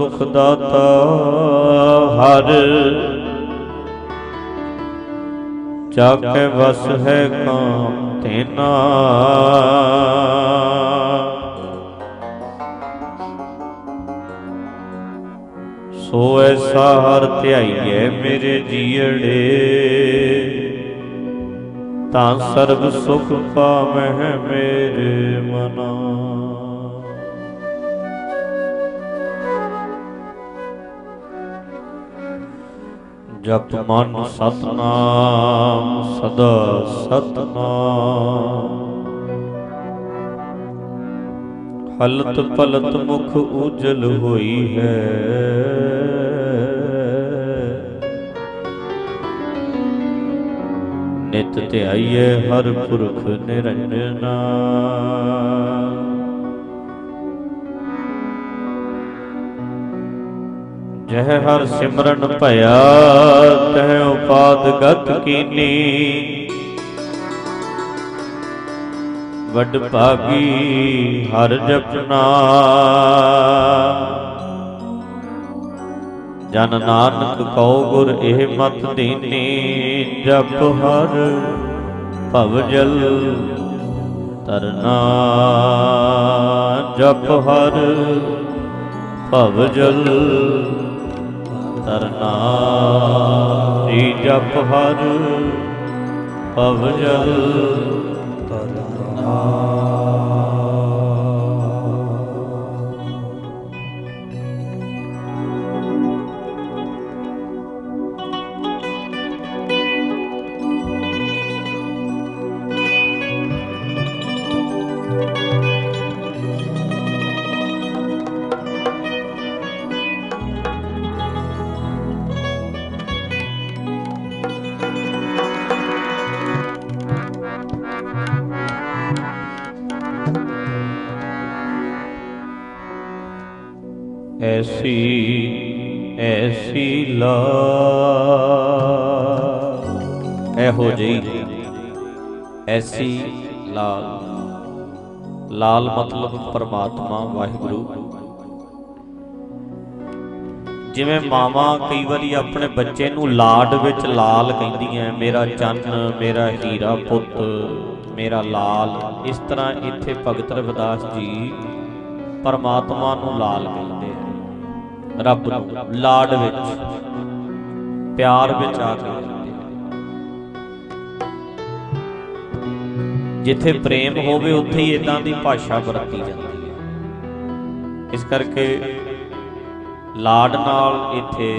ਸੁਖ ਦਾਤਾ ਹਰ ਚਾਕੇ ਵਸ ਹੈ ਕਾਮ ਤੇਨਾ ਸੋ ਐਸਾ ਹਰ ਧਿਆਈਐ ਮੇਰੇ ਜੀੜੇ, ਤਾਂ ਸਰਬ ਸੁਖ ਪਾਵਹਿ ਮੇਰੇ ਜਪ ਮਨ ਸਤਨਾਮ, ਸਦਾ ਸਤਨਾਮ। ਹਲਤ ਪਲਤ ਮੁਖ ਉਜਲ ਹੋਈ ਹੈ। ਨਿਤ ਧਿਆਈਏ ਹਰ ਪੁਰਖ ਨਿਰੰਜਨਾ। ਜਹ ਹਰ ਸਿਮਰਨ ਭਇਆ, ਤਹ ਉਪਾਦ ਗਤ ਕੀਨੀ। ਵੱਡ ਭਾਗੀ ਹਰ ਜਪਨਾ ਜਨ ਨਾਨਕ ਕਉ ਗੁਰ ਇਹ ਮਤ ਦੀਨੀ, ਜਪ ਹਰ ਭਵ ਜਲ ਤਰਨਾ ਜਪ ਹਰ ਭਵ ਜਲ ਜਪ ਹਰ ਭਵ ਐਸੀ ਐਸੀ ਲਾ ਇਹੋ ਜਿਹੀ ਐਸੀ ਲਾਲ। ਲਾਲ ਮਤਲਬ ਪਰਮਾਤਮਾ, ਵਾਹਿਗੁਰੂ। ਜਿਵੇਂ ਮਾਵਾਂ ਕਈ ਵਾਰੀ ਆਪਣੇ ਬੱਚੇ ਨੂੰ ਲਾਡ ਵਿੱਚ ਲਾਲ ਕਹਿੰਦੀਆਂ, ਮੇਰਾ ਚੰਨ, ਮੇਰਾ ਹੀਰਾ ਪੁੱਤ, ਮੇਰਾ ਲਾਲ। ਇਸ ਤਰ੍ਹਾਂ ਇੱਥੇ ਭਗਤ ਰਵਿਦਾਸ ਜੀ ਪਰਮਾਤਮਾ ਨੂੰ ਲਾਲ ਕਹਿੰਦੇ ਰੱਬ ਨੂੰ ਲਾਡ ਵਿੱਚ, ਪਿਆਰ ਵਿੱਚ ਆ ਕੇ ਜਿੱਥੇ ਪ੍ਰੇਮ ਹੋਵੇ, ਉੱਥੇ ਹੀ ਇਦਾਂ ਦੀ ਭਾਸ਼ਾ ਵਰਤੀ ਜਾਂਦੀ ਹੈ। ਇਸ ਕਰਕੇ ਲਾਡ ਨਾਲ ਇੱਥੇ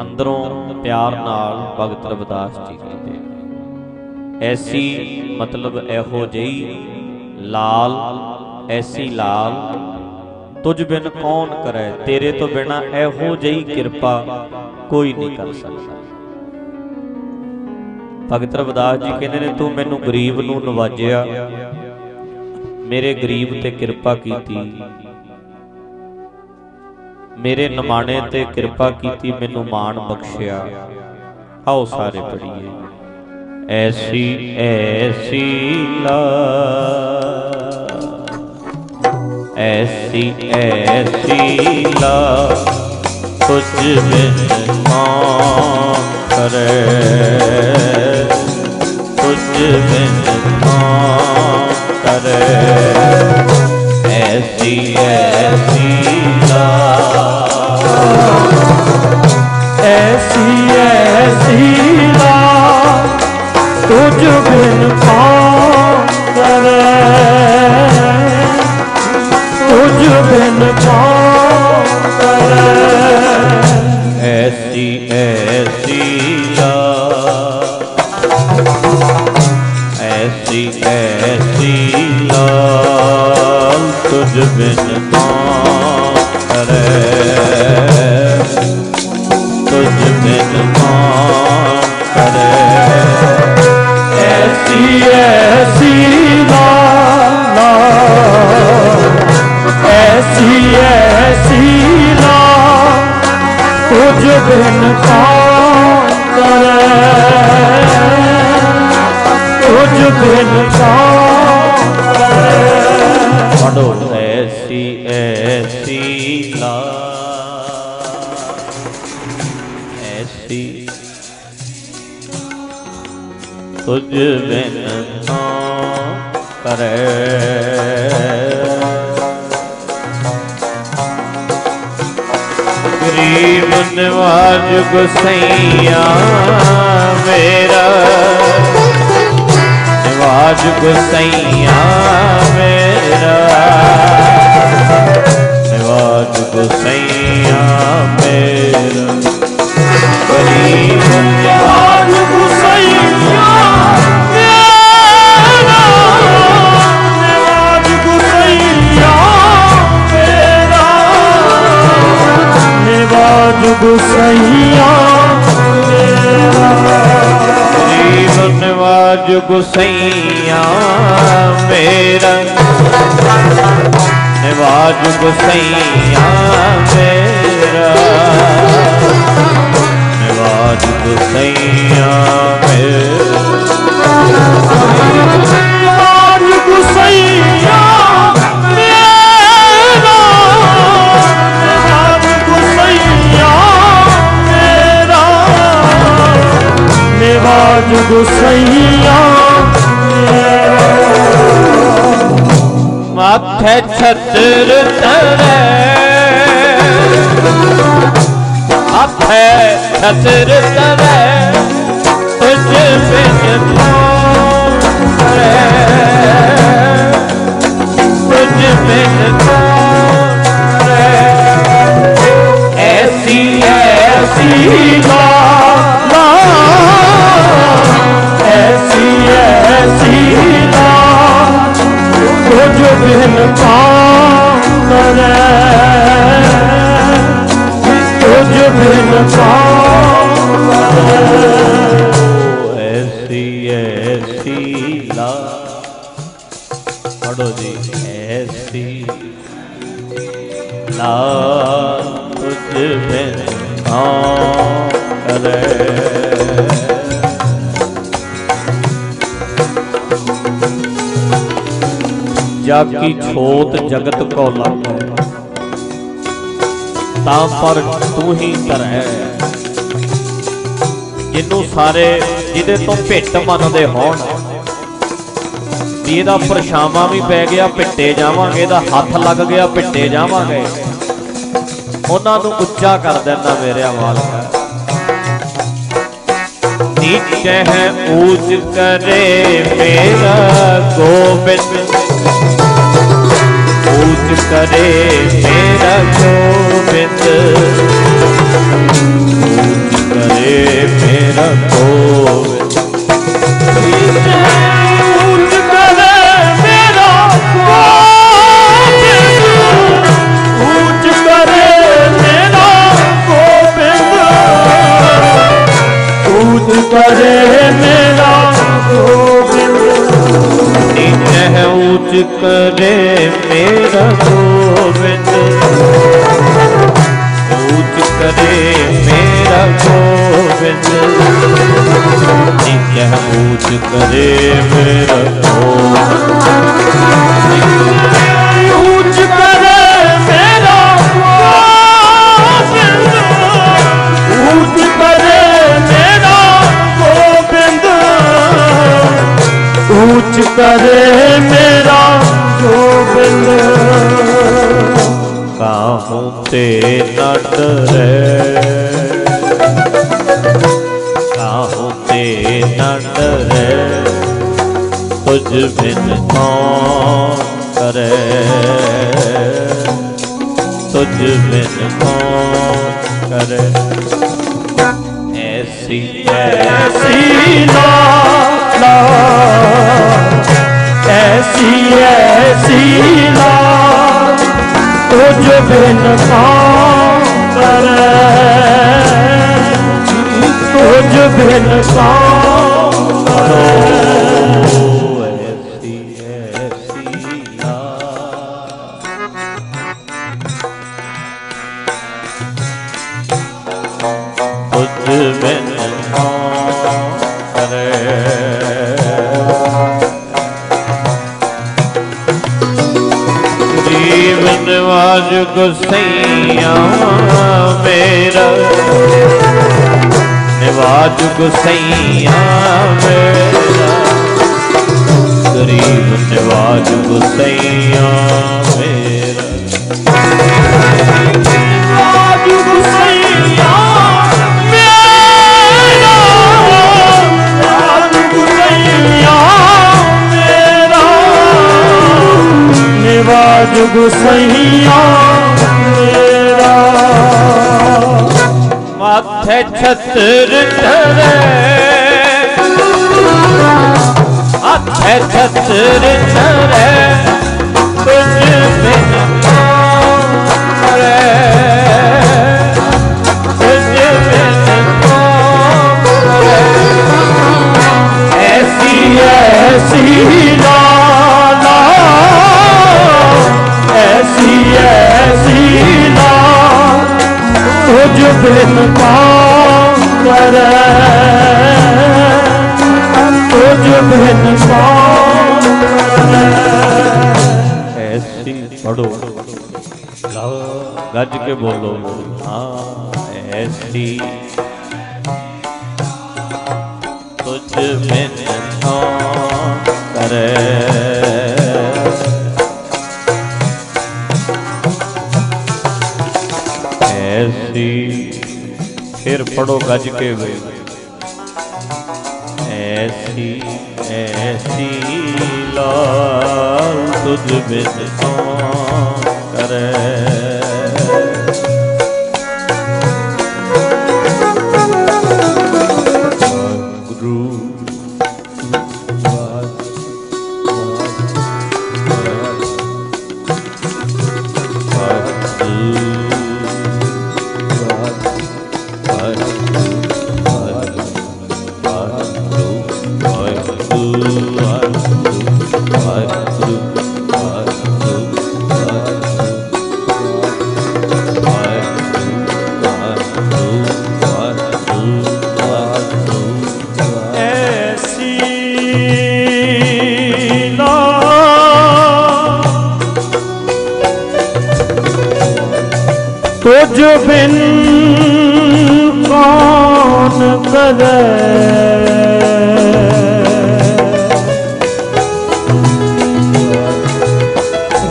ਅੰਦਰੋਂ ਪਿਆਰ ਨਾਲ ਭਗਤ ਰਵਿਦਾਸ ਜੀ ਕਹਿੰਦੇ ਐਸੀ ਮਤਲਬ ਇਹੋ ਜਿਹੀ ਲਾਲ, ਐਸੀ ਲਾਲ ਤੁਝ ਬਿਨ ਕੌਣ ਕਰੇ? ਤੇਰੇ ਤੋਂ ਬਿਨਾ ਇਹੋ ਜਿਹੀ ਕਿਰਪਾ ਕੋਈ ਨਹੀਂ ਕਰ ਸਕਦਾ। ਭਗਤ ਰਵਿਦਾਸ ਜੀ ਕਹਿੰਦੇ ਨੇ, ਤੂੰ ਮੈਨੂੰ ਗਰੀਬ ਨੂੰ ਨਵਾਜਿਆ। ਮੇਰੇ ਗਰੀਬ ਤੇ ਕਿਰਪਾ ਕੀਤੀ। ਮੇਰੇ ਨਿਮਾਣੇ ਤੇ ਕਿਰਪਾ ਕੀਤੀ, ਮੈਨੂੰ ਮਾਣ ਬਖਸ਼ਿਆ। ਆਓ ਸਾਰੇ ਪੜੀਏ ਐਸੀ ਐਸੀ ਲਾ ਐਸੀ ਐਸੀ ਲਾ ਕੁਝ ਬਿਨ ਕੌਣ ਕਰੇ ਕੁਝ ਬਿਨ ਕੌਣ ਕਰੇ ਐਸੀ ਐਸੀ ਲਾ ਐਸੀ ਐਸੀ ਲਾ ਤੁਝ ਬਿਨ ਕੌਣ ਕਰੇ ਤੁਝ ਬਿਨ ਕੌਣ ਕਰੇ ਐਸੀ ਐਸੀ ਲਾ ਐਸੀ ਐਸੀ ਲਾਲ ਤੁਝ ਬਿਨ ਕੌਣ ਕਰੇ ਤੁਝ ਬਿਨ ਕੌਣ ਕਰੇ ਐਸੀ ਐਸੀ ਲਾਲਾ ਐਸੀ ਐਸੀ ਲਾ ਤੁਝ ਬਿਨ ਕੌਣ ਕਰੇ ਤੁਝ ਬਿਨ ਕੌਣ ਪੜੋ ਐਸੀ ਐਸੀ ਲਾ ਐਸੀ ਤੁਝ ਬਿਨ ਗਰੀਬ ਨਿਵਾਜ ਗੁਸਈਆ ਮੇਰਾ। ਨਿਵਾਜ ਗੁਸਈਆ ਮੇਰਾ। ਨਿਵਾਜ ਗੁਸਈਆ ਮੇਰਾ। ਗਰੀਬ ਨਿਵਾਜ ਗੁਸਈਆ ਨਿਵਾਜ ਗੁਸਈਆ। ਮੇਰਾ ਗਰੀਬ ਨਿਵਾਜ ਗੁਸਈਆ ਮੇਰਾ। ਨਿਵਾਜ ਗੁਸਈਆ ਮੇਰਾ। ਨਿਵਾਜ ਗੁਸਈਆ ਮੇਰਾ। ਨਿਵਾਜ ਗੁਸਈਆ। ਮੇਰਾ ਮਾਥੇ ਛਤਰ ਤਰੇ ਮਾਥੇ ਛਤਰ ਤਰੇ ਤੁਝ ਬਿਨ ਕੌਣ ਤੁਝ ਬਿਨ ਕੌਣ ਐਸੀ ਐਸੀ ਲਾਲਾ ਤੁਝ ਬਿਨ ਕੌਣ ਕਰੇ ਬਿਨ ਕੌਣ ਜਾ ਕੀ ਛੋਤ ਜਗਤ ਕੋ ਲਾਗੈ ਤਾਂ ਪਰ ਤੂੰ ਹੀ ਧਰੈ ਜਿਹਨੂੰ ਸਾਰੇ ਜਿਹਦੇ ਤੋਂ ਭਿੱਟ ਮੰਨਦੇ ਹੋਣ, ਵੀ ਇਹਦਾ ਪਰਛਾਵਾਂ ਵੀ ਪੈ ਗਿਆ, ਭਿੱਟੇ ਜਾਵਾਂਗੇ, ਇਹਦਾ ਹੱਥ ਲੱਗ ਗਿਆ, ਭਿੱਟੇ ਜਾਵਾਂਗੇ। ਉਹਨਾਂ ਨੂੰ ਉੱਚਾ ਕਰ ਦਿੰਦਾ ਮੇਰੇ ਮਾਲਕਾ ਨੀਚੇ ਹੈ ਊਚ ਕਰੇ ਮੇਰਾ ਗੋਬਿੰਦ। ਊਚ ਕਰੇ ਮੇਰਾ ਗੋਬਿੰਦ। ਊਚ ਕਰੇ ਮੇਰਾ ਗੋਬਿੰਦ। ਊਚ ਕਰੇ ਮੇਰਾ ਗੋਬਿੰਦ ਹੈ ਕਰੇ ਮੇਰਾ ਗੋਬਿੰਦ ਊਚ ਕਰੇ ਮੇਰਾ ਗੋਬਿੰਦ ਨੀਚੇ ਹੈ ਕਰੇ ਮੇਰਾ ਗੋਬਿੰਦ ਕਰੇ ਮੇਰਾ ਗੋਬਿੰਦ ਕਾਹੂ ਤੇ ਨਾ ਡਰੇ ਕਾਹੂ ਤੇ ਨਾ ਡਰੇ ਤੁਝ ਬਿਨ ਕੌਣ ਕਰੇ? ਤੁਝ ਬਿਨ ਕੌਣ ਕਰੇ? ਐਸੀ ਐਸੀ ਲਾ ਐਸੀ ਐਸੀ ਲਾ ਤੁਝ ਬਿਨ ਕੌਣ ਕਰੇ ਤੁਝ ਬਿਨ ਕੌਣ ਕਰੇ ਗੁਸਈਆ ਮੇਰਾ। ਨਿਵਾਜ ਗੁਸਈਆ ਮੇਰਾ। ਗਰੀਬ ਨਿਵਾਜ ਗੁਸਈਆ ਮੇਰਾ। ਆਜ ਗੁਸਈਆ ਨਿਵਾਜ ਗੁਸਈਆ ਮਾਥੇ ਛਤਰ ਧਰੇ ਹੱਥੇ ਛਤਰ ਧਰੇ ਤੁਝ ਬਿਨ ਕੌਣ ਐਸੀ ਐਸੀ ਲਾਲਾ ਤੁਝ ਬਿਨ ਕੌਣ ਕਰੇ। ਤੁਝ ਬਿਨ ਕੌਣ ਐਸੀ ਪੜੋ ਗੱਜ ਕੇ ਬੋਲੋ। ਹਾਂ, ਐਸੀ। ਤੁਝ ਬਿਨ ਕੌਣ ਕਰੇ। ਪੜੋ ਗੱਜ ਕੇ ਵੇ। ਐਸੀ ਐਸੀ ਲਾਲ ਤੁਝ ਬਿਨ ਕੌਣ ਕਰੇ। ਕੌਣ ਕਰੇ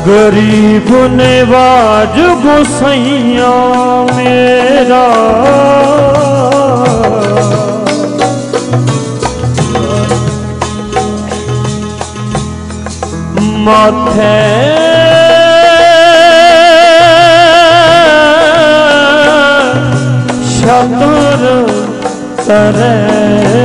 ਗਰੀਬ ਨਿਵਾਜ ਗੁਸਈਆ ਮੇਰਾ। ਮਾਥੇ ਤਰੇ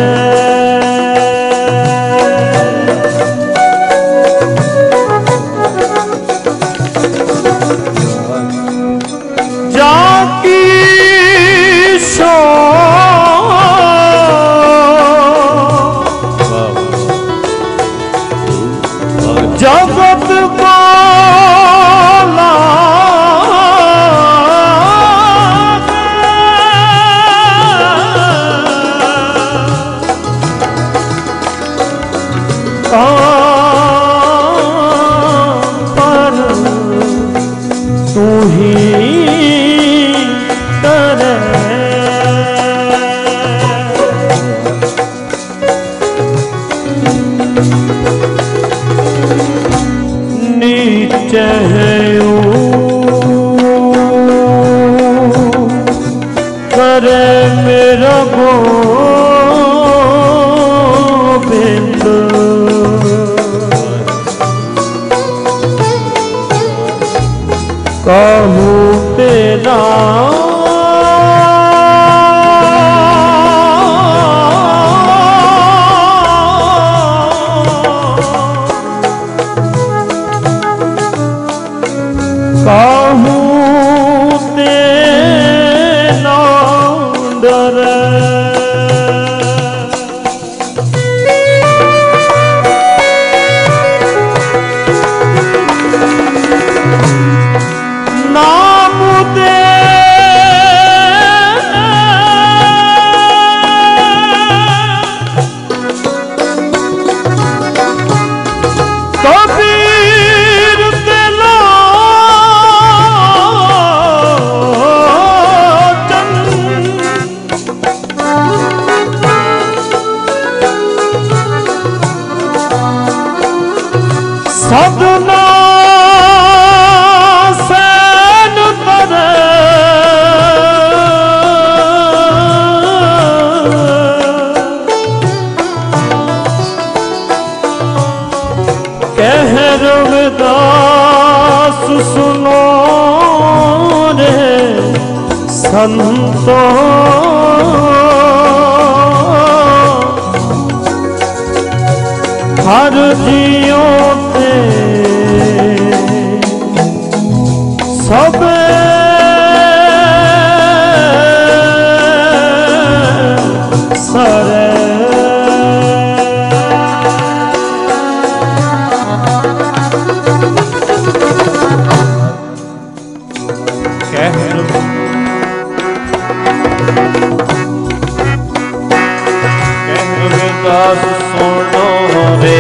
ਕਹਿ ਸੁਣੋ ਰੇ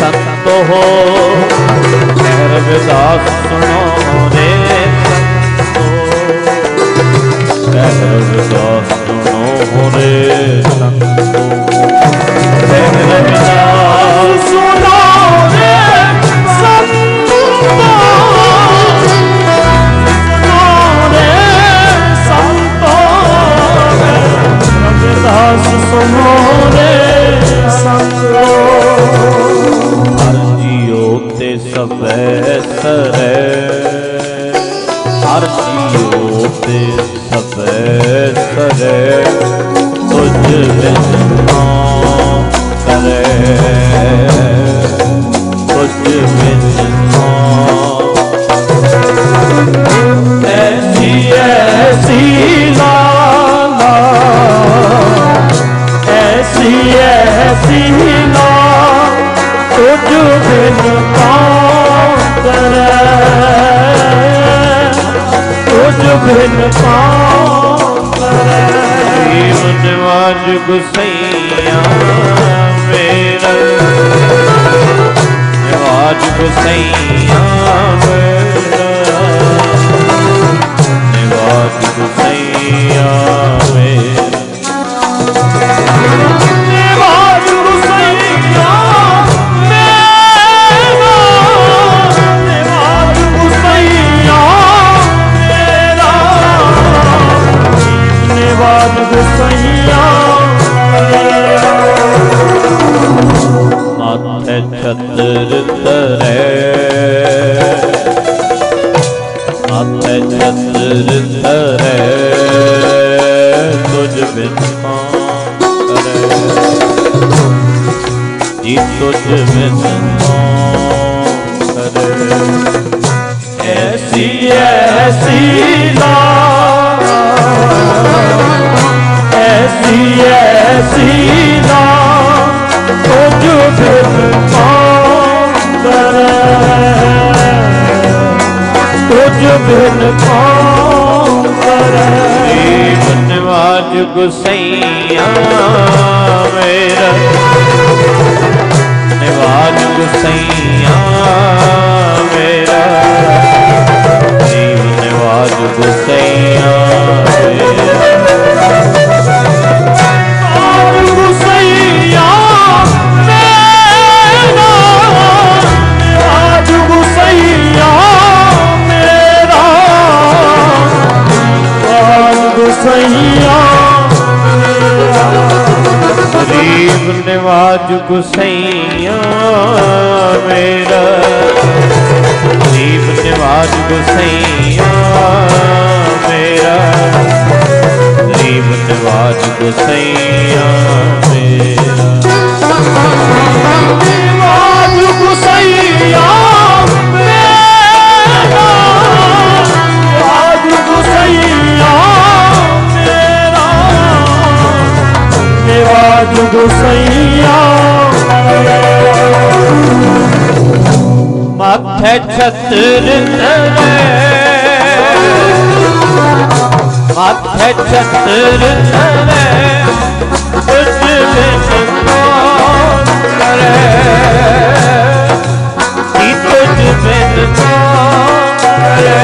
ਸੰਤੋ ਕਹਿ ਰਵਿਦਾਸ ਸੁਣੋ ਰੇ ਸੰਤੋ ਕਹਿ ਸੁਣੋ ਰੇ ਸੰਤੋ ਕਹਿ ਸੁਣੋ ਰੇ ਰਵਿਦਾਸ ਸੁਣੋ ਰੇ ਹਰ ਜੀਉ ਤੇ ਸਭੈ ਸਰੈ। ਹਰ ਜੀਉ ਤੇ ਸਭੈ ਸਰੈ। ਤੁਝ ਬਿਨ ਨਾਮ ਤੁਝ ਬਿਨ ਐਸੀ ਐਸੀ ਲਾ ਤੁਝ ਬਿਨ ਕੌਣ ਕਰੇ ਤੁਝ ਬਿਨ ਕੌਣ ਕਰੇ ਜੀਵ ਨਿਵਾਜ ਗੁਸਈਆ ਮੇਰਾ ਨਿਵਾਜ ਗੁਸਈਆ ਮੇਰਾ ਨਿਵਾਜ ਗੁਸਈਆ ਮੇਰਾ। ਵਾਹਿਗੁਰੂ ਸਈਆ ਮਾਥੇ ਛਤਰ ਧਰੈ ਮਾਥੇ ਛਤਰ ਧਰੈ ਤੁਝ ਬਿਨ ਕੌਣ ਕਰੈ ਜੀ ਤੁਝ ਬਿਨ ਕੌਣ ਕਰੈ ਐਸੀ ਐਸੀ ਲਾ ਐਸੀ ਐਸੀ ਲਾ ਤੁਝ ਬਿਨ ਕੌਣ ਕਰੇ ਤੁਝ ਬਿਨ ਕੌਣ ਕਰੇ ਜੀਵ ਗੁਸਈਆ ਮੇਰਾ ਨਿਵਾਜ ਗੁਸਈਆ ਮੇਰਾ ਨਿਵਾਜ ਗੁਸਈਆ ਮੇਰਾ ਵਾਹਿਗੁਰੂ ਸਈਆ ਮੇਰਾ। ਵਾਹਿਗੁਰੂ ਗਰੀਬ ਨਿਵਾਜ ਗੁਸਈਆ ਮੇਰਾ ਗਰੀਬ ਨਿਵਾਜ ਗੁਸਈਆ ਮੇਰਾ ਨਿਵਾਜ ਗੁਸਈਆ ਮੇਰਾ ਵਾਹਿਗੁਰੂ ਸਈਆ ਮੇਰਾ ਵਾਹਿਗੁਰੂ ਸਈਆ ਮੇਰਾ ਮਾਥੇ ਛਤਰ ਧਰੈ ਮਾਥੇ ਛਤਰ ਧਰੈ ਤੁਝ ਬਿਨ ਕੌਣ ਕਰੈ? ਕੀ ਤੁਝ ਬਿਨ ਕੌਣ ਕਰੈ?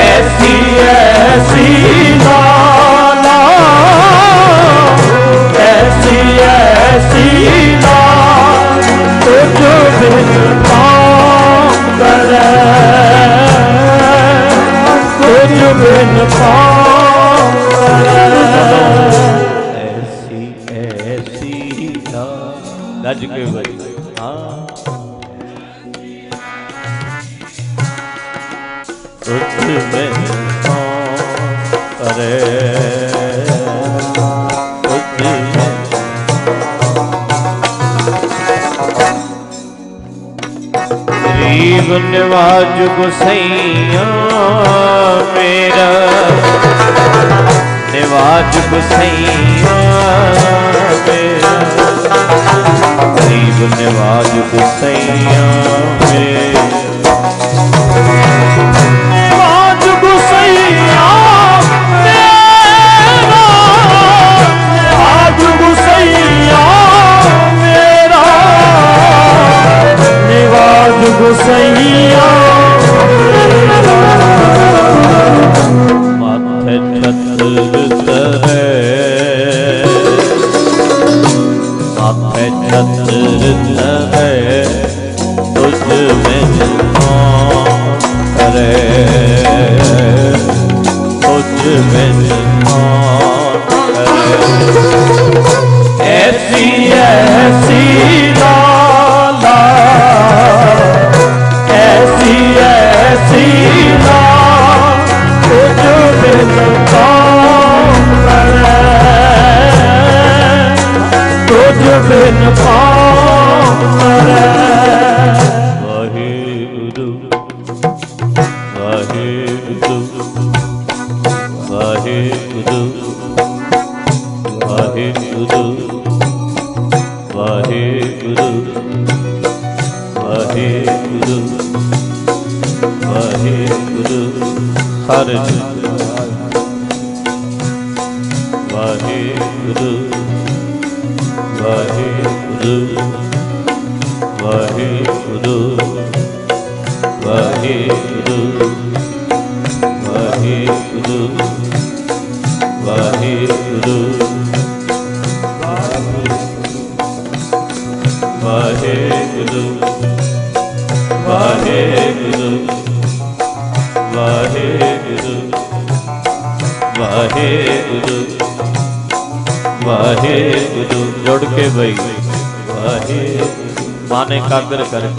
ਐਸੀ ਐਸੀ ਲਾਲਾ ਐਸੀ ਐਸੀ ਲਾ ਤੁਝ ਬਿਨ ਕੌਣ ਐਸੀ ਐਸੀ ਦਾ ਗੱਜ ਕੇ ਜੀਵਨ ਵਾਜੁਗ ਸਈਆ ਮੇਰਾ। ਨਿਵਾਜੁਗ ਸਈਆ ਮੇਰਾ। ਜੀਵਨ ਵਾਜੁਗ ਸਈਆ ਮੇਰਾ। ਸਈਆ ਮਾਥੇ ਤਤ ਤਵੇ ਮਾਥੇ ਤਤ ਤੁਝ ਬਿਨ ਪਾਉ ਮਰੈ better, better.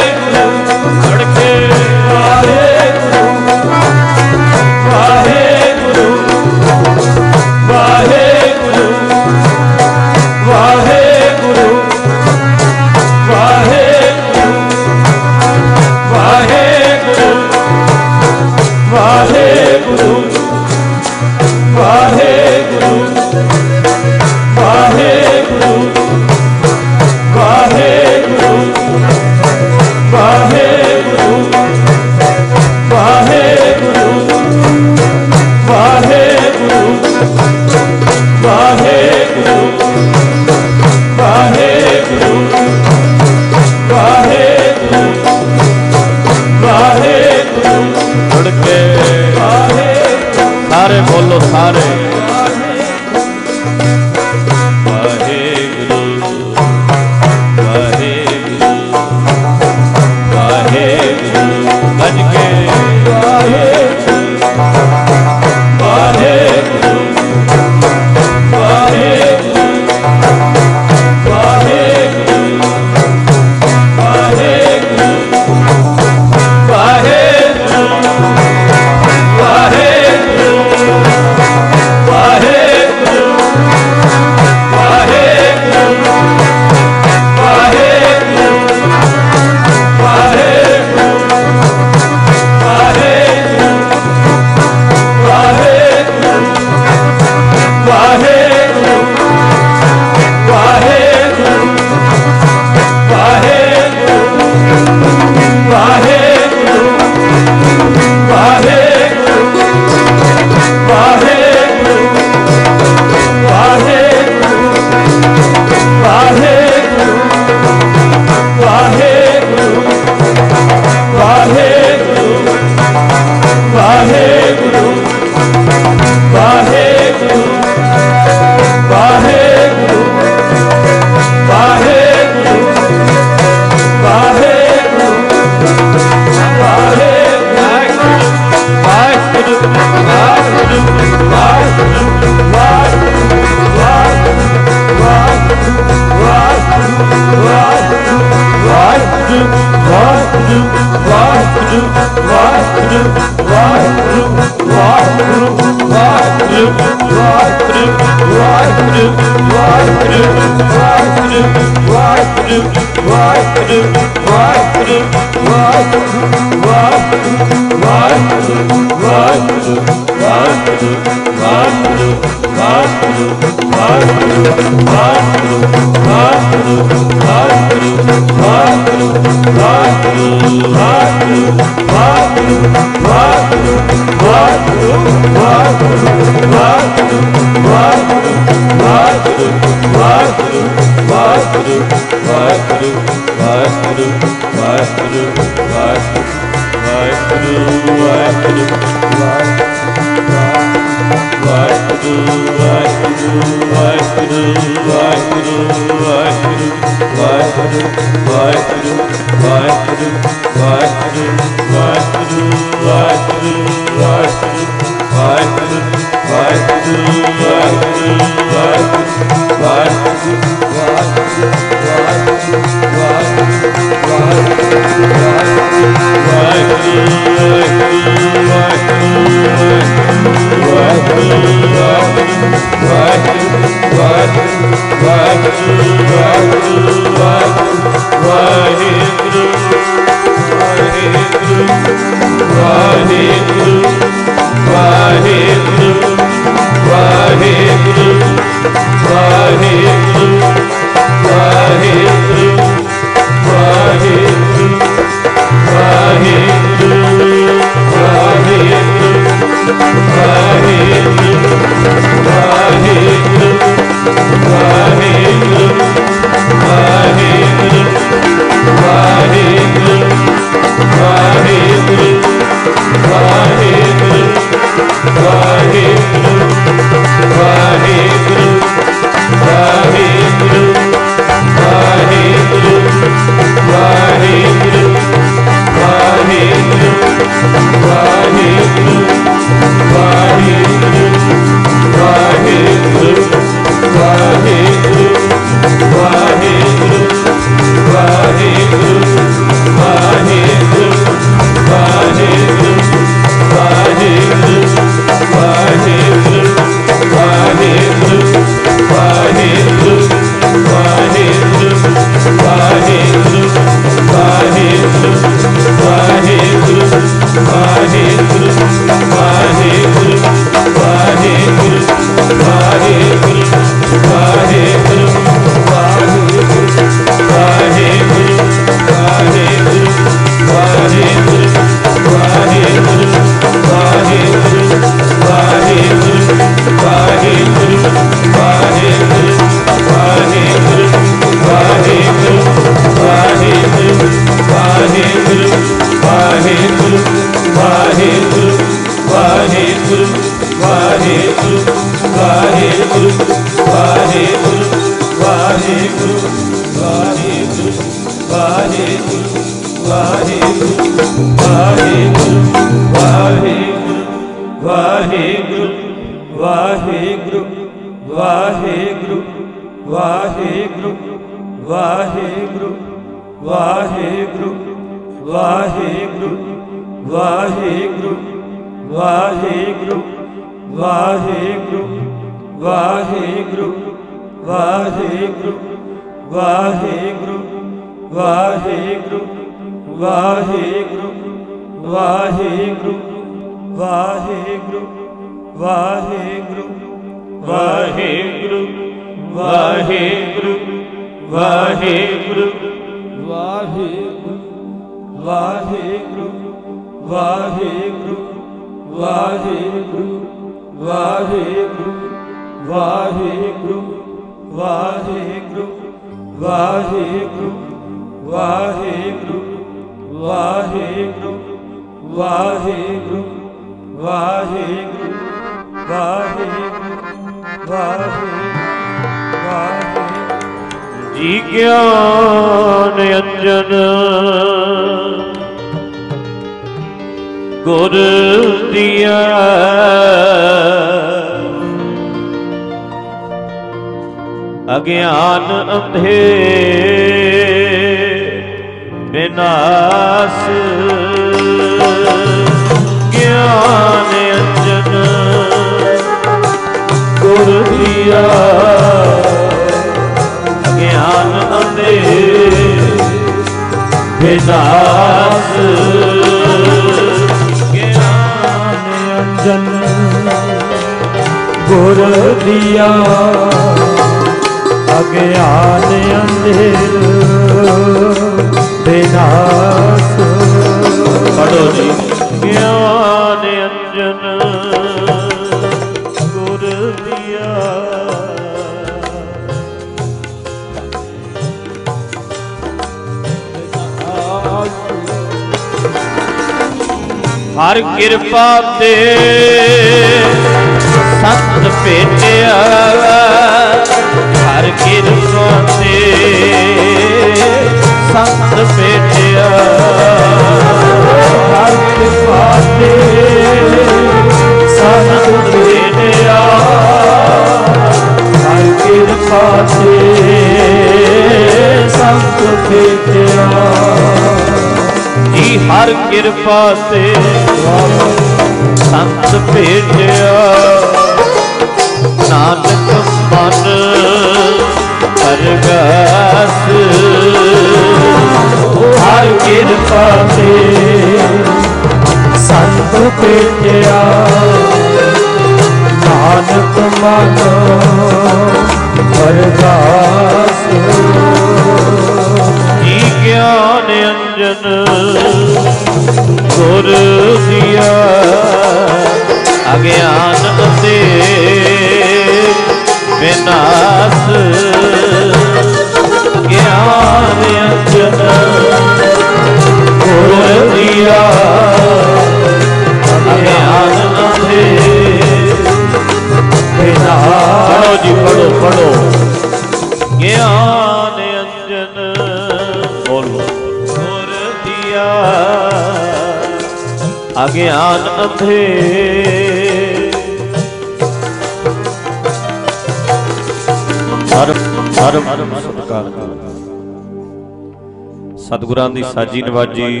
ਸਤਿਗੁਰਾਂ ਦੀ ਸਾਜੀ ਨਵਾਜੀ,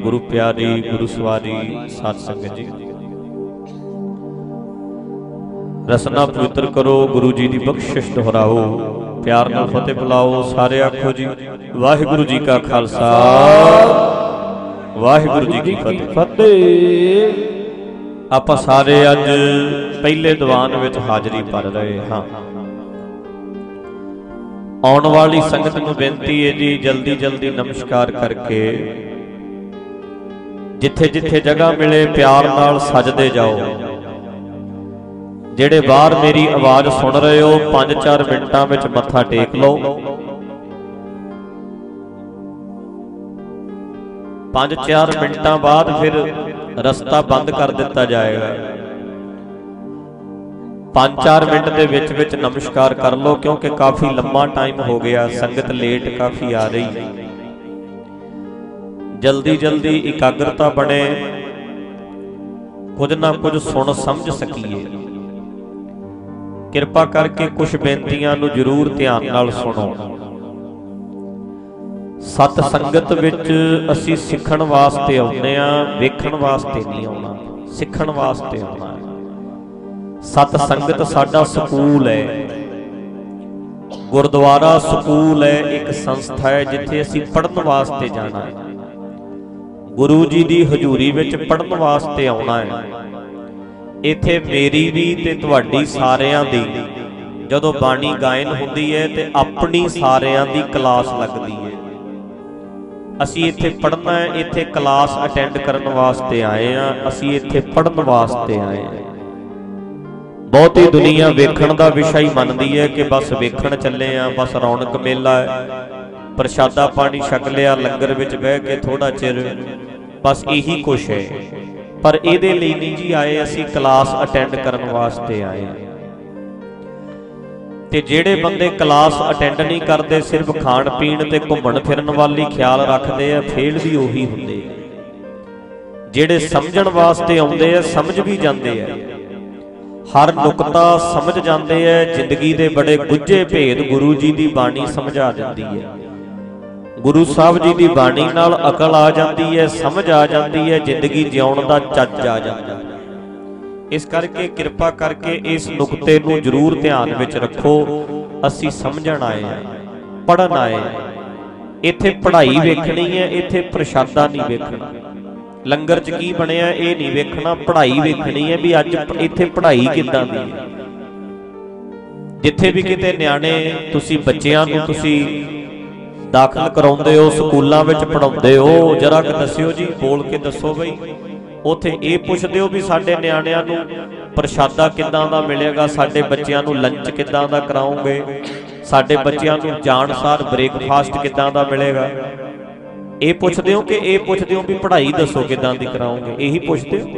ਗੁਰੂ ਪਿਆਰੀ, ਗੁਰੂ ਸਵਾਰੀ, ਸਾਧ ਸੰਗਤ ਜੀ। ਰਸਨਾ ਪਵਿੱਤਰ ਕਰੋ, ਗੁਰੂ ਜੀ ਦੀ ਬਖਸ਼ਿਸ਼ ਦੁਹਰਾਓ, ਪਿਆਰ ਨਾਲ ਫਤਿਹ ਬੁਲਾਓ, ਸਾਰੇ ਆਖੋ ਜੀ, ਵਾਹਿਗੁਰੂ ਜੀ ਕਾ ਖਾਲਸਾ। ਵਾਹਿਗੁਰੂ ਜੀ ਕੀ ਫਤਿਹ ਫਤਿਹ। ਆਪਾਂ ਸਾਰੇ ਅੱਜ ਪਹਿਲੇ ਦੀਵਾਨ ਵਿੱਚ ਹਾਜ਼ਰੀ ਭਰ ਰਹੇ ਹਾਂ। ਆਉਣ ਵਾਲੀ ਸੰਗਤ ਨੂੰ ਬੇਨਤੀ ਹੈ ਜੀ, ਜਲਦੀ ਜਲਦੀ ਨਮਸਕਾਰ ਕਰਕੇ ਜਿੱਥੇ ਜਿੱਥੇ ਜਗ੍ਹਾ ਮਿਲੇ, ਪਿਆਰ ਨਾਲ ਸਜਦੇ ਜਾਓ। ਜਿਹੜੇ ਬਾਹਰ ਮੇਰੀ ਆਵਾਜ਼ ਸੁਣ ਰਹੇ ਹੋ 5-4 ਮਿੰਟਾਂ ਵਿੱਚ ਮੱਥਾ ਟੇਕ ਲਓ। 5-4 ਮਿੰਟਾਂ ਬਾਅਦ ਫਿਰ ਰਸਤਾ ਬੰਦ ਕਰ ਦਿੱਤਾ ਜਾਏਗਾ। 5-4 ਮਿੰਟ ਦੇ ਵਿੱਚ ਵਿੱਚ ਨਮਸਕਾਰ ਕਰ ਲਓ, ਕਿਉਂਕਿ ਕਾਫੀ ਲੰਮਾ ਟਾਈਮ ਹੋ ਗਿਆ, ਸੰਗਤ ਲੇਟ ਕਾਫੀ ਆ ਰਹੀ। ਜਲਦੀ ਜਲਦੀ ਇਕਾਗਰਤਾ ਬਣੇ। ਕੁਝ ਨਾ ਕੁਝ ਸੁਣ ਸਮਝ ਸਕੀਏ। ਕਿਰਪਾ ਕਰਕੇ ਕੁਝ ਬੇਨਤੀਆਂ ਨੂੰ ਜ਼ਰੂਰ ਧਿਆਨ ਨਾਲ ਸੁਣੋ। ਸਤ ਸੰਗਤ ਵਿੱਚ ਅਸੀਂ ਸਿੱਖਣ ਵਾਸਤੇ ਆਉਂਦੇ ਆ ਵੇਖਣ ਵਾਸਤੇ ਨਹੀਂ ਆਉਣਾ, ਸਿੱਖਣ ਵਾਸਤੇ ਆਉਣਾ। ਸਤ ਸੰਗਤ ਸਾਡਾ ਸਕੂਲ ਹੈ। ਗੁਰਦੁਆਰਾ ਸਕੂਲ ਹੈ, ਇੱਕ ਸੰਸਥਾ ਹੈ ਜਿੱਥੇ ਅਸੀਂ ਪੜ੍ਹਨ ਵਾਸਤੇ ਜਾਣਾ ਹੈ। ਗੁਰੂ ਜੀ ਦੀ ਹਜ਼ੂਰੀ ਵਿੱਚ ਪੜ੍ਹਨ ਵਾਸਤੇ ਆਉਣਾ ਹੈ। ਇੱਥੇ ਮੇਰੀ ਵੀ ਤੇ ਤੁਹਾਡੀ ਸਾਰਿਆਂ ਦੀ, ਜਦੋਂ ਬਾਣੀ ਗਾਇਨ ਹੁੰਦੀ ਹੈ ਤੇ ਆਪਣੀ ਸਾਰਿਆਂ ਦੀ ਕਲਾਸ ਲੱਗਦੀ ਹੈ। ਅਸੀਂ ਇੱਥੇ ਪੜ੍ਹਨਾ ਹੈ, ਇੱਥੇ ਕਲਾਸ ਅਟੈਂਡ ਕਰਨ ਵਾਸਤੇ ਆਏ ਆ ਅਸੀਂ ਇੱਥੇ ਪੜ੍ਹਨ ਵਾਸਤੇ ਆਏ ਆ ਬਹੁਤੀ ਦੁਨੀਆ ਵੇਖਣ ਦਾ ਵਿਸ਼ਾ ਹੀ ਮੰਨਦੀ ਹੈ ਕਿ ਬਸ ਵੇਖਣ ਚੱਲੇ ਆ ਬਸ ਰੌਣਕ ਮੇਲਾ ਹੈ। ਪ੍ਰਸ਼ਾਦਾ ਪਾਣੀ ਛਕ ਲਿਆ ਲੰਗਰ ਵਿੱਚ ਬਹਿ ਕੇ ਥੋੜਾ ਚਿਰ ਬਸ ਇਹੀ ਕੁਛ ਹੈ। ਪਰ ਇਹਦੇ ਲਈ ਨਹੀਂ ਜੀ ਆਏ ਅਸੀਂ ਕਲਾਸ ਅਟੈਂਡ ਕਰਨ ਵਾਸਤੇ ਆਏ ਤੇ ਜਿਹੜੇ ਬੰਦੇ ਕਲਾਸ ਅਟੈਂਡ ਨਹੀਂ ਕਰਦੇ ਸਿਰਫ ਖਾਣ ਪੀਣ ਤੇ ਘੁੰਮਣ ਫਿਰਨ ਵੱਲ ਹੀ ਖਿਆਲ ਰੱਖਦੇ ਆ ਫੇਲ ਵੀ ਉਹੀ ਹੁੰਦੇ ਜਿਹੜੇ ਸਮਝਣ ਵਾਸਤੇ ਆਉਂਦੇ ਆ ਸਮਝ ਵੀ ਜਾਂਦੇ ਆ। ਹਰ ਨੁਕਤਾ ਸਮਝ ਜਾਂਦੇ ਆ ਜ਼ਿੰਦਗੀ ਦੇ ਬੜੇ ਗੁੱਝੇ ਭੇਦ ਗੁਰੂ ਜੀ ਦੀ ਬਾਣੀ ਸਮਝਾ ਦਿੰਦੀ ਹੈ ਗੁਰੂ ਸਾਹਿਬ ਜੀ ਦੀ ਬਾਣੀ ਨਾਲ ਅਕਲ ਆ ਜਾਂਦੀ ਹੈ ਸਮਝ ਆ ਜਾਂਦੀ ਹੈ ਜ਼ਿੰਦਗੀ ਜਿਉਣ ਦਾ ਚੱਜ ਆ ਜਾਂਦਾ ਹੈ ਇਸ ਕਰਕੇ ਕਿਰਪਾ ਕਰਕੇ ਇਸ ਨੁਕਤੇ ਨੂੰ ਜ਼ਰੂਰ ਧਿਆਨ ਵਿੱਚ ਰੱਖੋ, ਅਸੀਂ ਸਮਝਣ ਆਏ ਆ ਪੜਨ ਆਏ ਆ। ਇੱਥੇ ਪੜ੍ਹਾਈ ਵੇਖਣੀ ਹੈ ਇੱਥੇ ਪ੍ਰਸ਼ਾਦਾ ਨਹੀਂ ਵੇਖਣਾ। ਲੰਗਰ 'ਚ ਕੀ ਬਣਿਆ, ਇਹ ਨਹੀਂ ਵੇਖਣਾ, ਪੜ੍ਹਾਈ ਵੇਖਣੀ ਹੈ ਵੀ ਅੱਜ ਇੱਥੇ ਪੜ੍ਹਾਈ ਕਿੱਦਾਂ ਦੀ ਹੈ। ਜਿੱਥੇ ਵੀ ਕਿਤੇ ਨਿਆਣੇ, ਤੁਸੀਂ ਬੱਚਿਆਂ ਨੂੰ ਤੁਸੀਂ ਦਾਖਲ ਕਰਾਉਂਦੇ ਹੋ, ਸਕੂਲਾਂ ਵਿੱਚ ਪੜਾਉਂਦੇ ਹੋ, ਜਰਾ ਕਿ ਦੱਸਿਓ ਜੀ, ਬੋਲ ਕੇ ਦੱਸੋ ਬਈ। ਉਥੇ ਇਹ ਪੁੱਛਦੇ ਹੋ ਵੀ ਸਾਡੇ ਨਿਆਣਿਆਂ ਨੂੰ ਪ੍ਰਸ਼ਾਦਾ ਕਿੱਦਾਂ ਦਾ ਮਿਲੇਗਾ, ਸਾਡੇ ਬੱਚਿਆਂ ਨੂੰ ਲੰਚ ਕਿੱਦਾਂ ਦਾ ਕਰਾਉਂਗੇ, ਸਾਡੇ ਬੱਚਿਆਂ ਨੂੰ ਜਾਣਸਾਰ ਬ੍ਰੇਕਫਾਸਟ ਕਿੱਦਾਂ ਦਾ ਮਿਲੇਗਾ। ਇਹ ਪੁੱਛਦੇ ਹੋ ਕਿ ਇਹ ਪੁੱਛਦੇ ਹੋ ਵੀ ਪੜ੍ਹਾਈ ਦੱਸੋ ਕਿੱਦਾਂ ਦੀ ਕਰਾਉਂਗੇ ਇਹੀ ਪੁੱਛਦੇ ਹੋ?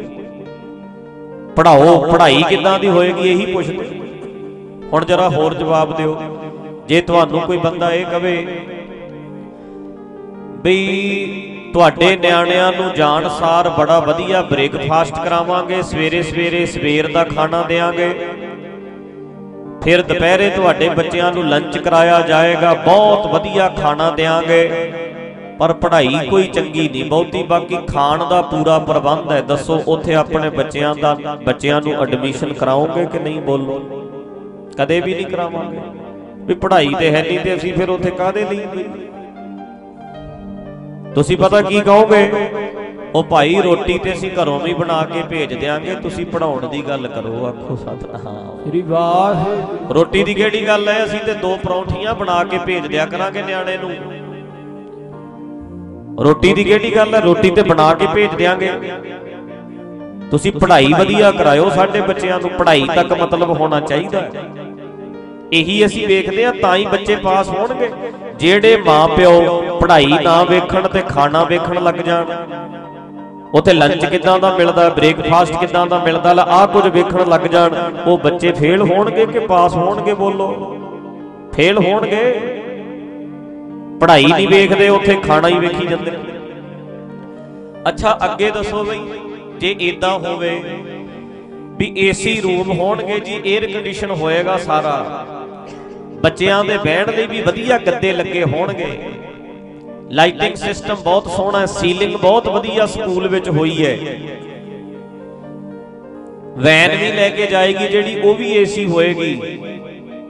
ਪੜਾਓ ਪੜ੍ਹਾਈ ਕਿੱਦਾਂ ਦੀ ਹੋਏਗੀ? ਇਹੀ ਪੁੱਛਦੇ ਹੋ। ਹੁਣ ਜਰਾ ਹੋਰ ਜਵਾਬ ਦਿਓ। ਜੇ ਤੁਹਾਨੂੰ ਕੋਈ ਬੰਦਾ ਇਹ ਕਵੇ ਬਈ ਤੁਹਾਡੇ ਨਿਆਣਿਆਂ ਨੂੰ ਜਾਣ ਸਾਰ ਬੜਾ ਵਧੀਆ ਬ੍ਰੇਕਫਾਸਟ ਕਰਾਵਾਂਗੇ, ਸਵੇਰੇ ਸਵੇਰੇ ਸਵੇਰ ਦਾ ਖਾਣਾ ਦੇਵਾਂਗੇ ਫਿਰ ਦੁਪਹਿਰੇ ਤੁਹਾਡੇ ਬੱਚਿਆਂ ਨੂੰ ਲੰਚ ਕਰਾਇਆ ਜਾਏਗਾ, ਬਹੁਤ ਵਧੀਆ ਖਾਣਾ ਦੇਵਾਂਗੇ ਪਰ ਪੜ੍ਹਾਈ ਕੋਈ ਚੰਗੀ ਨਹੀਂ ਬਹੁਤੀ ਬਾਕੀ ਖਾਣ ਦਾ ਪੂਰਾ ਪ੍ਰਬੰਧ ਹੈ। ਦੱਸੋ ਉੱਥੇ ਆਪਣੇ ਬੱਚਿਆਂ ਦਾ ਬੱਚਿਆਂ ਨੂੰ ਐਡਮਿਸ਼ਨ ਕਰਾਓਗੇ ਕਿ ਨਹੀਂ ਬੋਲੋ? ਕਦੇ ਵੀ ਨਹੀਂ ਕਰਾਵਾਂਗੇ। ਵੀ ਪੜ੍ਹਾਈ ਤੇ ਹੈ ਨਹੀਂ ਤੇ ਅਸੀਂ ਫਿਰ ਉੱਥੇ ਕਾਦੇ ਲਈ? ਤੁਸੀਂ ਪਤਾ ਕੀ ਕਹੋਗੇ? ਉਹ ਭਾਈ ਰੋਟੀ ਤੇ ਅਸੀਂ ਘਰੋਂ ਵੀ ਬਣਾ ਕੇ ਭੇਜ ਦਿਆਂਗੇ ਤੁਸੀਂ ਪੜਾਉਣ ਦੀ ਗੱਲ ਕਰੋ ਆਖੋ ਸਤਨਾਮ। ਸ੍ਰੀ ਵਾਹਿਗੁਰੂ। ਰੋਟੀ ਦੀ ਕਿਹੜੀ ਗੱਲ ਹੈ? ਅਸੀਂ ਤੇ ਦੋ ਪਰੌਂਠੀਆਂ ਬਣਾ ਕੇ ਭੇਜ ਦਿਆ ਕਰਾਂਗੇ ਨਿਆਣੇ ਨੂੰ। ਰੋਟੀ ਦੀ ਕਿਹੜੀ ਗੱਲ ਹੈ? ਰੋਟੀ ਤੇ ਬਣਾ ਕੇ ਭੇਜ ਦਿਆਂਗੇ। ਤੁਸੀਂ ਪੜ੍ਹਾਈ ਵਧੀਆ ਕਰਾਇਓ, ਸਾਡੇ ਬੱਚਿਆਂ ਨੂੰ ਪੜ੍ਹਾਈ ਤੱਕ ਮਤਲਬ ਹੋਣਾ ਚਾਹੀਦਾ ਇਹੀ ਅਸੀਂ ਵੇਖਦੇ ਆ ਤਾਂ ਹੀ ਬੱਚੇ ਪਾਸ ਹੋਣਗੇ। ਜਿਹੜੇ ਮਾਪਿਓ ਪੜ੍ਹਾਈ ਨਾ ਵੇਖਣ ਤੇ ਖਾਣਾ ਵੇਖਣ ਲੱਗ ਜਾਣ। ਉਥੇ ਲੰਚ ਕਿੱਦਾਂ ਦਾ ਮਿਲਦਾ ਬ੍ਰੇਕਫਾਸਟ ਕਿੱਦਾਂ ਦਾ ਮਿਲਦਾ, ਲਾ ਆਹ ਕੁਝ ਵੇਖਣ ਲੱਗ ਜਾਣ। ਉਹ ਬੱਚੇ ਫੇਲ ਹੋਣਗੇ ਕਿ ਪਾਸ ਹੋਣਗੇ, ਬੋਲੋ। ਫੇਲ ਹੋਣਗੇ। ਪੜ੍ਹਾਈ ਨਹੀਂ ਵੇਖਦੇ ਉੱਥੇ ਖਾਣਾ ਹੀ ਵੇਖੀ ਜਾਂਦੇ। ਨੇ ਅੱਛਾ ਅੱਗੇ ਦੱਸੋ ਬਈ ਜੇ ਇਦਾਂ ਹੋਵੇ ਵੀ ਏਸੀ ਰੂਮ ਹੋਣਗੇ ਜੀ 에ਅਰ ਕੰਡੀਸ਼ਨ ਹੋਏਗਾ ਸਾਰਾ। ਬੱਚਿਆਂ ਦੇ ਬਹਿਣ ਲਈ ਵੀ ਵਧੀਆ ਗੱਦੇ ਲੱਗੇ ਹੋਣਗੇ। ਲਾਈਟਿੰਗ ਸਿਸਟਮ ਬਹੁਤ ਸੋਹਣਾ ਹੈ ਸੀਲਿੰਗ ਬਹੁਤ ਵਧੀਆ ਸਕੂਲ ਵਿੱਚ ਹੋਈ ਹੈ। ਵੈਨ ਵੀ ਲੈ ਕੇ ਜਾਏਗੀ ਜਿਹੜੀ ਉਹ ਵੀ ਏਸੀ ਹੋਏਗੀ।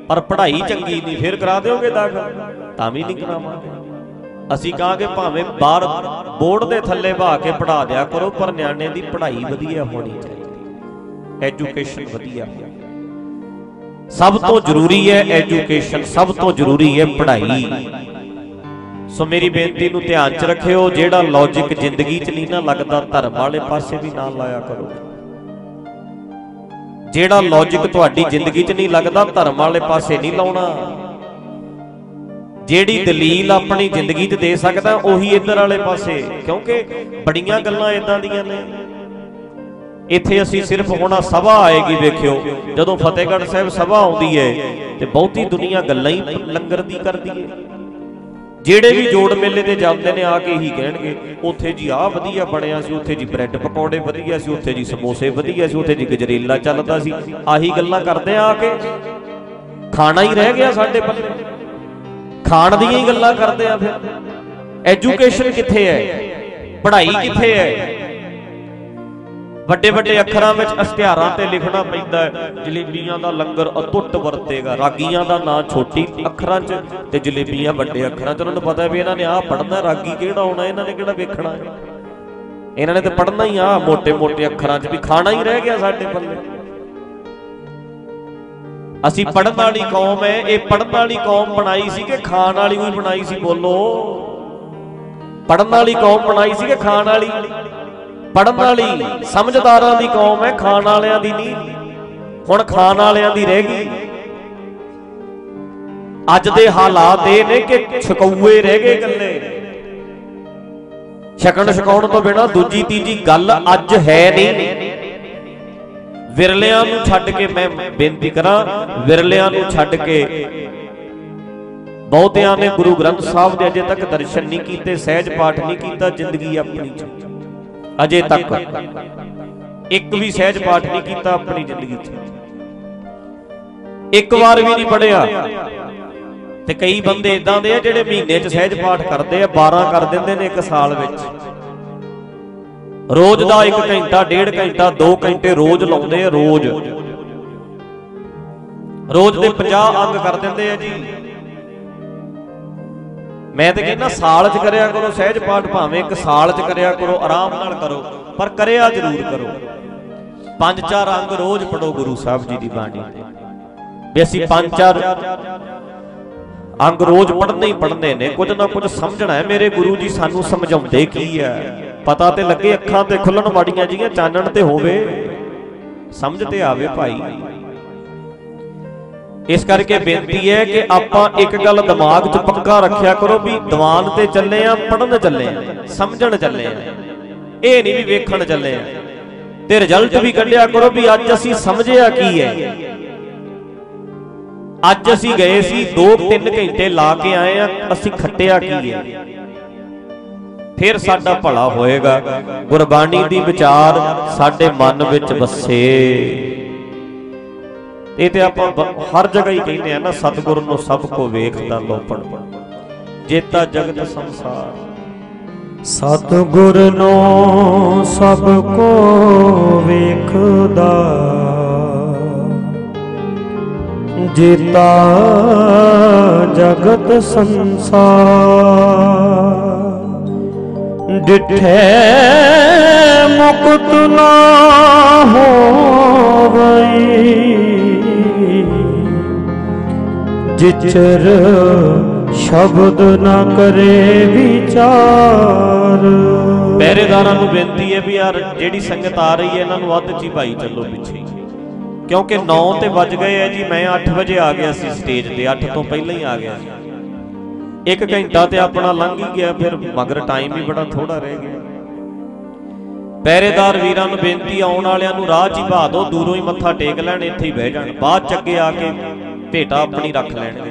ਪਰ ਪੜ੍ਹਾਈ ਚੰਗੀ ਨਹੀਂ, ਫਿਰ ਕਰਾ ਦਿਓਗੇ ਦਾਖਲ? ਤਾਂ ਵੀ ਨਹੀਂ ਕਰਾਵਾਂਗੇ। ਅਸੀਂ ਕਹਾਂਗੇ ਭਾਵੇਂ ਬਾਹਰ ਬੋਰਡ ਦੇ ਥੱਲੇ ਬਹਾ ਕੇ ਪੜਾ ਦਿਆ ਕਰੋ, ਪਰ ਨਿਆਣੇ ਦੀ ਪੜ੍ਹਾਈ ਵਧੀਆ ਹੋਣੀ ਚਾਹੀਦੀ। ਐਜੂਕੇਸ਼ਨ ਵਧੀਆ। ਹੋਣੀ ਸਭ ਤੋਂ ਜ਼ਰੂਰੀ ਹੈ ਐਜੂਕੇਸ਼ਨ ਸਭ ਤੋਂ ਜ਼ਰੂਰੀ ਹੈ ਪੜ੍ਹਾਈ। ਸੋ ਮੇਰੀ ਬੇਨਤੀ ਨੂੰ ਧਿਆਨ 'ਚ ਰੱਖਿਓ, ਜਿਹੜਾ ਲੌਜੀਕ ਜ਼ਿੰਦਗੀ 'ਚ ਨਹੀਂ ਨਾ ਲੱਗਦਾ, ਧਰਮ ਵਾਲੇ ਪਾਸੇ ਵੀ ਨਾ ਲਾਇਆ ਕਰੋ। ਜਿਹੜਾ ਲੌਜੀਕ ਤੁਹਾਡੀ ਜ਼ਿੰਦਗੀ 'ਚ ਨਹੀਂ ਲੱਗਦਾ ਧਰਮ ਵਾਲੇ ਪਾਸੇ ਨਹੀਂ ਲਾਉਣਾ। ਜਿਹੜੀ ਦਲੀਲ ਆਪਣੀ ਜ਼ਿੰਦਗੀ 'ਚ ਦੇ ਸਕਦਾ ਉਹੀ ਇੱਧਰ ਵਾਲੇ ਪਾਸੇ। ਕਿਉਂਕਿ ਬੜੀਆਂ ਗੱਲਾਂ ਇਦਾਂ ਦੀਆਂ ਨੇ। ਇੱਥੇ ਅਸੀਂ ਸਿਰਫ ਹੁਣ ਸਭਾ ਆਏਗੀ ਵੇਖਿਓ। ਜਦੋਂ ਫਤਿਹਗੜ੍ਹ ਸਾਹਿਬ ਸਭਾ ਆਉਂਦੀ ਹੈ ਤੇ ਬਹੁਤੀ ਦੁਨੀਆ ਗੱਲਾਂ ਹੀ ਲੰਗਰ ਦੀ ਕਰਦੀ ਹੈ ਜਿਹੜੇ ਵੀ ਜੋੜ ਮੇਲੇ ਤੇ ਜਾਂਦੇ ਨੇ, ਆ ਕੇ ਇਹੀ ਕਹਿਣਗੇ, ਉੱਥੇ ਜੀ ਆਹ ਵਧੀਆ ਬਣਿਆ ਸੀ, ਉੱਥੇ ਜੀ ਬ੍ਰੈਡ ਪਕੌੜੇ ਵਧੀਆ ਸੀ, ਉੱਥੇ ਜੀ ਸਮੋਸੇ ਵਧੀਆ ਸੀ, ਉੱਥੇ ਜੀ ਗਜਰੇਲਾ ਚੱਲਦਾ ਸੀ। ਆਹੀ ਗੱਲਾਂ ਕਰਦੇ ਆ ਕੇ। ਖਾਣਾ ਹੀ ਰਹਿ ਗਿਆ ਸਾਡੇ ਪੱਲੇ। ਖਾਣ ਦੀਆਂ ਹੀ ਗੱਲਾਂ ਕਰਦੇ ਆ ਫਿਰ। ਐਜੂਕੇਸ਼ਨ ਕਿੱਥੇ ਹੈ? ਪੜ੍ਹਾਈ ਕਿੱਥੇ ਹੈ? ਵੱਡੇ ਵੱਡੇ ਅੱਖਰਾਂ ਵਿੱਚ ਅਸਤਿਹਾਰਾਂ ਤੇ ਲਿਖਣਾ ਪੈਂਦਾ ਹੈ ਜਲੇਬੀਆਂ ਦਾ ਲੰਗਰ ਅਤੁੱਟ ਵਰਤੇਗਾ ਰਾਗੀਆਂ ਦਾ ਨਾਂ ਛੋਟੀ ਅੱਖਰਾਂ 'ਚ ਤੇ ਜਲੇਬੀਆਂ ਵੱਡੇ ਅੱਖਰਾਂ 'ਚ। ਉਹਨਾਂ ਨੂੰ ਪਤਾ ਵੀ ਇਹਨਾਂ ਨੇ ਆਹ ਪੜਨਾ ਰਾਗੀ ਕਿਹੜਾ ਹੋਣਾ ਇਹਨਾਂ ਨੇ ਕਿਹੜਾ ਵੇਖਣਾ ਇਹਨਾਂ ਨੇ ਤਾਂ ਪੜਨਾ ਹੀ ਆ ਮੋਟੇ ਮੋਟੇ ਅੱਖਰਾਂ 'ਚ ਵੀ ਖਾਣਾ ਹੀ ਰਹਿ ਗਿਆ ਸਾਡੇ ਬੰਦੇ। ਅਸੀਂ ਪੜਨ ਵਾਲੀ ਕੌਮ ਹੈ ਇਹ ਪੜਨ ਵਾਲੀ ਕੌਮ ਬਣਾਈ ਸੀ ਕਿ ਖਾਣ ਵਾਲੀ ਵੀ ਬਣਾਈ ਸੀ ਬੋਲੋ। ਪੜਨ ਵਾਲੀ ਕੌਮ ਬਣਾਈ ਸੀ ਕਿ ਖਾਣ ਵਾਲੀ? ਪੜਨ ਵਾਲੀ, ਸਮਝਦਾਰਾਂ ਦੀ ਕੌਮ ਹੈ, ਖਾਣ ਵਾਲਿਆਂ ਦੀ ਨਹੀਂ। ਹੁਣ ਖਾਣ ਵਾਲਿਆਂ ਦੀ ਰਹਿ ਗਈ। ਅੱਜ ਦੇ ਹਾਲਾਤ ਇਹ ਨੇ ਕਿ ਛਕੂਏ ਰਹਿ ਗਏ ਇਕੱਲੇ। ਛਕਣ ਛਕਾਉਣ ਤੋਂ ਬਿਨਾ ਦੂਜੀ ਤੀਜੀ ਗੱਲ ਅੱਜ ਹੈ ਨਹੀਂ। ਵਿਰਲਿਆਂ ਨੂੰ ਛੱਡ ਕੇ ਮੈਂ ਬੇਨਤੀ ਕਰਾਂ, ਵਿਰਲਿਆਂ ਨੂੰ ਛੱਡ ਕੇ। ਬਹੁਤਿਆਂ ਨੇ ਗੁਰੂ ਗ੍ਰੰਥ ਸਾਹਿਬ ਦੇ ਅਜੇ ਤੱਕ ਦਰਸ਼ਨ ਨਹੀਂ ਕੀਤੇ, ਸਹਿਜ ਪਾਠ ਨਹੀਂ ਕੀਤਾ, ਜ਼ਿੰਦਗੀ ਆਪਣੀ ਚ ਅਜੇ ਤੱਕ ਇੱਕ ਵੀ ਸਹਿਜ ਪਾਠ ਨਹੀਂ ਕੀਤਾ ਆਪਣੀ ਜ਼ਿੰਦਗੀ 'ਚ ਇੱਕ ਵਾਰ ਵੀ ਨਹੀਂ ਪੜਿਆ ਤੇ ਕਈ ਬੰਦੇ ਇਦਾਂ ਦੇ ਆ ਜਿਹੜੇ ਮਹੀਨੇ 'ਚ ਸਹਿਜ ਪਾਠ ਕਰਦੇ ਆ 12 ਕਰ ਦਿੰਦੇ ਨੇ ਇੱਕ ਸਾਲ ਵਿੱਚ। ਰੋਜ਼ ਦਾ 1 ਘੰਟਾ 1.5 ਘੰਟਾ 2 ਘੰਟੇ ਰੋਜ਼ ਲਾਉਂਦੇ ਆ ਰੋਜ਼। ਰੋਜ਼ ਦੇ 50 ਅੰਗ ਕਰ ਦਿੰਦੇ ਆ ਜੀ। ਮੈਂ ਤੇ ਕਹਿੰਦਾ ਸਾਲ 'ਚ ਕਰਿਆ ਕਰੋ, ਸਹਿਜ ਪਾਠ ਭਾਵੇਂ ਇੱਕ ਸਾਲ 'ਚ ਕਰਿਆ ਕਰੋ, ਆਰਾਮ ਨਾਲ ਕਰੋ, ਪਰ ਕਰਿਆ ਜ਼ਰੂਰ ਕਰੋ। ਪੰਜ ਚਾਰ ਅੰਗ ਰੋਜ਼ ਪੜੋ ਗੁਰੂ ਸਾਹਿਬ ਜੀ ਦੀ ਬਾਣੀ ਵੀ ਅਸੀਂ ਪੰਜ ਚਾਰ ਅੰਗ ਰੋਜ਼ ਪੜ੍ਹਨੇ ਹੀ ਪੜ੍ਹਨੇ ਨੇ, ਕੁਝ ਨਾ ਕੁਝ ਸਮਝਣਾ ਹੈ। ਮੇਰੇ ਗੁਰੂ ਜੀ ਸਾਨੂੰ ਸਮਝਾਉਂਦੇ ਕੀ ਹੈ? ਪਤਾ ਤੇ ਲੱਗੇ ਅੱਖਾਂ ਤੇ ਖੁੱਲਣ ਵਾੜੀਆਂ ਜੀਆਂ, ਚਾਨਣ ਤੇ ਹੋਵੇ। ਸਮਝ ਤੇ ਆਵੇ ਭਾਈ। ਇਸ ਕਰਕੇ ਬੇਨਤੀ ਹੈ ਕਿ ਆਪਾਂ ਇੱਕ ਗੱਲ ਦਿਮਾਗ 'ਚ ਪੱਕਾ ਰੱਖਿਆ ਕਰੋ ਵੀ ਦੀਵਾਨ ਤੇ ਚੱਲੇ ਆ ਪੜਨ ਚੱਲੇ ਆ, ਸਮਝਣ ਚੱਲੇ ਆ, ਇਹ ਨਹੀਂ ਵੀ ਵੇਖਣ ਚੱਲੇ ਆ। ਤੇ ਰਿਜ਼ਲਟ ਵੀ ਕੱਢਿਆ ਕਰੋ ਵੀ ਅੱਜ ਅਸੀਂ ਸਮਝਿਆ ਕੀ ਹੈ। ਅੱਜ ਅਸੀਂ ਗਏ ਸੀ 2-3 ਘੰਟੇ ਲਾ ਕੇ ਆਏ ਆ, ਅਸੀਂ ਖੱਟਿਆ ਕੀ ਹੈ। ਫਿਰ ਸਾਡਾ ਭਲਾ ਹੋਏਗਾ। ਗੁਰਬਾਣੀ ਦੀ ਵਿਚਾਰ ਸਾਡੇ ਮਨ ਵਿੱਚ ਵਸੇ। ਇਹ ਤੇ ਆਪਾਂ ਹਰ ਜਗ੍ਹਾ ਹੀ ਕਹਿੰਦੇ ਆ ਨਾ, ਸਤਿਗੁਰ ਨੂੰ ਸਭ ਕੋ ਵੇਖਦਾ ਲੋਪਣ। ਜੇਤਾ ਜਗਤ ਸੰਸਾਰ। ਸਤਿਗੁਰ ਨੂੰ ਸਭ ਕੋ ਵੇਖਦਾ। ਜੇਤਾ ਜਗਤ ਸੰਸਾਰ। ਡਿਠੇ ਮੁਕਤ ਨਾ ਹੋਵਈ। ਜਿਚਰ ਸ਼ਬਦ ਨਾ ਕਰੇ ਵਿਚਾਰ। ਪਹਿਰੇਦਾਰਾਂ ਨੂੰ ਬੇਨਤੀ ਹੈ ਵੀ ਯਾਰ ਜਿਹੜੀ ਸੰਗਤ ਆ ਰਹੀ ਹੈ, ਇਹਨਾਂ ਨੂੰ ਅੱਧ ਚ ਭਾਈ ਚੱਲੋ ਪਿੱਛੇ। ਕਿਉਂਕਿ 9 ਤੇ ਵੱਜ ਗਏ ਆ ਜੀ, ਮੈਂ 8 ਵਜੇ ਆ ਗਿਆ ਸੀ ਸਟੇਜ ਤੇ 8 ਤੋਂ ਪਹਿਲਾਂ ਹੀ ਆ ਗਿਆ ਸੀ। ਇੱਕ ਘੰਟਾ ਤੇ ਆਪਣਾ ਲੰਘ ਹੀ ਗਿਆ ਫਿਰ, ਮਗਰ ਟਾਈਮ ਵੀ ਬੜਾ ਥੋੜਾ ਰਹਿ ਗਿਆ। ਪਹਿਰੇਦਾਰ ਵੀਰਾਂ ਨੂੰ ਬੇਨਤੀ, ਆਉਣ ਵਾਲਿਆਂ ਨੂੰ ਰਾਹ 'ਚ ਹੀ ਭਾ ਦਿਓ, ਦੂਰੋਂ ਹੀ ਮੱਥਾ ਟੇਕ ਲੈਣ, ਇੱਥੇ ਹੀ ਬਹਿ ਜਾਣ। ਬਾਅਦ ਚ ਅੱਗੇ ਆ ਕੇ ਭੇਟਾ ਆਪਣੀ ਰੱਖ ਲੈਣਗੇ।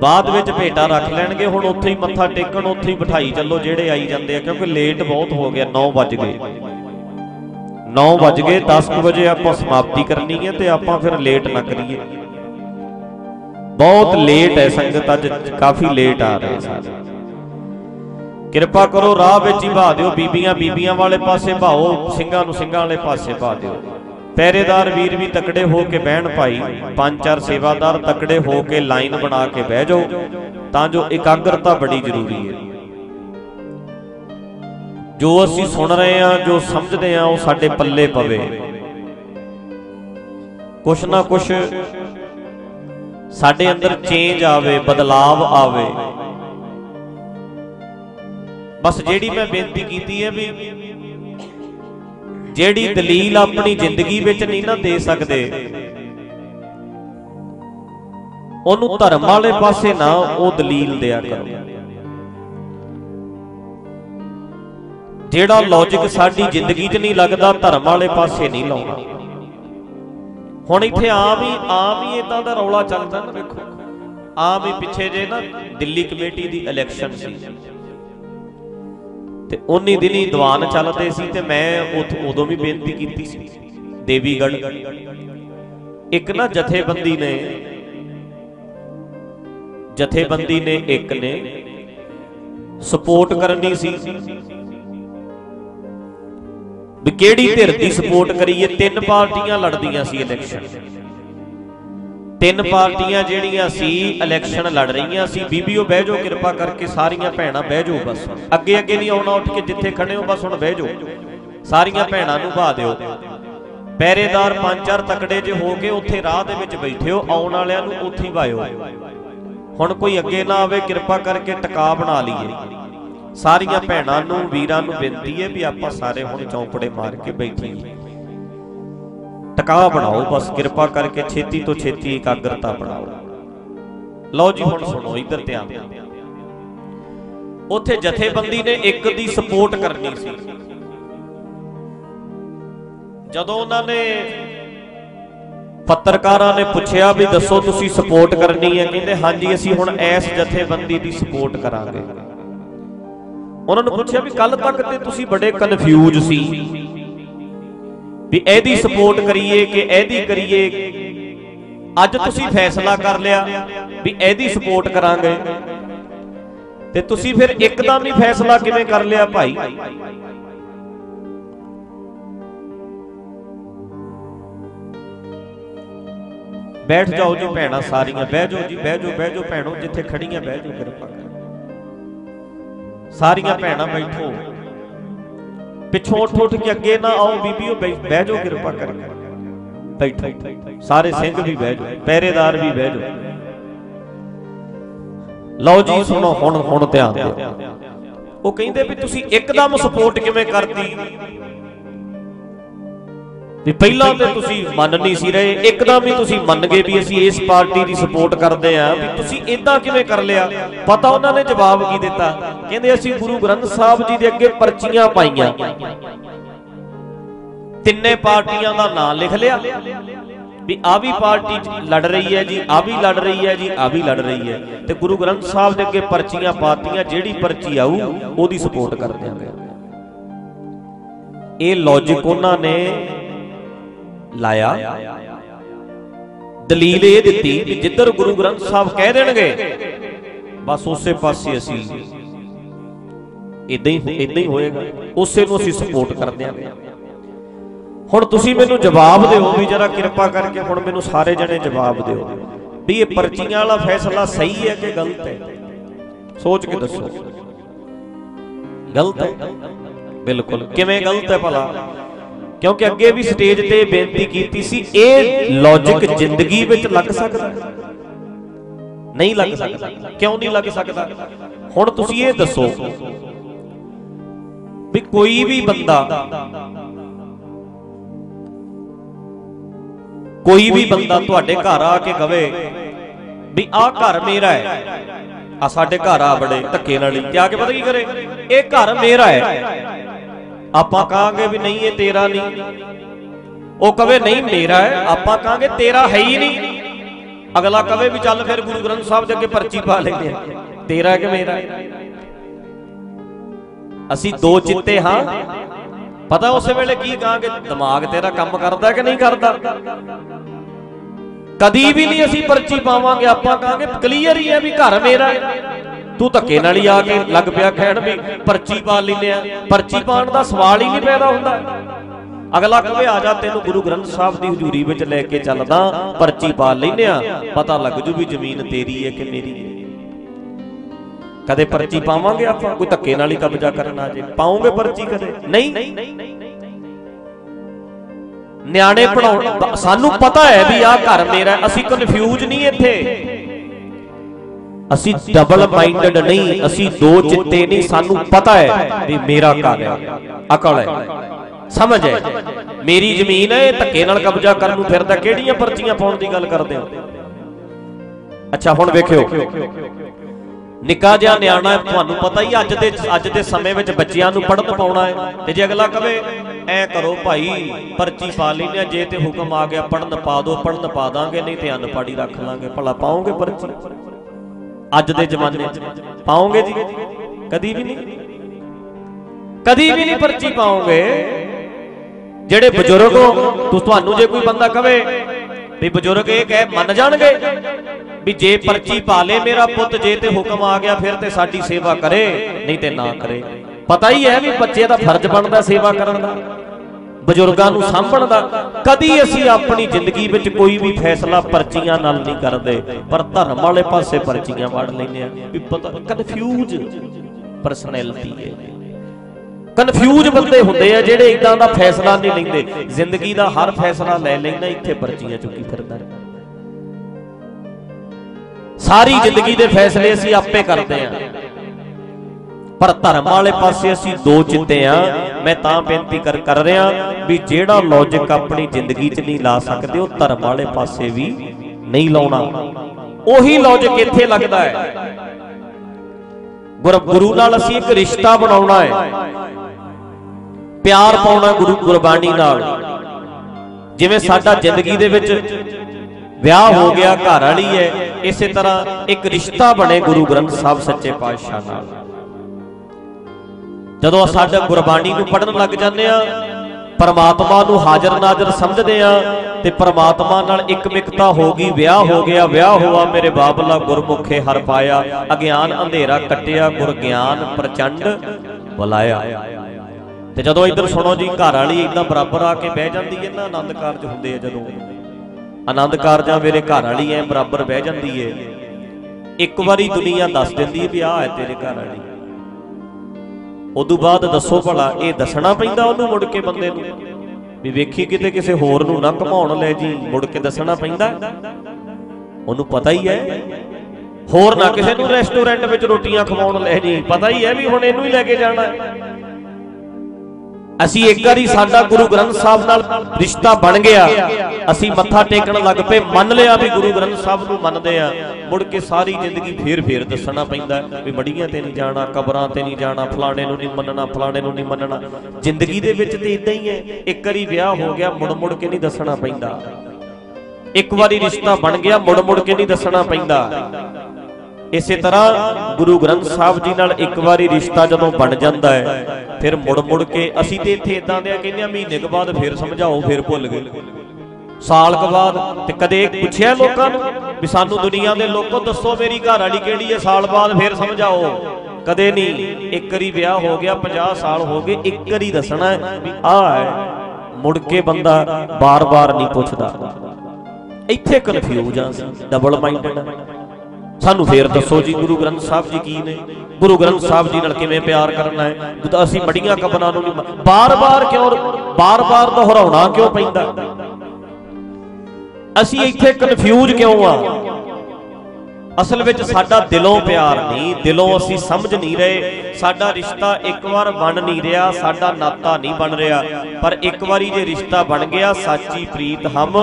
ਬਾਅਦ ਵਿੱਚ ਭੇਟਾ ਰੱਖ ਲੈਣਗੇ, ਹੁਣ ਉੱਥੇ ਹੀ ਮੱਥਾ ਟੇਕਣ, ਉੱਥੇ ਹੀ ਬਿਠਾਈ ਚੱਲੋ, ਜਿਹੜੇ ਆਈ ਜਾਂਦੇ ਆ, ਕਿਉਂਕਿ ਲੇਟ ਬਹੁਤ ਹੋ ਗਿਆ 9 ਵੱਜ ਗਏ। 9 ਵੱਜ ਗਏ 10 ਵਜੇ ਆਪਾਂ ਸਮਾਪਤੀ ਕਰਨੀ ਹੈ ਤੇ ਆਪਾਂ ਫਿਰ ਲੇਟ ਨਾ ਕਰੀਏ। ਬਹੁਤ ਲੇਟ ਹੈ ਸੰਗਤ, ਅੱਜ ਕਾਫੀ ਲੇਟ ਆ ਰਹੇ ਸਾਰੇ। ਕਿਰਪਾ ਕਰੋ, ਰਾਹ ਵਿੱਚ ਹੀ ਭਾ ਦਿਓ, ਬੀਬੀਆਂ ਬੀਬੀਆਂ ਵਾਲੇ ਪਾਸੇ ਭਾਓ, ਸਿੰਘਾਂ ਨੂੰ ਸਿੰਘਾਂ ਵਾਲੇ ਪਾਸੇ ਭਾ ਦਿਓ। ਪਹਿਰੇਦਾਰ ਵੀਰ ਵੀ ਤਕੜੇ ਹੋ ਕੇ ਬਹਿਣ ਭਾਈ, ਪੰਜ ਚਾਰ ਸੇਵਾਦਾਰ ਤਕੜੇ ਹੋ ਕੇ ਲਾਈਨ ਬਣਾ ਕੇ ਬਹਿ ਜਾਓ, ਤਾਂ ਜੋ ਇਕਾਗਰਤਾ ਬੜੀ ਜ਼ਰੂਰੀ ਹੈ। ਜੋ ਅਸੀਂ ਸੁਣ ਰਹੇ ਹਾਂ, ਜੋ ਸਮਝਦੇ ਹਾਂ, ਉਹ ਸਾਡੇ ਪੱਲੇ ਪਵੇ। ਕੁਛ ਨਾ ਕੁਛ ਸਾਡੇ ਅੰਦਰ ਚੇਂਜ ਆਵੇ, ਬਦਲਾਵ ਆਵੇ। ਬਸ ਜਿਹੜੀ ਮੈਂ ਬੇਨਤੀ ਕੀਤੀ ਹੈ ਵੀ ਜਿਹੜੀ ਦਲੀਲ ਆਪਣੀ ਜ਼ਿੰਦਗੀ ਵਿੱਚ ਨਹੀਂ ਨਾ ਦੇ ਸਕਦੇ। ਉਹਨੂੰ ਧਰਮ ਵਾਲੇ ਪਾਸੇ ਨਾ ਉਹ ਦਲੀਲ ਦਿਆ ਕਰੋ। ਜਿਹੜਾ ਲੌਜੀਕ ਸਾਡੀ ਜ਼ਿੰਦਗੀ 'ਚ ਨਹੀਂ ਲੱਗਦਾ, ਧਰਮ ਵਾਲੇ ਪਾਸੇ ਨਹੀਂ ਲਾਉਣਾ। ਹੁਣ ਇੱਥੇ ਆਮ ਹੀ ਆਮ ਹੀ ਇਦਾਂ ਦਾ ਰੌਲਾ ਚੱਲਦਾ ਨਾ ਵੇਖੋ। ਆਮ ਹੀ ਪਿੱਛੇ ਜੇ ਨਾ ਦਿੱਲੀ ਕਮੇਟੀ ਦੀ ਇਲੈਕਸ਼ਨ ਸੀ। ਤੇ ਉਨੀ ਦਿਨੀ ਦੀਵਾਨ ਚੱਲਦੇ ਸੀ ਤੇ ਮੈਂ ਉਥ ਉਦੋਂ ਵੀ ਬੇਨਤੀ ਕੀਤੀ ਸੀ। ਦੇਵੀਗੜ ਇੱਕ ਨਾ ਜਥੇਬੰਦੀ ਨੇ ਜਥੇਬੰਦੀ ਨੇ ਇੱਕ ਨੇ ਸਪੋਰਟ ਕਰਨੀ ਸੀ। ਵੀ ਕਿਹੜੀ ਧਿਰ ਦੀ ਸਪੋਰਟ ਕਰੀਏ? ਤਿੰਨ ਪਾਰਟੀਆਂ ਲੜਦੀਆਂ ਸੀ ਇਲੈਕਸ਼ਨ ਤਿੰਨ ਪਾਰਟੀਆਂ ਜਿਹੜੀਆਂ ਸੀ ਇਲੈਕਸ਼ਨ ਲੜ ਰਹੀਆਂ ਸੀ, ਬੀਬੀਓ ਬਹਿ ਜਾਓ, ਕਿਰਪਾ ਕਰਕੇ ਸਾਰੀਆਂ ਭੈਣਾਂ ਬਹਿ ਜਾਓ ਬਸ। ਅੱਗੇ ਅੱਗੇ ਨਹੀਂ ਆਉਣਾ, ਉੱਠ ਕੇ ਜਿੱਥੇ ਖੜੇ ਹੋ, ਬਸ ਹੁਣ ਬਹਿ ਜਾਓ। ਸਾਰੀਆਂ ਭੈਣਾਂ ਨੂੰ ਭਾ ਦਿਓ। ਪਹਿਰੇਦਾਰ ਪੰਜ ਚਾਰ ਤਕੜੇ ਜੇ ਹੋ ਕੇ ਉੱਥੇ ਰਾਹ ਦੇ ਵਿੱਚ ਬੈਠੇ ਹੋ, ਆਉਣ ਵਾਲਿਆਂ ਨੂੰ ਉੱਥੇ ਹੀ ਵਾਇਓ ਹੁਣ ਕੋਈ ਅੱਗੇ ਨਾ ਆਵੇ, ਕਿਰਪਾ ਕਰਕੇ ਟਿਕਾ ਬਣਾ ਲਈਏ। ਸਾਰੀਆਂ ਭੈਣਾਂ ਨੂੰ, ਵੀਰਾਂ ਨੂੰ ਬੇਨਤੀ ਹੈ ਵੀ ਆਪਾਂ ਸਾਰੇ ਹੁਣ ਚੌਂਪੜੇ ਮਾਰ ਕੇ ਬੈਠੀਏ। ਟਿਕਾ ਬਣਾਓ, ਬਸ ਕਿਰਪਾ ਕਰਕੇ ਛੇਤੀ ਤੋਂ ਛੇਤੀ ਇਕਾਗਰਤਾ ਬਣਾਓ। ਲਓ ਜੀ, ਹੁਣ ਸੁਣੋ, ਇੱਧਰ ਧਿਆਨ ਉੱਥੇ ਜਥੇਬੰਦੀ ਨੇ ਇੱਕ ਦੀ ਸਪੋਰਟ ਕਰਨੀ ਸੀ। ਜਦੋਂ ਉਹਨਾਂ ਨੇ ਪੱਤਰਕਾਰਾਂ ਨੇ ਪੁੱਛਿਆ ਵੀ ਦੱਸੋ ਤੁਸੀਂ ਸਪੋਰਟ ਕਰਨੀ ਹੈ, ਕਹਿੰਦੇ ਹਾਂਜੀ, ਅਸੀਂ ਹੁਣ ਇਸ ਜਥੇਬੰਦੀ ਦੀ ਸਪੋਰਟ ਕਰਾਂਗੇ। ਉਹਨਾਂ ਨੂੰ ਪੁੱਛਿਆ ਵੀ ਕੱਲ ਤੱਕ ਤੇ ਤੁਸੀਂ ਬੜੇ ਕਨਫਿਊਜ਼ ਸੀ। ਵੀ ਇਹਦੀ ਸਪੋਰਟ ਕਰੀਏ ਕਿ ਇਹਦੀ ਕਰੀਏ। ਅੱਜ ਤੁਸੀਂ ਫੈਸਲਾ ਕਰ ਲਿਆ ਵੀ ਇਹਦੀ ਸਪੋਰਟ ਕਰਾਂਗੇ। ਤੇ ਤੁਸੀਂ ਫਿਰ ਇੱਕਦਮ ਹੀ ਫੈਸਲਾ ਕਿਵੇਂ ਕਰ ਲਿਆ ਭਾਈ? ਬੈਠ ਜਾਓ ਜੀ ਭੈਣਾ ਸਾਰੀਆਂ, ਬਹਿ ਜਾਓ ਜੀ, ਬਹਿ ਜਾਓ ਬਹਿ ਜਾਓ ਭੈਣੋ, ਜਿੱਥੇ ਖੜੀਆਂ ਬਹਿ ਜਾਓ ਕਿਰਪਾ ਸਾਰੀਆਂ ਭੈਣਾ ਬੈਠੋ। ਪਿੱਛੋਂ ਉੱਠ ਉੱਠ ਕੇ ਅੱਗੇ ਨਾ ਆਓ ਬੀਬੀਓ ਬਹਿ ਬਹਿ ਜਾਓ, ਕਿਰਪਾ ਕਰਕੇ ਬੈਠੋ, ਸਾਰੇ ਸਿੰਘ ਵੀ ਬਹਿ ਜਾਓ, ਪਹਿਰੇਦਾਰ ਵੀ ਬਹਿ ਜਾਓ। ਲਓ ਜੀ, ਸੁਣੋ, ਹੁਣ ਹੁਣ ਧਿਆਨ ਉਹ ਕਹਿੰਦੇ ਵੀ ਤੁਸੀਂ ਇੱਕਦਮ ਸਪੋਰਟ ਕਿਵੇਂ ਕਰਦੀ ਵੀ ਪਹਿਲਾਂ ਤੇ ਤੁਸੀਂ ਮੰਨ ਨਹੀਂ ਸੀ ਰਹੇ, ਇੱਕਦਮ ਹੀ ਤੁਸੀਂ ਮੰਨ ਗਏ ਵੀ ਅਸੀਂ ਇਸ ਪਾਰਟੀ ਦੀ ਸਪੋਰਟ ਕਰਦੇ ਆਂ ਵੀ ਤੁਸੀਂ ਇਦਾਂ ਕਿਵੇਂ ਕਰ ਲਿਆ? ਪਤਾ ਉਹਨਾਂ ਨੇ ਜਵਾਬ ਕੀ ਦਿੱਤਾ? ਕਹਿੰਦੇ ਅਸੀਂ ਗੁਰੂ ਗ੍ਰੰਥ ਸਾਹਿਬ ਜੀ ਦੇ ਅੱਗੇ ਪਰਚੀਆਂ ਪਾਈਆਂ। ਤਿੰਨੇ ਪਾਰਟੀਆਂ ਦਾ ਨਾਮ ਲਿਖ ਲਿਆ। ਵੀ ਆ ਵੀ ਪਾਰਟੀ ਲੜ ਰਹੀ ਹੈ ਜੀ ਆ ਵੀ ਲੜ ਰਹੀ ਹੈ ਜੀ ਆ ਵੀ ਲੜ ਰਹੀ ਹੈ। ਤੇ ਗੁਰੂ ਗ੍ਰੰਥ ਸਾਹਿਬ ਦੇ ਅੱਗੇ ਪਰਚੀਆਂ ਪਾਤੀਆਂ, ਜਿਹੜੀ ਪਰਚੀ ਆਊ, ਉਹਦੀ ਸਪੋਰਟ ਕਰ ਦਿਆਂਗੇ। ਇਹ ਲੌਜੀਕ ਉਹਨਾਂ ਨੇ ਲਾਇਆ। ਦਲੀਲ ਇਹ ਦਿੱਤੀ ਕਿ ਜਿੱਧਰ ਗੁਰੂ ਗ੍ਰੰਥ ਸਾਹਿਬ ਕਹਿ ਦੇਣਗੇ, ਬਸ ਉਸੇ ਪਾਸੇ ਅਸੀਂ ਇਦਾਂ ਹੀ ਇਦਾਂ ਹੀ ਹੋਏਗਾ। ਉਸੇ ਨੂੰ ਅਸੀਂ ਸਪੋਰਟ ਕਰ ਦਿਆਂਗੇ ਹੁਣ ਤੁਸੀਂ ਮੈਨੂੰ ਜਵਾਬ ਦਿਓ ਵੀ ਜਰਾ ਕਿਰਪਾ ਕਰਕੇ ਹੁਣ ਮੈਨੂੰ ਸਾਰੇ ਜਣੇ ਜਵਾਬ ਦਿਓ। ਵੀ ਇਹ ਪਰਚੀਆਂ ਵਾਲਾ ਫੈਸਲਾ ਸਹੀ ਹੈ ਕਿ ਗਲਤ ਹੈ? ਸੋਚ ਕੇ ਦੱਸੋ। ਗਲਤ ਹੈ? ਬਿਲਕੁਲ। ਕਿਵੇਂ ਗਲਤ ਹੈ ਭਲਾ? ਕਿਉਂਕਿ ਅੱਗੇ ਵੀ ਸਟੇਜ ਤੇ ਬੇਨਤੀ ਕੀਤੀ ਸੀ, ਇਹ ਲੌਜੀਕ ਜ਼ਿੰਦਗੀ ਵਿੱਚ ਲੱਗ ਸਕਦਾ। ਨਹੀਂ ਲੱਗ ਸਕਦਾ। ਕਿਉਂ ਨਹੀਂ ਲੱਗ ਸਕਦਾ? ਹੁਣ ਤੁਸੀਂ ਇਹ ਦੱਸੋ ਵੀ ਕੋਈ ਵੀ ਬੰਦਾ, ਕੋਈ ਵੀ ਬੰਦਾ ਤੁਹਾਡੇ ਘਰ ਆ ਕੇ ਕਵੇ ਵੀ ਆਹ ਘਰ ਮੇਰਾ ਹੈ। ਆ ਸਾਡੇ ਘਰ ਆ ਬੜੇ ਧੱਕੇ ਨਾਲ ਹੀ। ਤੇ ਆ ਕੇ ਪਤਾ ਕੀ ਕਰੇ? ਇਹ ਘਰ ਮੇਰਾ ਹੈ। ਆਪਾਂ ਕਹਾਂਗੇ ਵੀ ਨਹੀਂ, ਇਹ ਤੇਰਾ ਨਹੀਂ। ਉਹ ਕਵੇ, ਨਹੀਂ, ਮੇਰਾ ਹੈ। ਆਪਾਂ ਕਹਾਂਗੇ, ਤੇਰਾ ਹੈ ਹੀ ਨਹੀਂ। ਅਗਲਾ ਕਵੇ ਵੀ ਚੱਲ ਫਿਰ ਗੁਰੂ ਗ੍ਰੰਥ ਸਾਹਿਬ ਦੇ ਅੱਗੇ ਪਰਚੀ ਪਾ ਲੈਂਦੇ ਆ। ਤੇਰਾ ਕਿ ਮੇਰਾ ਅਸੀਂ ਦੋ ਚਿੱਤੇ ਹਾਂ। ਪਤਾ ਉਸੇ ਵੇਲੇ ਕੀ ਕਹਾਂਗੇ? ਦਿਮਾਗ ਤੇਰਾ ਕੰਮ ਕਰਦਾ ਕਿ ਨਹੀਂ ਕਰਦਾ? ਕਦੀ ਵੀ ਨਹੀਂ ਅਸੀਂ ਪਰਚੀ ਪਾਵਾਂਗੇ। ਆਪਾਂ ਕਹਾਂਗੇ ਕਲੀਅਰ ਹੀ ਹੈ ਵੀ ਘਰ ਮੇਰਾ ਹੈ। ਤੂੰ ਧੱਕੇ ਨਾਲ ਹੀ ਆ ਕੇ ਲੱਗ ਪਿਆ ਕਹਿਣ ਵੀ ਪਰਚੀ ਪਾ ਲੈਨੇ ਆ। ਪਰਚੀ ਪਾਉਣ ਦਾ ਸਵਾਲ ਹੀ ਨਹੀਂ ਪੈਦਾ ਹੁੰਦਾ। ਅਗਲਾ ਕਹੇ, ਆ ਜਾ, ਤੈਨੂੰ ਗੁਰੂ ਗ੍ਰੰਥ ਸਾਹਿਬ ਦੀ ਹਜ਼ੂਰੀ ਵਿੱਚ ਲੈ ਕੇ ਚੱਲਦਾ। ਪਰਚੀ ਪਾ ਲੈਨੇ ਆ। ਪਤਾ ਲੱਗ ਜੂ ਵੀ ਜ਼ਮੀਨ ਤੇਰੀ ਹੈ ਕਿ ਮੇਰੀ ਹੈ। ਕਦੇ ਪਰਚੀ ਪਾਵਾਂਗੇ ਆਪਾਂ? ਕੋਈ ਧੱਕੇ ਨਾਲ ਹੀ ਕਬਜ਼ਾ ਕਰਨਾ ਜੇ। ਪਾਉਂਗੇ ਪਰਚੀ ਕਦੇ? ਨਹੀਂ। ਨਿਆਣੇ ਪੜਾਉਣ ਸਾਨੂੰ ਪਤਾ ਹੈ ਵੀ ਆਹ ਘਰ ਮੇਰਾ ਅਸੀਂ ਕਨਫਿਊਜ਼ ਨਹੀਂ ਇੱਥੇ। ਅਸੀਂ ਡਬਲ ਮਾਈਂਡਡ ਨਹੀਂ, ਅਸੀਂ ਦੋ ਚਿੱਤੇ ਨਹੀਂ, ਸਾਨੂੰ ਪਤਾ ਹੈ ਵੀ ਮੇਰਾ ਘਰ ਹੈ, ਅਕਲ ਹੈ। ਸਮਝ ਹੈ? ਮੇਰੀ ਜ਼ਮੀਨ ਹੈ, ਇਹ ਧੱਕੇ ਨਾਲ ਕਬਜ਼ਾ ਕਰਨ ਨੂੰ ਫਿਰਦਾ, ਕਿਹੜੀਆਂ ਪਰਚੀਆਂ ਪਾਉਣ ਦੀ ਗੱਲ ਕਰਦੇ ਹੋ? ਅੱਛਾ, ਹੁਣ ਵੇਖਿਓ। ਨਿੱਕਾ ਜਿਹਾ ਨਿਆਣਾ ਤੁਹਾਨੂੰ ਪਤਾ ਹੀ ਅੱਜ ਦੇ ਅੱਜ ਦੇ ਸਮੇਂ ਵਿੱਚ ਬੱਚਿਆਂ ਨੂੰ ਪੜ੍ਹਨ ਪਾਉਣਾ ਹੈ ਤੇ ਜੇ ਅਗਲਾ ਕਵੇ, ਐ ਕਰੋ ਭਾਈ, ਪਰਚੀ ਪਾ ਲੈਨੇ ਆ ਜੇ ਤੇ ਹੁਕਮ ਆ ਗਿਆ ਪੜਨ ਪਾ ਦਿਓ ਪੜ੍ਹਨ ਪਾ ਦਾਂਗੇ, ਨਹੀਂ ਤੇ ਅਨਪੜ੍ਹੀ ਰੱਖ ਲਾਂਗੇ, ਭਲਾ ਪਾਉਂਗੇ ਪਰਚੀ? ਅੱਜ ਦੇ ਜ਼ਮਾਨੇ 'ਚ ਪਾਓਗੇ ਜੀ? ਕਦੀ ਵੀ ਨਹੀਂ। ਕਦੀ ਵੀ ਨਹੀਂ ਪਰਚੀ ਪਾਓਗੇ ਜਿਹੜੇ ਬਜ਼ੁਰਗ ਹੋ ਤੁ- ਤੁਹਾਨੂੰ ਜੇ ਕੋਈ ਬੰਦਾ ਕਵੇ ਵੀ ਬਜ਼ੁਰਗ ਇਹ ਕਹਿ ਮੰਨ ਜਾਣਗੇ ਵੀ ਜੇ ਪਰਚੀ ਪਾ ਲੇ ਮੇਰਾ ਪੁੱਤ, ਜੇ ਤੇ ਹੁਕਮ ਆ ਗਿਆ ਫਿਰ ਤੇ ਸਾਡੀ ਸੇਵਾ ਕਰੇ, ਨਹੀਂ ਤੇ ਨਾ ਕਰੇ। ਪਤਾ ਹੀ ਹੈ ਵੀ ਬੱਚੇ ਦਾ ਫਰਜ਼ ਬਣਦਾ ਸੇਵਾ ਕਰਨ ਦਾ। ਬਜ਼ੁਰਗਾਂ ਨੂੰ ਸਾਂਭਣ ਦਾ ਕਦੀ ਅਸੀਂ ਆਪਣੀ ਜ਼ਿੰਦਗੀ ਵਿੱਚ ਕੋਈ ਵੀ ਫੈਸਲਾ ਪਰਚੀਆਂ ਨਾਲ ਨਹੀਂ ਕਰਦੇ, ਪਰ ਧਰਮ ਵਾਲੇ ਪਾਸੇ ਪਰਚੀਆਂ ਵੜ ਲੈਂਦੇ ਆ ਵੀ ਪਤਾ ਕਨਫਿਊਜ਼ ਪਰਸਨੈਲਿਟੀ ਹੈ। ਕਨਫਿਊਜ਼ ਬੰਦੇ ਹੁੰਦੇ ਆ ਜਿਹੜੇ ਇਦਾਂ ਦਾ ਫੈਸਲਾ ਨਹੀਂ ਲੈਂਦੇ। ਜ਼ਿੰਦਗੀ ਦਾ ਹਰ ਫੈਸਲਾ ਲੈ ਲੈਂਦਾ, ਇੱਥੇ ਪਰਚੀਆਂ ਚੁੱਕੀ ਫਿਰਦਾ। ਸਾਰੀ ਜ਼ਿੰਦਗੀ ਦੇ ਫੈਸਲੇ ਅਸੀਂ ਆਪੇ ਕਰਦੇ ਆ ਪਰ ਧਰਮ ਵਾਲੇ ਪਾਸੇ ਅਸੀਂ ਦੋ ਚਿੱਤੇ ਆ। ਮੈਂ ਤਾਂ ਬੇਨਤੀ ਕਰ ਕਰ ਰਿਹਾ ਵੀ ਜਿਹੜਾ ਲੌਜੀਕ ਆਪਣੀ ਜ਼ਿੰਦਗੀ 'ਚ ਨਹੀਂ ਲਾ ਸਕਦੇ, ਉਹ ਧਰਮ ਵਾਲੇ ਪਾਸੇ ਵੀ ਨਹੀਂ ਲਾਉਣਾ। ਉਹੀ ਲੌਜੀਕ ਇੱਥੇ ਲੱਗਦਾ ਹੈ। ਗੁਰ ਗੁਰੂ ਨਾਲ ਅਸੀਂ ਇੱਕ ਰਿਸ਼ਤਾ ਬਣਾਉਣਾ ਹੈ। ਪਿਆਰ ਪਾਉਣਾ ਗੁਰੂ ਗੁਰਬਾਣੀ ਨਾਲ। ਜਿਵੇਂ ਸਾਡਾ ਜ਼ਿੰਦਗੀ ਦੇ ਵਿੱਚ ਵਿਆਹ ਹੋ ਗਿਆ, ਘਰ ਵਾਲੀ ਹੈ, ਇਸੇ ਤਰ੍ਹਾਂ ਇੱਕ ਰਿਸ਼ਤਾ ਬਣੇ ਗੁਰੂ ਗ੍ਰੰਥ ਸਾਹਿਬ ਸੱਚੇ ਪਾਤਸ਼ਾਹ ਨਾਲ। ਜਦੋਂ ਸਾਡਾ ਗੁਰਬਾਣੀ ਨੂੰ ਪੜਨ ਲੱਗ ਜਾਂਦੇ ਆ, ਪਰਮਾਤਮਾ ਨੂੰ ਹਾਜ਼ਰ ਨਾਜ਼ਰ ਸਮਝਦੇ ਆ, ਤੇ ਪਰਮਾਤਮਾ ਨਾਲ ਇੱਕਮਿਕਤਾ ਹੋ ਗਈ, ਵਿਆਹ ਹੋ ਗਿਆ, ਵਿਆਹ ਹੋਆ, ਮੇਰੇ ਬਾਬਲਾ ਗੁਰਮੁਖੇ ਹਰ ਪਾਇਆ, ਅਗਿਆਨ ਅੰਧੇਰਾ ਕੱਟਿਆ, ਗੁਰ ਗਿਆਨ ਪ੍ਰਚੰਡ ਬੁਲਾਇਆ। ਤੇ ਜਦੋਂ ਇੱਧਰ ਸੁਣੋ ਜੀ, ਘਰ ਵਾਲੀ ਇਦਾਂ ਬਰਾਬਰ ਆ ਕੇ ਬਹਿ ਜਾਂਦੀ ਹੈ ਨਾ, ਆਨੰਦ ਕਾਰਜ ਹੁੰਦੇ ਆ ਜਦੋਂ। ਆਨੰਦ ਕਾਰਜਾਂ ਮੇਰੇ ਘਰ ਵਾਲੀ ਐ ਬਰਾਬਰ ਬਹਿ ਜਾਂਦੀ ਏ। ਇੱਕ ਵਾਰੀ ਦੁਨੀਆ ਦੱਸ ਦਿੰਦੀ ਏ ਵੀ ਆਹ ਹੈ ਤੇਰੇ ਘਰ ਵਾਲੀ। ਉਦੋਂ ਬਾਅਦ ਦੱਸੋ ਭਲਾ, ਇਹ ਦੱਸਣਾ ਪੈਂਦਾ ਉਹਨੂੰ ਮੁੜ ਕੇ ਬੰਦੇ ਨੂੰ? ਵੀ ਵੇਖੀ ਕਿਤੇ ਕਿਸੇ ਹੋਰ ਨੂੰ ਨਾ ਘਮਾਉਣ ਲੈ ਜੀ, ਮੁੜ ਕੇ ਦੱਸਣਾ ਪੈਂਦਾ? ਉਹਨੂੰ ਪਤਾ ਹੀ ਹੈ। ਹੋਰ ਨਾ ਕਿਸੇ ਨੂੰ ਰੈਸਟੋਰੈਂਟ ਵਿੱਚ ਰੋਟੀਆਂ ਖਵਾਉਣ ਲੈ ਜੀ, ਪਤਾ ਹੀ ਹੈ ਵੀ ਹੁਣ ਇਹਨੂੰ ਹੀ ਲੈ ਕੇ ਜਾਣਾ। ਅਸੀਂ ਇੱਕ ਵਾਰੀ ਸਾਡਾ ਗੁਰੂ ਗ੍ਰੰਥ ਸਾਹਿਬ ਨਾਲ ਰਿਸ਼ਤਾ ਬਣ ਗਿਆ। ਅਸੀਂ ਮੱਥਾ ਟੇਕਣ ਲੱਗ ਪਏ। ਮੰਨ ਲਿਆ ਵੀ ਗੁਰੂ ਗ੍ਰੰਥ ਸਾਹਿਬ ਨੂੰ ਮੰਨਦੇ ਆ। ਮੁੜ ਕੇ ਸਾਰੀ ਜ਼ਿੰਦਗੀ ਫੇਰ ਫੇਰ ਦੱਸਣਾ ਪੈਂਦਾ ਵੀ ਮੜੀਆਂ ਤੇ ਨਹੀਂ ਜਾਣਾ, ਕਬਰਾਂ ਤੇ ਨਹੀਂ ਜਾਣਾ, ਫਲਾਣੇ ਨੂੰ ਨਹੀਂ ਮੰਨਣਾ, ਫਲਾਣੇ ਨੂੰ ਨਹੀਂ ਮੰਨਣਾ। ਜ਼ਿੰਦਗੀ ਦੇ ਵਿੱਚ ਤੇ ਇਦਾਂ ਹੀ ਹੈ। ਇੱਕ ਵਾਰੀ ਵਿਆਹ ਹੋ ਗਿਆ, ਮੁੜ ਮੁੜ ਕੇ ਨਹੀਂ ਦੱਸਣਾ ਪੈਂਦਾ। ਇੱਕ ਵਾਰੀ ਰਿਸ਼ਤਾ ਬਣ ਗਿਆ, ਮੁੜ ਮੁੜ ਕੇ ਨਹੀਂ ਦੱਸਣਾ ਪੈਂਦਾ। ਇਸੇ ਤਰ੍ਹਾਂ ਗੁਰੂ ਗ੍ਰੰਥ ਸਾਹਿਬ ਜੀ ਨਾਲ ਇੱਕ ਵਾਰੀ ਰਿਸ਼ਤਾ ਜਦੋਂ ਬਣ ਜਾਂਦਾ ਹੈ, ਫਿਰ ਮੁੜ ਮੁੜ ਕੇ ਅਸੀਂ ਤੇ ਇੱਥੇ ਇਦਾਂ ਦੇ ਕਹਿੰਦੇ ਆ, ਮਹੀਨੇ ਕੁ ਬਾਅਦ ਫਿਰ ਸਮਝਾਓ, ਫਿਰ ਭੁੱਲ ਗਏ। ਸਾਲ ਕੁ ਬਾਅਦ ਤੇ ਕਦੇ ਪੁੱਛਿਆ ਲੋਕਾਂ ਨੂੰ ਵੀ ਸਾਨੂੰ ਦੁਨੀਆ ਦੇ ਲੋਕੋ ਦੱਸੋ ਮੇਰੀ ਘਰ ਵਾਲੀ ਕਿਹੜੀ ਹੈ, ਸਾਲ ਬਾਅਦ ਫਿਰ ਸਮਝਾਓ। ਕਦੇ ਨਹੀਂ, ਇੱਕ ਵਾਰੀ ਵਿਆਹ ਹੋ ਗਿਆ 50 ਸਾਲ ਹੋ ਗਏ, ਇੱਕ ਵਾਰੀ ਦੱਸਣਾ ਵੀ ਆਹ ਹੈ, ਮੁੜ ਕੇ ਬੰਦਾ ਬਾਰ-ਬਾਰ ਨਹੀਂ ਪੁੱਛਦਾ। ਇੱਥੇ ਕਨਫਿਊਜ਼ ਆ ਡਬਲ ਮਾਈਂਡਡ ਸਾਨੂੰ ਫੇਰ ਦੱਸੋ ਜੀ, ਗੁਰੂ ਗ੍ਰੰਥ ਸਾਹਿਬ ਜੀ ਕੀ ਨੇ? ਗੁਰੂ ਗ੍ਰੰਥ ਸਾਹਿਬ ਜੀ ਨਾਲ ਕਿਵੇਂ ਪਿਆਰ ਕਰਨਾ ਹੈ? ਜਦੋਂ ਅਸੀਂ ਬੜੀਆਂ ਕਬਰਾਂ ਨੂੰ ਨਹੀਂ ਬਾਰ-ਬਾਰ ਕਿਉਂ, ਬਾਰ-ਬਾਰ ਦੁਹਰਾਉਣਾ ਕਿਉਂ ਪੈਂਦਾ? ਅਸੀਂ ਇੱਥੇ ਕਨਫਿਊਜ਼ ਕਿਉਂ ਆ? ਅਸਲ ਵਿੱਚ ਸਾਡਾ ਦਿਲੋਂ ਪਿਆਰ ਨਹੀਂ ਦਿਲੋਂ ਅਸੀਂ ਸਮਝ ਨਹੀਂ ਰਹੇ ਸਾਡਾ ਰਿਸ਼ਤਾ ਇੱਕ ਵਾਰ ਬਣ ਨਹੀਂ ਰਿਹਾ ਸਾਡਾ ਨਾਤਾ ਨਹੀਂ ਬਣ ਰਿਹਾ ਪਰ ਇੱਕ ਵਾਰੀ ਜੇ ਰਿਸ਼ਤਾ ਬਣ ਗਿਆ ਸਾਚੀ ਪ੍ਰੀਤ ਹਮ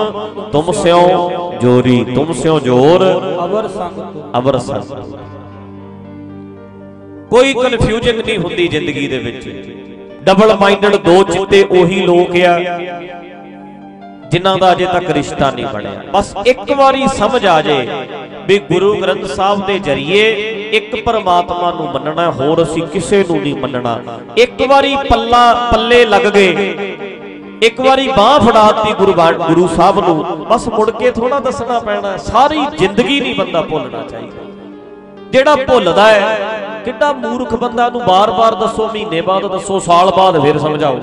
ਤੁਮ ਸਿਓ ਜੋਰੀ ਤੁਮ ਸਿਓ ਜੋਰ ਅਵਰ ਸੰਗ ਅਵਰ ਸੰਗ। ਕੋਈ ਕਨਫਿਊਜ਼ਨ ਨਹੀਂ ਹੁੰਦੀ ਜ਼ਿੰਦਗੀ ਦੇ ਵਿੱਚ। ਡਬਲ ਮਾਈਂਡਡ ਦੋ ਚਿੱਤੇ ਉਹੀ ਲੋਕ ਆ। ਜਿਨ੍ਹਾਂ ਦਾ ਅਜੇ ਤੱਕ ਰਿਸ਼ਤਾ ਨਹੀਂ ਬਣਿਆ। ਬਸ ਇੱਕ ਵਾਰੀ ਸਮਝ ਆ ਜੇ ਵੀ ਗੁਰੂ ਗ੍ਰੰਥ ਸਾਹਿਬ ਦੇ ਜਰੀਏ ਇੱਕ ਪਰਮਾਤਮਾ ਨੂੰ ਮੰਨਣਾ, ਹੋਰ ਅਸੀਂ ਕਿਸੇ ਨੂੰ ਨਹੀਂ ਮੰਨਣਾ। ਇੱਕ ਵਾਰੀ ਪੱਲਾ ਪੱਲੇ ਲੱਗ ਗਏ। ਇੱਕ ਵਾਰੀ ਬਾਹ ਫੜਾਤੀ ਗੁਰੂ ਗੁਰੂ ਸਾਹਿਬ ਨੂੰ। ਬਸ ਮੁੜ ਕੇ ਥੋੜਾ ਦੱਸਣਾ ਪੈਣਾ। ਸਾਰੀ ਜ਼ਿੰਦਗੀ ਨਹੀਂ ਬੰਦਾ ਭੁੱਲਣਾ ਚਾਹੀਦਾ। ਜਿਹੜਾ ਭੁੱਲਦਾ ਹੈ, ਕਿੱਡਾ ਮੂਰਖ ਬੰਦਾ ਨੂੰ ਬਾਰ-ਬਾਰ ਦੱਸੋ, ਮਹੀਨੇ ਬਾਅਦ ਦੱਸੋ, ਸਾਲ ਬਾਅਦ ਫਿਰ ਸਮਝਾਓ।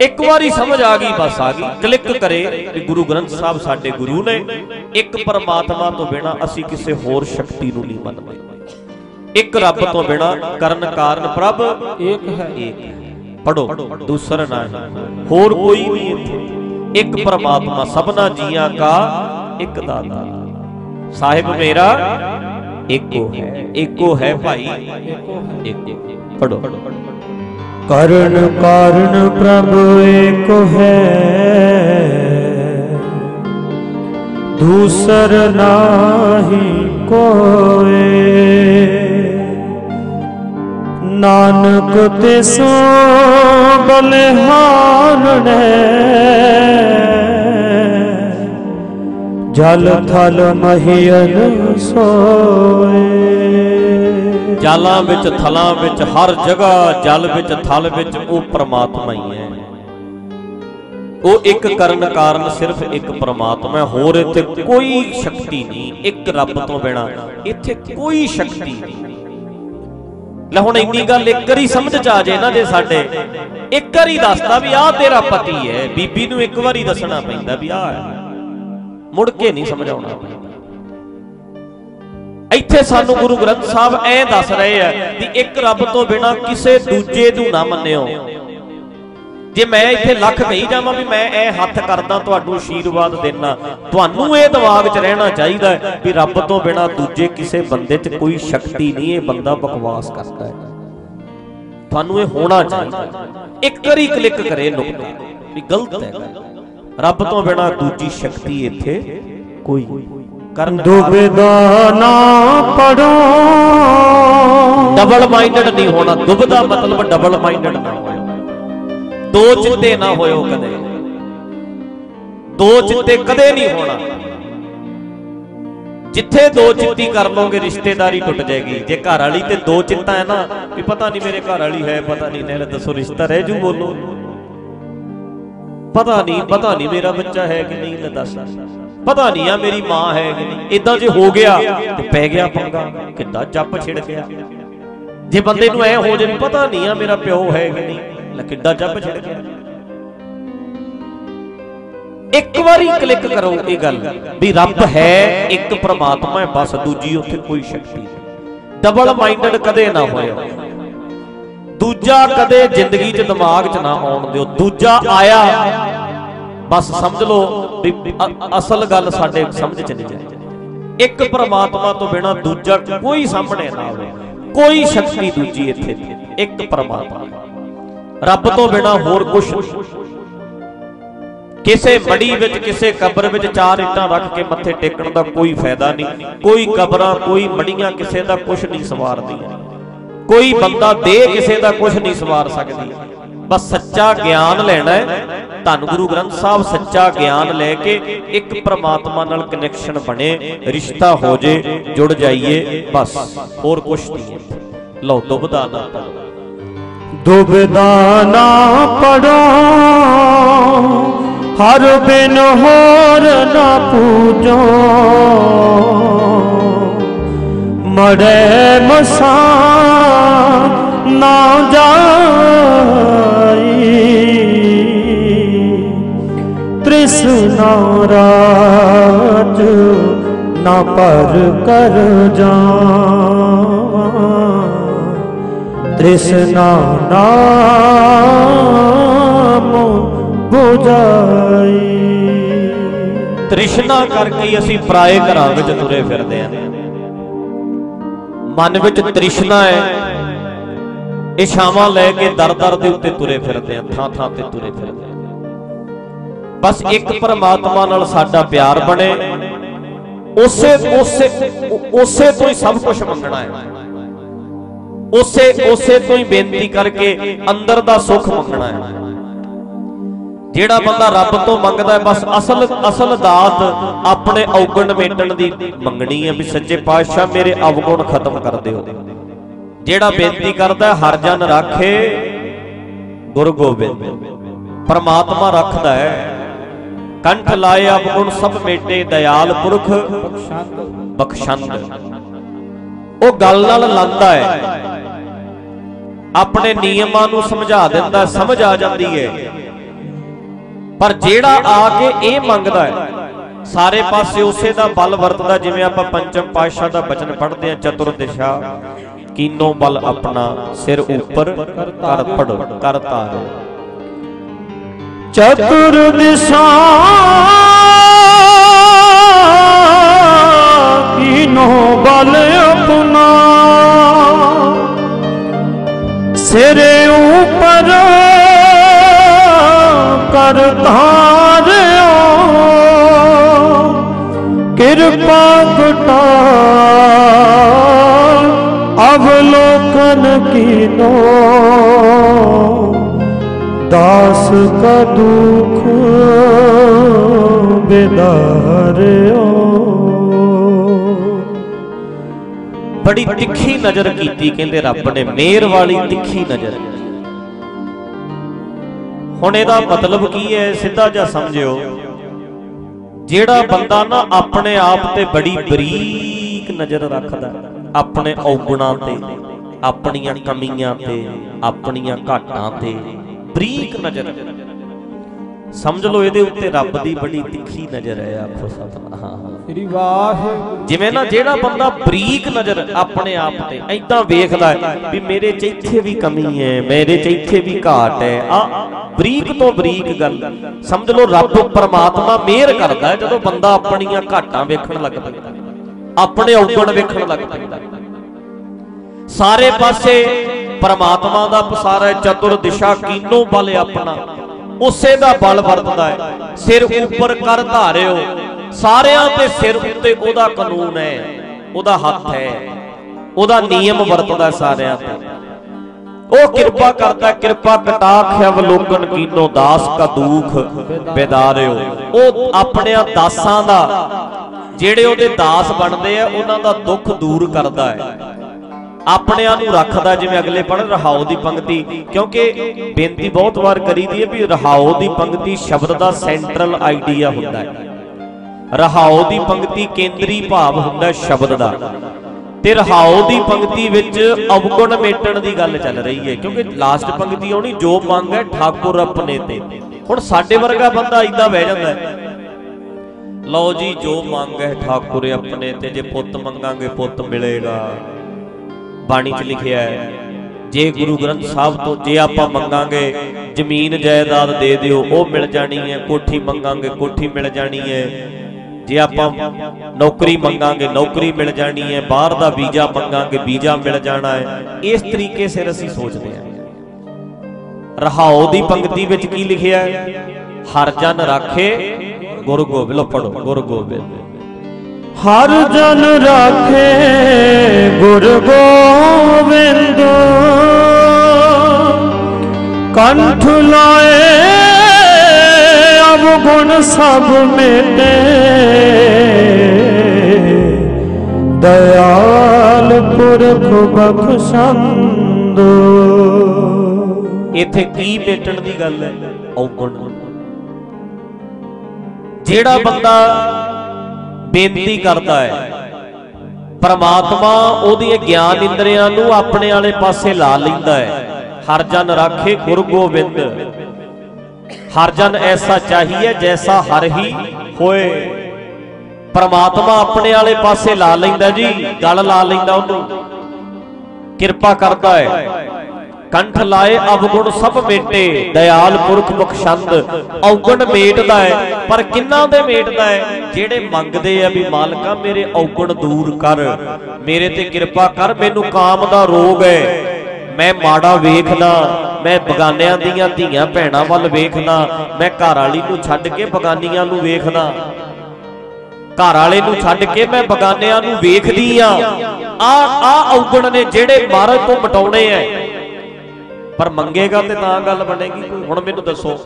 ਇੱਕ ਵਾਰੀ ਸਮਝ ਆ ਗਈ ਬਸ ਆ ਗਈ। ਕਲਿੱਕ ਕਰੇ ਕਿ ਗੁਰੂ ਗ੍ਰੰਥ ਸਾਹਿਬ ਸਾਡੇ ਗੁਰੂ ਨੇ। ਇੱਕ ਪਰਮਾਤਮਾ ਤੋਂ ਬਿਨਾ ਅਸੀਂ ਕਿਸੇ ਹੋਰ ਸ਼ਕਤੀ ਨੂੰ ਨਹੀਂ ਮੰਨਦੇ। ਇੱਕ ਰੱਬ ਤੋਂ ਬਿਨਾ ਕਰਨ ਕਾਰਨ ਪ੍ਰਭ ਏਕ ਹੈ। ਏਕ। ਪੜੋ ਦੂਸਰਾ ਨਹੀਂ ਹੋਰ ਕੋਈ ਨਹੀਂ ਇੱਥੇ। ਇੱਕ ਪਰਮਾਤਮਾ ਸਭਨਾ ਜੀਆਂ ਕਾ ਇੱਕ ਦਾਤਾ। ਸਾਹਿਬ ਮੇਰਾ ਇੱਕੋ ਹੈ। ਇੱਕੋ ਹੈ ਭਾਈ। ਇੱਕੋ ਪੜੋ ਕਰਨ ਕਾਰਨ ਪ੍ਰਭ ਏਕ ਹੈ। ਦੂਸਰ ਨਾਹੀ ਕੋਏ। ਨਾਨਕ ਤੇ ਸੋ ਬਲਿਹਾਨਣੇ ਜਲ ਥਲ ਮਹੀਨ ਸੋਏ। ਜਾਲਾਂ ਵਿੱਚ, ਥਲਾਂ ਵਿੱਚ, ਹਰ ਜਗ੍ਹਾ ਜਲ ਵਿੱਚ, ਥਲ ਵਿੱਚ ਉਹ ਪ੍ਰਮਾਤਮਾ ਹੀ ਹੈ। ਉਹ ਇੱਕ ਕਰਨ ਕਾਰਨ ਸਿਰਫ ਇੱਕ ਪ੍ਰਮਾਤਮਾ ਹੈ। ਹੋਰ ਇੱਥੇ ਕੋਈ ਸ਼ਕਤੀ ਨਹੀਂ, ਇੱਕ ਰੱਬ ਤੋਂ ਬਿਨਾ ਇੱਥੇ ਕੋਈ ਸ਼ਕਤੀ ਨਹੀਂ। ਲੈ ਹੁਣ ਇੰਨੀ ਗੱਲ ਇੱਕ ਵਾਰੀ ਸਮਝ ਚ ਆ ਜੇ ਨਾ ਜੇ ਸਾਡੇ। ਇੱਕ ਵਾਰੀ ਦੱਸਦਾ ਵੀ ਆਹ ਤੇਰਾ ਪਤੀ ਹੈ। ਬੀਬੀ ਨੂੰ ਇੱਕ ਵਾਰੀ ਦੱਸਣਾ ਪੈਂਦਾ ਵੀ ਆਹ ਮੁੜ ਕੇ ਨਹੀਂ ਸਮਝਾਉਣਾ ਪੈਂਦਾ। ਇੱਥੇ ਸਾਨੂੰ ਗੁਰੂ ਗ੍ਰੰਥ ਸਾਹਿਬ ਐ ਦੱਸ ਰਹੇ ਆ ਕਿ ਇੱਕ ਰੱਬ ਤੋਂ ਬਿਨਾ ਕਿਸੇ ਦੂਜੇ ਨੂੰ ਨਾ ਮੰਨਿਓ। ਜੇ ਮੈਂ ਇੱਥੇ ਲੱਖ ਕਹੀ ਜਾਵਾਂ ਵੀ ਮੈਂ ਇਹ ਹੱਥ ਕਰਦਾ ਤੁਹਾਨੂੰ ਆਸ਼ੀਰਵਾਦ ਦੇਣਾ ਤੁਹਾਨੂੰ ਇਹ ਦਿਮਾਗ 'ਚ ਰਹਿਣਾ ਚਾਹੀਦਾ ਹੈ ਵੀ ਰੱਬ ਤੋਂ ਬਿਨਾ ਦੂਜੇ ਕਿਸੇ ਬੰਦੇ 'ਚ ਕੋਈ ਸ਼ਕਤੀ ਨਹੀਂ, ਇਹ ਬੰਦਾ ਬਕਵਾਸ ਕਰਦਾ ਹੈ। ਤੁਹਾਨੂੰ ਇਹ ਹੋਣਾ ਚਾਹੀਦਾ ਇੱਕ ਵਾਰੀ ਕਲਿੱਕ ਕਰੇ ਨੁਕਤਾ ਵੀ ਗਲਤ ਹੈ ਰੱਬ ਤੋਂ ਬਿਨਾ ਦੂਜੀ ਸ਼ਕਤੀ ਇੱਥੇ ਕੋਈ ਕਰਨ ਦੁਬਿਦਾ ਨਾ ਪੜੋ। ਡਬਲ ਮਾਈਂਡਡ ਨਹੀਂ ਹੋਣਾ। ਦੁਬਦਾ ਮਤਲਬ ਡਬਲ ਮਾਈਂਡਡ ਨਾ ਹੋਇਓ। ਦੋ ਚਿੱਤੇ ਨਾ ਹੋਇਓ ਕਦੇ। ਦੋ ਚਿੱਤੇ ਕਦੇ ਨਹੀਂ ਹੋਣਾ। ਜਿੱਥੇ ਦੋ ਚਿੱਤੀ ਕਰ ਲੋਗੇ ਰਿਸ਼ਤੇਦਾਰੀ ਟੁੱਟ ਜਾਏਗੀ। ਜੇ ਘਰ ਵਾਲੀ ਤੇ ਦੋ ਚਿੱਤਾ ਹੈ ਨਾ ਵੀ ਪਤਾ ਨਹੀਂ ਮੇਰੇ ਘਰ ਵਾਲੀ ਹੈ ਪਤਾ ਨਹੀਂ ਨਹਿਲ ਦੱਸੋ ਰਿਸ਼ਤਾ ਰਹਿ ਜੂ ਬੋਲੋ। ਪਤਾ ਨਹੀਂ ਪਤਾ ਨਹੀਂ ਮੇਰਾ ਬੱਚਾ ਹੈ ਕਿ ਨਹੀਂ ਲੈ ਦੱਸ ਪਤਾ ਨਹੀਂ ਆ ਮੇਰੀ ਮਾਂ ਹੈ ਕਿ ਨਹੀਂ। ਇਦਾਂ ਜੇ ਹੋ ਗਿਆ ਤੇ ਪੈ ਗਿਆ ਪੰਗਾ। ਕਿੱਦਾਂ ਜੱਪ ਛਿੜ ਗਿਆ। ਜੇ ਬੰਦੇ ਨੂੰ ਐ ਹੋ ਜੇ ਪਤਾ ਨਹੀਂ ਆ ਮੇਰਾ ਪਿਓ ਹੈ ਕਿ ਨਹੀਂ। ਲੈ ਕਿੱਦਾਂ ਜੱਪ ਛਿੜ ਗਿਆ। ਇੱਕ ਵਾਰੀ ਕਲਿੱਕ ਕਰੋ ਇਹ ਗੱਲ ਵੀ ਰੱਬ ਹੈ ਇੱਕ ਪ੍ਰਮਾਤਮਾ ਹੈ, ਬਸ ਦੂਜੀ ਉੱਥੇ ਕੋਈ ਸ਼ਕਤੀ ਨਹੀਂ। ਡਬਲ ਮਾਈਂਡਡ ਕਦੇ ਨਾ ਹੋਇਓ। ਦੂਜਾ ਕਦੇ ਜ਼ਿੰਦਗੀ 'ਚ ਦਿਮਾਗ 'ਚ ਨਾ ਆਉਣ ਦਿਓ। ਦੂਜਾ ਆਇਆ ਬਸ ਸਮਝ ਲਓ ਵੀ ਅਸਲ ਗੱਲ ਸਾਡੇ ਸਮਝ 'ਚ ਨਹੀਂ ਜਾਏ ਇੱਕ ਪਰਮਾਤਮਾ ਤੋਂ ਬਿਨਾ ਦੂਜਾ ਕੋਈ ਸਾਹਮਣੇ ਨਾ ਆਵੇ। ਕੋਈ ਸ਼ਕਤੀ ਦੂਜੀ ਇੱਥੇ ਇੱਕ ਪਰਮਾਤਮਾ। ਰੱਬ ਤੋਂ ਬਿਨਾ ਹੋਰ ਕੁਝ ਕਿਸੇ ਮੜੀ ਵਿੱਚ, ਕਿਸੇ ਕਬਰ ਵਿੱਚ ਚਾਰ ਇੱਟਾਂ ਰੱਖ ਕੇ ਮੱਥੇ ਟੇਕਣ ਦਾ ਕੋਈ ਫਾਇਦਾ ਨਹੀਂ। ਕੋਈ ਕਬਰਾਂ, ਕੋਈ ਮੜੀਆਂ ਕਿਸੇ ਦਾ ਕੁਝ ਨਹੀਂ ਸਵਾਰਦੀਆਂ। ਕੋਈ ਬੰਦਾ ਦੇ ਕਿਸੇ ਦਾ ਕੁਝ ਨਹੀਂ ਸਵਾਰ ਸਕਦੀ। ਬਸ ਸੱਚਾ ਗਿਆਨ ਲੈਣਾ ਹੈ। ਧੰਨ ਗੁਰੂ ਗ੍ਰੰਥ ਸਾਹਿਬ ਸੱਚਾ ਗਿਆਨ ਲੈ ਕੇ ਇੱਕ ਪ੍ਰਮਾਤਮਾ ਨਾਲ ਕਨੈਕਸ਼ਨ ਬਣੇ, ਰਿਸ਼ਤਾ ਹੋ ਜੇ, ਜੁੜ ਜਾਈਏ, ਬਸ, ਹੋਰ ਕੁਝ ਨਹੀਂ ਲਓ, ਦੁਬਦਾ ਨਾ ਪੜੋ ਦੁਬਦਾ ਨਾ ਪੜੋ ਹਰ ਬਿਨ ਹੋਰ ਨਾ ਪੂਜੋ। ਮੜੇ ਮਸਾ ਨਾ ਜਾ ਤ੍ਰਿਸ਼ਨਾ ਰਾਜ ਨਾ ਪਰ ਕਰ ਜਾਵਾਂ। ਤ੍ਰਿਸ਼ਨਾ ਨਾਮ 부ਜਾਈ ਤ੍ਰਿਸ਼ਨਾ ਕਰਕੇ ਅਸੀਂ ਪਰਾਏ ਘਰਾਂ ਵਿੱਚ ਤੁਰੇ ਫਿਰਦੇ ਆਂ ਮਨ ਵਿੱਚ ਤ੍ਰਿਸ਼ਨਾ ਹੈ। ਇਹ ਛਾਵਾਂ ਲੈ ਕੇ ਦਰ-ਦਰ ਦੇ ਉੱਤੇ ਤੁਰੇ ਫਿਰਦੇ ਆਂ ਥਾਂ-ਥਾਂ ਤੇ ਤੁਰੇ ਫਿਰਦੇ ਆਂ ਬਸ ਇੱਕ ਪਰਮਾਤਮਾ ਨਾਲ ਸਾਡਾ ਪਿਆਰ ਬਣੇ। ਉਸੇ ਉਸੇ ਉਸੇ ਤੋਂ ਹੀ ਸਭ ਕੁਝ ਮੰਗਣਾ ਹੈ। ਉਸੇ ਉਸੇ ਤੋਂ ਹੀ ਬੇਨਤੀ ਕਰਕੇ ਅੰਦਰ ਦਾ ਸੁੱਖ ਮੰਗਣਾ ਹੈ। ਜਿਹੜਾ ਬੰਦਾ ਰੱਬ ਤੋਂ ਮੰਗਦਾ ਹੈ ਬਸ ਅਸਲ ਅਸਲ ਦਾਤ ਆਪਣੇ ਔਗਣ ਮੇਟਣ ਦੀ ਮੰਗਣੀ ਹੈ ਵੀ ਸੱਚੇ ਪਾਤਸ਼ਾਹ ਮੇਰੇ ਅਵਗੁਣ ਖਤਮ ਕਰ ਦਿਓ ਜਿਹੜਾ ਬੇਨਤੀ ਕਰਦਾ ਹਰ ਜਨ ਰਾਖੇ। ਗੁਰ ਗੋਬਿੰਦ। ਪਰਮਾਤਮਾ ਰੱਖਦਾ ਹੈ। ਕੰਠ ਲਾਏ ਅਵਗੁਣ ਸਭ ਮੇਟੇ ਦਇਆਲ ਪੁਰਖ। ਬਖਸ਼ੰਦ। ਉਹ ਗੱਲ ਨਾਲ ਲਾਂਦਾ ਹੈ। ਆਪਣੇ ਨਿਯਮਾਂ ਨੂੰ ਸਮਝਾ ਦਿੰਦਾ ਸਮਝ ਆ ਜਾਂਦੀ ਹੈ। ਪਰ ਜਿਹੜਾ ਆ ਕੇ ਇਹ ਮੰਗਦਾ ਹੈ, ਸਾਰੇ ਪਾਸੇ ਉਸੇ ਦਾ ਬਲ ਵਰਤਦਾ ਜਿਵੇਂ ਆਪਾਂ ਪੰਚਮ ਪਾਤਸ਼ਾਹ ਦਾ ਬਚਨ ਪੜ੍ਹਦੇ ਆ ਚਤੁਰ ਦਿਸ਼ਾ। ਕੀਨੋ ਬਲ ਆਪਣਾ ਸਿਰ ਉੱਪਰ, ਕਰ ਪੜੋ ਕਰ ਧਾਰੋ। ਚਤੁਰ ਦਿਸ਼ਾ ਕੀਨੋ ਬਲ ਆਪਣਾ। ਸਿਰੇ ਉਪਰ ਕਰ ਧਾਰਿਓ। ਕਿਰਪਾ ਘਟਾ। ਅਵਲੋਕਨ ਕੀਨੋ। ਦਾਸ ਕਾ ਦੁਖ ਬੇਦਾਰਿਓ ਬੜੀ ਤਿੱਖੀ ਨਜ਼ਰ ਕੀਤੀ, ਕਹਿੰਦੇ ਰੱਬ ਨੇ ਮਿਹਰ ਵਾਲੀ ਤਿੱਖੀ ਨਜ਼ਰ। ਹੁਣ ਇਹਦਾ ਮਤਲਬ ਕੀ ਹੈ, ਸਿੱਧਾ ਜਿਹਾ ਸਮਝਿਓ। ਜਿਹੜਾ ਬੰਦਾ ਨਾ ਆਪਣੇ ਆਪ ਤੇ ਬੜੀ ਬਰੀਕ ਨਜ਼ਰ ਰੱਖਦਾ, ਆਪਣੇ ਔਗੁਣਾਂ ਤੇ, ਆਪਣੀਆਂ ਕਮੀਆਂ ਤੇ, ਆਪਣੀਆਂ ਘਾਟਾਂ ਤੇ ਬਰੀਕ ਨਜ਼ਰ। ਸਮਝ ਲਓ ਇਹਦੇ ਉੱਤੇ ਰੱਬ ਦੀ ਬੜੀ ਤਿੱਖੀ ਨਜ਼ਰ ਹੈ ਆਖੋ ਸਤਿਨਾਮ। ਸ੍ਰੀ ਵਾਹਿਗੁਰੂ। ਜਿਵੇਂ ਨਾ ਜਿਹੜਾ ਬੰਦਾ ਬਰੀਕ ਨਜ਼ਰ ਆਪਣੇ ਆਪ ਤੇ ਐਦਾਂ ਵੇਖਦਾ ਹੈ ਵੀ ਮੇਰੇ 'ਚ ਇੱਥੇ ਵੀ ਕਮੀ ਹੈ ਮੇਰੇ 'ਚ ਇੱਥੇ ਵੀ ਘਾਟ ਹੈ ਆ ਬਰੀਕ ਤੋਂ ਬਰੀਕ ਗੱਲ। ਸਮਝ ਲਓ ਰੱਬ ਪਰਮਾਤਮਾ ਮਿਹਰ ਕਰਦਾ ਜਦੋਂ ਬੰਦਾ ਆਪਣੀਆਂ ਘਾਟਾਂ ਵੇਖਣ ਲੱਗ ਪੈਂਦਾ ਆਪਣੇ ਔਗਣ ਵੇਖਣ ਲੱਗ ਪੈਂਦਾ। ਸਾਰੇ ਪਾਸੇ ਪਰਮਾਤਮਾ ਦਾ ਪਸਾਰਾ ਚਤੁਰ ਦਿਸ਼ਾ ਕੀਨੋ ਬਲ ਆਪਣਾ। ਉਸੇ ਦਾ ਬਲ ਵਰਤਦਾ ਹੈ। ਸਿਰ ਉੱਪਰ ਕਰ ਧਾਰਿਓ। ਸਾਰਿਆਂ ਦੇ ਸਿਰ ਉੱਤੇ ਉਹਦਾ ਕਾਨੂੰਨ ਹੈ। ਉਹਦਾ ਹੱਥ ਹੈ। ਉਹਦਾ ਨਿਯਮ ਵਰਤਦਾ ਸਾਰਿਆਂ ਤੇ। ਉਹ ਕਿਰਪਾ ਕਰਦਾ, ਕਿਰਪਾ ਕਟਾਖ ਅਵਲੋਕਨ ਕੀਨੋ, ਦਾਸ ਕਾ ਦੁਖ ਬੇਦਾਰਿਓ। ਉਹ ਆਪਣਿਆਂ ਦਾਸਾਂ ਦਾ, ਜਿਹੜੇ ਉਹਦੇ ਦਾਸ ਬਣਦੇ ਆ, ਉਹਨਾਂ ਦਾ ਦੁੱਖ ਦੂਰ ਕਰਦਾ ਹੈ। ਆਪਣਿਆਂ ਨੂੰ ਰੱਖਦਾ ਜਿਵੇਂ ਅਗਲੇ ਪੜ੍ਹ ਰਹਾਉ ਦੀ ਪੰਕਤੀ, ਕਿਉਂਕਿ ਬੇਨਤੀ ਬਹੁਤ ਵਾਰ ਕਰੀਦੀ ਹੈ ਵੀ ਰਹਾਉ ਦੀ ਪੰਕਤੀ ਸ਼ਬਦ ਦਾ ਸੈਂਟਰਲ ਆਈਡੀਆ ਹੁੰਦਾ ਹੈ। ਰਹਾਉ ਦੀ ਪੰਕਤੀ ਕੇਂਦਰੀ ਭਾਵ ਹੁੰਦਾ ਸ਼ਬਦ ਦਾ। ਤੇ ਰਹਾਉ ਦੀ ਪੰਕਤੀ ਵਿੱਚ ਅਵਗੁਣ ਮੇਟਣ ਦੀ ਗੱਲ ਚੱਲ ਰਹੀ ਹੈ, ਕਿਉਂਕਿ ਲਾਸਟ ਪੰਕਤੀ ਆਉਣੀ, ਜੋ ਮੰਗ ਹੈ ਠਾਕੁਰ ਆਪਣੇ ਤੇ। ਹੁਣ ਸਾਡੇ ਵਰਗਾ ਬੰਦਾ ਇਦਾਂ ਬਹਿ ਜਾਂਦਾ ਹੈ। ਲਓ ਜੀ, ਜੋ ਮੰਗ ਹੈ ਠਾਕੁਰ ਆਪਣੇ ਤੇ, ਜੇ ਪੁੱਤ ਮੰਗਾਂਗੇ, ਪੁੱਤ ਮਿਲੇਗਾ। ਬਾਣੀ 'ਚ ਲਿਖਿਆ ਹੈ, ਜੇ ਗੁਰੂ ਗ੍ਰੰਥ ਸਾਹਿਬ ਤੋਂ ਜੇ ਆਪਾਂ ਮੰਗਾਂਗੇ, ਜ਼ਮੀਨ ਜਾਇਦਾਦ ਦੇ ਦਿਓ, ਉਹ ਮਿਲ ਜਾਣੀ ਹੈ, ਕੋਠੀ ਮੰਗਾਂਗੇ, ਕੋਠੀ ਮਿਲ ਜਾਣੀ ਹੈ। ਜੇ ਆਪਾਂ ਨੌਕਰੀ ਮੰਗਾਂਗੇ, ਨੌਕਰੀ ਮਿਲ ਜਾਣੀ ਹੈ, ਬਾਹਰ ਦਾ ਵੀਜ਼ਾ ਮੰਗਾਂਗੇ, ਵੀਜ਼ਾ ਮਿਲ ਜਾਣਾ ਹੈ, ਇਸ ਤਰੀਕੇ ਸਿਰ ਅਸੀਂ ਸੋਚਦੇ ਹਾਂ। ਰਹਾਉ ਦੀ ਪੰਕਤੀ ਵਿੱਚ ਕੀ ਲਿਖਿਆ ਹੈ? ਹਰ ਜਨ ਰਾਖੇ ਗੁਰੂ ਗੋਬਿੰਦ ਲੋ ਪੜੋ ਗੁਰੂ ਗੋਬਿੰਦ। ਹਰ ਜਨ ਰਾਖੇ ਗੁਰ ਗੋਬਿੰਦ। ਕੰਠ ਲਾਏ ਅਬ ਗੁਣ ਸਭ ਮੇਟੇ। ਦਇਆਲ ਪੁਰਖ ਬਖਸ਼ੰਦ। ਇੱਥੇ ਕੀ ਮੇਟਣ ਦੀ ਗੱਲ ਹੈ? ਔਗਣ। ਜਿਹੜਾ ਬੰਦਾ ਬੇਨਤੀ ਕਰਦਾ ਹੈ। ਪਰਮਾਤਮਾ ਉਹਦੀਆਂ ਗਿਆਨ ਇੰਦਰੀਆਂ ਨੂੰ ਆਪਣੇ ਵਾਲੇ ਪਾਸੇ ਲਾ ਲੈਂਦਾ ਹੈ। ਹਰ ਜਨ ਰਾਖੇ ਗੁਰ ਗੋਬਿੰਦ। ਹਰ ਜਨ ਐਸਾ ਚਾਹੀਏ ਜੈਸਾ ਹਰ ਹੀ ਹੋਏ। ਪਰਮਾਤਮਾ ਆਪਣੇ ਵਾਲੇ ਪਾਸੇ ਲਾ ਲੈਂਦਾ ਜੀ, ਗਲ ਲਾ ਲੈਂਦਾ ਉਹਨੂੰ। ਕਿਰਪਾ ਕਰਦਾ ਹੈ। ਕੰਠ ਲਾਏ ਅਵਗੁਣ ਸਭ ਮੇਟੇ, ਦਇਆਲ ਪੁਰਖ ਬਖਸ਼ੰਦ ਔਗਣ ਮੇਟਦਾ ਹੈ, ਪਰ ਕਿੰਨਾ ਦੇ ਮੇਟਦਾ ਹੈ? ਜਿਹੜੇ ਮੰਗਦੇ ਆ ਵੀ ਮਾਲਕਾ, ਮੇਰੇ ਔਗਣ ਦੂਰ ਕਰ। ਮੇਰੇ ਤੇ ਕਿਰਪਾ ਕਰ, ਮੈਨੂੰ ਕਾਮ ਦਾ ਰੋਗ ਹੈ। ਮੈਂ ਮਾੜਾ ਵੇਖਦਾ, ਮੈਂ ਬਗਾਨਿਆਂ ਦੀਆਂ ਧੀਆਂ ਭੈਣਾਂ ਵੱਲ ਵੇਖਦਾ, ਮੈਂ ਘਰ ਵਾਲੀ ਨੂੰ ਛੱਡ ਕੇ ਬਗਾਨੀਆਂ ਨੂੰ ਵੇਖਦਾ। ਘਰ ਵਾਲੇ ਨੂੰ ਛੱਡ ਕੇ ਮੈਂ ਬਗਾਨਿਆਂ ਨੂੰ ਵੇਖਦੀ ਆ। ਆ ਆ ਔਗਣ ਨੇ ਜਿਹੜੇ ਮਹਾਰਾਜ ਤੋਂ ਮਟਾਉਣੇ ਐ ਪਰ ਮੰਗੇਗਾ ਤੇ ਤਾਂ ਗੱਲ ਬਣੇਗੀ ਹੁਣ ਮੈਨੂੰ ਦੱਸੋ,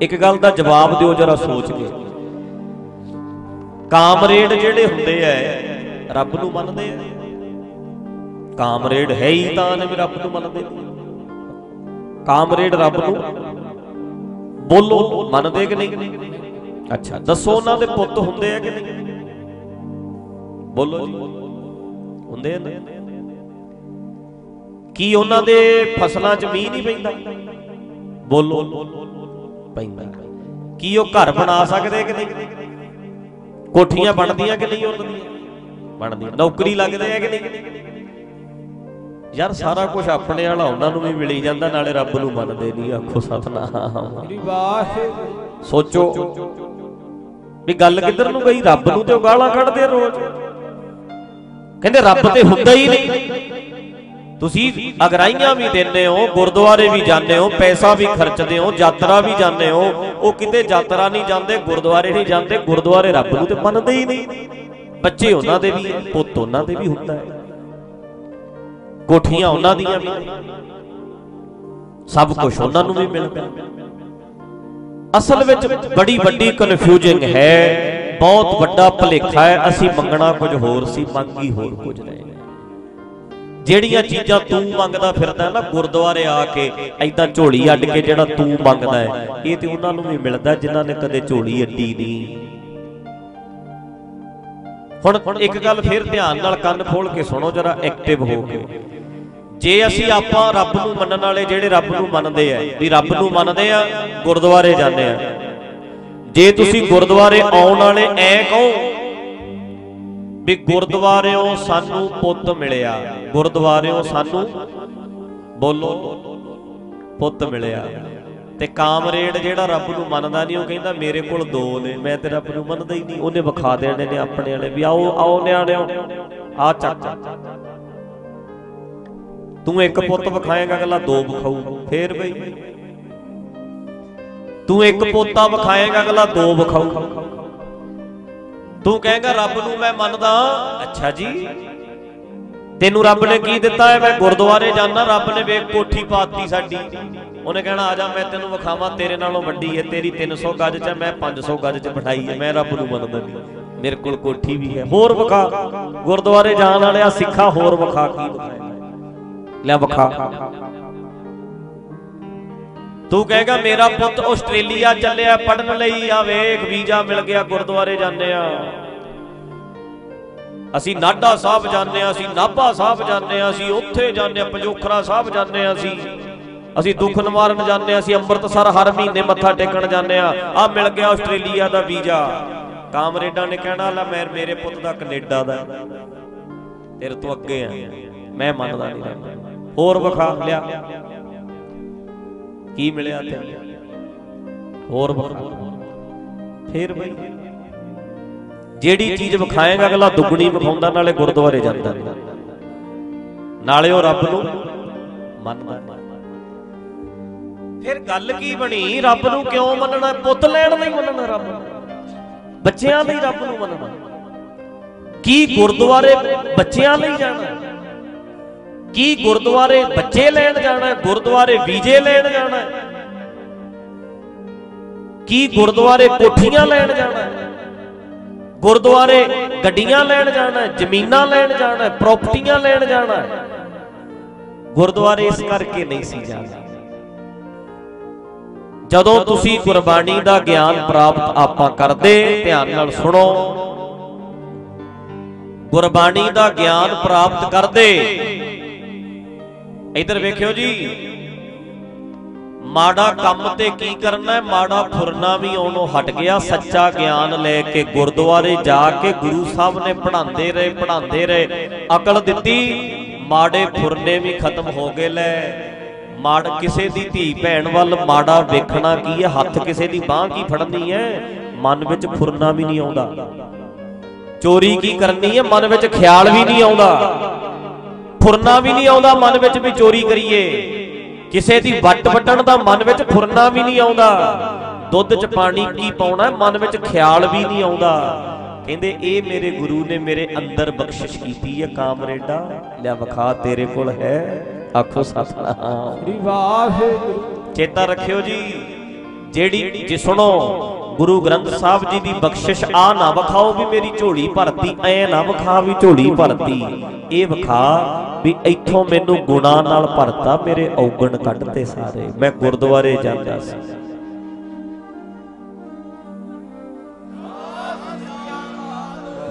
ਇੱਕ ਗੱਲ ਦਾ ਜਵਾਬ ਦਿਓ ਜਰਾ ਸੋਚ ਕੇ। ਕਾਮਰੇਡ ਜਿਹੜੇ ਹੁੰਦੇ ਐ, ਰੱਬ ਨੂੰ ਮੰਨਦੇ ਐ। ਕਾਮਰੇਡ ਹੈ ਹੀ ਤਾਂ ਨੇ ਵੀ ਰੱਬ ਨੂੰ ਮੰਨਦੇ। ਕਾਮਰੇਡ ਰੱਬ ਨੂੰ ਬੋਲੋ, ਮੰਨਦੇ ਕਿ ਨਹੀਂ? ਅੱਛਾ, ਦੱਸੋ ਉਹਨਾਂ ਦੇ ਪੁੱਤ ਹੁੰਦੇ ਆ ਕਿ ਨਹੀਂ? ਬੋਲੋ ਜੀ। ਹੁੰਦੇ ਆ ਨਾ? ਕੀ ਉਹਨਾਂ ਦੇ ਫਸਲਾਂ 'ਚ ਮੀਂਹ ਨਹੀਂ ਪੈਂਦਾ? ਬੋਲੋ। ਪੈਂਦਾ। ਕੀ ਉਹ ਘਰ ਬਣਾ ਸਕਦੇ ਕਿ ਨਹੀਂ? ਕੋਠੀਆਂ ਬਣਦੀਆਂ ਕਿ ਨਹੀਂ ਉਹਨਾਂ ਦੀਆਂ? ਬਣਦੀਆਂ। ਨੌਕਰੀ ਲੱਗਦੇ ਆ ਕਿ ਨਹੀਂ? ਯਾਰ ਸਾਰਾ ਕੁਝ ਆਪਣੇ ਵਾਲਾ ਉਹਨਾਂ ਨੂੰ ਵੀ ਮਿਲੀ ਜਾਂਦਾ, ਨਾਲੇ ਰੱਬ ਨੂੰ ਮੰਨਦੇ ਨਹੀਂ, ਆਖੋ ਸਤਨਾਮ। ਸੋਚੋ। ਵੀ ਗੱਲ ਕਿੱਧਰ ਨੂੰ ਗਈ? ਰੱਬ ਨੂੰ ਤੇ ਉਹ ਗਾਲਾਂ ਕੱਢਦੇ ਰੋਜ਼। ਕਹਿੰਦੇ ਰੱਬ ਤੇ ਹੁੰਦਾ ਹੀ ਨਹੀਂ। ਤੁਸੀਂ ਅਗਰਾਈਆਂ ਵੀ ਦਿੰਦੇ ਹੋ, ਗੁਰਦੁਆਰੇ ਵੀ ਜਾਂਦੇ ਹੋ, ਪੈਸਾ ਵੀ ਖਰਚਦੇ ਹੋ, ਯਾਤਰਾ ਵੀ ਜਾਂਦੇ ਹੋ, ਉਹ ਕਿਤੇ ਯਾਤਰਾ ਨਹੀਂ ਜਾਂਦੇ, ਗੁਰਦੁਆਰੇ ਨਹੀਂ ਜਾਂਦੇ, ਗੁਰਦੁਆਰੇ ਰੱਬ ਨੂੰ ਤੇ ਮੰਨਦੇ ਹੀ ਨਹੀਂ। ਬੱਚੇ ਉਹਨਾਂ ਦੇ ਵੀ ਪੁੱਤ ਉਹਨਾਂ ਦੇ ਵੀ ਹੁੰਦਾ ਹੈ। ਕੋਠੀਆਂ ਉਹਨਾਂ ਦੀਆਂ ਵੀ ਸਭ ਕੁਝ ਉਹਨਾਂ ਨੂੰ ਵੀ ਮਿਲਦਾ ਅਸਲ ਵਿੱਚ ਬੜੀ ਵੱਡੀ ਕਨਫਿਊਜ਼ਿੰਗ ਹੈ, ਬਹੁਤ ਵੱਡਾ ਭੁਲੇਖਾ ਹੈ, ਅਸੀਂ ਮੰਗਣਾ ਕੁਝ ਹੋਰ ਸੀ, ਮੰਗੀ ਹੋਰ ਕੁਝ ਰਹੇ। ਜਿਹੜੀਆਂ ਚੀਜ਼ਾਂ ਤੂੰ ਮੰਗਦਾ ਫਿਰਦਾ ਨਾ ਗੁਰਦੁਆਰੇ ਆ ਕੇ ਐਦਾਂ ਝੋਲੀ ਅੱਡ ਕੇ ਜਿਹੜਾ ਤੂੰ ਮੰਗਦਾ ਹੈ, ਇਹ ਤੇ ਉਹਨਾਂ ਨੂੰ ਵੀ ਮਿਲਦਾ ਜਿਨ੍ਹਾਂ ਨੇ ਕਦੇ ਝੋਲੀ ਅੱਡੀ ਨਹੀਂ। ਹੁਣ ਇੱਕ ਗੱਲ ਫਿਰ ਧਿਆਨ ਨਾਲ ਕੰਨ ਖੋਲ ਕੇ ਸੁਣੋ, ਜਰਾ ਐਕਟਿਵ ਹੋ ਕੇ। ਜੇ ਅਸੀਂ ਆਪਾਂ ਰੱਬ ਨੂੰ ਮੰਨਣ ਵਾਲੇ ਜਿਹੜੇ ਰੱਬ ਨੂੰ ਮੰਨਦੇ ਆ, ਵੀ ਰੱਬ ਨੂੰ ਮੰਨਦੇ ਆ, ਗੁਰਦੁਆਰੇ ਜਾਂਦੇ ਆ। ਜੇ ਤੁਸੀਂ ਗੁਰਦੁਆਰੇ ਆਉਣ ਵਾਲੇ ਐ ਕਹੋ ਵੀ ਗੁਰਦੁਆਰਿਓਂ ਸਾਨੂੰ ਪੁੱਤ ਮਿਲਿਆ। ਗੁਰਦੁਆਰਿਓਂ ਸਾਨੂੰ ਬੋਲੋ, ਪੁੱਤ ਮਿਲਿਆ। ਤੇ ਕਾਮਰੇਡ ਜਿਹੜਾ ਰੱਬ ਨੂੰ ਮੰਨਦਾ ਨਹੀਂ, ਉਹ ਕਹਿੰਦਾ, ਮੇਰੇ ਕੋਲ ਦੋ ਨੇ, ਮੈਂ ਤੇ ਰੱਬ ਨੂੰ ਮੰਨਦਾ ਹੀ ਨਹੀਂ। ਉਹਨੇ ਵਿਖਾ ਦੇਣੇ ਨੇ ਆਪਣੇ ਵਾਲੇ ਵੀ, ਆਓ ਆਓ ਨਿਆਣਿਓ, ਆ ਚੱਕ। ਤੂੰ ਇੱਕ ਪੁੱਤ ਵਿਖਾਏਗਾ, ਅਗਲਾ ਦੋ ਵਿਖਾਊ। ਫੇਰ ਬਈ। ਤੂੰ ਇੱਕ ਪੋਤਾ ਵਿਖਾਏਗਾ, ਅਗਲਾ ਦੋ ਵਿਖਾਊ। ਤੂੰ ਕਹੇਗਾ ਰੱਬ ਨੂੰ ਮੈਂ ਮੰਨਦਾ। ਅੱਛਾ ਜੀ। ਤੈਨੂੰ ਰੱਬ ਨੇ ਕੀ ਦਿੱਤਾ ਹੈ? ਮੈਂ ਗੁਰਦੁਆਰੇ ਜਾਣਾ ਰੱਬ ਨੇ ਵੇਖ ਕੋਠੀ ਪਾਤੀ ਸਾਡੀ। ਉਹਨੇ ਕਹਿਣਾ ਆ ਜਾ ਮੈਂ ਤੈਨੂੰ ਵਿਖਾਵਾਂ ਤੇਰੇ ਨਾਲੋਂ ਵੱਡੀ ਹੈ ਤੇਰੀ 300 ਗੱਜ ਚ ਮੈਂ 500 ਗੱਜ ਚ ਬਿਠਾਈ ਹੈ ਮੈਂ ਰੱਬ ਨੂੰ ਮੰਨਦਾ ਨਹੀਂ। ਮੇਰੇ ਕੋਲ ਕੋਠੀ ਵੀ ਹੈ ਹੋਰ ਵਿਖਾ। ਗੁਰਦੁਆਰੇ ਜਾਣ ਵਾਲਿਆ ਸਿੱਖਾ ਹੋਰ ਵਿਖਾ ਕੀ ਵਿਖਾਏਗਾ ਲੈ ਵਿਖਾ। ਤੂੰ ਕਹੇਗਾ, ਮੇਰਾ ਪੁੱਤ ਆਸਟ੍ਰੇਲੀਆ ਚੱਲਿਆ ਪੜਨ ਲਈ ਆ, ਵੇਖ, ਵੀਜ਼ਾ ਮਿਲ ਗਿਆ, ਗੁਰਦੁਆਰੇ ਜਾਂਦੇ ਆ। ਅਸੀਂ ਨਾਡਾ ਸਾਹਿਬ ਜਾਂਦੇ ਆ, ਅਸੀਂ ਨਾਭਾ ਸਾਹਿਬ ਜਾਂਦੇ ਆ, ਅਸੀਂ ਉੱਥੇ ਜਾਂਦੇ ਆ, ਪੰਜੋਖਰਾ ਸਾਹਿਬ ਜਾਂਦੇ ਆ ਅਸੀਂ। ਅਸੀਂ ਦੁੱਖ ਨਿਵਾਰਨ ਜਾਂਦੇ ਆ, ਅਸੀਂ ਅੰਮ੍ਰਿਤਸਰ ਹਰ ਮਹੀਨੇ ਮੱਥਾ ਟੇਕਣ ਜਾਂਦੇ ਆ। ਆ ਮਿਲ ਗਿਆ ਆਸਟ੍ਰੇਲੀਆ ਦਾ ਵੀਜ਼ਾ। ਕਾਮਰੇਡਾਂ ਨੇ ਕਹਿਣਾ, ਲੈ, ਮੈਂ, ਮੇਰੇ ਪੁੱਤ ਦਾ ਕੈਨੇਡਾ ਦਾ ਤੇਰੇ ਤੋਂ ਅੱਗੇ ਆ। ਮੈਂ ਮੰਨਦਾ ਨਹੀਂ ਹੋਰ ਵਿਖਾ ਲਿਆ। ਕੀ ਮਿਲਿਆ ਤੇ ਹੋਰ ਵਿਖਾ ਫੇਰ ਬਈ। ਜਿਹੜੀ ਚੀਜ਼ ਵਿਖਾਏਗਾ ਅਗਲਾ ਦੁੱਗਣੀ ਵਿਖਾਉਂਦਾ ਨਾਲੇ ਗੁਰਦੁਆਰੇ ਜਾਂਦਾ। ਨਾਲੇ ਉਹ ਰੱਬ ਨੂੰ ਮੰਨਦਾ। ਫਿਰ ਗੱਲ ਕੀ ਬਣੀ? ਰੱਬ ਨੂੰ ਕਿਉਂ ਮੰਨਣਾ? ਪੁੱਤ ਲੈਣ ਲਈ ਮੰਨਣਾ ਰੱਬ ਨੂੰ। ਬੱਚਿਆਂ ਲਈ ਰੱਬ ਨੂੰ ਮੰਨਣਾ। ਕੀ ਗੁਰਦੁਆਰੇ ਬੱਚਿਆਂ ਲਈ ਜਾਣਾ? ਕੀ ਗੁਰਦੁਆਰੇ ਬੱਚੇ ਲੈਣ ਜਾਣਾ ਗੁਰਦੁਆਰੇ ਵੀਜ਼ੇ ਲੈਣ ਜਾਣਾ ਕੀ ਗੁਰਦੁਆਰੇ ਕੋਠੀਆਂ ਲੈਣ ਜਾਣਾ ਗੁਰਦੁਆਰੇ ਗੱਡੀਆਂ ਲੈਣ ਜਾਣਾ ਜ਼ਮੀਨਾਂ ਲੈਣ ਜਾਣਾ ਪ੍ਰਾਪਰਟੀਆਂ ਲੈਣ ਜਾਣਾ ਗੁਰਦੁਆਰੇ ਇਸ ਕਰਕੇ ਨਹੀਂ ਸੀ ਜਾਣਾ। ਜਦੋਂ ਤੁਸੀਂ ਗੁਰਬਾਣੀ ਦਾ ਗਿਆਨ ਪ੍ਰਾਪਤ ਆਪਾਂ ਕਰਦੇ, ਧਿਆਨ ਨਾਲ ਸੁਣੋ। ਗੁਰਬਾਣੀ ਦਾ ਗਿਆਨ ਪ੍ਰਾਪਤ ਕਰਦੇ ਇਧਰ ਵੇਖਿਓ ਜੀ। ਮਾੜਾ ਕੰਮ ਤੇ ਕੀ ਕਰਨਾ ਹੈ? ਮਾੜਾ ਫੁਰਨਾ ਵੀ ਉਹਨੋਂ ਹਟ ਗਿਆ। ਸੱਚਾ ਗਿਆਨ ਲੈ ਕੇ ਗੁਰਦੁਆਰੇ ਜਾ ਕੇ ਗੁਰੂ ਸਾਹਿਬ ਨੇ ਪੜ੍ਹਾਉਂਦੇ ਰਹੇ ਪੜ੍ਹਾਉਂਦੇ ਰਹੇ। ਅਕਲ ਦਿੱਤੀ। ਮਾੜੇ ਫੁਰਨੇ ਵੀ ਖਤਮ ਹੋ ਗਏ। ਲੈ, ਮਾੜ ਕਿਸੇ ਦੀ ਧੀ ਭੈਣ ਵੱਲ ਮਾੜਾ ਵੇਖਣਾ ਕੀ ਹੈ? ਹੱਥ ਕਿਸੇ ਦੀ ਬਾਹ ਕੀ ਫੜਨੀ ਹੈ? ਮਨ ਵਿੱਚ ਫੁਰਨਾ ਵੀ ਨਹੀਂ ਆਉਂਦਾ। ਚੋਰੀ ਕੀ ਕਰਨੀ ਹੈ? ਮਨ ਵਿੱਚ ਖਿਆਲ ਵੀ ਨਹੀਂ ਆਉਂਦਾ। ਫੁਰਨਾ ਵੀ ਨਹੀਂ ਆਉਂਦਾ ਮਨ ਵਿੱਚ ਵੀ ਚੋਰੀ ਕਰੀਏ। ਕਿਸੇ ਦੀ ਵੱਟ ਵੱਟਣ ਦਾ ਮਨ ਵਿੱਚ ਫੁਰਨਾ ਵੀ ਨਹੀਂ ਆਉਂਦਾ। ਦੁੱਧ 'ਚ ਪਾਣੀ ਕੀ ਪਾਉਣਾ ਮਨ ਵਿੱਚ ਖਿਆਲ ਵੀ ਨਹੀਂ ਆਉਂਦਾ। ਕਹਿੰਦੇ ਇਹ ਮੇਰੇ ਗੁਰੂ ਨੇ ਮੇਰੇ ਅੰਦਰ ਬਖਸ਼ਿਸ਼ ਕੀਤੀ ਹੈ ਕਾਮਰੇਡਾ। ਲੈ ਵਿਖਾ ਤੇਰੇ ਕੋਲ ਹੈ। ਆਖੋ ਸਤਨਾਮ। ਵਾਹਿਗੁਰੂ। ਚੇਤਾ ਰੱਖਿਓ ਜੀ। ਜਿਹੜੀ ਜੇ ਸੁਣੋ, ਗੁਰੂ ਗ੍ਰੰਥ ਸਾਹਿਬ ਜੀ ਦੀ ਬਖਸ਼ਿਸ਼, ਆ ਨਾ ਵਿਖਾਓ ਵੀ ਮੇਰੀ ਝੋਲੀ ਭਰਤੀ, ਐ ਨਾ ਵਿਖਾ ਵੀ ਝੋਲੀ ਭਰਤੀ। ਇਹ ਵਿਖਾ ਵੀ ਇੱਥੋਂ ਮੈਨੂੰ ਗੁਣਾ ਨਾਲ ਭਰਤਾ ਮੇਰੇ ਔਗਣ ਕੱਢਤੇ ਸਾਰੇ। ਮੈਂ ਗੁਰਦੁਆਰੇ ਜਾਂਦਾ ਸੀ।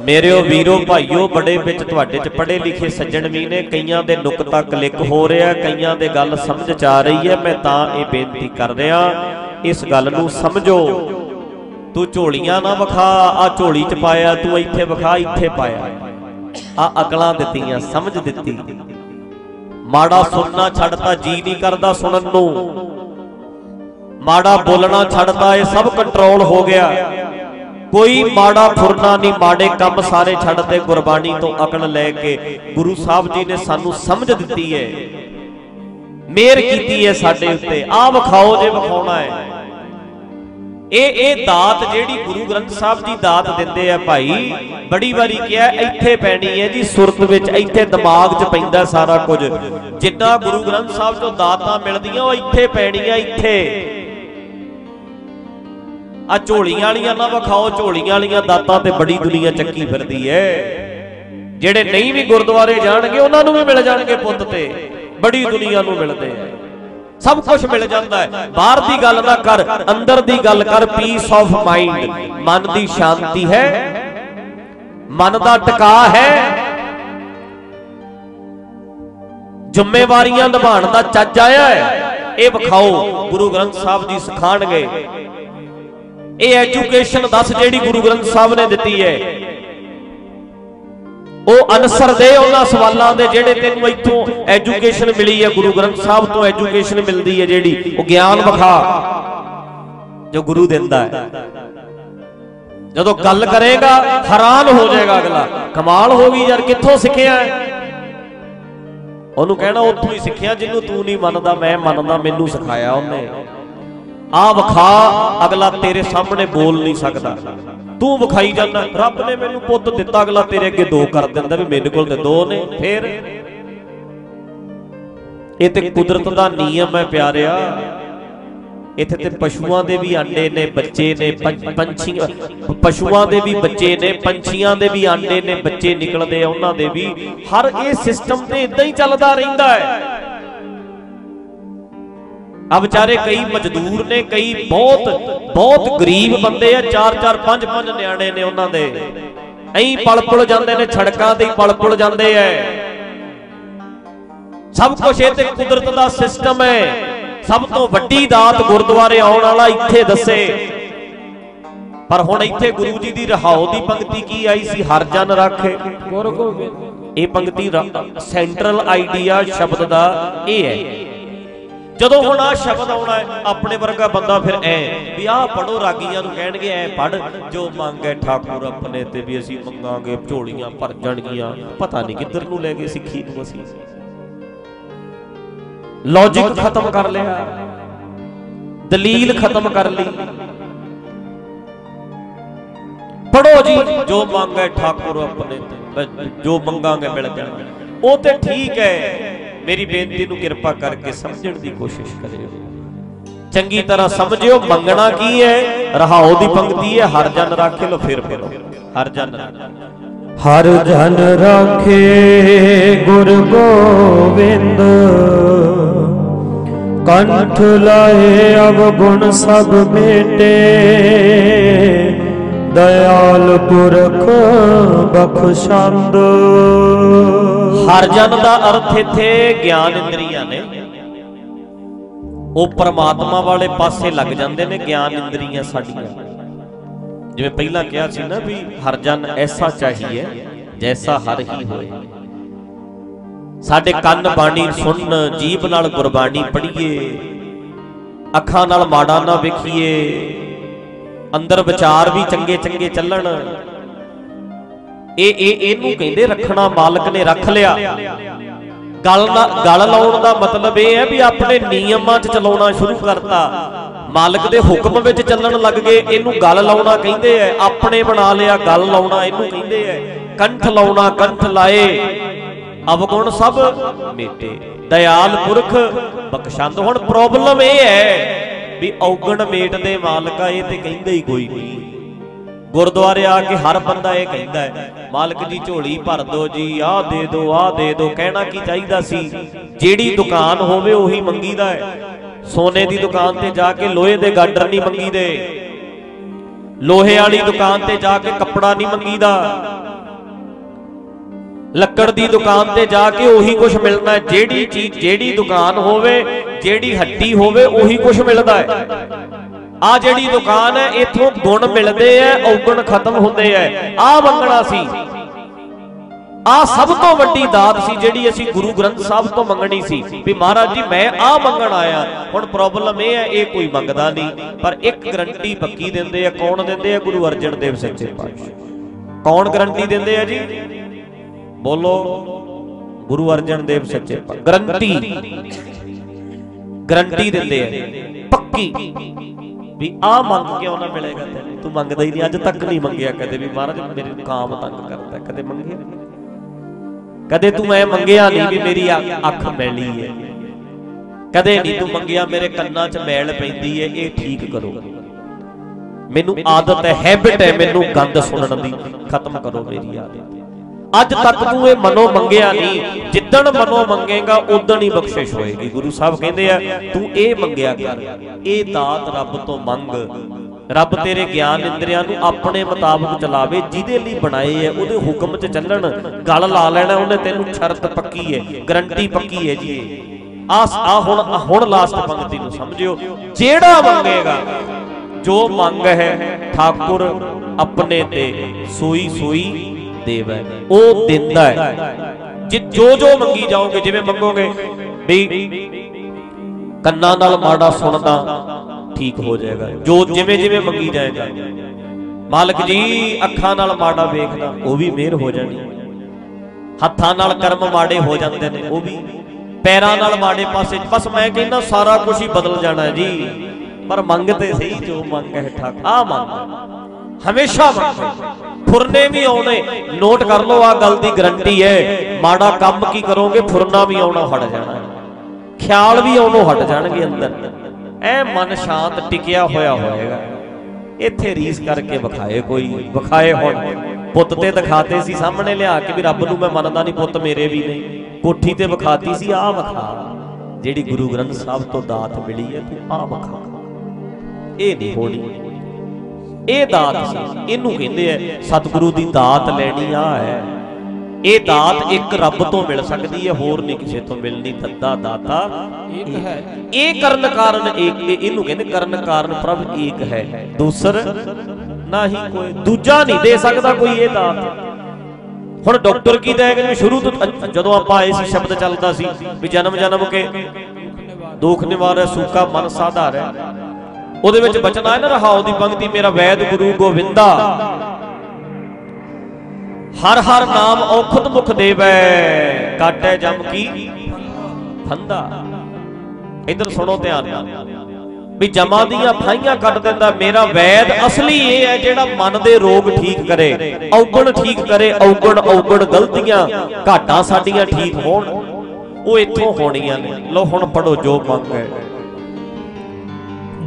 ਮੇਰਿਓ ਵੀਰੋ, ਭਾਈਓ, ਬੜੇ ਵਿੱਚ ਤੁਹਾਡੇ ਚ ਪੜ੍ਹੇ ਲਿਖੇ ਸੱਜਣ ਵੀ ਨੇ, ਕਈਆਂ ਦੇ ਨੁਕਤਾ ਕਲਿੱਕ ਹੋ ਰਿਹਾ, ਕਈਆਂ ਦੇ ਗੱਲ ਸਮਝ ਚ ਆ ਰਹੀ ਹੈ, ਮੈਂ ਤਾਂ ਇਹ ਬੇਨਤੀ ਕਰ ਰਿਹਾ ਇਸ ਗੱਲ ਨੂੰ ਸਮਝੋ। ਤੂੰ ਝੋਲੀਆਂ ਨਾ ਵਿਖਾ ਆ ਝੋਲੀ ਚ ਪਾਇਆ, ਤੂੰ ਇੱਥੇ ਵਿਖਾ, ਇੱਥੇ ਪਾਇਆ। ਆ ਅਕਲਾਂ ਦਿੱਤੀਆਂ, ਸਮਝ ਦਿੱਤੀ। ਮਾੜਾ ਸੁਣਨਾ ਛੱਡਤਾ, ਜੀ ਨਹੀਂ ਕਰਦਾ ਸੁਣਨ ਨੂੰ। ਮਾੜਾ ਬੋਲਣਾ ਛੱਡਤਾ, ਇਹ ਸਭ ਕੰਟਰੋਲ ਹੋ ਗਿਆ। ਕੋਈ ਮਾੜਾ ਫੁਰਨਾ ਨਹੀਂ, ਮਾੜੇ ਕੰਮ ਸਾਰੇ ਛੱਡਦੇ ਗੁਰਬਾਣੀ ਤੋਂ ਅਕਲ ਲੈ ਕੇ। ਗੁਰੂ ਸਾਹਿਬ ਜੀ ਨੇ ਸਾਨੂੰ ਸਮਝ ਦਿੱਤੀ ਹੈ। ਮਿਹਰ ਕੀਤੀ ਹੈ ਸਾਡੇ ਉੱਤੇ। ਆਹ ਵਿਖਾਓ ਜੇ ਵਿਖਾਉਣਾ ਹੈ। ਇਹ ਇਹ ਦਾਤ ਜਿਹੜੀ ਗੁਰੂ ਗ੍ਰੰਥ ਸਾਹਿਬ ਜੀ ਦਾਤ ਦਿੰਦੇ ਆ ਭਾਈ ਬੜੀ ਵਾਰੀ ਕਿਹਾ ਇੱਥੇ ਪੈਣੀ ਹੈ ਜੀ ਸੁਰਤ ਵਿੱਚ ਇੱਥੇ ਦਿਮਾਗ 'ਚ ਪੈਂਦਾ ਸਾਰਾ ਕੁਝ। ਜਿੰਨਾ ਗੁਰੂ ਗ੍ਰੰਥ ਸਾਹਿਬ ਤੋਂ ਦਾਤਾਂ ਮਿਲਦੀਆਂ ਉਹ ਇੱਥੇ ਪੈਣੀਆਂ ਇੱਥੇ। ਆ ਝੋਲੀਆਂ ਵਾਲੀਆਂ ਨਾ ਵਿਖਾਓ ਝੋਲੀਆਂ ਵਾਲੀਆਂ ਦਾਤਾਂ ਤੇ ਬੜੀ ਦੁਨੀਆ ਚੱਕੀ ਫਿਰਦੀ ਐ ਜਿਹੜੇ ਨਹੀਂ ਵੀ ਗੁਰਦੁਆਰੇ ਜਾਣਗੇ ਉਹਨਾਂ ਨੂੰ ਵੀ ਮਿਲ ਜਾਣਗੇ ਪੁੱਤ ਤੇ। ਬੜੀ ਦੁਨੀਆ ਨੂੰ ਮਿਲਦੇ ਐ ਸਭ ਕੁਝ ਮਿਲ ਜਾਂਦਾ ਹੈ। ਬਾਹਰ ਦੀ ਗੱਲ ਨਾ ਕਰ, ਅੰਦਰ ਦੀ ਗੱਲ ਕਰ ਪੀਸ ਆਫ ਮਾਈਂਡ ਮਨ ਦੀ ਸ਼ਾਂਤੀ ਹੈ। ਮਨ ਦਾ ਟਿਕਾ ਹੈ। ਜ਼ਿੰਮੇਵਾਰੀਆਂ ਨਿਭਾਉਣ ਦਾ ਚੱਜ ਆਇਆ ਹੈ। ਇਹ ਵਿਖਾਓ, ਗੁਰੂ ਗ੍ਰੰਥ ਸਾਹਿਬ ਜੀ ਸਿਖਾਣਗੇ। ਇਹ ਐਜੂਕੇਸ਼ਨ ਦੱਸ ਜਿਹੜੀ ਗੁਰੂ ਗ੍ਰੰਥ ਸਾਹਿਬ ਨੇ ਦਿੱਤੀ ਹੈ। ਉਹ ਅਨਸਰ ਦੇ ਉਹਨਾਂ ਸਵਾਲਾਂ ਦੇ ਜਿਹੜੇ ਤੈਨੂੰ ਇੱਥੋਂ ਐਜੂਕੇਸ਼ਨ ਮਿਲੀ ਹੈ, ਗੁਰੂ ਗ੍ਰੰਥ ਸਾਹਿਬ ਤੋਂ ਐਜੂਕੇਸ਼ਨ ਮਿਲਦੀ ਹੈ ਜਿਹੜੀ, ਉਹ ਗਿਆਨ ਵਿਖਾ, ਜੋ ਗੁਰੂ ਦਿੰਦਾ ਹੈ। ਜਦੋਂ ਗੱਲ ਕਰੇਗਾ, ਹੈਰਾਨ ਹੋ ਜਾਏਗਾ ਅਗਲਾ, ਕਮਾਲ ਹੋ ਗਈ ਯਾਰ, ਕਿੱਥੋਂ ਸਿੱਖਿਆ ਉਹਨੂੰ ਕਹਿਣਾ, ਉੱਥੋਂ ਹੀ ਸਿੱਖਿਆ, ਜਿਹਨੂੰ ਤੂੰ ਨਹੀਂ ਮੰਨਦਾ, ਮੈਂ ਮੰਨਦਾ, ਮੈਨੂੰ ਸਿਖਾਇਆ ਉਹਨੇ। ਆ ਵਿਖਾ, ਅਗਲਾ ਤੇਰੇ ਸਾਹਮਣੇ ਬੋਲ ਨਹੀਂ ਸਕਦਾ। ਤੂੰ ਵਿਖਾਈ ਜਾਂਦਾ। ਰੱਬ ਨੇ ਮੈਨੂੰ ਪੁੱਤ ਦਿੱਤਾ, ਅਗਲਾ ਤੇਰੇ ਅੱਗੇ ਦੋ ਕਰ ਦਿੰਦਾ ਵੀ ਮੇਰੇ ਕੋਲ ਤੇ ਦੋ ਨੇ। ਫੇਰ ਇਹ ਤੇ ਕੁਦਰਤ ਦਾ ਨਿਯਮ ਹੈ ਪਿਆਰਿਆ। ਇੱਥੇ ਤੇ ਪਸ਼ੂਆਂ ਦੇ ਵੀ ਆਂਡੇ ਨੇ, ਬੱਚੇ ਨੇ ਪੰਛੀਆਂ, ਪਸ਼ੂਆਂ ਦੇ ਵੀ ਬੱਚੇ ਨੇ, ਪੰਛੀਆਂ ਦੇ ਵੀ ਆਂਡੇ ਨੇ, ਬੱਚੇ ਨਿਕਲਦੇ ਆ, ਉਹਨਾਂ ਦੇ ਵੀ। ਹਰ ਇਹ ਸਿਸਟਮ ਤੇ ਇਦਾਂ ਹੀ ਚੱਲਦਾ ਰਹਿੰਦਾ ਹੈ। ਆ ਵਿਚਾਰੇ ਕਈ ਮਜ਼ਦੂਰ ਨੇ ਕਈ ਬਹੁਤ ਬਹੁਤ ਗਰੀਬ ਬੰਦੇ ਆ ਚਾਰ ਚਾਰ ਪੰਜ ਪੰਜ ਨਿਆਣੇ ਨੇ ਉਹਨਾਂ ਦੇ। ਐਂ ਪਲ ਪੁਲ ਜਾਂਦੇ ਨੇ ਛੜਕਾਂ ਤੇ ਪਲ ਪੁਲ ਜਾਂਦੇ ਐ। ਸਭ ਕੁਝ ਇਹ ਤੇ ਕੁਦਰਤ ਦਾ ਸਿਸਟਮ ਹੈ ਸਭ ਤੋਂ ਵੱਡੀ ਦਾਤ ਗੁਰਦੁਆਰੇ ਆਉਣ ਵਾਲਾ ਇੱਥੇ ਦੱਸੇ। ਪਰ ਹੁਣ ਇੱਥੇ ਗੁਰੂ ਜੀ ਦੀ ਰਹਾਉ ਦੀ ਪੰਕਤੀ ਕੀ ਆਈ ਸੀ? ਹਰ ਜਨ ਰਾਖੇ। ਗੁਰ ਗੋਬਿੰਦ। ਇਹ ਪੰਕਤੀ ਸੈਂਟਰਲ ਆਈਡੀਆ ਸ਼ਬਦ ਦਾ ਇਹ ਹੈ ਜਦੋਂ ਹੁਣ ਆ ਸ਼ਬਦ ਆਉਣਾ ਹੈ ਆਪਣੇ ਵਰਗਾ ਬੰਦਾ ਫਿਰ ਐ ਵੀ ਆਹ ਪੜੋ ਰਾਗੀਆਂ ਨੂੰ ਕਹਿਣਗੇ ਐ ਪੜ ਜੋ ਮੰਗੇ ਠਾਕੁਰ ਆਪਣੇ ਤੇ ਵੀ ਅਸੀਂ ਮੰਗਾਂਗੇ ਝੋਲੀਆਂ ਭਰ ਜਾਣਗੀਆਂ ਪਤਾ ਨਹੀਂ ਕਿੱਧਰ ਨੂੰ ਲੈ ਗਏ ਸਿੱਖੀ ਨੂੰ ਅਸੀਂ। ਲੌਜੀਕ ਖਤਮ ਕਰ ਲਿਆ। ਦਲੀਲ ਖਤਮ ਕਰ ਲਈ। ਪੜੋ ਜੀ ਜੋ ਮੰਗੇ ਠਾਕੁਰ ਆਪਣੇ ਤੇ ਜੋ ਮੰਗਾਂਗੇ ਮਿਲ ਜਾਣਗੇ। ਉਹ ਤੇ ਠੀਕ ਹੈ। ਮੇਰੀ ਬੇਨਤੀ ਨੂੰ ਕਿਰਪਾ ਕਰਕੇ ਸਮਝਣ ਦੀ ਕੋਸ਼ਿਸ਼ ਕਰਿਓ। ਚੰਗੀ ਤਰ੍ਹਾਂ ਸਮਝਿਓ ਮੰਗਣਾ ਕੀ ਹੈ? ਰਹਾਉ ਦੀ ਪੰਕਤੀ ਹੈ ਹਰ ਜਨ ਰਾਖੇ ਲੋ ਫਿਰ ਪੜੋ ਹਰ ਜਨ ਹਰ ਜਨ ਰਾਖੇ ਗੁਰ ਗੋਬਿੰਦ। ਕੰਠ ਲਾਏ ਅਵਗੁਣ ਸਭ ਮੇਟੇ ਦਇਆਲ ਪੁਰਖ ਬਖਸ਼ੰਦ। ਹਰ ਜਨ ਦਾ ਅਰਥ ਇੱਥੇ ਗਿਆਨ ਇੰਦਰੀਆਂ ਨੇ। ਉਹ ਪਰਮਾਤਮਾ ਵਾਲੇ ਪਾਸੇ ਲੱਗ ਜਾਂਦੇ ਨੇ, ਗਿਆਨ ਇੰਦਰੀਆਂ ਸਾਡੀਆਂ। ਜਿਵੇਂ ਪਹਿਲਾਂ ਕਿਹਾ ਸੀ ਨਾ ਵੀ ਹਰ ਜਨ ਐਸਾ ਚਾਹੀਏ, ਜੈਸਾ ਹਰ ਹੀ ਹੋਏ। ਸਾਡੇ ਕੰਨ ਬਾਣੀ ਸੁਣਨ ਜੀਭ ਨਾਲ ਗੁਰਬਾਣੀ ਪੜ੍ਹੀਏ। ਅੱਖਾਂ ਨਾਲ ਮਾੜਾ ਨਾ ਵੇਖੀਏ। ਅੰਦਰ ਵਿਚਾਰ ਵੀ ਚੰਗੇ ਚੰਗੇ ਚੱਲਣ। ਇਹ ਇਹ ਇਹਨੂੰ ਕਹਿੰਦੇ ਰੱਖਣਾ ਮਾਲਕ ਨੇ ਰੱਖ ਲਿਆ। ਗੱਲ ਦਾ ਗੱਲ ਲਾਉਣ ਦਾ ਮਤਲਬ ਇਹ ਹੈ ਵੀ ਆਪਣੇ ਨਿਯਮਾਂ 'ਚ ਚਲਾਉਣਾ ਸ਼ੁਰੂ ਕਰਤਾ। ਮਾਲਕ ਦੇ ਹੁਕਮ ਵਿੱਚ ਚੱਲਣ ਲੱਗ ਗਏ, ਇਹਨੂੰ ਗੱਲ ਲਾਉਣਾ ਕਹਿੰਦੇ ਐ। ਆਪਣੇ ਬਣਾ ਲਿਆ, ਗੱਲ ਲਾਉਣਾ ਇਹਨੂੰ ਕਹਿੰਦੇ ਐ। ਕੰਠ ਲਾਉਣਾ, ਕੰਠ ਲਾਏ। ਅਵਗੁਣ ਸਭ ਮੇਟੇ। ਦਇਆਲ ਪੁਰਖ, ਬਖਸ਼ੰਦ, ਹੁਣ ਪ੍ਰੋਬਲਮ ਇਹ ਹੈ ਵੀ ਔਗਣ ਮੇਟ ਦੇ ਮਾਲਕਾ ਇਹ ਤੇ ਕਹਿੰਦਾ ਹੀ ਕੋਈ ਨਹੀਂ। ਗੁਰਦੁਆਰੇ ਆ ਕੇ ਹਰ ਬੰਦਾ ਇਹ ਕਹਿੰਦਾ ਹੈ, ਮਾਲਕ ਜੀ ਝੋਲੀ ਭਰ ਦਿਓ ਜੀ, ਆਹ ਦੇ ਦਿਓ, ਆਹ ਦੇ ਦਿਓ, ਕਹਿਣਾ ਕੀ ਚਾਹੀਦਾ ਸੀ? ਜਿਹੜੀ ਦੁਕਾਨ ਹੋਵੇ ਉਹੀ ਮੰਗੀਦਾ ਹੈ। ਸੋਨੇ ਦੀ ਦੁਕਾਨ ਤੇ ਜਾ ਕੇ ਲੋਹੇ ਦੇ ਗਾਡਰ ਨਹੀਂ ਮੰਗੀਦੇ। ਲੋਹੇ ਵਾਲੀ ਦੁਕਾਨ ਤੇ ਜਾ ਕੇ ਕੱਪੜਾ ਨਹੀਂ ਮੰਗੀਦਾ। ਲੱਕੜ ਦੀ ਦੁਕਾਨ ਤੇ ਜਾ ਕੇ ਉਹੀ ਕੁਝ ਮਿਲਣਾ ਜਿਹੜੀ ਚੀਜ਼, ਜਿਹੜੀ ਦੁਕਾਨ ਹੋਵੇ, ਜਿਹੜੀ ਹੱਟੀ ਹੋਵੇ, ਉਹੀ ਕੁਝ ਮਿਲਦਾ ਹੈ। ਆ ਜਿਹੜੀ ਦੁਕਾਨ ਹੈ, ਇਥੋਂ ਗੁਣ ਮਿਲਦੇ ਐ ਔਗਣ ਖਤਮ ਹੁੰਦੇ ਐ ਆ ਮੰਗਣਾ ਸੀ। ਆ ਸਭ ਤੋਂ ਵੱਡੀ ਦਾਤ ਸੀ, ਜਿਹੜੀ ਅਸੀਂ ਗੁਰੂ ਗ੍ਰੰਥ ਸਾਹਿਬ ਤੋਂ ਮੰਗਣੀ ਸੀ। ਵੀ ਮਹਾਰਾਜ ਜੀ, ਮੈਂ ਆ ਮੰਗਣ ਆਇਆ। ਹੁਣ ਪ੍ਰੋਬਲਮ ਇਹ ਹੈ, ਇਹ ਕੋਈ ਮੰਗਦਾ ਨਹੀਂ। ਪਰ ਇੱਕ ਗਰੰਟੀ ਪੱਕੀ ਦਿੰਦੇ ਆ, ਕੌਣ ਦਿੰਦੇ ਆ? ਗੁਰੂ ਅਰਜਨ ਦੇਵ ਸੱਚੇ ਪਾਤਸ਼ਾਹ। ਕੌਣ ਗਰੰਟੀ ਦਿੰਦੇ ਆ ਜੀ? ਬੋਲੋ, ਗੁਰੂ ਅਰਜਨ ਦੇਵ ਸੱਚੇ ਗਰੰਟੀ। ਗਰੰਟੀ ਦਿੰਦੇ ਆ। ਪੱਕੀ। ਵੀ ਆ ਮੰਗ ਕਿਉਂ ਨਾ ਮਿਲੇਗਾ ਤੈਨੂੰ? ਤੂੰ ਮੰਗਦਾ ਹੀ ਨਹੀਂ, ਅੱਜ ਤੱਕ ਨਹੀਂ ਮੰਗਿਆ ਕਦੇ ਵੀ ਮਹਾਰਾਜ, ਮੇਰੇ ਕਾਮ ਤੰਗ ਕਰਦਾ, ਕਦੇ ਮੰਗਿਆ ਕਦੇ ਤੂੰ ਐ ਮੰਗਿਆ ਨਹੀਂ ਵੀ ਮੇਰੀ ਅੱਖ ਮੈਲੀ ਹੈ ਕਦੇ ਨਹੀਂ ਤੂੰ ਮੰਗਿਆ ਮੇਰੇ ਕੰਨਾਂ 'ਚ ਮੈਲ ਪੈਂਦੀ ਹੈ ਇਹ ਠੀਕ ਕਰੋ। ਮੈਨੂੰ ਆਦਤ ਹੈ ਹੈਬਿਟ ਹੈ, ਮੈਨੂੰ ਗੰਦ ਸੁਣਨ ਦੀ। ਖਤਮ ਕਰੋ ਮੇਰੀ ਆਦਤ। ਅੱਜ ਤੱਕ ਤੂੰ ਇਹ ਮਨੋ ਮੰਗਿਆ ਨਹੀਂ, ਜਿੱਦਣ ਮਨੋ ਮੰਗੇਗਾ, ਉਦਣ ਹੀ ਬਖਸ਼ਿਸ਼ ਹੋਏਗੀ। ਗੁਰੂ ਸਾਹਿਬ ਕਹਿੰਦੇ ਆ, ਤੂੰ ਇਹ ਮੰਗਿਆ ਕਰ, ਇਹ ਦਾਤ ਰੱਬ ਤੋਂ ਮੰਗ। ਰੱਬ ਤੇਰੇ ਗਿਆਨ ਇੰਦਰੀਆਂ ਨੂੰ ਆਪਣੇ ਮੁਤਾਬਕ ਚਲਾਵੇ, ਜਿਹਦੇ ਲਈ ਬਣਾਏ ਐ ਉਹਦੇ ਹੁਕਮ 'ਚ ਚੱਲਣ। ਗੱਲ ਲਾ ਲੈਣਾ, ਉਹਨੇ ਤੈਨੂੰ ਸ਼ਰਤ ਪੱਕੀ ਹੈ ਗਰੰਟੀ ਪੱਕੀ ਹੈ ਜੀ। ਆ ਆ ਹੁਣ ਹੁਣ ਲਾਸਟ ਪੰਕਤੀ ਨੂੰ ਸਮਝਿਓ। ਜਿਹੜਾ ਮੰਗੇਗਾ, ਜੋ ਮੰਗ ਹੈ, ਠਾਕੁਰ ਆਪਣੇ ਤੇ ਸੋਈ ਸੋਈ ਦੇਵੈ, ਉਹ ਦਿੰਦਾ ਹੈ। ਜਿ ਜੋ ਜੋ ਮੰਗੀ ਜਾਓਗੇ, ਜਿਵੇਂ ਮੰਗੋਗੇ, ਵੀ ਕੰਨਾਂ ਨਾਲ ਮਾੜਾ ਸੁਣਦਾ, ਠੀਕ ਹੋ ਜਾਏਗਾ। ਜੋ ਜਿਵੇਂ ਜਿਵੇਂ ਮੰਗੀ ਜਾਏਗਾ। ਮਾਲਕ ਜੀ, ਅੱਖਾਂ ਨਾਲ ਮਾੜਾ ਵੇਖਦਾ, ਉਹ ਵੀ ਮਿਹਰ ਹੋ ਜਾਣੀ। ਹੱਥਾਂ ਨਾਲ ਕਰਮ ਮਾੜੇ ਹੋ ਜਾਂਦੇ ਨੇ, ਉਹ ਵੀ। ਪੈਰਾਂ ਨਾਲ ਮਾੜੇ ਪਾਸੇ, ਬਸ ਮੈਂ ਕਹਿੰਦਾ ਸਾਰਾ ਕੁਝ ਹੀ ਬਦਲ ਜਾਣਾ ਜੀ। ਪਰ ਮੰਗ ਤੇ ਸਹੀ, ਜੋ ਮੰਗ ਹੈ ਠਾਕ ਆ ਮੰਗ। ਹਮੇਸ਼ਾ ਮੰਗ ਫੁਰਨੇ ਵੀ ਆਉਣੇ। ਨੋਟ ਕਰ ਲਓ ਆ ਗੱਲ ਦੀ ਗਰੰਟੀ ਹੈ। ਮਾੜਾ ਕੰਮ ਕੀ ਕਰੋਗੇ, ਫੁਰਨਾ ਵੀ ਆਉਣਾ, ਹਟ ਜਾਣਾ। ਖਿਆਲ ਵੀ ਆਉਣੋਂ ਹਟ ਜਾਣਗੇ ਅੰਦਰ। ਐ ਮਨ ਸ਼ਾਂਤ ਟਿਕਿਆ ਹੋਇਆ ਹੋਏਗਾ। ਇੱਥੇ ਰੀਸ ਕਰਕੇ ਵਿਖਾਏ ਕੋਈ, ਵਿਖਾਏ ਹੁਣ। ਪੁੱਤ ਤੇ ਦਿਖਾਤੇ ਸੀ, ਸਾਹਮਣੇ ਲਿਆ ਕੇ ਵੀ ਰੱਬ ਨੂੰ ਮੈਂ ਮੰਨਦਾ ਨਹੀਂ, ਪੁੱਤ ਮੇਰੇ ਵੀ ਨਹੀਂ। ਕੋਠੀ ਤੇ ਵਿਖਾਤੀ ਸੀ, ਆਹ ਵਿਖਾ। ਜਿਹੜੀ ਗੁਰੂ ਗ੍ਰੰਥ ਸਾਹਿਬ ਤੋਂ ਦਾਤ ਮਿਲੀ ਹੈ, ਤੂੰ ਆਹ ਵਿਖਾ। ਇਹ ਨਹੀਂ ਹੋਣੀ। ਇਹ ਦਾਤ ਸੀ ਇਹਨੂੰ ਕਹਿੰਦੇ ਐ ਸਤਿਗੁਰੂ ਦੀ ਦਾਤ ਲੈਣੀ ਆ ਹੈ। ਇਹ ਦਾਤ ਇੱਕ ਰੱਬ ਤੋਂ ਮਿਲ ਸਕਦੀ ਹੈ ਹੋਰ ਨਹੀਂ ਕਿਸੇ ਤੋਂ ਮਿਲਣੀ ਦੱਦਾ ਦਾਤਾ। ਇੱਕ ਹੈ। ਇਹ ਕਰਨ ਕਾਰਨ ਇੱਕ ਇਹ- ਇਹਨੂੰ ਕਹਿੰਦੇ ਕਰਨ ਕਾਰਨ ਪ੍ਰਭ ਏਕ ਹੈ। ਦੂਸਰ ਨਹੀਂ ਕੋਈ ਦੂਜਾ ਨਹੀਂ ਦੇ ਸਕਦਾ ਕੋਈ ਇਹ ਦਾਤ। ਹੁਣ ਡਾਕਟਰ ਕੀ ਦੇਗਾ ਸ਼ੁਰੂ ਤੋਂ ਜਦੋਂ ਆਪਾਂ ਇਸ ਸ਼ਬਦ ਚੱਲਦਾ ਸੀ ਵੀ ਜਨਮ ਜਨਮ ਕੇ ਦੁੱਖ ਨਿਵਾਰੈ ਸੂਖਾ ਮਨ ਸਾਧਾਰੈ ਉਹਦੇ ਵਿੱਚ ਬਚਨ ਆਇਆ ਨਾ ਰਹਾਉ ਦੀ ਪੰਕਤੀ, ਮੇਰਾ ਵੈਦ ਗੁਰੂ ਗੋਵਿੰਦਾ। ਹਰ ਹਰ ਨਾਮ ਔਖਤ ਮੁਖ ਦੇਵੈ, ਕਾਟੈ ਜਮ ਕੀ ਫੰਦਾ। ਇਧਰ ਸੁਣੋ ਧਿਆਨ ਨਾਲ। ਵੀ ਜਮਾਂ ਦੀਆਂ ਫਾਈਆਂ ਕੱਟ ਦਿੰਦਾ, ਮੇਰਾ ਵੈਦ ਅਸਲੀ ਇਹ ਹੈ ਜਿਹੜਾ ਮਨ ਦੇ ਰੋਗ ਠੀਕ ਕਰੇ, ਔਗਣ ਠੀਕ ਕਰੇ, ਔਗਣ ਔਗਣ ਗਲਤੀਆਂ ਘਾਟਾਂ ਸਾਡੀਆਂ ਠੀਕ ਹੋਣ। ਉਹ ਇੱਥੋਂ ਹੋਣੀਆਂ ਨੇ। ਲੋ ਹੁਣ ਪੜੋ ਜੋ ਮੰਗ ਹੈ।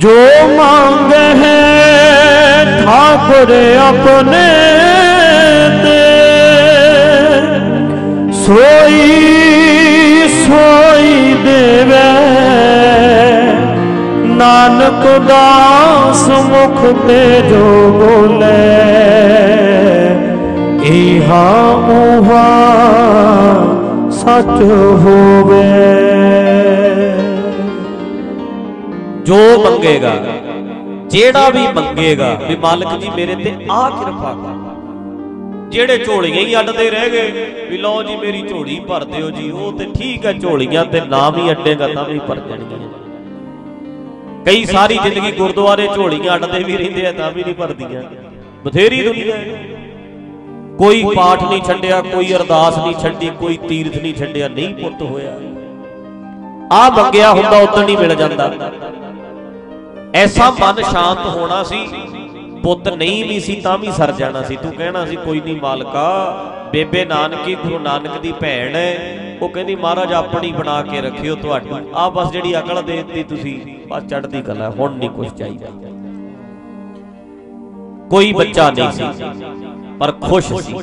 ਜੋ ਮੰਗ ਹੈ ਠਾਕੁਰ ਆਪਣੇ ਤੇ। ਸੋਈ ਸੋਈ ਦੇਵੇ। ਨਾਨਕ ਦਾਸ ਮੁਖ ਤੇ ਜੋ ਬੋਲੇ। ਇਹਾ ਉਹਾ ਸੱਚ ਹੋਵੇ। ਜੋ ਮੰਗੇਗਾ, ਜਿਹੜਾ ਵੀ ਮੰਗੇਗਾ, ਵੀ ਮਾਲਕ ਜੀ ਮੇਰੇ ਤੇ ਆ ਕਿਰਪਾ ਕਰ। ਜਿਹੜੇ ਝੋਲੀਆਂ ਹੀ ਅੱਡਦੇ ਰਹਿ ਗਏ, ਵੀ ਲਓ ਜੀ ਮੇਰੀ ਝੋਲੀ ਭਰ ਦਿਓ ਜੀ, ਉਹ ਤੇ ਠੀਕ ਹੈ ਝੋਲੀਆਂ ਤੇ ਨਾਮ ਹੀ ਅੱਡੇਗਾ ਤਾਂ ਵੀ ਭਰ ਜਾਣਗੀਆਂ ਕਈ ਸਾਰੀ ਜ਼ਿੰਦਗੀ ਗੁਰਦੁਆਰੇ ਝੋਲੀਆਂ ਅੱਡਦੇ ਵੀ ਰਹਿੰਦੇ ਆ, ਤਾਂ ਵੀ ਨਹੀਂ ਭਰਦੀਆਂ। ਬਥੇਰੀ ਦੁਨੀਆ ਕੋਈ ਪਾਠ ਨਹੀਂ ਛੱਡਿਆ, ਕੋਈ ਅਰਦਾਸ ਨਹੀਂ ਛੱਡੀ, ਕੋਈ ਤੀਰਥ ਨਹੀਂ ਛੱਡਿਆ, ਨਹੀਂ ਪੁੱਤ ਹੋਇਆ। ਆ ਮੰਗਿਆ ਹੁੰਦਾ ਉਦੋਂ ਨਹੀਂ ਮਿਲ ਜਾਂਦਾ। ਐਸਾ ਮਨ ਸ਼ਾਂਤ ਹੋਣਾ ਸੀ ਪੁੱਤ ਨਹੀਂ ਵੀ ਸੀ ਤਾਂ ਵੀ ਸਰ ਜਾਣਾ ਸੀ। ਤੂੰ ਕਹਿਣਾ ਸੀ ਕੋਈ ਨਹੀਂ ਮਾਲਕਾ ਬੇਬੇ ਨਾਨਕੀ ਗੁਰੂ ਨਾਨਕ ਦੀ ਭੈਣ ਹੈ ਉਹ ਕਹਿੰਦੀ ਮਹਾਰਾਜ ਆਪਣੀ ਬਣਾ ਕੇ ਰੱਖਿਓ ਤੁਹਾਡੀ। ਆ ਬਸ ਜਿਹੜੀ ਅਕਲ ਦੇ ਦਿੱਤੀ ਤੁਸੀਂ ਬਸ ਚੜ੍ਹਦੀ ਕਲਾ ਹੁਣ ਨਹੀਂ ਕੁਝ ਚਾਹੀਦਾ। ਕੋਈ ਬੱਚਾ ਨਹੀਂ ਸੀ। ਪਰ ਖੁਸ਼ ਸੀ।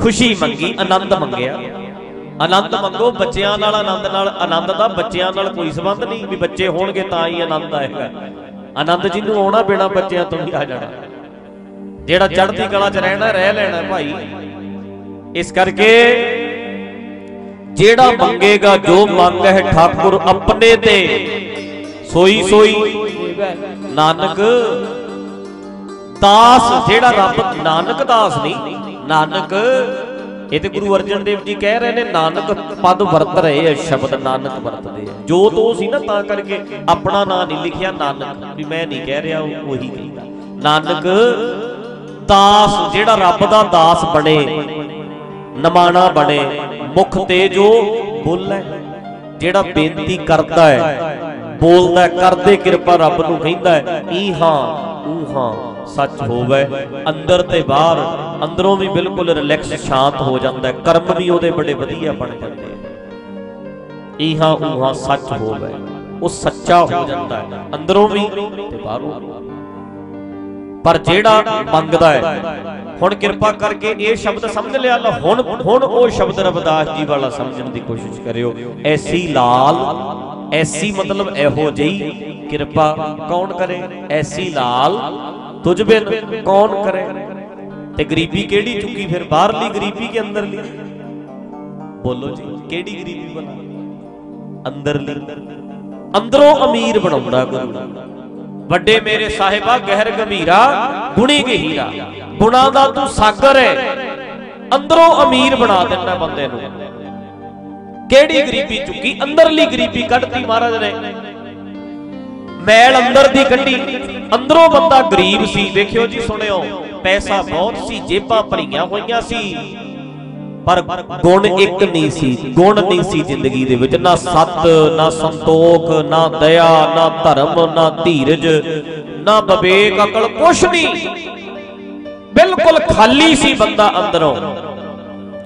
ਖੁਸ਼ੀ ਮੰਗੀ ਆਨੰਦ ਮੰਗਿਆ। ਆਨੰਦ ਮੰਗੋ, ਬੱਚਿਆਂ ਨਾਲ ਆਨੰਦ ਨਾਲ, ਆਨੰਦ ਦਾ ਬੱਚਿਆਂ ਨਾਲ ਕੋਈ ਸੰਬੰਧ ਨਹੀਂ ਵੀ ਬੱਚੇ ਹੋਣਗੇ ਤਾਂ ਹੀ ਆਨੰਦ ਆਏਗਾ। ਆਨੰਦ ਜਿਹਨੂੰ ਆਉਣਾ ਬਿਨਾ ਬੱਚਿਆਂ ਤੋਂ ਵੀ ਆ ਜਾਣਾ। ਜਿਹੜਾ ਚੜ੍ਹਦੀ ਕਲਾ 'ਚ ਰਹਿਣਾ, ਰਹਿ ਲੈਣਾ ਭਾਈ। ਇਸ ਕਰਕੇ ਜਿਹੜਾ ਮੰਗੇਗਾ, ਜੋ ਮੰਗ ਹੈ ਠਾਕੁਰ ਆਪਣੇ ਤੇ, ਸੋਈ ਸੋਈ। ਨਾਨਕ, ਦਾਸ ਜਿਹੜਾ ਰੱਬ, ਨਾਨਕ ਦਾਸ ਨਹੀਂ, ਨਾਨਕ ਇਹ ਤੇ ਗੁਰੂ ਅਰਜਨ ਦੇਵ ਜੀ ਕਹਿ ਰਹੇ ਨੇ, ਨਾਨਕ ਪਦ ਵਰਤ ਰਹੇ ਆ, ਸ਼ਬਦ ਨਾਨਕ ਵਰਤਦੇ ਆ। ਜੋ ਤੋਂ ਸੀ ਨਾ ਤਾਂ ਕਰਕੇ ਆਪਣਾ ਨਾਂ ਨਹੀਂ ਲਿਖਿਆ ਨਾਨਕ, ਵੀ ਮੈਂ ਨਹੀਂ ਕਹਿ ਰਿਹਾ, ਉਹੀ ਕਹਿੰਦਾ। ਨਾਨਕ, ਦਾਸ ਜਿਹੜਾ ਰੱਬ ਦਾ ਦਾਸ ਬਣੇ, ਨਮਾਣਾ ਬਣੇ, ਮੁਖ ਤੇ ਜੋ ਬੋਲੇ, ਜਿਹੜਾ ਬੇਨਤੀ ਕਰਦਾ ਹੈ, ਬੋਲਦਾ ਕਰਦੇ ਕਿਰਪਾ ਰੱਬ ਨੂੰ ਕਹਿੰਦਾ ਹੈ, ਈ ਹਾਂ, ਊ ਹਾਂ। ਸੱਚ ਹੋਵੇ, ਅੰਦਰ ਤੇ ਬਾਹਰ, ਅੰਦਰੋਂ ਵੀ ਬਿਲਕੁਲ ਰਿਲੈਕਸ ਸ਼ਾਂਤ ਹੋ ਜਾਂਦਾ ਹੈ, ਕਰਮ ਵੀ ਉਹਦੇ ਬੜੇ ਵਧੀਆ ਬਣ ਜਾਂਦੇ ਆ। ਈ ਹਾਂ ਸੱਚ ਹੋਵੇ, ਉਹ ਸੱਚਾ ਹੋ ਜਾਂਦਾ ਹੈ, ਅੰਦਰੋਂ ਵੀ ਤੇ ਬਾਹਰੋਂ ਪਰ ਜਿਹੜਾ ਮੰਗਦਾ ਹੈ, ਹੁਣ ਕਿਰਪਾ ਕਰਕੇ ਇਹ ਸ਼ਬਦ ਸਮਝ ਲਿਆ ਲਾ ਹੁਣ ਹੁਣ ਉਹ ਸ਼ਬਦ ਰਵਿਦਾਸ ਜੀ ਵਾਲਾ ਸਮਝਣ ਦੀ ਕੋਸ਼ਿਸ਼ ਕਰਿਓ। ਐਸੀ ਲਾਲ, ਐਸੀ ਮਤਲਬ ਇਹੋ ਜਿਹੀ ਕਿਰਪਾ ਕੌਣ ਕਰੇ? ਐਸੀ ਲਾਲ ਤੁਝ ਬਿਨ ਕੌਣ ਕਰੇ? ਤੇ ਗਰੀਬੀ ਕਿਹੜੀ ਚੁੱਕੀ ਫਿਰ? ਬਾਹਰਲੀ ਗਰੀਬੀ ਕਿ ਅੰਦਰਲੀ? ਬੋਲੋ ਜੀ, ਕਿਹੜੀ ਗਰੀਬੀ ਬਣਾ? ਅੰਦਰਲੀ। ਅੰਦਰੋਂ ਅਮੀਰ ਬਣਾਉਂਦਾ ਗੁਰੂ। ਵੱਡੇ ਮੇਰੇ ਸਾਹਿਬਾ, ਗਹਿਰ ਗੰਭੀਰਾ, ਗੁਣੀ ਗਹੀਰਾ। ਗੁਣਾ ਦਾ ਤੂੰ ਸਾਗਰ ਹੈ। ਅੰਦਰੋਂ ਅਮੀਰ ਬਣਾ ਦਿੰਦਾ ਬੰਦੇ ਨੂੰ। ਕਿਹੜੀ ਗਰੀਬੀ ਚੁੱਕੀ? ਅੰਦਰਲੀ ਗਰੀਬੀ ਕੱਢਤੀ ਮਹਾਰਾਜ ਨੇ। ਮੈਲ ਅੰਦਰ ਦੀ ਕੱਢੀ ਅੰਦਰੋਂ ਬੰਦਾ ਗਰੀਬ ਸੀ। ਵੇਖਿਓ ਜੀ, ਸੁਣਿਓ। ਪੈਸਾ ਬਹੁਤ ਸੀ, ਜੇਬਾਂ ਭਰੀਆਂ ਹੋਈਆਂ ਸੀ। ਪਰ ਗੁਣ ਇੱਕ ਨਹੀਂ ਸੀ। ਗੁਣ ਨਹੀਂ ਸੀ ਜ਼ਿੰਦਗੀ ਦੇ ਵਿੱਚ। ਨਾ ਸਤ, ਨਾ ਸੰਤੋਖ, ਨਾ ਦਇਆ, ਨਾ ਧਰਮ, ਨਾ ਧੀਰਜ, ਨਾ ਵਿਵੇਕ, ਅਕਲ, ਕੁਛ ਨਹੀਂ। ਬਿਲਕੁਲ ਖਾਲੀ ਸੀ ਬੰਦਾ ਅੰਦਰੋਂ।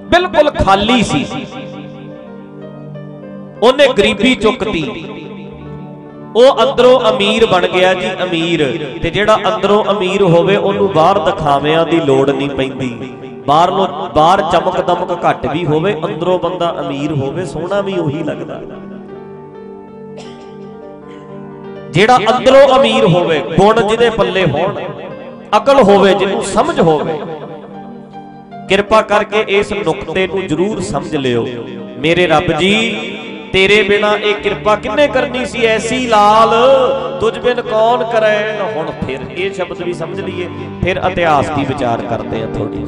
ਬਿਲਕੁਲ ਖਾਲੀ ਸੀ। ਉਹਨੇ ਗਰੀਬੀ ਚੁੱਕਤੀ। ਉਹ ਅੰਦਰੋਂ ਅਮੀਰ ਬਣ ਗਿਆ ਜੀ, ਅਮੀਰ। ਤੇ ਜਿਹੜਾ ਅੰਦਰੋਂ ਅਮੀਰ ਹੋਵੇ, ਉਹਨੂੰ ਬਾਹਰ ਦਿਖਾਵਿਆਂ ਦੀ ਲੋੜ ਨਹੀਂ ਪੈਂਦੀ। ਬਾਹਰੋਂ ਬਾਹਰ ਚਮਕ ਦਮਕ ਘੱਟ ਵੀ ਹੋਵੇ, ਅੰਦਰੋਂ ਬੰਦਾ ਅਮੀਰ ਹੋਵੇ, ਸੋਹਣਾ ਵੀ ਉਹੀ ਲੱਗਦਾ। ਜਿਹੜਾ ਅੰਦਰੋਂ ਅਮੀਰ ਹੋਵੇ, ਗੁਣ ਜਿਹਦੇ ਪੱਲੇ ਹੋਣ, ਅਕਲ ਹੋਵੇ, ਜਿਹਨੂੰ ਸਮਝ ਹੋਵੇ, ਕਿਰਪਾ ਕਰਕੇ ਇਸ ਨੁਕਤੇ ਨੂੰ ਜ਼ਰੂਰ ਸਮਝ ਲਿਓ। ਮੇਰੇ ਰੱਬ ਜੀ ਤੇਰੇ ਬਿਨਾ ਇਹ ਕਿਰਪਾ ਕਿੰਨੇ ਕਰਨੀ ਸੀ? ਐਸੀ ਲਾਲ, ਤੁਝ ਬਿਨ ਕੌਣ ਕਰੈ ਹੁਣ ਫਿਰ ਇਹ ਸ਼ਬਦ ਵੀ ਸਮਝ ਲਈਏ, ਫਿਰ ਇਤਿਹਾਸ ਦੀ ਵਿਚਾਰ ਕਰਦੇ ਆ ਥੋੜੀ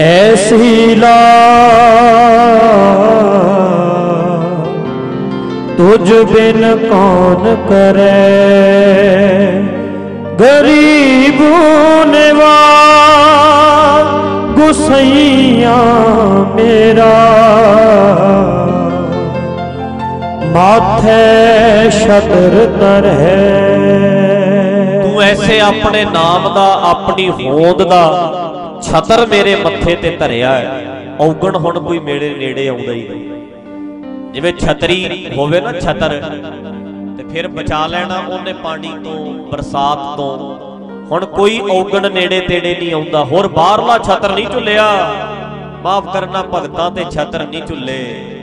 ਐਸੀ ਲਾਲ, ਤੁਝ ਬਿਨ ਕੌਣ ਕਰੈ ਗਰੀਬ ਨਿਵਾ ਗੁਸਈਆ ਮੇਰਾ। ਮਾਥੇ ਸ਼ਤਰ ਤਰਹਿ ਤੂੰ ਐਸੇ ਆਪਣੇ ਨਾਮ ਦਾ, ਆਪਣੀ ਹੋਂਦ ਦਾ ਛਤਰ ਮੇਰੇ ਮੱਥੇ ਤੇ ਧਰਿਆ ਹੈ। ਔਗਣ ਹੁਣ ਕੋਈ ਮੇਰੇ ਨੇੜੇ ਆਉਂਦਾ ਹੀ ਨਹੀਂ। ਜਿਵੇਂ ਛਤਰੀ ਹੋਵੇ ਨਾ ਛਤਰ, ਤੇ ਫਿਰ ਬਚਾ ਲੈਣਾ ਉਹਨੇ ਪਾਣੀ ਤੋਂ, ਬਰਸਾਤ ਤੋਂ। ਹੁਣ ਕੋਈ ਔਗਣ ਨੇੜੇ ਤੇੜੇ ਨਹੀਂ ਆਉਂਦਾ। ਹੋਰ ਬਾਹਰਲਾ ਛਤਰ ਨਹੀਂ ਝੁੱਲਿਆ। ਮਾਫ ਕਰਨਾ ਭਗਤਾਂ ਤੇ ਛਤਰ ਨਹੀਂ ਝੁੱਲੇ।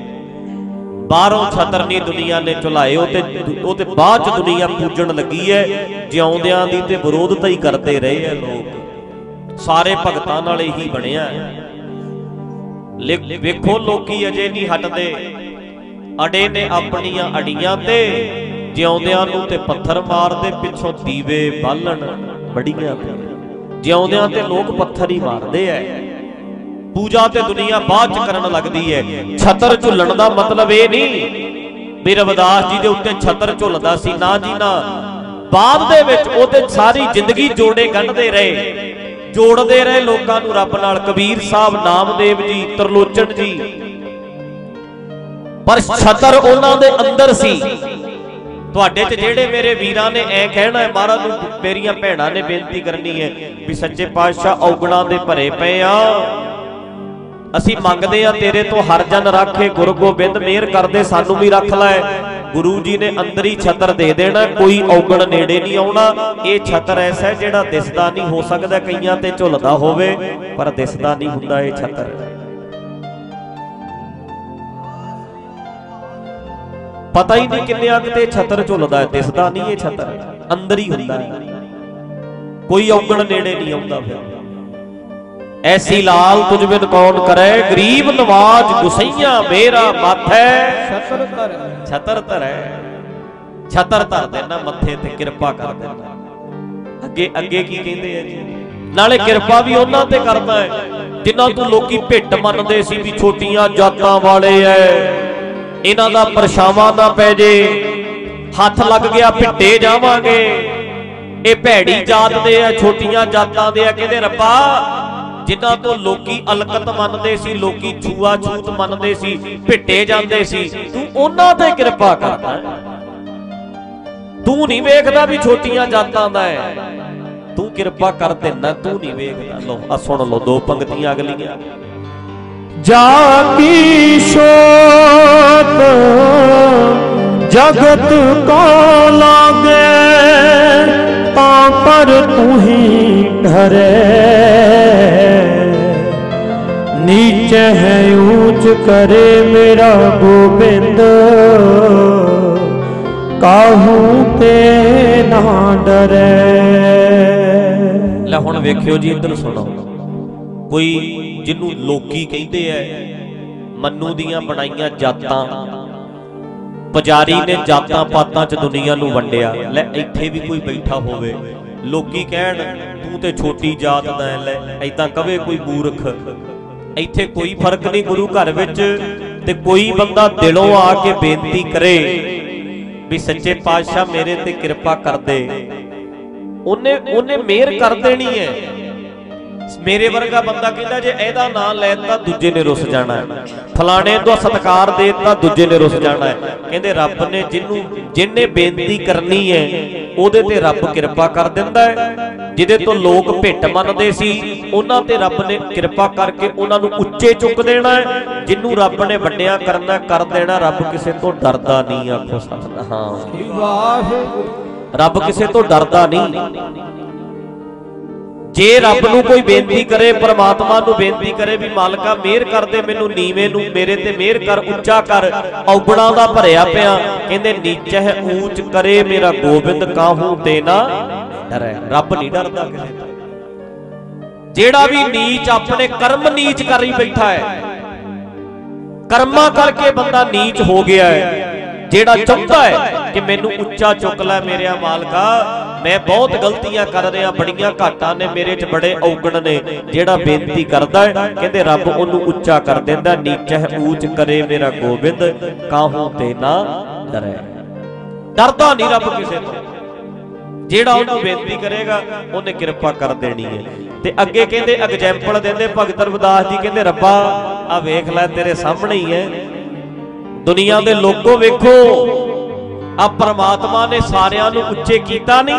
ਬਾਹਰੋਂ ਛਤਰ ਨਹੀਂ ਦੁਨੀਆ ਨੇ ਝੁਲਾਏ ਉਹ ਤੇ ਉਹ ਤੇ ਬਾਅਦ ਚ ਦੁਨੀਆ ਪੂਜਣ ਲੱਗੀ ਹੈ ਜਿਉਂਦਿਆਂ ਦੀ ਤੇ ਵਿਰੋਧਤਾ ਹੀ ਕਰਦੇ ਰਹੇ ਆ ਲੋਕ। ਸਾਰੇ ਭਗਤਾਂ ਨਾਲ ਹੀ ਬਣਿਆ ਲੇ- ਵੇਖੋ ਲੋਕੀ ਅਜੇ ਨਹੀਂ ਹਟਦੇ। ਅੜੇ ਨੇ ਆਪਣੀਆਂ ਅੜੀਆਂ ਤੇ, ਜਿਉਂਦਿਆਂ ਨੂੰ ਤੇ ਪੱਥਰ ਮਾਰਦੇ, ਪਿੱਛੋਂ ਦੀਵੇ ਬਾਲਣ ਬੜੀਆਂ ਜਿਉਂਦਿਆਂ ਤੇ ਲੋਕ ਪੱਥਰ ਹੀ ਮਾਰਦੇ ਐ। ਪੂਜਾ ਤੇ ਦੁਨੀਆ ਬਾਅਦ ਚ ਕਰਨ ਲੱਗਦੀ ਹੈ ਛਤਰ ਝੁੱਲਣ ਦਾ ਮਤਲਬ ਇਹ ਨਹੀਂ ਵੀ ਰਵਿਦਾਸ ਜੀ ਦੇ ਉੱਤੇ ਛਤਰ ਝੁੱਲਦਾ ਸੀ, ਨਾ ਜੀ, ਨਾ। ਬਾਅਦ ਦੇ ਵਿੱਚ ਉਹ ਤੇ ਸਾਰੀ ਜ਼ਿੰਦਗੀ ਜੋੜੇ ਕੱਢਦੇ ਰਹੇ। ਜੋੜਦੇ ਰਹੇ ਲੋਕਾਂ ਨੂੰ ਰੱਬ ਨਾਲ, ਕਬੀਰ ਸਾਹਿਬ, ਨਾਮਦੇਵ ਜੀ, ਤਰਲੋਚਨ ਜੀ। ਪਰ ਛਤਰ ਉਹਨਾਂ ਦੇ ਅੰਦਰ ਸੀ। ਤੁਹਾਡੇ 'ਚ ਜਿਹੜੇ ਮੇਰੇ ਵੀਰਾਂ ਨੇ ਐ ਕਹਿਣਾ ਹੈ, ਮਹਾਰਾਜ ਨੂੰ ਮੇਰੀਆਂ ਭੈਣਾਂ ਨੇ ਬੇਨਤੀ ਕਰਨੀ ਹੈ ਵੀ ਸੱਚੇ ਪਾਤਸ਼ਾਹ ਔਗਣਾ ਦੇ ਭਰੇ ਪਏ ਆ। ਅਸੀਂ ਮੰਗਦੇ ਆ ਤੇਰੇ ਤੋਂ ਹਰ ਜਨ ਰਾਖੇ, ਗੁਰੂ ਗੋਬਿੰਦ ਮਿਹਰ ਕਰਦੇ, ਸਾਨੂੰ ਵੀ ਰੱਖ ਲੈ। ਗੁਰੂ ਜੀ ਨੇ ਅੰਦਰ ਹੀ ਛਤਰ ਦੇ ਦੇਣਾ, ਕੋਈ ਔਗਣ ਨੇੜੇ ਨਹੀਂ ਆਉਣਾ। ਇਹ ਛਤਰ ਐਸਾ ਜਿਹੜਾ ਦਿਸਦਾ ਨਹੀਂ, ਹੋ ਸਕਦਾ ਕਈਆਂ ਤੇ ਝੁੱਲਦਾ ਹੋਵੇ, ਪਰ ਦਿਸਦਾ ਨਹੀਂ ਹੁੰਦਾ ਇਹ ਛਤਰ। ਪਤਾ ਹੀ ਨਹੀਂ ਕਿੰਨੇ ਅੰਗ ਤੇ ਛਤਰ ਝੁੱਲਦਾ ਹੈ, ਦਿਸਦਾ ਨਹੀਂ ਇਹ ਛਤਰ। ਅੰਦਰ ਹੀ ਹੁੰਦਾ ਕੋਈ ਔਗਣ ਨੇੜੇ ਨਹੀਂ ਆਉਂਦਾ ਫਿਰ। ਐਸੀ ਲਾਲ ਤੁਝ ਬਿਨ ਕੌਣ ਕਰੇ? ਗਰੀਬ ਨਵਾਜ ਗੁਸਈਆ ਮੇਰਾ ਮਾਥੈ ਛਤਰ ਧਰ। ਛਤਰ ਧਰੈ। ਛਤਰ ਧਰ ਦੇਣਾ ਮੱਥੇ ਤੇ ਕਿਰਪਾ ਕਰ ਦੇਣਾ ਅੱਗੇ ਅੱਗੇ ਕੀ ਕਹਿੰਦੇ ਆ ਜੀ? ਨਾਲੇ ਕਿਰਪਾ ਵੀ ਉਹਨਾਂ ਤੇ ਕਰਦਾ ਹੈ ਜਿਨ੍ਹਾਂ ਤੋਂ ਲੋਕੀ ਭਿੱਟ ਮੰਨਦੇ ਸੀ ਵੀ ਛੋਟੀਆਂ ਜਾਤਾਂ ਵਾਲੇ ਐ। ਇਹਨਾਂ ਦਾ ਪਰਛਾਵਾਂ ਨਾ ਪੈ ਜੇ। ਹੱਥ ਲੱਗ ਗਿਆ ਭਿੱਟੇ ਜਾਵਾਂਗੇ। ਇਹ ਭੈੜੀ ਜਾਤ ਦੇ ਆ ਛੋਟੀਆਂ ਜਾਤਾਂ ਦੇ ਆ ਕਹਿੰਦੇ ਰੱਬਾ ਜਿਨ੍ਹਾਂ ਤੋਂ ਲੋਕੀ ਅਲਕਤ ਮੰਨਦੇ ਸੀ, ਲੋਕੀ ਛੂਆ ਛੂਤ ਮੰਨਦੇ ਸੀ, ਭਿੱਟੇ ਜਾਂਦੇ ਸੀ, ਤੂੰ ਉਹਨਾਂ ਤੇ ਕਿਰਪਾ ਕਰਦਾ ਤੂੰ ਨਹੀਂ ਵੇਖਦਾ ਵੀ ਛੋਟੀਆਂ ਜਾਤਾਂ ਦਾ ਹੈ। ਤੂੰ ਕਿਰਪਾ ਕਰ ਦਿੰਦਾ, ਤੂੰ ਨਹੀਂ ਵੇਖਦਾ। ਲੋ ਆ ਸੁਣ ਲਓ, ਦੋ ਪੰਕਤੀਆਂ ਅਗਲੀਆਂ। ਜਾ ਸ਼ੋਤ ਜਗਤ ਕੋ ਲਾਗੇ, ਤਾਂ ਪਰ ਤੂੰ ਹੀ ਧਰੇ ਨੀਚੇ ਹੈ ਕਰੇ ਮੇਰਾ ਗੋਬਿੰਦ। ਕਾਹੂ ਤੇ ਨਾ ਡਰੇ। ਲੈ ਹੁਣ ਵੇਖਿਓ ਜੀ, ਇੱਧਰ ਸੁਣੋ। ਕੋਈ ਜਿਹਨੂੰ ਲੋਕੀ ਕਹਿੰਦੇ ਐ, ਮੰਨੂ ਦੀਆਂ ਬਣਾਈਆਂ ਜਾਤਾਂ। ਪੁਜਾਰੀ ਨੇ ਜਾਤਾਂ ਪਾਤਾਂ 'ਚ ਦੁਨੀਆ ਨੂੰ ਵੰਡਿਆ। ਲੈ ਇੱਥੇ ਵੀ ਕੋਈ ਬੈਠਾ ਹੋਵੇ। ਲੋਕੀ ਕਹਿਣ, ਤੂੰ ਤੇ ਛੋਟੀ ਜਾਤ ਦਾ ਲੈ ਐਦਾਂ ਕਵੇ ਕੋਈ ਮੂਰਖ। ਇੱਥੇ ਕੋਈ ਫ਼ਰਕ ਨਹੀਂ ਗੁਰੂ ਘਰ ਵਿੱਚ ਤੇ ਕੋਈ ਬੰਦਾ ਦਿਲੋਂ ਆ ਕੇ ਬੇਨਤੀ ਕਰੇ ਵੀ ਸੱਚੇ ਪਾਤਸ਼ਾਹ ਮੇਰੇ ਤੇ ਕਿਰਪਾ ਕਰ ਦੇ। ਉਹਨੇ ਉਹਨੇ ਮਿਹਰ ਕਰ ਦੇਣੀ ਹੈ। ਮੇਰੇ ਵਰਗਾ ਬੰਦਾ ਕਹਿੰਦਾ ਜੇ ਇਹਦਾ ਨਾਂ ਲੈ ਤਾਂ ਦੂਜੇ ਨੇ ਰੁੱਸ ਜਾਣਾ ਹੈ। ਫਲਾਣੇ ਦਾ ਸਤਕਾਰ ਦੇ ਤਾਂ ਦੂਜੇ ਨੇ ਰੁੱਸ ਜਾਣਾ ਹੈ। ਕਹਿੰਦੇ ਰੱਬ ਨੇ ਜਿਹਨੂੰ, ਜਿਹਨੇ ਬੇਨਤੀ ਕਰਨੀ ਹੈ ਉਹਦੇ ਤੇ ਰੱਬ ਕਿਰਪਾ ਕਰ ਦਿੰਦਾ ਹੈ। ਜਿਹਦੇ ਤੋਂ ਲੋਕ ਭਿੱਟ ਮੰਨਦੇ ਸੀ ਉਹਨਾਂ ਤੇ ਰੱਬ ਨੇ ਕਿਰਪਾ ਕਰਕੇ ਉਹਨਾਂ ਨੂੰ ਉੱਚੇ ਚੁੱਕ ਦੇਣਾ ਹੈ। ਜਿਹਨੂੰ ਰੱਬ ਨੇ ਵੱਡਿਆਂ ਕਰਨਾ ਕਰ ਦੇਣਾ ਰੱਬ ਕਿਸੇ ਤੋਂ ਡਰਦਾ ਨਹੀਂ ਆਖੋ ਸਤਿ ਹਾਂ। ਵਾਹਿਗੁਰੂ। ਰੱਬ ਕਿਸੇ ਤੋਂ ਡਰਦਾ ਨਹੀਂ। ਜੇ ਰੱਬ ਨੂੰ ਕੋਈ ਬੇਨਤੀ ਕਰੇ, ਪਰਮਾਤਮਾ ਨੂੰ ਬੇਨਤੀ ਕਰੇ ਵੀ ਮਾਲਕਾ, ਮਿਹਰ ਕਰ ਦੇ ਮੈਨੂੰ ਨੀਵੇਂ ਨੂੰ, ਮੇਰੇ ਤੇ ਮਿਹਰ ਕਰ, ਉੱਚਾ ਕਰ, ਔਗਣਾ ਦਾ ਭਰਿਆ ਪਿਆ। ਕਹਿੰਦੇ, ਨੀਚਹਿ ਊਚ ਕਰੇ ਮੇਰਾ ਗੋਬਿੰਦ, ਕਾਹੂ ਤੇ ਨਾ ਡਰੈ। ਰੱਬ ਨਹੀਂ ਡਰਦਾ ਕਿਸੇ ਤੋਂ ਜਿਹੜਾ ਵੀ ਨੀਚ ਆਪਣੇ ਕਰਮ ਨੀਚ ਕਰੀ ਬੈਠਾ ਹੈ। ਕਰਮਾਂ ਕਰਕੇ ਬੰਦਾ ਨੀਚ ਹੋ ਗਿਆ ਹੈ। ਜਿਹੜਾ ਚਾਹੁੰਦਾ ਹੈ ਕਿ ਮੈਨੂੰ ਉੱਚਾ ਚੁੱਕ ਲੈ ਮੇਰਿਆ ਮਾਲਕਾ, ਮੈਂ ਬਹੁਤ ਗਲਤੀਆਂ ਕਰ ਰਿਹਾ, ਬੜੀਆਂ ਘਾਟਾਂ ਨੇ ਮੇਰੇ 'ਚ ਬੜੇ ਔਗਣ ਨੇ। ਜਿਹੜਾ ਬੇਨਤੀ ਕਰਦਾ ਹੈ, ਕਹਿੰਦੇ ਰੱਬ ਉਹਨੂੰ ਉੱਚਾ ਕਰ ਦਿੰਦਾ ਨੀਚਹਿ ਊਚ ਕਰੇ ਮੇਰਾ ਗੋਬਿੰਦ, ਕਾਹੂ ਤੇ ਨਾ ਡਰੇ। ਡਰਦਾ ਨਹੀਂ ਰੱਬ ਕਿਸੇ ਤੋਂ। ਜਿਹੜਾ ਉਹਨੂੰ ਬੇਨਤੀ ਕਰੇਗਾ, ਉਹਨੇ ਕਿਰਪਾ ਕਰ ਦੇਣੀ ਹੈ। ਤੇ ਅੱਗੇ ਕਹਿੰਦੇ ਐਗਜ਼ਾਮਪਲ ਦਿੰਦੇ, ਭਗਤ ਰਵਿਦਾਸ ਜੀ ਕਹਿੰਦੇ, ਰੱਬਾ ਆ ਵੇਖ ਲੈ, ਤੇਰੇ ਸਾਹਮਣੇ ਹੀ ਹੈ। ਦੁਨੀਆ ਦੇ ਲੋਕੋ ਵੇਖੋ ਆ ਪ੍ਰਮਾਤਮਾ ਨੇ ਸਾਰਿਆਂ ਨੂੰ ਉੱਚੇ ਕੀਤਾ ਨਹੀਂ।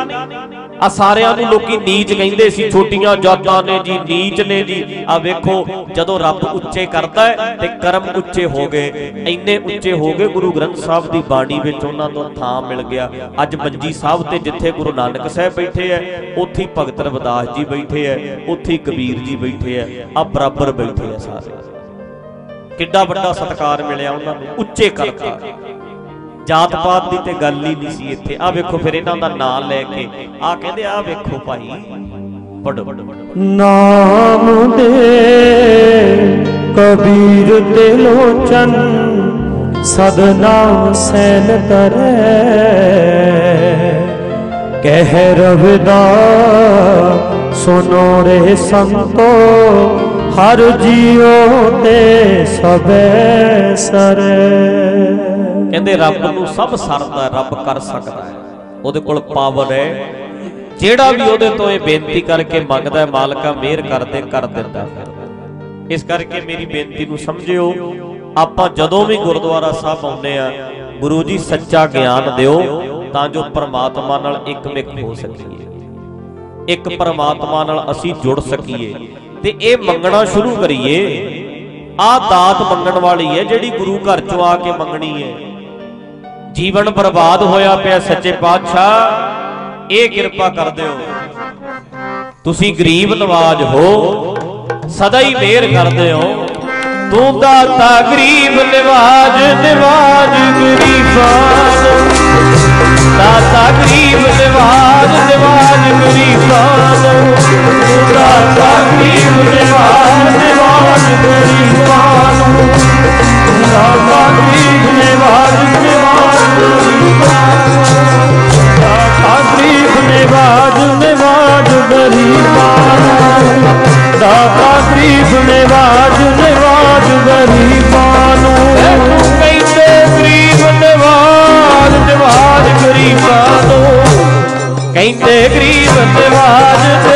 ਆ ਸਾਰਿਆਂ ਨੂੰ ਲੋਕੀ ਨੀਚ ਕਹਿੰਦੇ ਸੀ, ਛੋਟੀਆਂ ਜਾਤਾਂ ਨੇ ਜੀ, ਨੀਚ ਨੇ ਜੀ। ਆ ਵੇਖੋ, ਜਦੋਂ ਰੱਬ ਉੱਚੇ ਕਰਦਾ ਹੈ ਤੇ ਕਰਮ ਉੱਚੇ ਹੋ ਗਏ। ਇੰਨੇ ਉੱਚੇ ਹੋ ਗਏ, ਗੁਰੂ ਗ੍ਰੰਥ ਸਾਹਿਬ ਦੀ ਬਾਣੀ ਵਿੱਚ ਉਹਨਾਂ ਨੂੰ ਥਾਂ ਮਿਲ ਗਿਆ। ਅੱਜ ਮੰਜੀ ਸਾਹਿਬ ਤੇ ਜਿੱਥੇ ਗੁਰੂ ਨਾਨਕ ਸਾਹਿਬ ਬੈਠੇ ਐ, ਉੱਥੇ ਭਗਤ ਰਵਿਦਾਸ ਜੀ ਬੈਠੇ ਐ, ਉੱਥੇ ਕਬੀਰ ਜੀ ਬੈਠੇ ਐ ਆ ਬਰਾਬਰ ਬੈਠੇ ਐ ਸਾਰੇ। ਕਿੱਡਾ ਵੱਡਾ ਸਤਕਾਰ ਮਿਲਿਆ ਉਹਨਾਂ ਨੂੰ, ਉੱਚੇ ਕਰਤਾ ਜਾਤ ਪਾਤ ਦੀ ਤੇ ਗੱਲ ਹੀ ਨਹੀਂ ਸੀ ਇੱਥੇ। ਆ ਵੇਖੋ ਫਿਰ ਇਹਨਾਂ ਦਾ ਨਾਮ ਲੈ ਕੇ। ਆ ਕਹਿੰਦੇ ਆ ਵੇਖੋ ਭਾਈ ਪੜੋ ਨਾਮ ਦੇ ਕਬੀਰ ਤੇ ਲੋਚਨ ਸਦਨਾਮ ਸੈਨ ਤਰੈ। ਕਹਿ ਰਵਿਦਾ ਸੁਨੋ ਰੇ ਸੰਤੋ ਹਰ ਜੀਉ ਤੇ ਸਬੈ ਸਰੈ। ਕਹਿੰਦੇ ਰੱਬ ਨੂੰ ਸਭ ਸਰਦਾ ਰੱਬ ਕਰ ਸਕਦਾ ਹੈ। ਉਹਦੇ ਕੋਲ ਪਾਵਰ ਹੈ। ਜਿਹੜਾ ਵੀ ਉਹਦੇ ਤੋਂ ਇਹ ਬੇਨਤੀ ਕਰਕੇ ਮੰਗਦਾ ਹੈ, ਮਾਲਕਾ ਮਿਹਰ ਕਰਦੇ, ਕਰ ਦਿੰਦਾ ਇਸ ਕਰਕੇ ਮੇਰੀ ਬੇਨਤੀ ਨੂੰ ਸਮਝਿਓ, ਆਪਾਂ ਜਦੋਂ ਵੀ ਗੁਰਦੁਆਰਾ ਸਾਹਿਬ ਆਉਂਦੇ ਆ ਗੁਰੂ ਜੀ ਸੱਚਾ ਗਿਆਨ ਦਿਓ, ਤਾਂ ਜੋ ਪਰਮਾਤਮਾ ਨਾਲ ਇੱਕਮਿਕ ਹੋ ਸਕੀਏ। ਇੱਕ ਪਰਮਾਤਮਾ ਨਾਲ ਅਸੀਂ ਜੁੜ ਸਕੀਏ। ਤੇ ਇਹ ਮੰਗਣਾ ਸ਼ੁਰੂ ਕਰੀਏ। ਆ ਦਾਤ ਮੰਗਣ ਵਾਲੀ ਹੈ ਜਿਹੜੀ ਗੁਰੂ ਘਰ ਚੋਂ ਆ ਕੇ ਮੰਗਣੀ ਹੈ। ਜੀਵਨ ਬਰਬਾਦ ਹੋਇਆ ਪਿਆ ਸੱਚੇ ਪਾਤਸ਼ਾਹ, ਇਹ ਕਿਰਪਾ ਕਰ ਦਿਓ। ਤੁਸੀਂ ਗਰੀਬ ਨਵਾਜ ਹੋ, ਸਦਾ ਹੀ ਮਿਹਰ ਕਰਦੇ ਹੋ। ਤੂੰ ਦਾਤਾ ਗਰੀਬ ਨਿਵਾਜ ਨਿਵਾਜ ਗਰੀਬਾਂ ਦਾਤਾ ਗਰੀਬ ਨਿਵਾਜ ਨਿਵਾਜ ਗਰੀਬਾਂ ਕਹਿੰਦੇ ਗਰੀਬ ਨਿਵਾਜ ਨਿਵਾਜ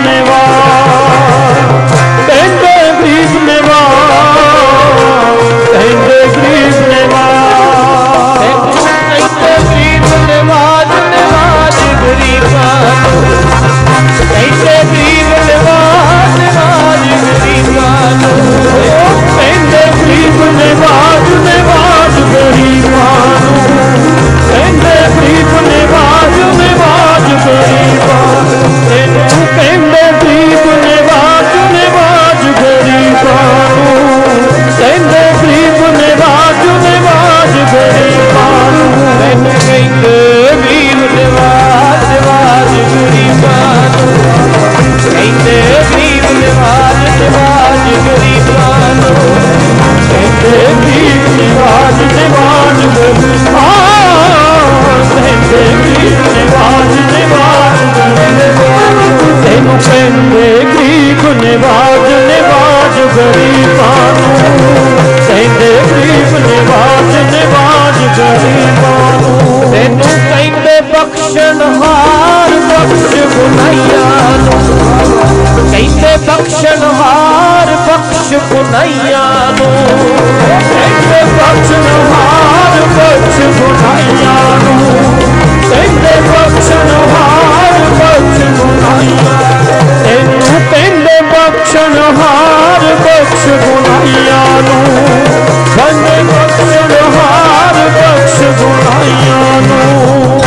सुने ਸਹਿੰਦੇ ਗਰੀਬ ਨਿਵਾਜ ਨਿਵਾਜ ਗਰੀਬਾਂ ਨੂੰ। ਸਹਿੰਦੇ ਗਰੀਬ ਨਿਵਾਜ ਨਿਵਾਜ ਗਰੀਬਾਂ ਨੂੰ। ਤੈਨੂੰ ਕਹਿੰਦੇ ਬਖਸ਼ਣ ਹਾਰ, ਬਖਸ਼ ਗੁਨਾਈਆਂ ਨੂੰ। ਕਹਿੰਦੇ ਬਖਸ਼ਣ ਹਾਰ, ਬਖਸ਼ ਗੁਨਾਈਆਂ ਨੂੰ। ਕਹਿੰਦੇ ਬਖਸ਼ਣ ਹਾਰ, ਬਖਸ਼ ਗੁਨਾਈਆਂ ਨੂੰ। ਕਹਿੰਦੇ ਬਖਸ਼ਣ ਹਾਰ ਤੈਨੂੰ ਕਹਿੰਦੇ ਬਖਸ਼ਣਹਾਰ ਬਖਸ਼ ਗੁਨਾਈਆਂ ਨੂੰ ਕਹਿੰਦੇ ਬਖਸ਼ਣਹਾਰ ਬਖਸ਼ ਗੁਨਾਈਆਂ ਨੂੰ।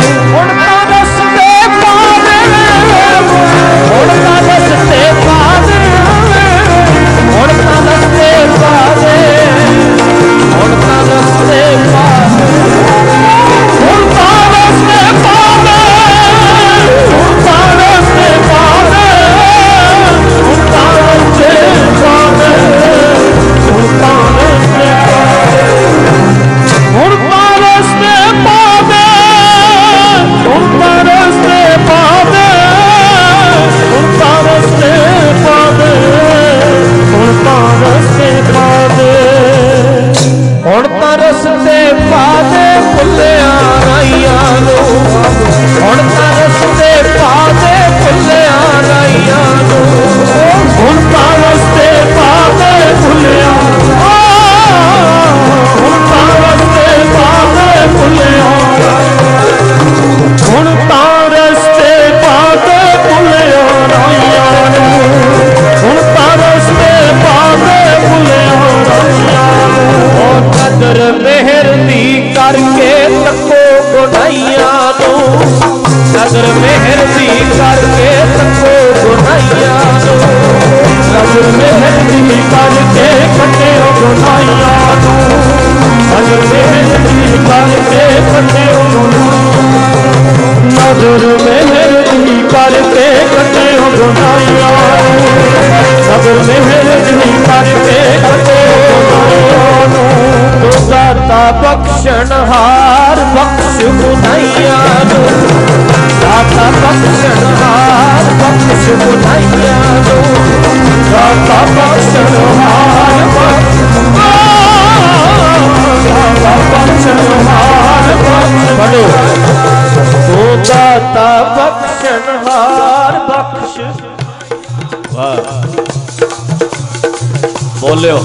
ਦਾਤਾ ਬਖਸ਼ਣ ਹਾਰ ਬਖਸ਼। ਵਾਹ। ਬੋਲਿਓ।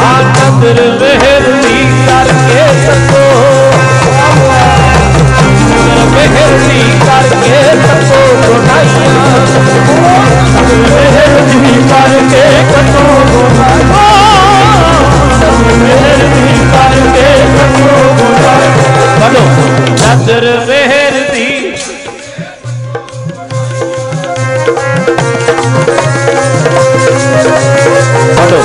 ਆਨੰਦਰ ਮਿਹਰਨੀ ਕਰਕੇ ਸਕੋ ਮਿਹਰਨੀ ਕਰਕੇ ਸਕੋ ਗੁਨਾਈਆਂ ਮਿਹਰਨੀ ਕਰਕੇ ਕਟੋ ਗੁਨਾਈਆਂ ਮਿਹਰਨੀ ਕਰਕੇ ਕਟੋ ਗੁਨਾਈਆਂ ਪੜੋ ਨਦਰ ਮਿਹਰ ਪੜੋ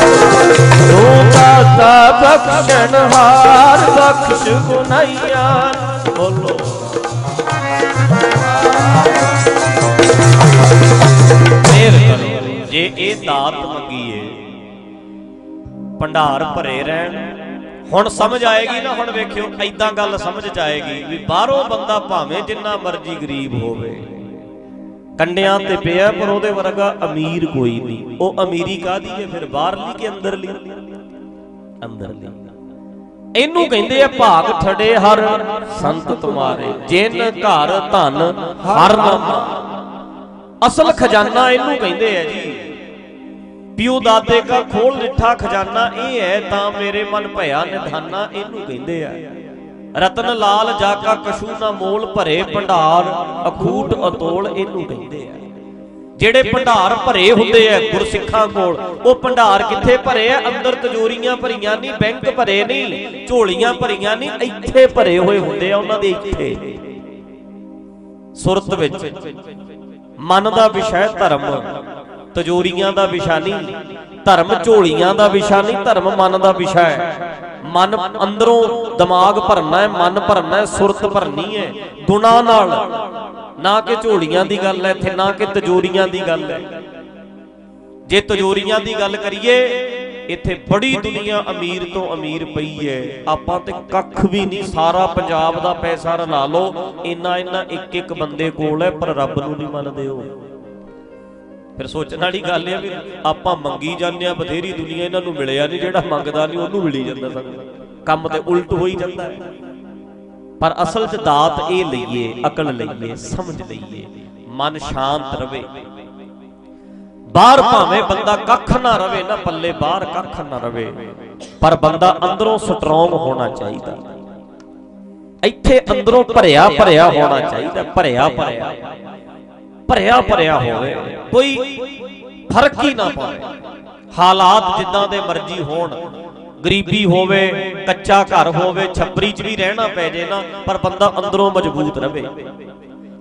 ਤੂੰ ਦਾਤਾ ਬਖਸ਼ਣ ਹਾਰ, ਬਖਸ਼ ਗੁਨਾਈਆਂ ਬੋਲੋ। ਫੇਰ ਕਰੋ, ਜੇ ਇਹ ਦਾਤ ਮੰਗੀਏ, ਭੰਡਾਰ ਭਰੇ ਰਹਿਣ। ਹੁਣ ਸਮਝ ਆਏਗੀ ਨਾ, ਹੁਣ ਵੇਖਿਓ ਐਦਾਂ ਗੱਲ ਸਮਝ ਚ ਆਏਗੀ ਵੀ ਬਾਹਰੋਂ ਬੰਦਾ ਭਾਵੇਂ ਜਿੰਨਾ ਮਰਜ਼ੀ ਗਰੀਬ ਹੋਵੇ। ਕੰਡਿਆਂ ਤੇ ਪਿਆ, ਪਰ ਉਹਦੇ ਵਰਗਾ ਅਮੀਰ ਕੋਈ ਨਹੀਂ। ਉਹ ਅਮੀਰੀ ਕਾਦੀ ਹੈ? ਫਿਰ ਬਾਹਰਲੀ ਕਿ ਅੰਦਰਲੀ? ਅੰਦਰਲੀ। ਇਹਨੂੰ ਕਹਿੰਦੇ ਆ, ਭਾਗ ਠੜੇ ਹਰ ਸੰਤ ਤੁਮਾਰੇ, ਜਿਨ ਘਰ ਧਨ ਹਰ ਨਾਮਾ ਅਸਲ ਖਜ਼ਾਨਾ ਇਹਨੂੰ ਕਹਿੰਦੇ ਆ ਜੀ। ਪਿਓ ਦਾਦੇ ਕਾ ਖੋਲ ਲਿੱਠਾ ਖਜ਼ਾਨਾ ਇਹ ਹੈ, ਤਾਂ ਮੇਰੇ ਮਨ ਭਇਆ ਨਿਧਾਨਾ ਇਹਨੂੰ ਕਹਿੰਦੇ ਆ। ਰਤਨ ਲਾਲ ਜਾਕਾ ਕਸ਼ੂ ਨਾ ਮੋਲ ਭਰੇ ਭੰਡਾਰ, ਅਖੂਟ ਅਤੋਲ ਇਹਨੂੰ ਕਹਿੰਦੇ ਆ। ਜਿਹੜੇ ਭੰਡਾਰ ਭਰੇ ਹੁੰਦੇ ਆ ਗੁਰਸਿੱਖਾਂ ਕੋਲ, ਉਹ ਭੰਡਾਰ ਕਿੱਥੇ ਭਰੇ ਆ? ਅੰਦਰ ਤਜੋਰੀਆਂ ਭਰੀਆਂ ਨਹੀਂ, ਬੈਂਕ ਭਰੇ ਨਹੀਂ, ਝੋਲੀਆਂ ਭਰੀਆਂ ਨਹੀਂ, ਇੱਥੇ ਭਰੇ ਹੋਏ ਹੁੰਦੇ ਆ ਉਹਨਾਂ ਦੇ ਇੱਥੇ। ਸੁਰਤ ਵਿੱਚ ਮਨ ਦਾ ਵਿਸ਼ਾ ਹੈ ਧਰਮ, ਤਜੋਰੀਆਂ ਦਾ ਵਿਸ਼ਾ ਨਹੀਂ, ਧਰਮ ਝੋਲੀਆਂ ਦਾ ਵਿਸ਼ਾ ਨਹੀਂ, ਧਰਮ ਮਨ ਦਾ ਵਿਸ਼ਾ ਹੈ। ਮਨ ਅੰਦਰੋਂ ਦਿਮਾਗ ਭਰਨਾ ਹੈ, ਮਨ ਭਰਨਾ ਹੈ, ਸੁਰਤ ਭਰਨੀ ਹੈ। ਗੁਣਾ ਨਾਲ। ਨਾ ਕਿ ਝੋਲੀਆਂ ਦੀ ਗੱਲ ਹੈ, ਇੱਥੇ ਨਾ ਕਿ ਤਜੋਰੀਆਂ ਦੀ ਗੱਲ ਹੈ। ਜੇ ਤਜੋਰੀਆਂ ਦੀ ਗੱਲ ਕਰੀਏ, ਇੱਥੇ ਬੜੀ ਦੁਨੀਆ ਅਮੀਰ ਤੋਂ ਅਮੀਰ ਪਈ ਹੈ। ਆਪਾਂ ਤੇ ਕੱਖ ਵੀ ਨਹੀਂ, ਸਾਰਾ ਪੰਜਾਬ ਦਾ ਪੈਸਾ ਰਲਾ ਲਓ। ਇੰਨਾ ਇੰਨਾ ਇੱਕ ਇੱਕ ਬੰਦੇ ਕੋਲ ਹੈ, ਪਰ ਰੱਬ ਨੂੰ ਨਹੀਂ ਮੰਨਦੇ ਹੋ ਫਿਰ ਸੋਚਣ ਵਾਲੀ ਗੱਲ ਇਹ ਵੀ ਆਪਾਂ ਮੰਗੀ ਜਾਂਦੇ ਆ ਬਥੇਰੀ ਦੁਨੀਆ ਇਹਨਾਂ ਨੂੰ ਮਿਲਿਆ ਨਹੀਂ ਜਿਹੜਾ ਮੰਗਦਾ ਨਹੀਂ ਉਹਨੂੰ ਮਿਲੀ ਜਾਂਦਾ ਸਾਨੂੰ। ਕੰਮ ਤੇ ਉਲਟ ਹੋਈ ਜਾਂਦਾ ਹੈ। ਪਰ ਅਸਲ 'ਚ ਦਾਤ ਇਹ ਲਈਏ, ਅਕਲ ਲਈਏ, ਸਮਝ ਲਈਏ, ਮਨ ਸ਼ਾਂਤ ਰਵੇ। ਬਾਹਰ ਭਾਵੇਂ ਬੰਦਾ ਕੱਖ ਨਾ ਰਵੇ, ਨਾ ਪੱਲੇ ਬਾਹਰ ਕੱਖ ਨਾ ਰਵੇ, ਪਰ ਬੰਦਾ ਅੰਦਰੋਂ ਸਟਰੋਂਗ ਹੋਣਾ ਚਾਹੀਦਾ। ਇੱਥੇ ਅੰਦਰੋਂ ਭਰਿਆ ਭਰਿਆ ਹੋਣਾ ਚਾਹੀਦਾ ਭਰਿਆ ਭਰਿਆ ਭਰਿਆ ਭਰਿਆ ਹੋਵੇ। ਕੋਈ ਫ਼ਰਕ ਹੀ ਨਾ ਪਵੇ। ਹਾਲਾਤ ਜਿੱਦਾਂ ਦੇ ਮਰਜ਼ੀ ਹੋਣ। ਗਰੀਬੀ ਹੋਵੇ ਕੱਚਾ ਘਰ ਹੋਵੇ ਛੱਪਰੀ 'ਚ ਵੀ ਰਹਿਣਾ ਪੈ ਜੇ ਨਾ ਪਰ ਬੰਦਾ ਅੰਦਰੋਂ ਮਜ਼ਬੂਤ ਰਵੇ।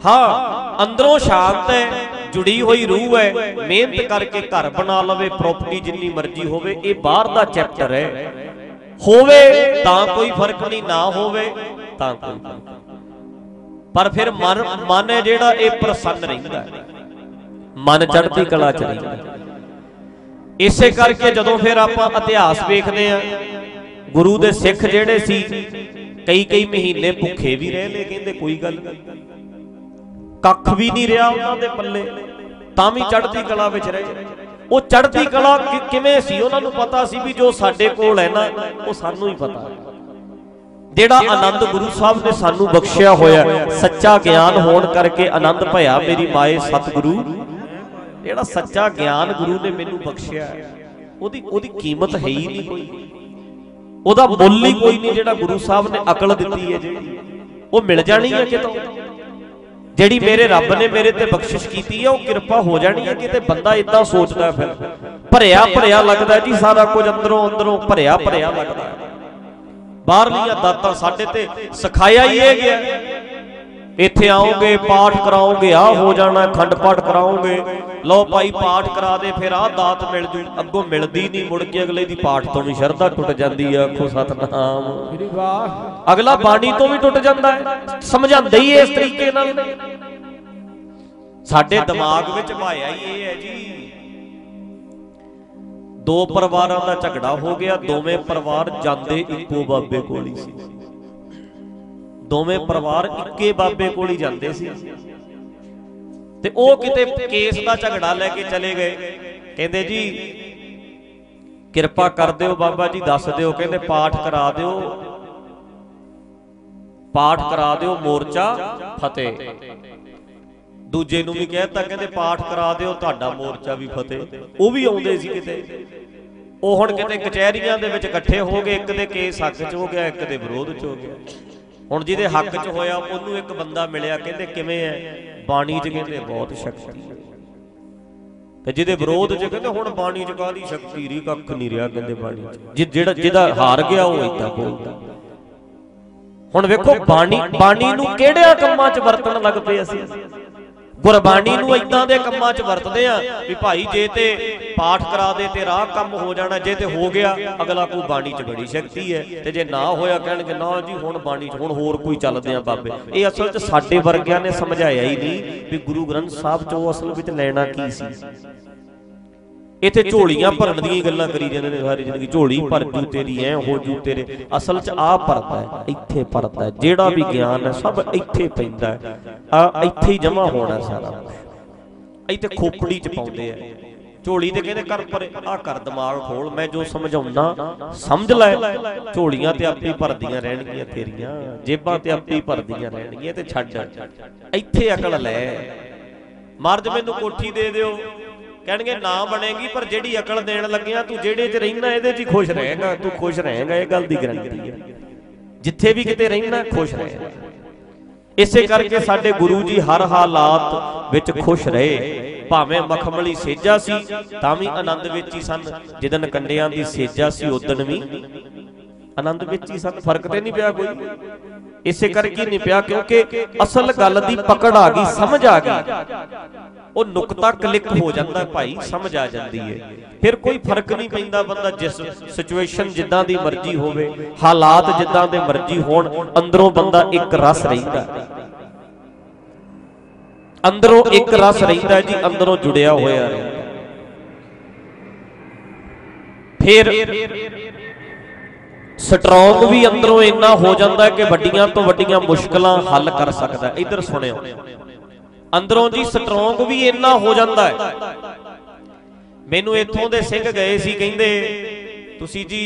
ਹਾਂ ਅੰਦਰੋਂ ਸ਼ਾਂਤ ਹੈ ਜੁੜੀ ਹੋਈ ਰੂਹ ਹੈ ਮਿਹਨਤ ਕਰਕੇ ਘਰ ਬਣਾ ਲਵੇ ਪ੍ਰਾਪਰਟੀ ਜਿੰਨੀ ਮਰਜ਼ੀ ਹੋਵੇ ਇਹ ਬਾਹਰ ਦਾ ਚੈਪਟਰ ਹੈ। ਹੋਵੇ ਤਾਂ ਕੋਈ ਫ਼ਰਕ ਨਹੀਂ ਨਾ ਹੋਵੇ ਤਾਂ ਕੋਈ ਫ਼ਰਕ ਨਹੀਂ। ਪਰ ਫਿਰ ਮਨ ਮਨ ਹੈ ਜਿਹੜਾ ਇਹ ਪ੍ਰਸੰਨ ਰਹਿੰਦਾ ਮਨ ਚੜ੍ਹਦੀ ਕਲਾ ਚ ਰਹਿੰਦਾ। ਇਸੇ ਕਰਕੇ ਜਦੋਂ ਫਿਰ ਆਪਾਂ ਇਤਿਹਾਸ ਵੇਖਦੇ ਆ ਗੁਰੂ ਦੇ ਸਿੱਖ ਜਿਹੜੇ ਸੀ ਕਈ ਕਈ ਮਹੀਨੇ ਭੁੱਖੇ ਵੀ ਰਹੇ ਲੈ ਕਹਿੰਦੇ ਕੋਈ ਗੱਲ ਕੱਖ ਵੀ ਨਹੀਂ ਰਿਹਾ ਉਹਨਾਂ ਦੇ ਪੱਲੇ। ਤਾਂ ਵੀ ਚੜ੍ਹਦੀ ਕਲਾ ਵਿੱਚ ਰਹੇ। ਉਹ ਚੜ੍ਹਦੀ ਕਲਾ ਕਿਵੇਂ ਸੀ? ਉਹਨਾਂ ਨੂੰ ਪਤਾ ਸੀ ਵੀ ਜੋ ਸਾਡੇ ਕੋਲ ਹੈ ਨਾ ਉਹ ਸਾਨੂੰ ਹੀ ਪਤਾ। ਹੈ ਜਿਹੜਾ ਆਨੰਦ ਗੁਰੂ ਸਾਹਿਬ ਨੇ ਸਾਨੂੰ ਬਖਸ਼ਿਆ ਹੋਇਆ ਸੱਚਾ ਗਿਆਨ ਹੋਣ ਕਰਕੇ ਆਨੰਦ ਭਇਆ ਮੇਰੀ ਮਾਏ ਸਤਿਗੁਰੂ। ਜਿਹੜਾ ਸੱਚਾ ਗਿਆਨ ਗੁਰੂ ਨੇ ਮੈਨੂੰ ਬਖਸ਼ਿਆ ਉਹਦੀ ਉਹਦੀ ਕੀਮਤ ਹੈ ਹੀ ਨਹੀਂ। ਕੋਈ ਉਹਦਾ ਮੁੱਲ ਹੀ ਕੋਈ ਨਹੀਂ ਜਿਹੜਾ ਗੁਰੂ ਸਾਹਿਬ ਨੇ ਅਕਲ ਦਿੱਤੀ ਹੈ ਜਿਹੜੀ। ਉਹ ਮਿਲ ਜਾਣੀ ਹੈ ਕਿਤੋਂ? ਜਿਹੜੀ ਮੇਰੇ ਰੱਬ ਨੇ ਮੇਰੇ ਤੇ ਬਖਸ਼ਿਸ਼ ਕੀਤੀ ਹੈ ਉਹ ਕਿਰਪਾ ਹੋ ਜਾਣੀ ਹੈ ਕਿਤੇ ਬੰਦਾ ਇਦਾਂ ਸੋਚਦਾ ਫਿਰ। ਭਰਿਆ ਭਰਿਆ ਲੱਗਦਾ ਜੀ ਸਾਰਾ ਕੁਝ ਅੰਦਰੋਂ ਅੰਦਰੋਂ ਭਰਿਆ ਭਰਿਆ ਲੱਗਦਾ ਹੈ। ਬਾਹਰਲੀਆਂ ਦਾਤਾਂ ਸਾਡੇ ਤੇ ਸਿਖਾਇਆ ਹੀ ਇਹ ਗਿਆ। ਇੱਥੇ ਆਓਗੇ, ਪਾਠ ਕਰਾਓਗੇ ਆ ਹੋ ਜਾਣਾ, ਖੰਡ ਪਾਠ ਕਰਾਓਗੇ। ਲਓ ਭਾਈ, ਪਾਠ ਕਰਾ ਦੇ, ਫਿਰ ਆਹ ਦਾਤ ਮਿਲ ਜੂ। ਅੱਗੋਂ ਮਿਲਦੀ ਨਹੀਂ, ਮੁੜ ਕੇ ਅਗਲੇ ਦੀ ਪਾਠ ਤੋਂ ਵੀ ਸ਼ਰਧਾ ਟੁੱਟ ਜਾਂਦੀ ਆ। ਆਖੋ ਸਤਨਾਮ। ਮੇਰੀ ਵਾਹ ਅਗਲਾ ਬਾਣੀ ਤੋਂ ਵੀ ਟੁੱਟ ਜਾਂਦਾ ਹੈ। ਸਮਝਾਉਂਦੇ ਹੀ ਇਸ ਤਰੀਕੇ ਨਾਲ। ਸਾਡੇ ਦਿਮਾਗ ਵਿੱਚ ਭਾਇਆ ਹੀ ਇਹ ਹੈ ਜੀ। ਦੋ ਪਰਿਵਾਰਾਂ ਦਾ ਝਗੜਾ ਹੋ ਗਿਆ, ਦੋਵੇਂ ਪਰਿਵਾਰ ਜਾਂਦੇ ਇੱਕੋ ਬਾਬੇ ਕੋਲ ਹੀ ਸੀ। ਦੋਵੇਂ ਪਰਿਵਾਰ ਇੱਕੇ ਬਾਬੇ ਕੋਲ ਹੀ ਜਾਂਦੇ ਸੀ। ਤੇ ਉਹ ਕਿਤੇ ਕੇਸ ਦਾ ਝਗੜਾ ਲੈ ਕੇ ਚਲੇ ਗਏ। ਕਹਿੰਦੇ ਜੀ, ਕਿਰਪਾ ਕਰ ਦਿਓ ਬਾਬਾ ਜੀ, ਦੱਸ ਦਿਓ, ਕਹਿੰਦੇ ਪਾਠ ਕਰਾ ਦਿਓ। ਪਾਠ ਕਰਾ ਦਿਓ ਮੋਰਚਾ ਫਤਿਹ। ਦੂਜੇ ਨੂੰ ਵੀ ਕਹਿਤਾ ਕਹਿੰਦੇ ਪਾਠ ਕਰਾ ਦਿਓ, ਤੁਹਾਡਾ ਮੋਰਚਾ ਵੀ ਫਤਿਹ। ਉਹ ਵੀ ਆਉਂਦੇ ਸੀ ਕਿਤੇ। ਉਹ ਹੁਣ ਕਿਤੇ ਕਚਹਿਰੀਆਂ ਦੇ ਵਿੱਚ ਇਕੱਠੇ ਹੋ ਗਏ ਇੱਕ ਦੇ ਕੇਸ ਹੱਕ 'ਚ ਹੋ ਗਿਆ ਇੱਕ ਦੇ ਵਿਰੋਧ 'ਚ ਹੋ ਗਿਆ। ਹੁਣ ਜਿਹਦੇ ਹੱਕ 'ਚ ਹੋਇਆ ਉਹਨੂੰ ਇੱਕ ਬੰਦਾ ਮਿਲਿਆ ਕਹਿੰਦੇ ਕਿਵੇਂ ਹੈ ਬਾਣੀ 'ਚ ਕਹਿੰਦੇ ਬਹੁਤ ਸ਼ਕਤੀ। ਤੇ ਜਿਹਦੇ ਵਿਰੋਧ 'ਚ ਕਹਿੰਦੇ ਹੁਣ ਬਾਣੀ 'ਚ ਕਾਹਦੀ ਸ਼ਕਤੀ? ਰੀ ਕੱਖ ਨਹੀਂ ਰਿਹਾ ਕਹਿੰਦੇ ਬਾਣੀ 'ਚ। ਜਿ- ਜਿਹੜਾ ਜਿਹਦਾ ਹਾਰ ਗਿਆ ਉਹ ਇਦਾਂ ਬੋਲਦਾ। ਹੁਣ ਵੇਖੋ ਬਾਣੀ ਬਾਣੀ ਨੂੰ ਕਿਹੜਿਆਂ ਕੰਮਾਂ 'ਚ ਵਰਤਣ ਲੱਗ ਪਏ ਅਸੀਂ? ਗੁਰਬਾਣੀ ਨੂੰ ਇਦਾਂ ਦੇ ਕੰਮਾਂ 'ਚ ਵਰਤਦੇ ਆ ਵੀ ਭਾਈ ਜੇ ਤੇ ਪਾਠ ਕਰਾ ਦੇ ਤੇ ਰਾਹ ਕੰਮ ਹੋ ਜਾਣਾ, ਜੇ ਤੇ ਹੋ ਗਿਆ, ਅਗਲਾ ਕੋਈ ਬਾਣੀ 'ਚ ਬੜੀ ਸ਼ਕਤੀ ਹੈ ਤੇ ਜੇ ਨਾ ਹੋਇਆ ਕਹਿਣਗੇ, ਨਾ ਜੀ, ਹੁਣ ਬਾਣੀ 'ਚ, ਹੁਣ ਹੋਰ ਕੋਈ ਚੱਲਦੇ ਆ ਬਾਬੇ। ਇਹ ਅਸਲ 'ਚ ਸਾਡੇ ਵਰਗਿਆਂ ਨੇ ਸਮਝਾਇਆ ਹੀ ਨਹੀਂ ਵੀ ਗੁਰੂ ਗ੍ਰੰਥ ਸਾਹਿਬ 'ਚ ਉਹ ਅਸਲ ਵਿੱਚ ਲੈਣਾ ਕੀ ਸੀ? ਇੱਥੇ ਝੋਲੀਆਂ ਭਰਨ ਦੀਆਂ ਗੱਲਾਂ ਕਰੀ ਜਾਂਦੇ ਨੇ ਸਾਰੀ ਜ਼ਿੰਦਗੀ। ਝੋਲੀ ਭਰ ਜੂ ਤੇਰੀ ਐ ਹੋ ਜੂ ਤੇਰੇ ਅਸਲ 'ਚ ਆ ਭਰਦਾ ਹੈ ਇੱਥੇ ਭਰਦਾ ਹੈ। ਜਿਹੜਾ ਵੀ ਗਿਆਨ ਹੈ ਸਭ ਇੱਥੇ ਪੈਂਦਾ ਹੈ। ਆ ਇੱਥੇ ਹੀ ਜਮਾ ਹੋਣਾ ਸਾਰਾ। ਇੱਥੇ ਖੋਪੜੀ 'ਚ ਪਾਉਂਦੇ ਆ। ਝੋਲੀ ਤੇ ਕਹਿੰਦੇ ਕਰ ਪਰੇ ਆ ਕਰ ਦਿਮਾਗ ਖੋਲ ਮੈਂ ਜੋ ਸਮਝਾਉਣਾ ਸਮਝ ਲੈ। ਝੋਲੀਆਂ ਤੇ ਆਪੇ ਭਰਦੀਆਂ ਰਹਿਣਗੀਆਂ ਤੇਰੀਆਂ। ਜੇਬਾਂ ਤੇ ਆਪੇ ਭਰਦੀਆਂ ਰਹਿਣਗੀਆਂ ਤੇ ਛੱਡ। ਇੱਥੇ ਅਕਲ ਲੈ। ਮਰਦ ਮੈਨੂੰ ਕੋਠੀ ਦੇ ਦਿਓ। ਕਹਿਣਗੇ, ਨਾ ਬਣੇਗੀ, ਪਰ ਜਿਹੜੀ ਅਕਲ ਦੇਣ ਲੱਗਿਆ, ਤੂੰ ਜਿਹੜੇ 'ਚ ਰਹਿਣਾ, ਇਹਦੇ 'ਚ ਹੀ ਖੁਸ਼ ਰਹੇਗਾ, ਤੂੰ ਖੁਸ਼ ਰਹੇਗਾ, ਇਹ ਗੱਲ ਦੀ ਗਰੰਟੀ ਹੈ। ਜਿੱਥੇ ਵੀ ਕਿਤੇ ਰਹਿਣਾ, ਖੁਸ਼ ਰਹੇਗਾ। ਇਸੇ ਕਰਕੇ ਸਾਡੇ ਗੁਰੂ ਜੀ ਹਰ ਹਾਲਾਤ ਵਿੱਚ ਖੁਸ਼ ਰਹੇ। ਭਾਵੇਂ ਮਖਮਲੀ ਸੇਜਾ ਸੀ, ਤਾਂ ਵੀ ਆਨੰਦ ਵਿੱਚ ਹੀ ਸਨ। ਜਿਦਨ ਕੰਡਿਆਂ ਦੀ ਸੇਜਾ ਸੀ ਉਦਨ ਵੀ ਆਨੰਦ ਵਿੱਚ ਹੀ ਸਨ। ਫ਼ਰਕ ਤੇ ਨਹੀਂ ਪਿਆ ਕੋਈ। ਇਸੇ ਕਰਕੇ ਨਹੀਂ ਪਿਆ, ਕਿਉਂਕਿ ਅਸਲ ਗੱਲ ਦੀ ਪਕੜ ਆ ਗਈ, ਸਮਝ ਆ ਗਈ। ਉਹ ਨੁਕਤਾ ਕਲਿੱਕ ਹੋ ਜਾਂਦਾ ਭਾਈ, ਸਮਝ ਆ ਜਾਂਦੀ ਹੈ ਫਿਰ ਕੋਈ ਫ਼ਰਕ ਨਹੀਂ ਪੈਂਦਾ ਬੰਦਾ ਜਿਸ ਸਿਚੁਏਸ਼ਨ ਜਿੱਦਾਂ ਦੀ ਮਰਜ਼ੀ ਹੋਵੇ, ਹਾਲਾਤ ਜਿੱਦਾਂ ਦੇ ਮਰਜ਼ੀ ਹੋਣ, ਅੰਦਰੋਂ ਬੰਦਾ ਇੱਕ ਰਸ ਰਹਿੰਦਾ। ਅੰਦਰੋਂ ਇੱਕ ਰਸ ਰਹਿੰਦਾ ਜੀ, ਅੰਦਰੋਂ ਜੁੜਿਆ ਹੋਇਆ ਰਹਿੰਦਾ। ਫਿਰ ਸਟਰੋਂਗ ਵੀ ਅੰਦਰੋਂ ਇੰਨਾ ਹੋ ਜਾਂਦਾ ਕਿ ਵੱਡੀਆਂ ਤੋਂ ਵੱਡੀਆਂ ਮੁਸ਼ਕਲਾਂ ਹੱਲ ਕਰ ਸਕਦਾ। ਹੈ ਇੱਧਰ ਸੁਣਿਓ। ਅੰਦਰੋਂ ਜੀ ਸਟਰੋਂਗ ਵੀ ਇੰਨਾ ਹੋ ਜਾਂਦਾ ਹੈ। ਮੈਨੂੰ ਇੱਥੋਂ ਦੇ ਸਿੰਘ ਗਏ ਸੀ, ਕਹਿੰਦੇ, ਤੁਸੀਂ ਜੀ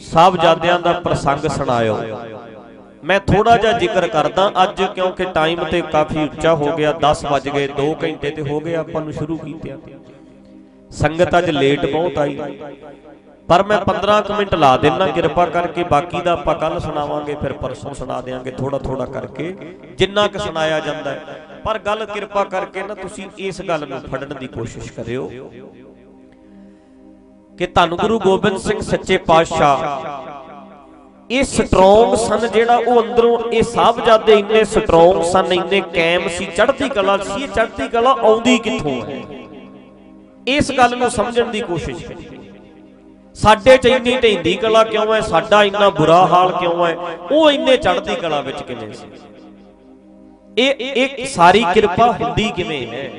ਸਾਹਿਬਜ਼ਾਦਿਆਂ ਦਾ ਪ੍ਰਸੰਗ ਸੁਣਾਇਓ। ਮੈਂ ਥੋੜਾ ਜਿਹਾ ਜ਼ਿਕਰ ਕਰਦਾ ਅੱਜ, ਕਿਉਂਕਿ ਟਾਈਮ ਤੇ ਕਾਫੀ ਉੱਚਾ ਹੋ ਗਿਆ 10 ਵੱਜ ਗਏ 2 ਘੰਟੇ ਤੇ ਹੋ ਗਏ ਆਪਾਂ ਨੂੰ ਸ਼ੁਰੂ ਕੀਤਿਆਂ। ਸੰਗਤ ਅੱਜ ਲੇਟ ਬਹੁਤ ਆਈ। ਪਰ ਮੈਂ 15 ਕੁ ਮਿੰਟ ਲਾ ਦੇਣਾ ਕਿਰਪਾ ਕਰਕੇ ਬਾਕੀ ਦਾ ਆਪਾਂ ਕੱਲ ਸੁਣਾਵਾਂਗੇ, ਫਿਰ ਪਰਸੋਂ ਸੁਣਾ ਦੇਾਂਗੇ ਥੋੜਾ ਥੋੜਾ ਕਰਕੇ। ਜਿੰਨਾ ਕੁ ਸੁਣਾਇਆ ਜਾਂਦਾ ਹੈ। ਪਰ ਗੱਲ ਕਿਰਪਾ ਕਰਕੇ ਨਾ ਤੁਸੀਂ ਇਸ ਗੱਲ ਨੂੰ ਫੜਨ ਦੀ ਕੋਸ਼ਿਸ਼ ਕਰਿਓ ਕਿ ਧੰਨ ਗੁਰੂ ਗੋਬਿੰਦ ਸਿੰਘ ਸੱਚੇ ਪਾਤਸ਼ਾਹ, ਇਹ ਸਟਰੋਂਗ ਸਨ ਜਿਹੜਾ ਉਹ ਅੰਦਰੋਂ ਇਹ ਸਾਹਿਬਜ਼ਾਦੇ ਇੰਨੇ ਸਟਰੋਂਗ ਸਨ, ਇੰਨੇ ਕਾਇਮ ਸੀ, ਚੜ੍ਹਦੀ ਕਲਾ ਸੀ, ਇਹ ਚੜ੍ਹਦੀ ਕਲਾ ਆਉਂਦੀ ਕਿੱਥੋਂ ਹੈ? ਇਸ ਗੱਲ ਨੂੰ ਸਮਝਣ ਦੀ ਕੋਸ਼ਿਸ਼ ਕਰੀਏ ਸਾਡੇ ਚ ਇੰਨੀ ਢੈਂਦੀ ਕਲਾ ਕਿਉਂ ਹੈ? ਸਾਡਾ ਇੰਨਾ ਬੁਰਾ ਹਾਲ ਕਿਉਂ ਹੈ? ਉਹ ਇੰਨੇ ਚੜ੍ਹਦੀ ਕਲਾ ਵਿੱਚ ਕਿਵੇਂ ਸੀ? ਇਹ ਇਹ ਸਾਰੀ ਕਿਰਪਾ ਹੁੰਦੀ ਕਿਵੇਂ ਹੈ?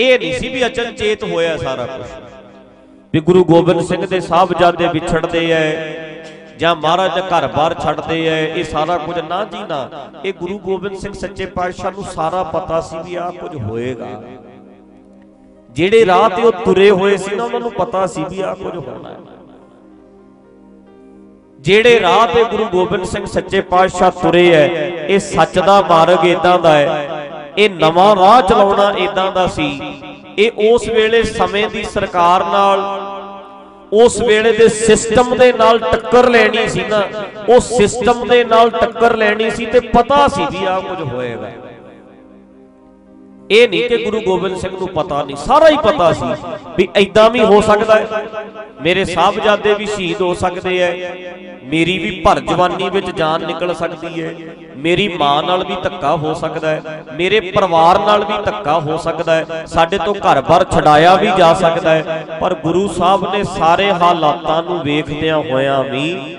ਇਹ ਨਹੀਂ ਸੀ ਵੀ ਅਚਨਚੇਤ ਹੋਇਆ ਸਾਰਾ ਕੁਝ ਵੀ ਗੁਰੂ ਗੋਬਿੰਦ ਸਿੰਘ ਦੇ ਸਾਹਿਬਜ਼ਾਦੇ ਵਿਛੜਦੇ ਐ, ਜਾਂ ਮਹਾਰਾਜ ਦਾ ਘਰ-ਬਾਰ ਛੱਡਦੇ ਐ, ਇਹ ਸਾਰਾ ਕੁਝ ਨਾ ਜੀ ਨਾ। ਇਹ ਗੁਰੂ ਗੋਬਿੰਦ ਸਿੰਘ ਸੱਚੇ ਪਾਤਸ਼ਾਹ ਨੂੰ ਸਾਰਾ ਪਤਾ ਸੀ ਵੀ ਆਹ ਕੁਝ ਹੋਏਗਾ। ਜਿਹੜੇ ਰਾਹ ਤੇ ਉਹ ਤੁਰੇ ਹੋਏ ਸੀ ਨਾ, ਉਹਨਾਂ ਨੂੰ ਪਤਾ ਸੀ ਵੀ ਆਹ ਕੁਝ ਹੋਣਾ ਹੈ। ਜਿਹੜੇ ਰਾਹ ਤੇ ਗੁਰੂ ਗੋਬਿੰਦ ਸਿੰਘ ਸੱਚੇ ਪਾਤਸ਼ਾਹ ਤੁਰੇ ਐ ਇਹ ਸੱਚ ਦਾ ਮਾਰਗ ਇਦਾਂ ਦਾ ਹੈ। ਇਹ ਨਵਾਂ ਰਾਹ ਚਲਾਉਣਾ ਇਦਾਂ ਦਾ ਸੀ। ਇਹ ਉਸ ਵੇਲੇ ਸਮੇਂ ਦੀ ਸਰਕਾਰ ਨਾਲ, ਉਸ ਵੇਲੇ ਦੇ ਸਿਸਟਮ ਦੇ ਨਾਲ ਟੱਕਰ ਲੈਣੀ ਸੀ ਨਾ। ਉਹ ਸਿਸਟਮ ਦੇ ਨਾਲ ਟੱਕਰ ਲੈਣੀ ਸੀ ਤੇ ਪਤਾ ਸੀ ਵੀ ਆਹ ਕੁਝ ਹੋਏਗਾ। ਇਹ ਨਹੀਂ ਕਿ ਗੁਰੂ ਗੋਬਿੰਦ ਸਿੰਘ ਨੂੰ ਪਤਾ ਨਹੀਂ, ਸਾਰਾ ਹੀ ਪਤਾ ਸੀ ਵੀ ਐਦਾਂ ਵੀ ਹੋ ਸਕਦਾ ਹੈ। ਮੇਰੇ ਸਾਹਿਬਜ਼ਾਦੇ ਵੀ ਸ਼ਹੀਦ ਹੋ ਸਕਦੇ ਐ ਮੇਰੀ ਵੀ ਭਰ ਜਵਾਨੀ ਵਿੱਚ ਜਾਨ ਨਿਕਲ ਸਕਦੀ ਹੈ। ਮੇਰੀ ਮਾਂ ਨਾਲ ਵੀ ਧੱਕਾ ਹੋ ਸਕਦਾ ਹੈ। ਮੇਰੇ ਪਰਿਵਾਰ ਨਾਲ ਵੀ ਧੱਕਾ ਹੋ ਸਕਦਾ ਹੈ। ਸਾਡੇ ਤੋਂ ਘਰ-ਬਾਰ ਛਡਾਇਆ ਵੀ ਜਾ ਸਕਦਾ ਹੈ। ਪਰ ਗੁਰੂ ਸਾਹਿਬ ਨੇ ਸਾਰੇ ਹਾਲਾਤਾਂ ਨੂੰ ਵੇਖਦਿਆਂ ਹੋਇਆਂ ਵੀ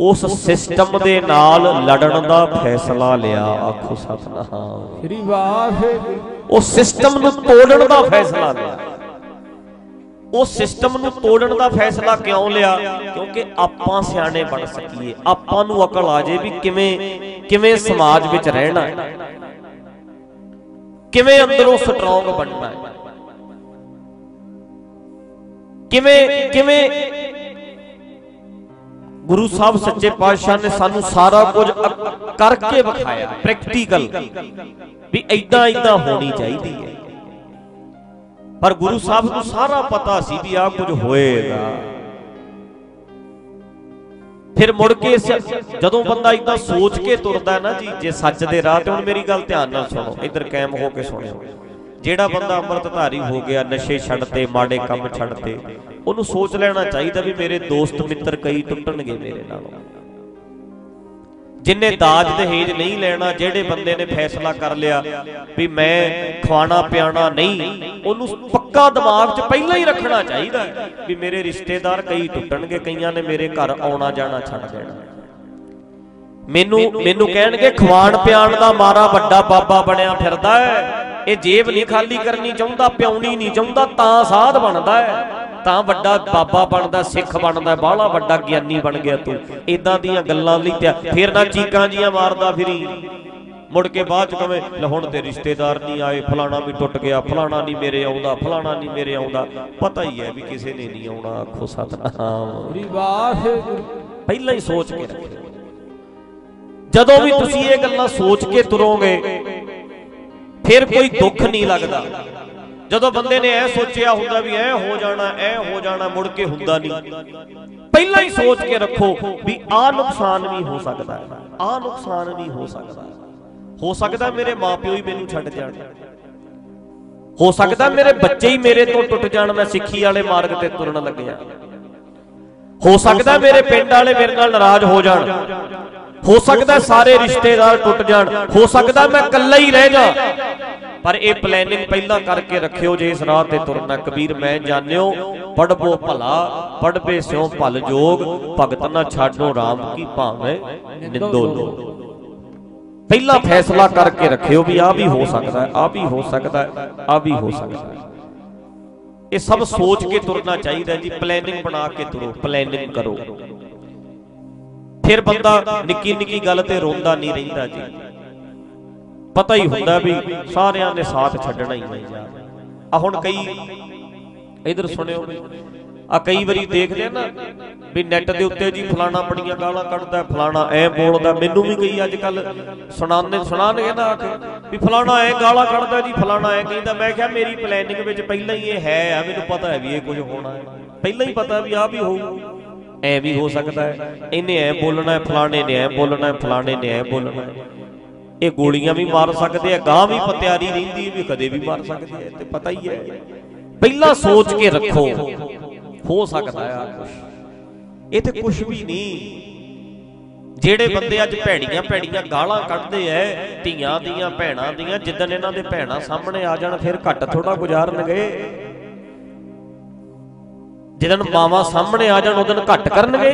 ਉਸ ਸਿਸਟਮ ਦੇ ਨਾਲ ਲੜਨ ਦਾ ਫੈਸਲਾ ਲਿਆ। ਆਖੋ ਸਤਨਾਮ। ਸ੍ਰੀ ਵਾਹਿਗੁਰੂ। ਉਹ ਸਿਸਟਮ ਨੂੰ ਤੋੜਨ ਦਾ ਫੈਸਲਾ ਲਿਆ। ਉਹ ਸਿਸਟਮ ਨੂੰ ਤੋੜਨ ਦਾ ਫੈਸਲਾ ਕਿਉਂ ਲਿਆ? ਕਿਉਂਕਿ ਆਪਾਂ ਸਿਆਣੇ ਬਣ ਸਕੀਏ। ਆਪਾਂ ਨੂੰ ਅਕਲ ਆ ਜੇ ਵੀ ਕਿਵੇਂ ਕਿਵੇਂ ਸਮਾਜ ਵਿੱਚ ਰਹਿਣਾ ਹੈ। ਕਿਵੇਂ ਅੰਦਰੋਂ ਸਟਰੋਂਗ ਬਣਨਾ ਹੈ। ਕਿਵੇਂ ਕਿਵੇਂ ਗੁਰੂ ਸਾਹਿਬ ਸੱਚੇ ਪਾਤਸ਼ਾਹ ਨੇ ਸਾਨੂੰ ਸਾਰਾ ਕੁਝ ਕਰਕੇ ਵਿਖਾਇਆ ਪ੍ਰੈਕਟੀਕਲ ਵੀ ਐਦਾਂ ਐਦਾਂ ਹੋਣੀ ਚਾਹੀਦੀ ਹੈ। ਪਰ ਗੁਰੂ ਸਾਹਿਬ ਨੂੰ ਸਾਰਾ ਪਤਾ ਸੀ ਵੀ ਆਹ ਕੁਝ ਹੋਏਗਾ। ਫਿਰ ਮੁੜ ਕੇ ਜਦੋਂ ਬੰਦਾ ਇਦਾਂ ਸੋਚ ਕੇ ਤੁਰਦਾ ਨਾ ਜੀ, ਜੇ ਸੱਚ ਦੇ ਰਾਹ ਤੇ ਹੁਣ ਮੇਰੀ ਗੱਲ ਧਿਆਨ ਨਾਲ ਸੁਣੋ, ਇੱਧਰ ਕਾਇਮ ਹੋ ਕੇ ਸੁਣਿਓ। ਜਿਹੜਾ ਬੰਦਾ ਅੰਮ੍ਰਿਤਧਾਰੀ ਹੋ ਗਿਆ, ਨਸ਼ੇ ਛੱਡਤੇ ਮਾੜੇ ਕੰਮ ਛੱਡਤੇ ਉਹਨੂੰ ਸੋਚ ਲੈਣਾ ਚਾਹੀਦਾ ਵੀ ਮੇਰੇ ਦੋਸਤ ਮਿੱਤਰ ਕਈ ਟੁੱਟਣਗੇ ਮੇਰੇ ਨਾਲੋਂ। ਜਿਨੇ ਦਾਜ ਦਹੇਜ ਨਹੀਂ ਲੈਣਾ, ਜਿਹੜੇ ਬੰਦੇ ਨੇ ਫੈਸਲਾ ਕਰ ਲਿਆ ਵੀ ਮੈਂ ਖਵਾਣਾ ਪਿਆਣਾ ਨਹੀਂ, ਉਹਨੂੰ ਪੱਕਾ ਦਿਮਾਗ 'ਚ ਪਹਿਲਾਂ ਹੀ ਰੱਖਣਾ ਚਾਹੀਦਾ ਵੀ ਮੇਰੇ ਰਿਸ਼ਤੇਦਾਰ ਕਈ ਟੁੱਟਣਗੇ, ਕਈਆਂ ਨੇ ਮੇਰੇ ਘਰ ਆਉਣਾ ਜਾਣਾ ਛੱਡ ਦੇਣਾ। ਮੈਨੂੰ ਮੈਨੂੰ ਕਹਿਣਗੇ ਖਵਾਣ ਪਿਆਣ ਦਾ ਮਾਰਾ ਵੱਡਾ ਬਾਬਾ ਬਣਿਆ ਫਿਰਦਾ ਹੈ, ਇਹ ਜੇਬ ਨਹੀਂ ਖਾਲੀ ਕਰਨੀ ਚਾਹੁੰਦਾ ਪਿਉਣੀ ਨਹੀਂ ਚਾਹੁੰਦਾ, ਤਾਂ ਸਾਧ ਬਣਦਾ ਹੈ। ਤਾਂ ਵੱਡਾ ਬਾਬਾ ਬਣਦਾ ਸਿੱਖ ਬਣਦਾ ਬਾਹਲਾ ਵੱਡਾ ਗਿਆਨੀ ਬਣ ਗਿਆ ਤੂੰ। ਇਦਾਂ ਦੀਆਂ ਗੱਲਾਂ ਲਈ ਤੇ ਫਿਰ ਨਾ ਚੀਕਾਂ ਜੀਆਂ ਮਾਰਦਾ ਫਿਰੀ। ਮੁੜ ਕੇ ਬਾਅਦ ਚ ਕਵੇਂ ਲੈ ਹੁਣ ਤੇ ਰਿਸ਼ਤੇਦਾਰ ਨਹੀਂ ਆਏ ਫਲਾਣਾ ਵੀ ਟੁੱਟ ਗਿਆ ਫਲਾਣਾ ਨਹੀਂ ਮੇਰੇ ਆਉਂਦਾ ਫਲਾਣਾ ਨਹੀਂ ਮੇਰੇ ਆਉਂਦਾ। ਪਤਾ ਹੀ ਹੈ ਵੀ ਕਿਸੇ ਨੇ ਨਹੀਂ ਆਉਣਾ ਆਖੋ ਸਤਨਾਮ। ਸ੍ਰੀ ਵਾਹਿਗੁਰੂ। ਪਹਿਲਾਂ ਹੀ ਸੋਚ ਕੇ ਰੱਖਿਓ। ਜਦੋਂ ਵੀ ਤੁਸੀਂ ਇਹ ਗੱਲਾਂ ਸੋਚ ਕੇ ਤੁਰੋਗੇ ਫਿਰ ਕੋਈ ਦੁੱਖ ਨਹੀਂ ਲੱਗਦਾ। ਜਦੋਂ ਬੰਦੇ ਨੇ ਐ ਸੋਚਿਆ ਹੁੰਦਾ ਵੀ ਐ ਹੋ ਜਾਣਾ ਐ ਹੋ ਜਾਣਾ, ਮੁੜ ਕੇ ਹੁੰਦਾ ਨਹੀਂ। ਪਹਿਲਾਂ ਹੀ ਸੋਚ ਕੇ ਰੱਖੋ ਵੀ ਆਹ ਨੁਕਸਾਨ ਵੀ ਹੋ ਸਕਦਾ ਹੈ, ਆਹ ਨੁਕਸਾਨ ਵੀ ਹੋ ਸਕਦਾ ਹੈ। ਹੋ ਸਕਦਾ ਮੇਰੇ ਮਾਪਿਓ ਹੀ ਮੈਨੂੰ ਛੱਡ ਜਾਣ। ਹੋ ਸਕਦਾ ਮੇਰੇ ਬੱਚੇ ਹੀ ਮੇਰੇ ਤੋਂ ਟੁੱਟ ਜਾਣ, ਮੈਂ ਸਿੱਖੀ ਵਾਲੇ ਮਾਰਗ ਤੇ ਤੁਰਨ ਲੱਗਿਆ। ਹੋ ਸਕਦਾ ਮੇਰੇ ਪਿੰਡ ਵਾਲੇ ਮੇਰੇ ਨਾਲ ਨਾਰਾਜ਼ ਹੋ ਜਾਣ। ਹੋ ਸਕਦਾ ਸਾਰੇ ਰਿਸ਼ਤੇਦਾਰ ਟੁੱਟ ਜਾਣ। ਹੋ ਸਕਦਾ ਮੈਂ ਇਕੱਲਾ ਹੀ ਰਹਿ ਜਾ। ਪਰ ਇਹ ਪਲੈਨਿੰਗ ਪਹਿਲਾਂ ਕਰਕੇ ਰੱਖਿਓ ਜੇ ਇਸ ਰਾਹ ਤੇ ਤੁਰਨਾ। ਕਬੀਰ, ਮੈਂ ਜਾਣਿਓ ਪੜਬੋ ਭਲਾ ਪੜਬੇ ਸਿਉ ਭਲ ਜੋਗ, ਭਗਤ ਨਾ ਛਾਡੋ RAM ਕੀ ਭਾਵੇਂ ਨਿੰਦੋ ਲੋ ਪਹਿਲਾ ਫੈਸਲਾ ਕਰਕੇ ਰੱਖਿਓ ਵੀ ਆ ਵੀ ਹੋ ਸਕਦਾ ਹੈ ਆ ਵੀ ਹੋ ਸਕਦਾ ਹੈ ਆ ਵੀ ਹੋ ਸਕਦਾ। ਹੈ ਇਹ ਸਭ ਸੋਚ ਕੇ ਤੁਰਨਾ ਚਾਹੀਦਾ ਜੀ ਪਲੈਨਿੰਗ ਬਣਾ ਕੇ ਤੁਰੋ ਪਲੈਨਿੰਗ ਕਰੋ। ਫਿਰ ਬੰਦਾ ਨਿੱਕੀ ਨਿੱਕੀ ਗੱਲ ਤੇ ਰੋਂਦਾ ਨਹੀਂ ਰਹਿੰਦਾ ਜੀ। ਪਤਾ ਹੀ ਹੁੰਦਾ ਵੀ ਸਾਰਿਆਂ ਨੇ ਸਾਥ ਛੱਡਣਾ ਹੀ ਨਹੀਂ ਯਾਰ ਆ ਹੁਣ ਕਈ ਇਧਰ ਸੁਣਿਓ ਵੀ, ਆ ਕਈ ਵਾਰੀ ਦੇਖਦੇ ਆ ਨਾ ਵੀ ਨੈਟ ਦੇ ਉੱਤੇ ਜੀ ਫਲਾਣਾ ਬੜੀਆਂ ਗਾਲਾਂ ਕੱਢਦਾ, ਫਲਾਣਾ ਐ ਬੋਲਦਾ, ਮੈਨੂੰ ਵੀ ਕਈ ਅੱਜ ਕੱਲ ਸੁਣਾਉਂਦੇ ਸੁਣਾਣਗੇ ਨਾ ਆ ਵੀ ਫਲਾਣਾ ਐ ਗਾਲਾਂ ਕੱਢਦਾ ਜੀ, ਫਲਾਣਾ ਐ ਕਹਿੰਦਾ। ਮੈਂ ਕਿਹਾ ਮੇਰੀ ਪਲੈਨਿੰਗ ਵਿੱਚ ਪਹਿਲਾਂ ਹੀ ਇਹ ਹੈ ਆ, ਮੈਨੂੰ ਪਤਾ ਹੈ ਵੀ ਇਹ ਕੁਝ ਹੋਣਾ ਹੈ। ਪਹਿਲਾਂ ਹੀ ਪਤਾ ਵੀ ਆ ਵੀ ਹੋਊ। ਐ ਵੀ ਹੋ ਸਕਦਾ ਹੈ। ਇਹਨੇ ਐ ਬੋਲਣਾ ਹੈ, ਫਲਾਣੇ ਨੇ ਐ ਬੋਲਣਾ ਹੈ, ਫਲਾਣੇ ਨੇ ਐ ਬੋਲਣਾ ਹੈ। ਇਹ ਗੋਲੀਆਂ ਵੀ ਮਾਰ ਸਕਦੇ ਆ ਗਾਂ ਵੀ ਪਤਿਆਰੀ ਰਹਿੰਦੀ ਵੀ ਕਦੇ ਵੀ ਮਾਰ ਸਕਦੇ ਆ ਤੇ ਪਤਾ ਹੀ ਹੈ। ਪਹਿਲਾਂ ਸੋਚ ਕੇ ਰੱਖੋ, ਹੋ ਸਕਦਾ ਆ ਕੁਝ ਇਹ ਤੇ ਕੁਝ ਵੀ ਨਹੀਂ। ਜਿਹੜੇ ਬੰਦੇ ਅੱਜ ਭੈੜੀਆਂ ਭੈੜੀਆਂ ਗਾਲਾਂ ਕੱਢਦੇ ਐ, ਧੀਆਂ ਦੀਆਂ, ਭੈਣਾਂ ਦੀਆਂ, ਜਿੱਦਣ ਇਹਨਾਂ ਦੇ ਭੈਣਾਂ ਸਾਹਮਣੇ ਆ ਜਾਣ, ਫਿਰ ਘੱਟ ਥੋੜਾ ਗੁਜ਼ਾਰਨਗੇ। ਜਿੱਦਣ ਮਾਵਾਂ ਸਾਹਮਣੇ ਆ ਜਾਣ ਉਦੋਂ ਘੱਟ ਕਰਨਗੇ।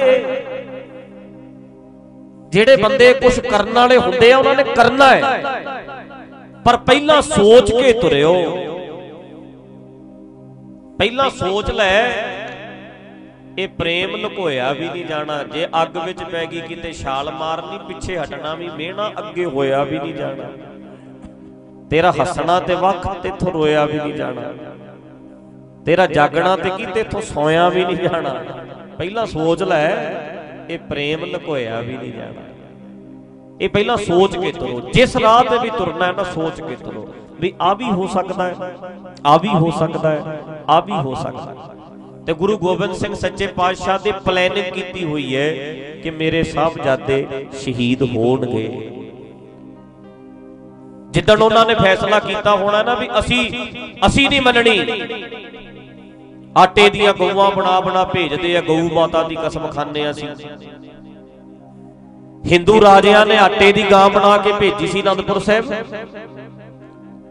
ਜਿਹੜੇ ਬੰਦੇ ਕੁਝ ਕਰਨ ਵਾਲੇ ਹੁੰਦੇ ਆ, ਉਹਨਾਂ ਨੇ ਕਰਨਾ ਹੈ। ਪਰ ਪਹਿਲਾਂ ਸੋਚ ਕੇ ਤੁਰਿਓ। ਪਹਿਲਾਂ ਸੋਚ ਲੈ। ਇਹ ਪ੍ਰੇਮ ਲੁਕੋਇਆ ਵੀ ਨਹੀਂ ਜਾਣਾ। ਜੇ ਅੱਗ ਵਿੱਚ ਪੈ ਗਈ ਕਿਤੇ ਛਾਲ ਮਾਰਨੀ ਪਿੱਛੇ ਹਟਣਾ ਵੀ, ਮਿਹਣਾ ਅੱਗੇ ਹੋਇਆ ਵੀ ਨਹੀਂ ਜਾਣਾ। ਤੇਰਾ ਹੱਸਣਾ ਤੇ ਵੱਖ, ਤੇਥੋਂ ਰੋਇਆ ਵੀ ਨਹੀਂ ਜਾਣਾ। ਤੇਰਾ ਜਾਗਣਾ ਤੇ ਕੀ ਤੇ ਤੇਥੋਂ ਸੋਇਆ ਵੀ ਨਹੀਂ ਜਾਣਾ। ਪਹਿਲਾਂ ਸੋਚ ਲੈ। ਇਹ ਪ੍ਰੇਮ ਲੁਕੋਇਆ ਵੀ ਨਹੀਂ ਜਾਣਾ। ਇਹ ਪਹਿਲਾਂ ਸੋਚ ਕੇ ਤੁਰੋ। ਜਿਸ ਰਾਹ ਤੇ ਵੀ ਤੁਰਨਾ ਹੈ ਨਾ, ਸੋਚ ਕੇ ਤੁਰੋ। ਵੀ ਆ ਵੀ ਹੋ ਸਕਦਾ ਹੈ, ਆ ਵੀ ਹੋ ਸਕਦਾ ਹੈ, ਆ ਵੀ ਹੋ ਸਕਦਾ ਹੈ। ਤੇ ਗੁਰੂ ਗੋਬਿੰਦ ਸਿੰਘ ਸੱਚੇ ਪਾਤਸ਼ਾਹ ਦੇ ਪਲੈਨਿੰਗ ਕੀਤੀ ਹੋਈ ਹੈ ਕਿ ਮੇਰੇ ਸਾਹਿਬਜ਼ਾਦੇ ਸ਼ਹੀਦ ਹੋਣਗੇ। ਜਿੱਦਣ ਉਹਨਾਂ ਨੇ ਫੈਸਲਾ ਕੀਤਾ ਹੋਣਾ ਨਾ ਵੀ ਅਸੀਂ ਅਸੀਂ ਨਹੀਂ ਮੰਨਣੀ। ਆਟੇ ਦੀਆਂ ਗਊਆਂ ਬਣਾ ਬਣਾ ਭੇਜਦੇ ਆ, ਗਊ ਮਾਤਾ ਦੀ ਕਸਮ ਖਾਂਦੇ ਆ ਅਸੀਂ। ਹਿੰਦੂ ਰਾਜਿਆਂ ਨੇ ਆਟੇ ਦੀ ਗਾਂ ਬਣਾ ਕੇ ਭੇਜੀ ਸੀ ਅਨੰਦਪੁਰ ਸਾਹਿਬ।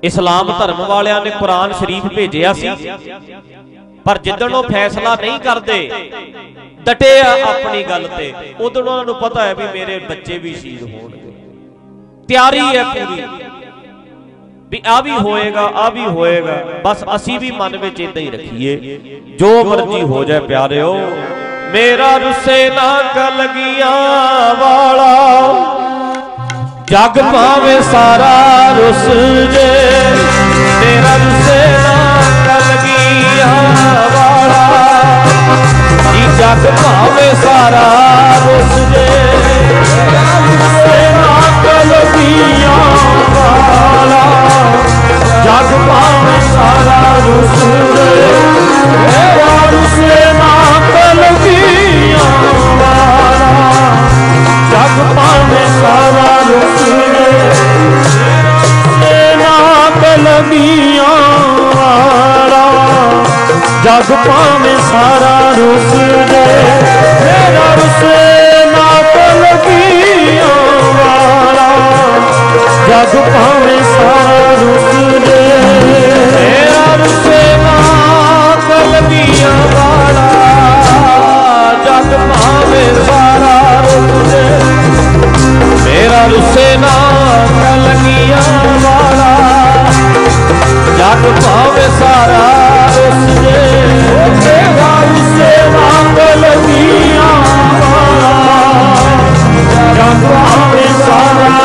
ਇਸਲਾਮ ਧਰਮ ਵਾਲਿਆਂ ਨੇ ਕੁਰਾਨ ਸ਼ਰੀਫ ਭੇਜਿਆ ਸੀ। ਪਰ ਜਿੱਦਣ ਉਹ ਫੈਸਲਾ ਨਹੀਂ ਕਰਦੇ, ਡਟੇ ਆ ਆਪਣੀ ਗੱਲ ਤੇ। ਉਦੋਂ ਉਹਨਾਂ ਨੂੰ ਪਤਾ ਹੈ ਵੀ ਮੇਰੇ ਬੱਚੇ ਵੀ ਸ਼ਹੀਦ ਹੋਣਗੇ। ਤਿਆਰੀ ਹੈ ਪੂਰੀ। ਵੀ ਆ ਵੀ ਹੋਏਗਾ, ਆ ਵੀ ਹੋਏਗਾ। ਬਸ ਅਸੀਂ ਵੀ ਮਨ ਵਿੱਚ ਇਦਾਂ ਹੀ ਰੱਖੀਏ। ਜੋ ਮਰਜ਼ੀ ਹੋ ਜਾਏ ਪਿਆਰਿਓ, ਮੇਰਾ ਰੁੱਸੇ ਨਾ ਕਲਗੀਆਂ ਵਾਲਾ। ਜਗ ਭਾਵੇਂ ਸਾਰਾ ਰੁੱਸ ਜੇ, ਮੇਰਾ ਰੁੱਸੇ ਨਾ ਕਲਗੀਆਂ ਵਾਲਾ। ਜੀ ਜਗ ਭਾਵੇਂ ਸਾਰਾ ਰੁੱਸ ਜੇ ਤੇਰਾ ਰੁੱਸੇ ਨਾ ਕਲਗੀਆਂ ਜਗ ਭਾਵੇਂ ਸਾਰਾ ਰੁਸ ਜੇ ਤੇਰਾ ਰੁੱਸੇ ਨਾ ਕਲਗੀਆਂ ਵਾਲਾ ਜਗ ਭਾਵੇਂ ਸਾਰਾ ਰੁਸ ਜੇ ਨਾ ਕਲਗੀਆਂ ਵਾਲਾ ਜਗ ਭਾਵੇਂ ਸਾਰਾ ਰੁਸ ਜੇ ਮੇਰਾ ਰੁੱਸੇ ਜਗ ਭਾਵੇਂ ਸਾਰਾ ਰੁੱਸ ਜੇ ਮੇਰਾ ਰੁੱਸੇ ਨਾ ਕਲਗੀਆਂ ਵਾਲਾ, ਜਗ ਭਾਵੇਂ ਸਾਰਾ ਰੁੱਸ ਜੇ ਮੇਰਾ ਰੁਸੇ ਨਾ ਕਲਗੀਆਂ ਵਾਲਾ, ਜਗ ਭਾਵੇਂ ਸਾਰਾ ਰੁੱਸ ਜੇ ਮੇਰਾ ਰੁਸੇ ਨਾ ਕਲਗੀਆਂ ਵਾਲਾ, ਜਗ ਭਾਵੇਂ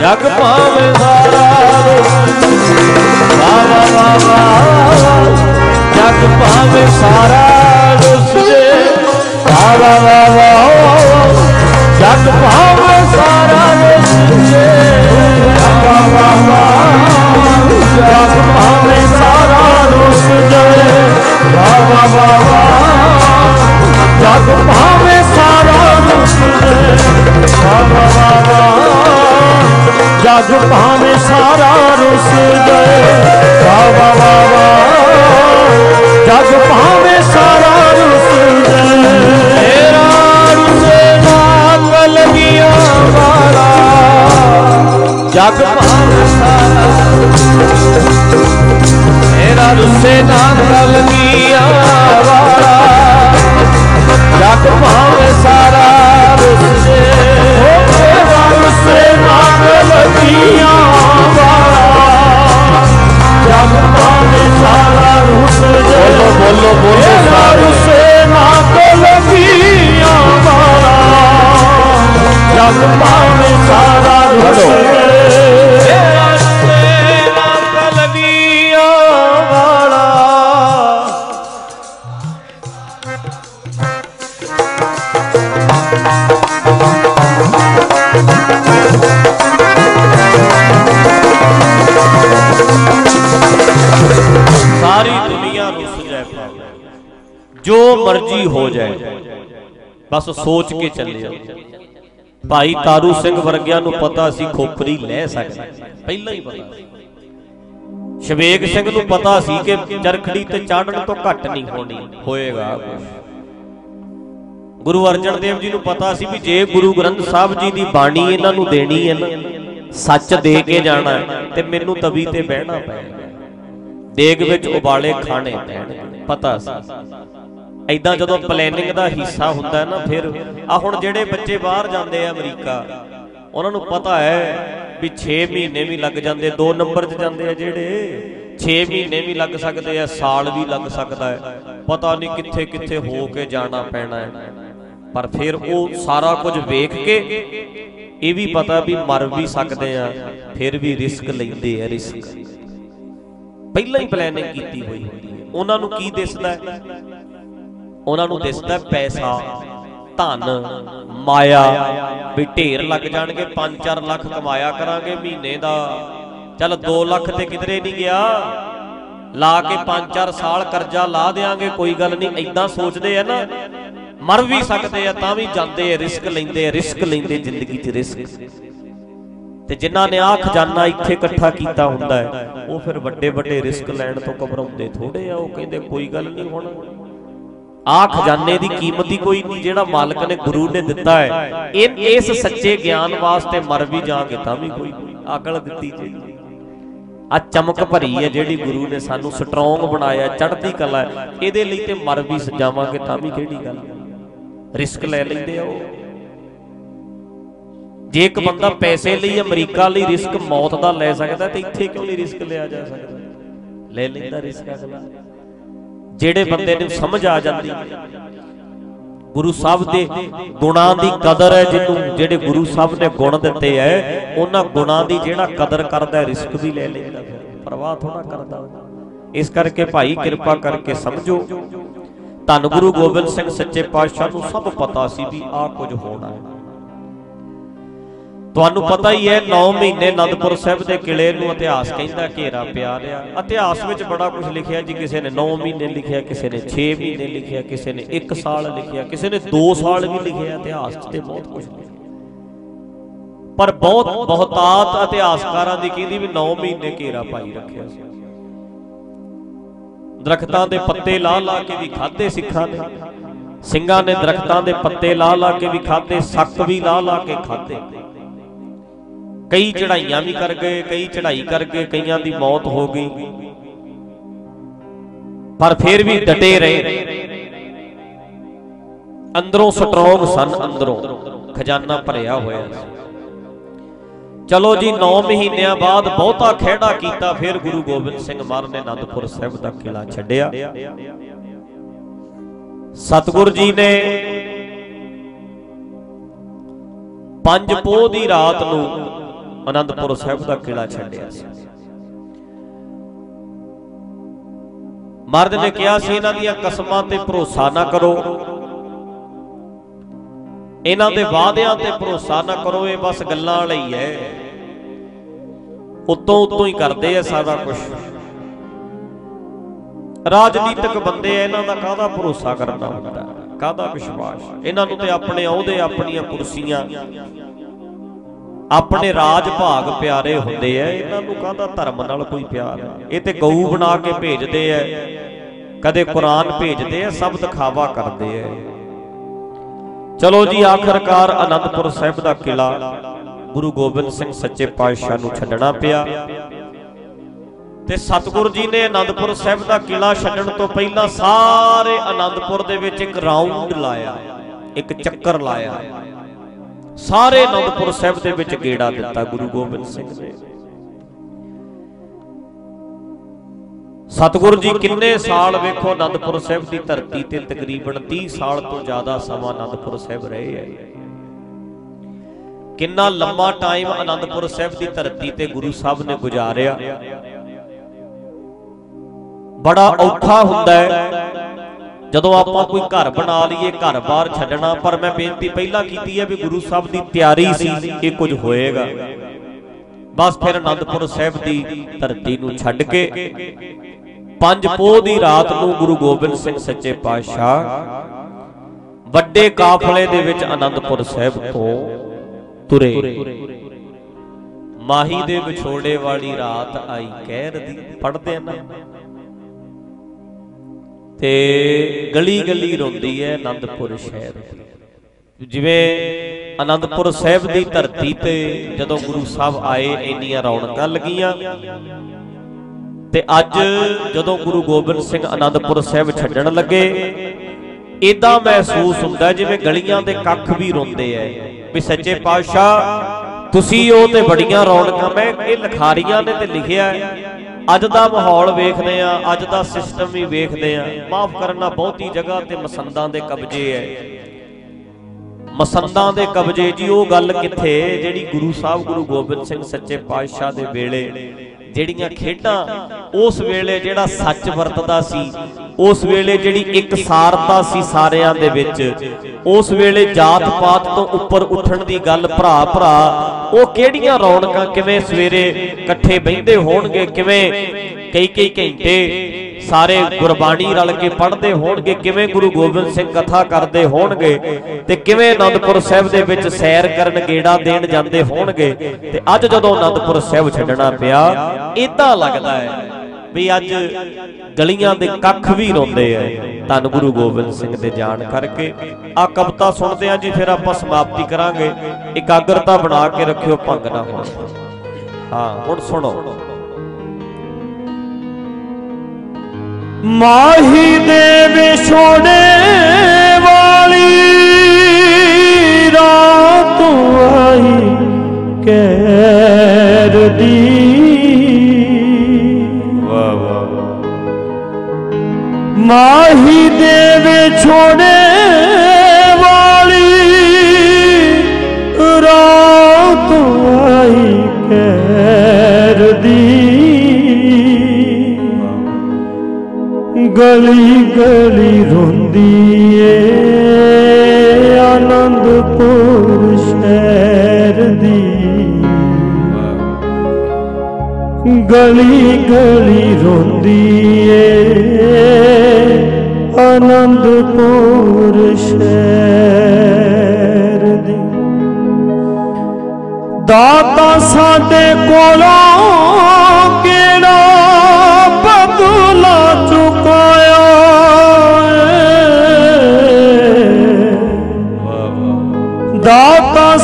ਜਗ ਭਾਵੇਂ ਸਾਰਾ ਜੇ ਮੇਰਾ ਰੁੱਸੇ ਜਗ ਭਾਵੇਂ ਸਾਰਾ ਵਾ ਵਾ ਵਾ ਵਾ ਜਗ ਭਾਵੇਂ ਸਾਰਾ ਰੁੱਸ ਜੇ ਵਾ ਵਾ ਜਗ ਭਾਵੇਂ ਸਾਰਾ ਰੁੱਸ ਜੇ ਵਾ ਵਾ ਜਗ ਭਾਵੇਂ ਸਾਰਾ ਰੁੱਸ ਜੇ ਵਾ ਵਾ ਜਗ ਭਾਵੇਂ ਸਾਰਾ ਰੁੱਸ ਗਏ। ਵਾ ਵਾ ਵਾ ਵਾ ਜਗ ਭਾਵੇਂ ਸਾਰਾ ਰੁੱਸ ਗਏ। ਤੇਰਾ ਰੁਸੇ ਨਾਲ ਲਗੀਆਂ ਵਾਲਾ। ਜਗ ਭਾਵੇਂ ਸਾਰਾ ਤੇਰਾ ਰੁਸੇ ਨਾਲ ਲਗੀਆਂ ਵਾਲਾ। ਜਗ ਭਾਵੇਂ ਸਾਰਾ ਰੁੱਸ ਗਏ। ਤੇਰਾ ਰੁਸੇ ਨਾਲ ਕਲਮੀਆਂ ਵਾਲਾ। ਜਗ ਭਾਵੇਂ ਸਾਰਾ ਰੁੱਸ ਜੇ ਬੋਲੋ ਬੋਲੋ ਬੋਲੋ ਤੇਰਾ ਰੁੱਸੇ ਨਾ ਕਲਮੀਆਂ ਵਾਲਾ ਜਗ ਭਾਵੇਂ ਸਾਰਾ ਰੁੱਸ ਜੇ ਸਾਰੀ ਦੁਨੀਆ ਰੁੱਸ ਜਾਏ ਭਾਵੇਂ ਜੋ ਮਰਜ਼ੀ ਹੋ ਜਾਏ, ਬਸ ਸੋਚ ਕੇ ਚੱਲਿਓ। ਭਾਈ ਤਾਰੂ ਸਿੰਘ ਵਰਗਿਆਂ ਨੂੰ ਪਤਾ ਸੀ ਖੋਪਰੀ ਲੈ ਸਕਦੇ। ਪਹਿਲਾਂ ਹੀ ਪਤਾ। ਸ਼ਵੇਕ ਸਿੰਘ ਨੂੰ ਪਤਾ ਸੀ ਕਿ ਚਰਖੜੀ ਤੇ ਚਾੜਨ ਤੋਂ ਘੱਟ ਨਹੀਂ ਹੋਣੀ। ਹੋਏਗਾ ਗੁਰੂ ਅਰਜਨ ਦੇਵ ਜੀ ਨੂੰ ਪਤਾ ਸੀ ਵੀ ਜੇ ਗੁਰੂ ਗ੍ਰੰਥ ਸਾਹਿਬ ਜੀ ਦੀ ਬਾਣੀ ਇਹਨਾਂ ਨੂੰ ਦੇਣੀ ਹੈ ਨਾ, ਸੱਚ ਦੇ ਕੇ ਜਾਣਾ ਤੇ ਮੈਨੂੰ ਤਵੀ ਤੇ ਬਹਿਣਾ ਪਏਗਾ। ਦੇਗ ਵਿੱਚ ਉਬਾਲੇ ਖਾਣੇ ਪੈਣਗੇ। ਪਤਾ ਸੀ। ਐਦਾਂ ਜਦੋਂ ਪਲੈਨਿੰਗ ਦਾ ਹਿੱਸਾ ਹੁੰਦਾ ਨਾ, ਫਿਰ ਆ ਹੁਣ ਜਿਹੜੇ ਬੱਚੇ ਬਾਹਰ ਜਾਂਦੇ ਆ ਅਮਰੀਕਾ, ਉਹਨਾਂ ਨੂੰ ਪਤਾ ਹੈ ਵੀ 6 ਮਹੀਨੇ ਵੀ ਲੱਗ ਜਾਂਦੇ 2 ਨੰਬਰ 'ਚ ਜਾਂਦੇ ਆ ਜਿਹੜੇ 6 ਮਹੀਨੇ ਵੀ ਲੱਗ ਸਕਦੇ ਆ, ਸਾਲ ਵੀ ਲੱਗ ਸਕਦਾ ਹੈ। ਪਤਾ ਨਹੀਂ ਕਿੱਥੇ ਕਿੱਥੇ ਹੋ ਕੇ ਜਾਣਾ ਪੈਣਾ ਹੈ। ਪਰ ਫਿਰ ਉਹ ਸਾਰਾ ਕੁਝ ਵੇਖ ਕੇ ਇਹ ਵੀ ਪਤਾ ਵੀ ਮਰ ਵੀ ਸਕਦੇ ਆ, ਫਿਰ ਵੀ ਰਿਸਕ ਲੈਂਦੇ ਆ, ਰਿਸਕ। ਪਹਿਲਾਂ ਹੀ ਪਲੈਨਿੰਗ ਕੀਤੀ ਹੋਈ। ਹੁੰਦੀ ਹੈ ਉਹਨਾਂ ਨੂੰ ਕੀ ਦਿਸਦਾ? ਹੈ ਉਹਨਾਂ ਨੂੰ ਦਿਸਦਾ ਪੈਸਾ, ਧਨ, ਮਾਇਆ। ਵੀ ਢੇਰ ਲੱਗ ਜਾਣਗੇ 5-4 ਲੱਖ ਕਮਾਇਆ ਕਰਾਂਗੇ ਮਹੀਨੇ ਦਾ। ਚੱਲ 2 ਲੱਖ ਤੇ ਕਿਧਰੇ ਨਹੀਂ ਗਿਆ। ਲਾ ਕੇ 5-4 ਸਾਲ ਕਰਜ਼ਾ ਲਾ ਦੇਾਂਗੇ ਕੋਈ ਗੱਲ ਨਹੀਂ ਐਦਾਂ ਸੋਚਦੇ ਆ ਨਾ। ਮਰ ਵੀ ਸਕਦੇ ਆ, ਤਾਂ ਵੀ ਜਾਂਦੇ ਆ, ਰਿਸਕ ਲੈਂਦੇ ਆ, ਰਿਸਕ ਲੈਂਦੇ ਜ਼ਿੰਦਗੀ 'ਚ ਰਿਸਕ। ਤੇ ਜਿਨ੍ਹਾਂ ਨੇ ਆ ਖਜ਼ਾਨਾ ਇੱਥੇ ਇਕੱਠਾ ਕੀਤਾ ਹੁੰਦਾ ਹੈ, ਉਹ ਫਿਰ ਵੱਡੇ ਵੱਡੇ ਰਿਸਕ ਲੈਣ ਤੋਂ ਘਬਰਾਉਂਦੇ ਥੋੜੇ ਆ, ਉਹ ਕਹਿੰਦੇ ਕੋਈ ਗੱਲ ਨਹੀਂ ਹੁਣ। ਆ ਖਜ਼ਾਨੇ ਦੀ ਕੀਮਤ ਹੀ ਕੋਈ ਨਹੀਂ, ਜਿਹੜਾ ਮਾਲਕ ਨੇ ਗੁਰੂ ਨੇ ਦਿੱਤਾ ਹੈ, ਇਹ ਇਸ ਸੱਚੇ ਗਿਆਨ ਵਾਸਤੇ ਮਰ ਵੀ ਜਾਗੇ ਤਾਂ ਵੀ ਕੋਈ ਅਕਲ ਦਿੱਤੀ ਜੀ। ਆ ਚਮਕ ਭਰੀ ਹੈ ਜਿਹੜੀ ਗੁਰੂ ਨੇ ਸਾਨੂੰ ਸਟਰੋਂਗ ਬਣਾਇਆ, ਚੜ੍ਹਦੀ ਕਲਾ ਇਹਦੇ ਲਈ ਤੇ ਮਰ ਵੀ ਸਜਾਵਾਂਗੇ ਤਾਂ ਵੀ ਕਿਹੜੀ ਗੱਲ। ਰਿਸਕ ਲੈ ਲੈਂਦੇ ਆ ਉਹ। ਜੇ ਇੱਕ ਬੰਦਾ ਪੈਸੇ ਲਈ ਅਮਰੀਕਾ ਲਈ ਰਿਸਕ ਮੌਤ ਦਾ ਲੈ ਸਕਦਾ ਤੇ ਇੱਥੇ ਕਿਉਂ ਨਹੀਂ ਰਿਸਕ ਲਿਆ ਜਾ ਸਕਦਾ? ਲੈ ਲੈਂਦਾ ਰਿਸਕ ਅਗਲਾ। ਜਿਹੜੇ ਬੰਦੇ ਨੂੰ ਸਮਝ ਆ ਜਾਂਦੀ, ਗੁਰੂ ਸਾਹਿਬ ਦੇ ਗੁਣਾਂ ਦੀ ਕਦਰ ਹੈ ਜਿਹਨੂੰ, ਜਿਹੜੇ ਗੁਰੂ ਸਾਹਿਬ ਨੇ ਗੁਣ ਦਿੱਤੇ ਐ ਉਹਨਾਂ ਗੁਣਾਂ ਦੀ ਜਿਹੜਾ ਕਦਰ ਕਰਦਾ, ਰਿਸਕ ਵੀ ਲੈ ਲੈਂਦਾ ਫਿਰ, ਪਰਵਾਹ ਥੋੜਾ ਕਰਦਾ ਇਸ ਕਰਕੇ ਭਾਈ ਕਿਰਪਾ ਕਰਕੇ ਸਮਝੋ। ਧੰਨ ਗੁਰੂ ਗੋਬਿੰਦ ਸਿੰਘ ਸੱਚੇ ਪਾਤਸ਼ਾਹ ਨੂੰ ਸਭ ਪਤਾ ਸੀ ਵੀ ਆਹ ਕੁਝ ਹੋਣਾ ਹੈ। ਤੁਹਾਨੂੰ ਪਤਾ ਹੀ ਹੈ 9 ਮਹੀਨੇ ਅਨੰਦਪੁਰ ਸਾਹਿਬ ਦੇ ਕਿਲੇ ਨੂੰ ਇਤਿਹਾਸ ਕਹਿੰਦਾ ਘੇਰਾ ਪਿਆ ਰਿਹਾ। ਇਤਿਹਾਸ ਵਿੱਚ ਬੜਾ ਕੁਝ ਲਿਖਿਆ ਜੀ ਕਿਸੇ ਨੇ 9 ਮਹੀਨੇ ਲਿਖਿਆ ਕਿਸੇ ਨੇ 6 ਮਹੀਨੇ ਲਿਖਿਆ ਕਿਸੇ ਨੇ 1 ਸਾਲ ਲਿਖਿਆ ਕਿਸੇ ਨੇ 2 ਸਾਲ ਵੀ ਲਿਖਿਆ ਇਤਿਹਾਸ 'ਚ ਤੇ ਬਹੁਤ ਕੁਝ ਲਿਖਿਆ। ਪਰ ਬਹੁਤ ਬਹੁਤਾਤ ਇਤਿਹਾਸਕਾਰਾਂ ਦੀ ਕਹਿੰਦੀ ਵੀ 9 ਮਹੀਨੇ ਘੇਰਾ ਪਾਈ ਰੱਖਿਆ ਸੀ। ਦਰਖਤਾਂ ਦੇ ਪੱਤੇ ਲਾ ਲਾ ਕੇ ਵੀ ਖਾਦੇ ਸਿੱਖਾਂ ਨੇ। ਸਿੰਘਾਂ ਨੇ ਦਰਖਤਾਂ ਦੇ ਪੱਤੇ ਲਾ ਲਾ ਕੇ ਵੀ ਖਾਦੇ ਸੱਕ ਵੀ ਲਾ ਲਾ ਕੇ ਖਾਦੇ ਕਈ ਚੜਾਈਆਂ ਵੀ ਕਰ ਗਏ, ਕਈ ਚੜਾਈ ਕਰ ਗਏ, ਕਈਆਂ ਦੀ ਮੌਤ ਹੋ ਗਈ। ਪਰ ਫਿਰ ਵੀ ਡਟੇ ਰਹੇ। ਅੰਦਰੋਂ ਸਟਰੋਂਗ ਸਨ, ਅੰਦਰੋਂ ਖਜ਼ਾਨਾ ਭਰਿਆ ਹੋਇਆ ਸੀ। ਚਲੋ ਜੀ 9 ਮਹੀਨਿਆਂ ਬਾਅਦ ਬਹੁਤਾ ਖਿਹੜਾ ਕੀਤਾ, ਫਿਰ ਗੁਰੂ ਗੋਬਿੰਦ ਸਿੰਘ ਮਹਾਰਾਜ ਨੇ ਅਨੰਦਪੁਰ ਸਾਹਿਬ ਦਾ ਕਿਲਾ ਛੱਡਿਆ। ਸਤਿਗੁਰ ਜੀ ਨੇ ਪੰਜ ਪੋਹ ਦੀ ਰਾਤ ਨੂੰ ਅਨੰਦਪੁਰ ਸਾਹਿਬ ਦਾ ਕਿਲਾ ਛੱਡਿਆ ਸੀ। ਮਰਦ ਨੇ ਕਿਹਾ ਸੀ, ਇਹਨਾਂ ਦੀਆਂ ਕਸਮਾਂ ਤੇ ਭਰੋਸਾ ਨਾ ਕਰੋ। ਇਹਨਾਂ ਦੇ ਵਾਅਦਿਆਂ ਤੇ ਭਰੋਸਾ ਨਾ ਕਰੋ, ਇਹ ਬਸ ਗੱਲਾਂ ਲਈ ਹੈ ਉਤੋਂ ਉਤੋਂ ਹੀ ਕਰਦੇ ਆ ਸਾਰਾ ਕੁਝ ਰਾਜਨੀਤਿਕ ਬੰਦੇ ਆ, ਇਹਨਾਂ ਦਾ ਕਾਹਦਾ ਭਰੋਸਾ ਕਰਨਾ ਹੁੰਦਾ? ਕਾਹਦਾ ਵਿਸ਼ਵਾਸ? ਇਹਨਾਂ ਨੂੰ ਤੇ ਆਪਣੇ ਅਹੁਦੇ, ਆਪਣੀਆਂ ਕੁਰਸੀਆਂ। ਆਪਣੇ ਰਾਜ ਭਾਗ ਪਿਆਰੇ ਹੁੰਦੇ ਆ ਇਹਨਾਂ ਨੂੰ ਕਾਹਦਾ ਧਰਮ ਨਾਲ ਕੋਈ ਪਿਆਰ? ਇਹ ਤੇ ਗਊ ਬਣਾ ਕੇ ਭੇਜਦੇ ਆ। ਕਦੇ ਕੁਰਾਨ ਭੇਜਦੇ ਆ ਸਭ ਦਿਖਾਵਾ ਕਰਦੇ ਆ। ਚਲੋ ਜੀ ਆਖਰਕਾਰ ਅਨੰਦਪੁਰ ਸਾਹਿਬ ਦਾ ਕਿਲਾ ਗੁਰੂ ਗੋਬਿੰਦ ਸਿੰਘ ਸੱਚੇ ਪਾਤਸ਼ਾਹ ਨੂੰ ਛੱਡਣਾ ਪਿਆ। ਤੇ ਸਤਿਗੁਰੂ ਜੀ ਨੇ ਆਨੰਦਪੁਰ ਸਾਹਿਬ ਦਾ ਕਿਲਾ ਛੱਡਣ ਤੋਂ ਪਹਿਲਾਂ ਸਾਰੇ ਆਨੰਦਪੁਰ ਦੇ ਵਿੱਚ ਇੱਕ ਰਾਉਂਡ ਲਾਇਆ ਇੱਕ ਚੱਕਰ ਲਾਇਆ। ਸਾਰੇ ਆਨੰਦਪੁਰ ਸਾਹਿਬ ਦੇ ਵਿੱਚ ਗੇੜਾ ਦਿੱਤਾ ਗੁਰੂ ਗੋਬਿੰਦ ਸਿੰਘ ਨੇ। ਸਤਿਗੁਰੂ ਜੀ ਕਿੰਨੇ ਸਾਲ ਵੇਖੋ ਆਨੰਦਪੁਰ ਸਾਹਿਬ ਦੀ ਧਰਤੀ ਤੇ ਤਕਰੀਬਨ 30 ਸਾਲ ਤੋਂ ਜ਼ਿਆਦਾ ਸਮਾਂ ਆਨੰਦਪੁਰ ਸਾਹਿਬ ਰਹੇ ਹੈ। ਕਿੰਨਾ ਲੰਮਾ ਟਾਈਮ ਆਨੰਦਪੁਰ ਸਾਹਿਬ ਦੀ ਧਰਤੀ ਤੇ ਗੁਰੂ ਸਾਹਿਬ ਨੇ ਗੁਜ਼ਾਰਿਆ। ਬੜਾ ਔਖਾ ਹੁੰਦਾ ਹੈ। ਜਦੋਂ ਆਪਾਂ ਕੋਈ ਘਰ ਬਣਾ ਲਈਏ ਘਰ-ਬਾਰ ਛੱਡਣਾ, ਪਰ ਮੈਂ ਬੇਨਤੀ ਪਹਿਲਾਂ ਕੀਤੀ ਹੈ ਵੀ ਗੁਰੂ ਸਾਹਿਬ ਦੀ ਤਿਆਰੀ ਸੀ, ਇਹ ਕੁਝ ਹੋਏਗਾ। ਬਸ ਫਿਰ ਅਨੰਦਪੁਰ ਸਾਹਿਬ ਦੀ ਧਰਤੀ ਨੂੰ ਛੱਡ ਕੇ ਪੰਜ ਪੋਹ ਦੀ ਰਾਤ ਨੂੰ ਗੁਰੂ ਗੋਬਿੰਦ ਸਿੰਘ ਸੱਚੇ ਪਾਤਸ਼ਾਹ ਵੱਡੇ ਕਾਫਲੇ ਦੇ ਵਿੱਚ ਅਨੰਦਪੁਰ ਸਾਹਿਬ ਤੋਂ ਤੁਰੇ। ਮਾਹੀ ਦੇ ਵਿਛੋੜੇ ਵਾਲੀ ਰਾਤ ਆਈ ਕਹਿਰ ਦੀ ਪੜਦੇ ਨਾ। ਤੇ ਗਲੀ ਗਲੀ ਰੋਂਦੀ ਹੈ ਆਨੰਦਪੁਰ ਸ਼ਹਿਰ। ਦੀ ਜਿਵੇਂ ਆਨੰਦਪੁਰ ਸਾਹਿਬ ਦੀ ਧਰਤੀ ਤੇ ਜਦੋਂ ਗੁਰੂ ਸਾਹਿਬ ਆਏ, ਇੰਨੀਆਂ ਰੌਣਕਾਂ ਲੱਗੀਆਂ। ਤੇ ਅੱਜ ਜਦੋਂ ਗੁਰੂ ਗੋਬਿੰਦ ਸਿੰਘ ਆਨੰਦਪੁਰ ਸਾਹਿਬ ਛੱਡਣ ਲੱਗੇ ਇਦਾਂ ਮਹਿਸੂਸ ਹੁੰਦਾ ਜਿਵੇਂ ਗਲੀਆਂ ਦੇ ਕੱਖ ਵੀ ਰੋਂਦੇ ਐ। ਵੀ ਸੱਚੇ ਪਾਤਸ਼ਾਹ, ਤੁਸੀਂ ਉਹ ਤੇ ਬੜੀਆਂ ਰੌਣਕਾਂ, ਮੈਂ ਇਹ ਲਖਾਰੀਆਂ ਨੇ ਤੇ ਲਿਖਿਆ ਅੱਜ ਦਾ ਮਾਹੌਲ ਵੇਖਦੇ ਆ ਅੱਜ ਦਾ ਸਿਸਟਮ ਵੀ ਵੇਖਦੇ ਆ ਮਾਫ ਕਰਨਾ ਬਹੁਤੀ ਜਗ੍ਹਾ ਤੇ ਮਸੰਦਾਂ ਦੇ ਕਬਜ਼ੇ ਐ ਮਸੰਦਾਂ ਦੇ ਕਬਜ਼ੇ ਜੀ, ਉਹ ਗੱਲ ਕਿੱਥੇ ਜਿਹੜੀ ਗੁਰੂ ਸਾਹਿਬ, ਗੁਰੂ ਗੋਬਿੰਦ ਸਿੰਘ ਸੱਚੇ ਪਾਤਸ਼ਾਹ ਦੇ ਵੇਲੇ ਜਿਹੜੀਆਂ ਖੇਡਾਂ ਉਸ ਵੇਲੇ ਜਿਹੜਾ ਸੱਚ ਵਰਤਦਾ ਸੀ, ਉਸ ਵੇਲੇ ਜਿਹੜੀ ਇੱਕ ਸਾਰਤਾ ਸੀ ਸਾਰਿਆਂ ਦੇ ਵਿੱਚ, ਉਸ ਵੇਲੇ ਜਾਤ ਪਾਤ ਤੋਂ ਉੱਪਰ ਉੱਠਣ ਦੀ ਗੱਲ ਭਰਾ ਭਰਾ, ਉਹ ਕਿਹੜੀਆਂ ਰੌਣਕਾਂ ਕਿਵੇਂ ਸਵੇਰੇ ਇਕੱਠੇ ਬਹਿੰਦੇ ਹੋਣਗੇ, ਕਿਵੇਂ ਕਈ ਕਈ ਘੰਟੇ ਸਾਰੇ ਗੁਰਬਾਣੀ ਰਲ ਕੇ ਪੜ੍ਹਦੇ ਹੋਣਗੇ, ਕਿਵੇਂ ਗੁਰੂ ਗੋਬਿੰਦ ਸਿੰਘ ਕਥਾ ਕਰਦੇ ਹੋਣਗੇ ਤੇ ਕਿਵੇਂ ਅਨੰਦਪੁਰ ਸਾਹਿਬ ਦੇ ਵਿੱਚ ਸੈਰ ਕਰਨ ਗੇੜਾ ਦੇਣ ਜਾਂਦੇ ਹੋਣਗੇ, ਤੇ ਅੱਜ ਜਦੋਂ ਆਨੰਦਪੁਰ ਸਾਹਿਬ ਛੱਡਣਾ ਪਿਆ ਇਦਾਂ ਲੱਗਦਾ ਹੈ ਵੀ ਅੱਜ ਗਲੀਆਂ ਦੇ ਕੱਖ ਵੀ ਰੋਂਦੇ ਐ ਧੰਨ ਗੁਰੂ ਗੋਬਿੰਦ ਸਿੰਘ ਦੇ ਜਾਣ ਕਰਕੇ। ਆ ਕਵਿਤਾ ਸੁਣਦੇ ਆ ਜੀ, ਫਿਰ ਆਪਾਂ ਸਮਾਪਤੀ ਕਰਾਂਗੇ। ਇਕਾਗਰਤਾ ਬਣਾ ਕੇ ਰੱਖਿਓ, ਭੰਗ ਨਾ ਹੋਣ। ਹਾਂ, ਹੁਣ ਸੁਣੋ। ਮਾਹੀ ਦੇ ਵਿਛੋੜੇ ਵਾਲੀ ਰਾਤ ਆਈ ਕਹਿਰ ਦੀ। ਵਾਹ ਵਾਹ। ਮਾਹੀ ਦੇ ਵਿਛੋੜੇ ਗਲੀ ਗਲੀ ਰੋਂਦੀ ਏ ਆਨੰਦਪੁਰ ਸ਼ਹਿਰ ਦੀ। ਗਲੀ ਗਲੀ ਰੋਂਦੀ ਏ ਆਨੰਦਪੁਰ ਸ਼ਹਿਰ ਦੀ। ਦਾਤਾ ਸਾਡੇ ਕੋਲੋਂ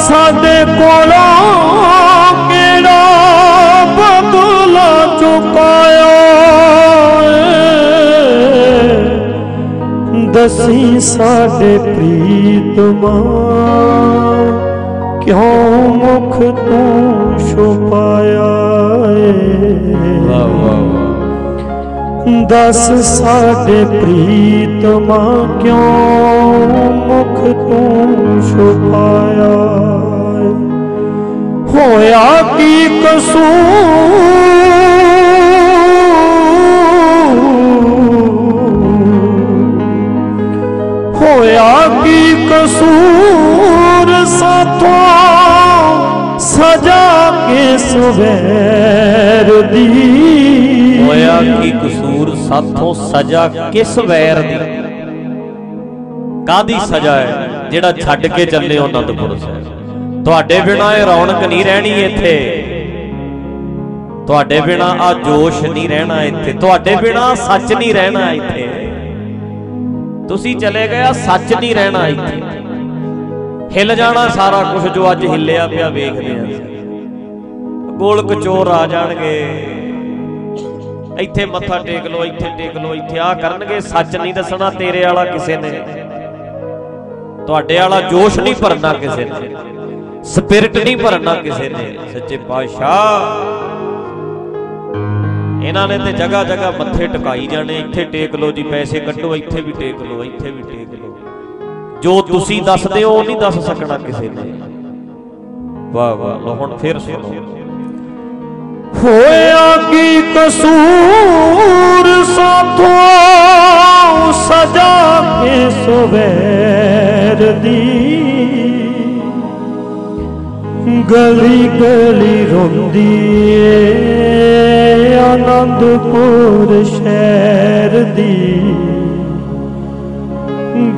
ਸਾਡੇ ਕੋਲੋਂ ਕਿਹੜਾ ਬਦਲਾ ਚੁਕਾਇਆ। ਦਸੀ ਸਾਡੇ ਪ੍ਰੀਤਮਾ ਕਿਉਂ ਮੁਖ ਤੂੰ ਛੁਪਾਇਆ ਏ ਵਾਹ ਵਾਹ ਦਸ ਸਾਡੇ ਪ੍ਰੀਤਮਾ ਕਿਉਂ ਮੁਖ ਤੂੰ ਛੁਪਾਇਆ ਹੋਇਆ ਕੀ ਕਸੂਰ? ਹੋਇਆ ਕੀ ਕਸੂਰ? ਸਾਥੋਂ ਸਜਾ ਕੇ ਸਵੈਰ ਦੀ। ਹੋਇਆ ਕੀ ਕਸੂਰ? ਸਾਥੋਂ ਸਜ਼ਾ ਕਿਸ ਵੈਰ ਦੀ? ਕਾਦੀ ਸਜ਼ਾ ਹੈ? ਜਿਹੜਾ ਛੱਡ ਕੇ ਚੱਲੇ ਹੋ ਅਨੰਦਪੁਰ ਸਾਹਿਬ। ਤੁਹਾਡੇ ਬਿਨਾ ਇਹ ਰੌਣਕ ਨਹੀਂ ਰਹਿਣੀ ਇੱਥੇ। ਤੁਹਾਡੇ ਬਿਨਾ ਆ ਜੋਸ਼ ਨਹੀਂ ਰਹਿਣਾ ਇੱਥੇ। ਤੁਹਾਡੇ ਬਿਨਾ ਸੱਚ ਨਹੀਂ ਰਹਿਣਾ ਇੱਥੇ। ਤੁਸੀਂ ਚਲੇ ਗਏ ਆ, ਸੱਚ ਨਹੀਂ ਰਹਿਣਾ ਇੱਥੇ। ਹਿੱਲ ਜਾਣਾ ਸਾਰਾ ਕੁਝ ਜੋ ਅੱਜ ਹਿੱਲਿਆ ਪਿਆ ਵੇਖਦੇ ਆ ਗੋਲ ਕਚੋਰ ਆ ਜਾਣਗੇ। ਇੱਥੇ ਮੱਥਾ ਟੇਕ ਲਓ, ਇੱਥੇ ਟੇਕ ਲਓ, ਇੱਥੇ ਆ ਕਰਨਗੇ। ਸੱਚ ਨਹੀਂ ਦੱਸਣਾ ਤੇਰੇ ਵਾਲਾ ਕਿਸੇ ਨੇ। ਤੁਹਾਡੇ ਵਾਲਾ ਜੋਸ਼ ਨਹੀਂ ਭਰਨਾ ਕਿਸੇ ਨੇ। ਸਪਿਰਿਟ ਨਹੀਂ ਭਰਨਾ ਕਿਸੇ ਨੇ। ਸੱਚੇ ਪਾਤਸ਼ਾਹ। ਇਹਨਾਂ ਨੇ ਤੇ ਜਗ੍ਹਾ ਜਗ੍ਹਾ ਮੱਥੇ ਟਿਕਾਈ ਜਾਣੇ। ਇੱਥੇ ਟੇਕ ਲਓ ਜੀ, ਪੈਸੇ ਕੱਢੋ, ਇੱਥੇ ਵੀ ਟੇਕ ਲਓ, ਇੱਥੇ ਵੀ ਟੇਕ ਲਓ। ਜੋ ਤੁਸੀਂ ਦੱਸਦੇ ਹੋ, ਉਹ ਨਹੀਂ ਦੱਸ ਸਕਣਾ ਕਿਸੇ ਨੇ। ਵਾਹ ਵਾਹ ਲੋ ਹੁਣ ਫੇਰ ਸੁਣੋ। ਹੋਇਆ ਕੀ ਕਸੂਰ ਸਾਥੋਂ ਸਜਾ ਕੇ ਸਵੇਰ ਦੀ? ਗਲੀ ਗਲੀ ਰੋਂਦੀ ਏ, ਆਨੰਦਪੁਰ ਸ਼ਹਿਰ ਦੀ।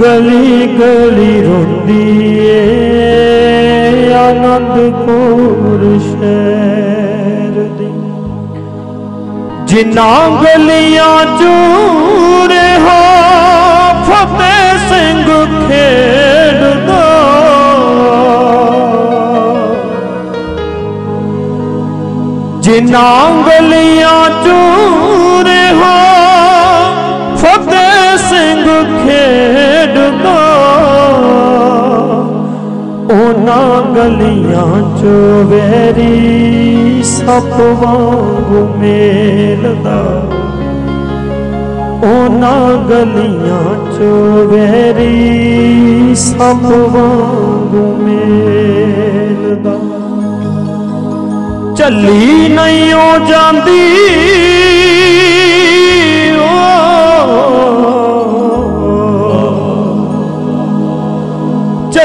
ਗਲੀ ਗਲੀ ਰੋਂਦੀ ਏ, ਆਨੰਦਪੁਰ ਸ਼ਹਿਰ ਜਿਨ੍ਹਾਂ ਗਲੀਆਂ ਚੋਂ ਹੋ ਫਤਿਹ ਸਿੰਘ ਖੇਡਦਾ। ਜਿਨ੍ਹਾਂ ਗਲੀਆਂ ਚੋਂ ਹੋ ਫਤਿਹ ਸਿੰਘ ਖੇਡਦਾ। ਉਹਨਾਂ ਗਲੀਆਂ ਚੋਂ ਵੈਰੀ ਸੱਪ ਵਾਂਗੂ ਮੇਲਦਾ। ਉਹਨਾਂ ਗਲੀਆਂ ਚੋਂ ਵੈਰੀ ਸੱਪ ਵਾਂਗੂ ਮੇਲਦਾ। ਚੱਲੀ ਨਹੀਂ ਉਹ ਜਾਂਦੀ, ਓ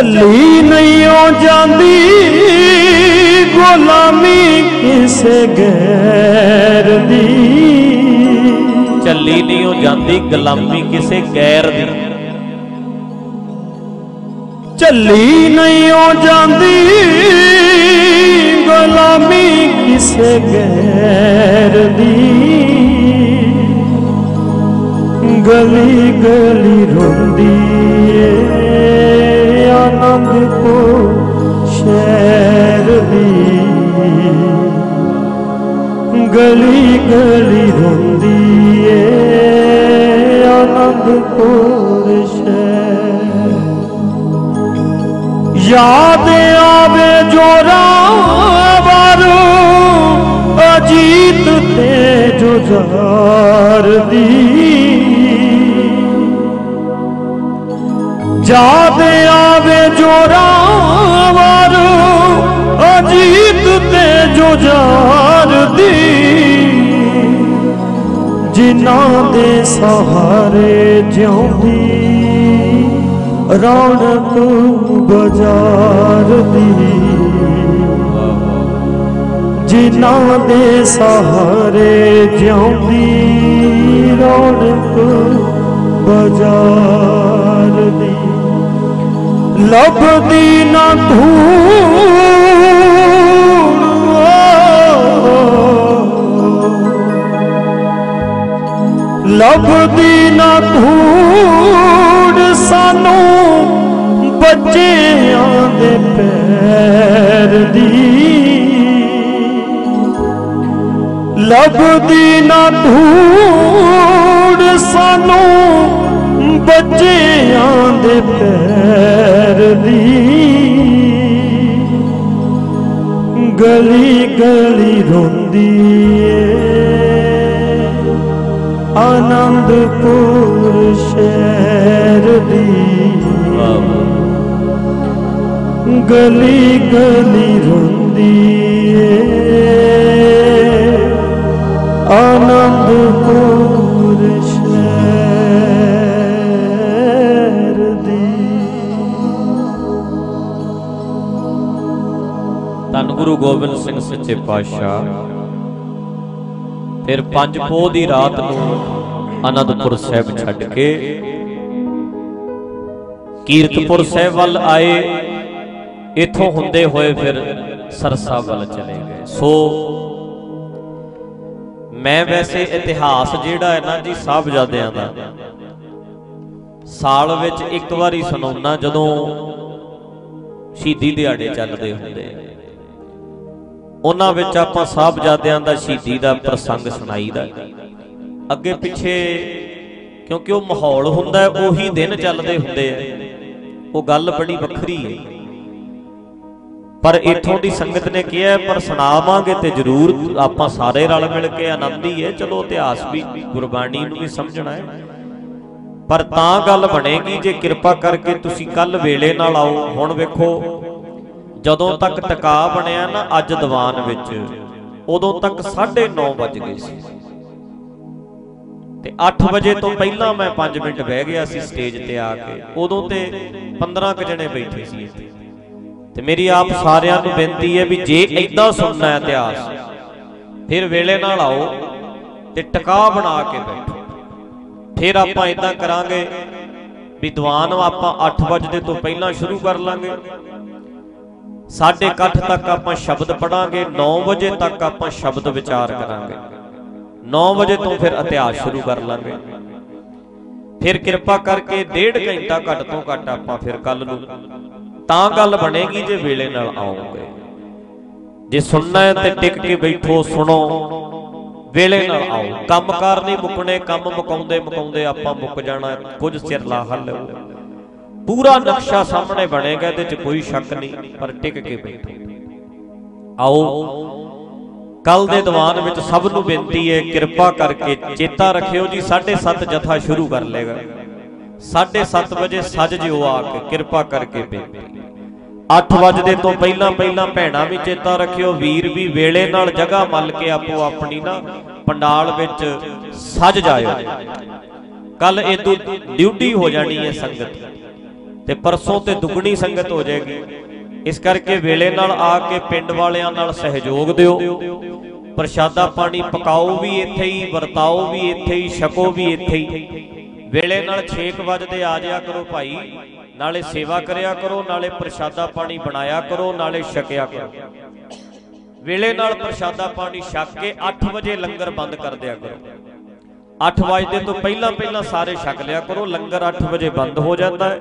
ਚੱਲੀ ਨਹੀਂ ਉਹ ਜਾਂਦੀ ਗੁਲਾਮੀ ਕਿਸੇ ਗੈਰ ਦੀ। ਚੱਲੀ ਨਹੀਂ ਉਹ ਜਾਂਦੀ ਗੁਲਾਮੀ ਕਿਸੇ ਗੈਰ ਦੀ। ਚੱਲੀ ਨਹੀਂ ਉਹ ਜਾਂਦੀ ਗੁਲਾਮੀ ਕਿਸੇ ਗੈਰ ਦੀ। ਗਲੀ ਗਲੀ ਰੋਂਦੀ ਏ। ਆਨੰਦਪੁਰ ਸ਼ਹਿਰ ਦੀ ਗਲੀ ਗਲੀ ਰੋਂਦੀ ਏ ਆਨੰਦਪੁਰ ਸ਼ਹਿਰ। ਯਾਦ ਆਵੇ ਜੋਰਾ ਵਾਰੂ, ਅਜੀਤ ਤੇ ਜੁਝਾਰ ਦੀ ਯਾਦ ਆਵੇ ਜੋਰਾ ਵਾਰੂ ਅਜੀਤ ਤੇ ਜੁਝਾਰ ਦੀ ਜਿਨ੍ਹਾਂ ਦੇ ਸਹਾਰੇ ਜਿਉਂਦੀ, ਰੌਣਕ ਬਾਜ਼ਾਰ ਦੀ ਜਿਨ੍ਹਾਂ ਦੇ ਸਹਾਰੇ ਜਿਉਂਦੀ, ਰੌਣਕ ਬਾਜ਼ਾਰ ਦੀ ਲੱਭਦੀ ਨਾ ਧੂੜ। ਲੱਭਦੀ ਨਾ ਧੂੜ ਸਾਨੂੰ ਬੱਚਿਆਂ ਦੇ ਪੈਰ ਦੀ। ਲੱਭਦੀ ਨਾ ਧੂੜ ਸਾਨੂੰ ਬੱਚਿਆਂ ਦੇ ਪੈਰ ਦੀ ਗਲੀ ਗਲੀ ਰੋਂਦੀ ਏ। ਆਨੰਦਪੁਰ ਸ਼ਹਿਰ ਦੀ ਗਲੀ ਗਲੀ ਰੋਂਦੀ ਏ। ਆਨੰਦਪੁਰ ਗੁਰੂ ਗੋਬਿੰਦ ਸਿੰਘ ਸੱਚੇ ਪਾਤਸ਼ਾਹ। ਫਿਰ ਪੰਜ ਪੋਹ ਦੀ ਰਾਤ ਨੂੰ ਅਨੰਦਪੁਰ ਸਾਹਿਬ ਛੱਡ ਕੇ ਕੀਰਤਪੁਰ ਸਾਹਿਬ ਵੱਲ ਆਏ। ਇਥੋਂ ਹੁੰਦੇ ਹੋਏ ਫਿਰ ਸਰਸਾ ਵੱਲ ਚਲੇ ਗਏ। ਸੋ ਮੈਂ ਵੈਸੇ ਇਤਿਹਾਸ ਜਿਹੜਾ ਹੈ ਨਾ ਜੀ ਸਾਹਿਬਜ਼ਾਦਿਆਂ ਦਾ, ਸਾਲ ਵਿੱਚ ਇੱਕ ਵਾਰੀ ਸੁਣਾਉਣਾ ਜਦੋਂ ਸ਼ਹੀਦੀ ਦਿਹਾੜੇ ਚੱਲਦੇ ਹੁੰਦੇ। ਆ ਉਹਨਾਂ ਵਿੱਚ ਆਪਾਂ ਸਾਹਿਬਜ਼ਾਦਿਆਂ ਦਾ, ਸ਼ਹੀਦੀ ਦਾ ਪ੍ਰਸੰਗ ਸੁਣਾਈਦਾ ਅੱਗੇ ਪਿੱਛੇ, ਕਿਉਂਕਿ ਉਹ ਮਾਹੌਲ ਹੁੰਦਾ ਉਹੀ ਦਿਨ ਚੱਲਦੇ ਹੁੰਦੇ ਆ। ਉਹ ਗੱਲ ਬੜੀ ਵੱਖਰੀ ਹੈ। ਪਰ ਇੱਥੋਂ ਦੀ ਸੰਗਤ ਨੇ ਕਿਹਾ ਪਰ ਸੁਣਾਵਾਂਗੇ ਤੇ ਜ਼ਰੂਰ ਆਪਾਂ ਸਾਰੇ ਰਲ ਮਿਲ ਕੇ ਆਨੰਦ ਹੀ ਹੈ। ਚਲੋ ਇਤਿਹਾਸ ਵੀ ਗੁਰਬਾਣੀ ਨੂੰ ਵੀ ਸਮਝਣਾ ਹੈ। ਪਰ ਤਾਂ ਗੱਲ ਬਣੇਗੀ, ਜੇ ਕਿਰਪਾ ਕਰਕੇ ਤੁਸੀਂ ਕੱਲ ਵੇਲੇ ਨਾਲ ਆਓ। ਹੁਣ ਵੇਖੋ ਜਦੋਂ ਤੱਕ ਟਿਕਾ ਬਣਿਆ ਨਾ ਅੱਜ ਦੀਵਾਨ ਵਿੱਚ, ਉਦੋਂ ਤੱਕ 9:30 ਵੱਜ ਗਏ ਸੀ। ਤੇ 8 ਵਜੇ ਤੋਂ ਪਹਿਲਾਂ ਮੈਂ 5 ਮਿੰਟ ਬਹਿ ਗਿਆ ਸੀ ਸਟੇਜ ਤੇ ਆ ਕੇ, ਉਦੋਂ ਤੇ 15 ਕ ਜਣੇ ਬੈਠੇ ਸੀ ਇੱਥੇ। ਤੇ ਮੇਰੀ ਆਪ ਸਾਰਿਆਂ ਨੂੰ ਬੇਨਤੀ ਹੈ ਵੀ ਜੇ ਐਦਾਂ ਸੁਣਨਾ ਹੈ ਇਤਿਹਾਸ, ਫਿਰ ਵੇਲੇ ਨਾਲ ਆਓ ਤੇ ਟਿਕਾ ਬਣਾ ਕੇ ਬੈਠੋ। ਫਿਰ ਆਪਾਂ ਇਦਾਂ ਕਰਾਂਗੇ ਵੀ ਦੀਵਾਨ ਆਪਾਂ 8 ਵਜੇ ਤੋਂ ਪਹਿਲਾਂ ਸ਼ੁਰੂ ਕਰ ਲਾਂਗੇ। ਸਾਢੇ 8 ਤੱਕ ਆਪਾਂ ਸ਼ਬਦ ਪੜਾਂਗੇ 9 ਵਜੇ ਤੱਕ ਆਪਾਂ ਸ਼ਬਦ ਵਿਚਾਰ ਕਰਾਂਗੇ। 9 ਵਜੇ ਤੋਂ ਫਿਰ ਇਤਿਹਾਸ ਸ਼ੁਰੂ ਕਰ ਲਾਂਗੇ। ਫਿਰ ਕਿਰਪਾ ਕਰਕੇ ਡੇਢ ਘੰਟਾ ਘੱਟ ਤੋਂ ਘੱਟ ਆਪਾਂ ਫਿਰ ਕੱਲ ਨੂੰ ਤਾਂ ਗੱਲ ਬਣੇਗੀ ਜੇ ਵੇਲੇ ਨਾਲ ਆਓਗੇ ਜੇ ਸੁਣਨਾ ਹੈ ਤੇ ਟਿਕ ਕੇ ਬੈਠੋ, ਸੁਣੋ। ਵੇਲੇ ਨਾਲ ਆਓ। ਕੰਮਕਾਰ ਨਹੀਂ ਮੁੱਕਣੇ, ਕੰਮ ਮੁਕਾਉਂਦੇ ਮੁਕਾਉਂਦੇ ਆਪਾਂ ਮੁੱਕ ਜਾਣਾ, ਕੁਝ ਸਿਰ ਲਾ ਹੱਲ। ਪੂਰਾ ਨਕਸ਼ਾ ਸਾਹਮਣੇ ਬਣੇਗਾ, ਇਹਦੇ 'ਚ ਕੋਈ ਸ਼ੱਕ ਨਹੀਂ, ਪਰ ਟਿਕ ਕੇ ਬੈਠੋ। ਆਓ ਕੱਲ ਦੇ ਦੀਵਾਨ ਵਿੱਚ ਸਭ ਨੂੰ ਬੇਨਤੀ ਹੈ, ਕਿਰਪਾ ਕਰਕੇ ਚੇਤਾ ਰੱਖਿਓ ਜੀ 7:30 ਜਥਾ ਸ਼ੁਰੂ ਕਰ ਲੇਗਾ 7:30 ਵਜੇ ਸੱਜ ਜਿਓ ਆ ਕੇ ਕਿਰਪਾ ਕਰਕੇ ਬੇਨਤੀ। 8 ਵਜੇ ਤੋਂ ਪਹਿਲਾਂ ਪਹਿਲਾਂ ਭੈਣਾ ਵੀ ਚੇਤਾ ਰੱਖਿਓ, ਵੀਰ ਵੀ ਵੇਲੇ ਨਾਲ ਜਗ੍ਹਾ ਮੱਲ ਕੇ ਆਪੋ ਆਪਣੀ ਨਾ ਪੰਡਾਲ ਵਿੱਚ ਸੱਜ ਜਾਇਓ। ਕੱਲ ਇਹ ਡਿਊਟੀ ਹੋ ਜਾਣੀ ਹੈ ਸੰਗਤ। ਤੇ ਪਰਸੋਂ ਤੇ ਦੁੱਗਣੀ ਸੰਗਤ ਹੋ ਜਾਏਗੀ। ਇਸ ਕਰਕੇ ਵੇਲੇ ਨਾਲ ਆ ਕੇ ਪਿੰਡ ਵਾਲਿਆਂ ਨਾਲ ਸਹਿਯੋਗ ਦਿਓ। ਪ੍ਰਸ਼ਾਦਾ ਪਾਣੀ ਪਕਾਓ ਵੀ ਇੱਥੇ ਹੀ, ਵਰਤਾਓ ਵੀ ਇੱਥੇ ਹੀ, ਛਕੋ ਵੀ ਇੱਥੇ ਹੀ। ਵੇਲੇ ਨਾਲ 6 ਵਜੇ ਆ ਜਾਇਆ ਕਰੋ ਭਾਈ। ਨਾਲੇ ਸੇਵਾ ਕਰਿਆ ਕਰੋ, ਨਾਲੇ ਪ੍ਰਸ਼ਾਦਾ ਪਾਣੀ ਬਣਾਇਆ ਕਰੋ, ਨਾਲੇ ਛਕਿਆ ਕਰੋ। ਵੇਲੇ ਨਾਲ ਪ੍ਰਸ਼ਾਦਾ ਪਾਣੀ ਛਕ ਕੇ 8 ਵਜੇ ਲੰਗਰ ਬੰਦ ਕਰ ਦਿਆ ਕਰੋ। 8 ਵਜੇ ਤੋਂ ਪਹਿਲਾਂ ਪਹਿਲਾਂ ਸਾਰੇ ਛਕ ਲਿਆ ਕਰੋ, ਲੰਗਰ 8 ਵਜੇ ਬੰਦ ਹੋ ਜਾਂਦਾ ਹੈ।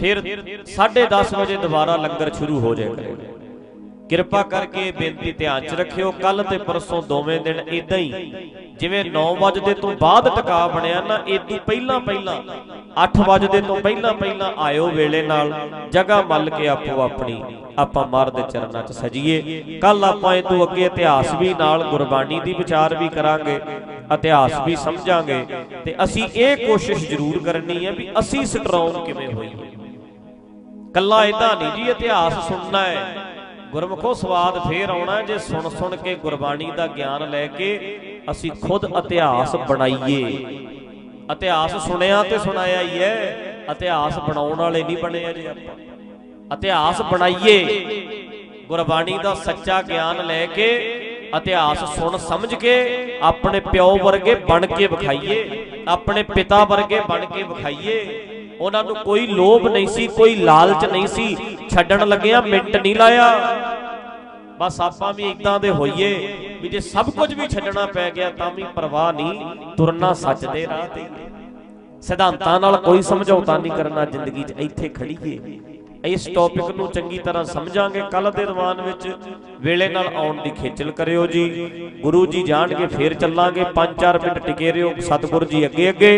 ਫਿਰ 10:30 ਵਜੇ ਦੁਬਾਰਾ ਲੰਗਰ ਸ਼ੁਰੂ ਹੋ ਜਾਏਗਾ ਕਿਰਪਾ ਕਰਕੇ ਬੇਨਤੀ ਧਿਆਨ 'ਚ ਰੱਖਿਓ ਕੱਲ ਤੇ ਪਰਸੋਂ ਦੋਵੇਂ ਦਿਨ ਇਦਾਂ ਹੀ। ਜਿਵੇਂ 9 ਵਜੇ ਤੋਂ ਬਾਅਦ ਟਿਕਾ ਬਣਿਆ ਨਾ ਇਦੋਂ ਪਹਿਲਾਂ ਪਹਿਲਾਂ 8 ਵਜੇ ਤੋਂ ਪਹਿਲਾਂ ਪਹਿਲਾਂ ਆਇਓ ਵੇਲੇ ਨਾਲ, ਜਗ੍ਹਾ ਮੱਲ ਕੇ ਆਪੋ ਆਪਣੀ, ਆਪਾਂ ਮਾਰ ਦੇ ਚਰਨਾਂ 'ਚ ਸਜੀਏ। ਕੱਲ ਆਪਾਂ ਇਹ ਤੋਂ ਅੱਗੇ ਇਤਿਹਾਸ ਵੀ ਨਾਲ, ਗੁਰਬਾਣੀ ਦੀ ਵਿਚਾਰ ਵੀ ਕਰਾਂਗੇ, ਇਤਿਹਾਸ ਵੀ ਸਮਝਾਂਗੇ, ਤੇ ਅਸੀਂ ਇਹ ਕੋਸ਼ਿਸ਼ ਜ਼ਰੂਰ ਕਰਨੀ ਹੈ ਵੀ ਅਸੀਂ ਸਟਰੋਂਗ ਕਿਵੇਂ ਹੋਈਏ। ਕੱਲਾ ਇਦਾਂ ਨਹੀਂ ਜੀ, ਇਤਿਹਾਸ ਸੁਣਨਾ ਹੈ। ਗੁਰਮਖੋ ਸਵਾਦ ਫੇਰ ਆਉਣਾ ਜੇ ਸੁਣ ਸੁਣ ਕੇ ਗੁਰਬਾਣੀ ਦਾ ਗਿਆਨ ਲੈ ਕੇ ਅਸੀਂ ਖੁਦ ਇਤਿਹਾਸ ਬਣਾਈਏ। ਇਤਿਹਾਸ ਸੁਣਿਆ ਤੇ ਸੁਣਾਇਆ ਹੀ ਹੈ। ਇਤਿਹਾਸ ਬਣਾਉਣ ਵਾਲੇ ਨਹੀਂ ਬਣੇ ਅਜੇ ਆਪਾਂ। ਇਤਿਹਾਸ ਬਣਾਈਏ। ਗੁਰਬਾਣੀ ਦਾ ਸੱਚਾ ਗਿਆਨ ਲੈ ਕੇ ਇਤਿਹਾਸ ਸੁਣ ਸਮਝ ਕੇ ਆਪਣੇ ਪਿਓ ਵਰਗੇ ਬਣ ਕੇ ਵਿਖਾਈਏ। ਆਪਣੇ ਪਿਤਾ ਵਰਗੇ ਬਣ ਕੇ ਵਿਖਾਈਏ। ਉਹਨਾਂ ਨੂੰ ਕੋਈ ਲੋਭ ਨਹੀਂ ਸੀ, ਕੋਈ ਲਾਲਚ ਨਹੀਂ ਸੀ। ਛੱਡਣ ਲੱਗਿਆ ਮਿੰਟ ਨਹੀਂ ਲਾਇਆ। ਬਸ ਆਪਾਂ ਵੀ ਇਦਾਂ ਦੇ ਹੋਈਏ। ਵੀ ਜੇ ਸਭ ਕੁਝ ਵੀ ਛੱਡਣਾ ਪੈ ਗਿਆ ਤਾਂ ਵੀ ਪਰਵਾਹ ਨਹੀਂ, ਤੁਰਨਾ ਸੱਚ ਦੇ ਰਾਹ ਤੇ। ਸਿਧਾਂਤਾਂ ਨਾਲ ਕੋਈ ਸਮਝੌਤਾ ਨਹੀਂ ਕਰਨਾ ਜ਼ਿੰਦਗੀ 'ਚ, ਇੱਥੇ ਖੜੀਏ ਇਸ ਟੌਪਿਕ ਨੂੰ ਚੰਗੀ ਤਰ੍ਹਾਂ ਸਮਝਾਂਗੇ ਕੱਲ ਦੇ ਦੀਵਾਨ ਵਿੱਚ। ਵੇਲੇ ਨਾਲ ਆਉਣ ਦੀ ਖੇਚਲ ਕਰਿਓ ਜੀ। ਗੁਰੂ ਜੀ ਜਾਣਗੇ, ਫੇਰ ਚੱਲਾਂਗੇ। 5-4 ਮਿੰਟ ਟਿਕੇ ਰਹੋ ਸਤਿਗੁਰੂ ਜੀ ਅੱਗੇ ਅੱਗੇ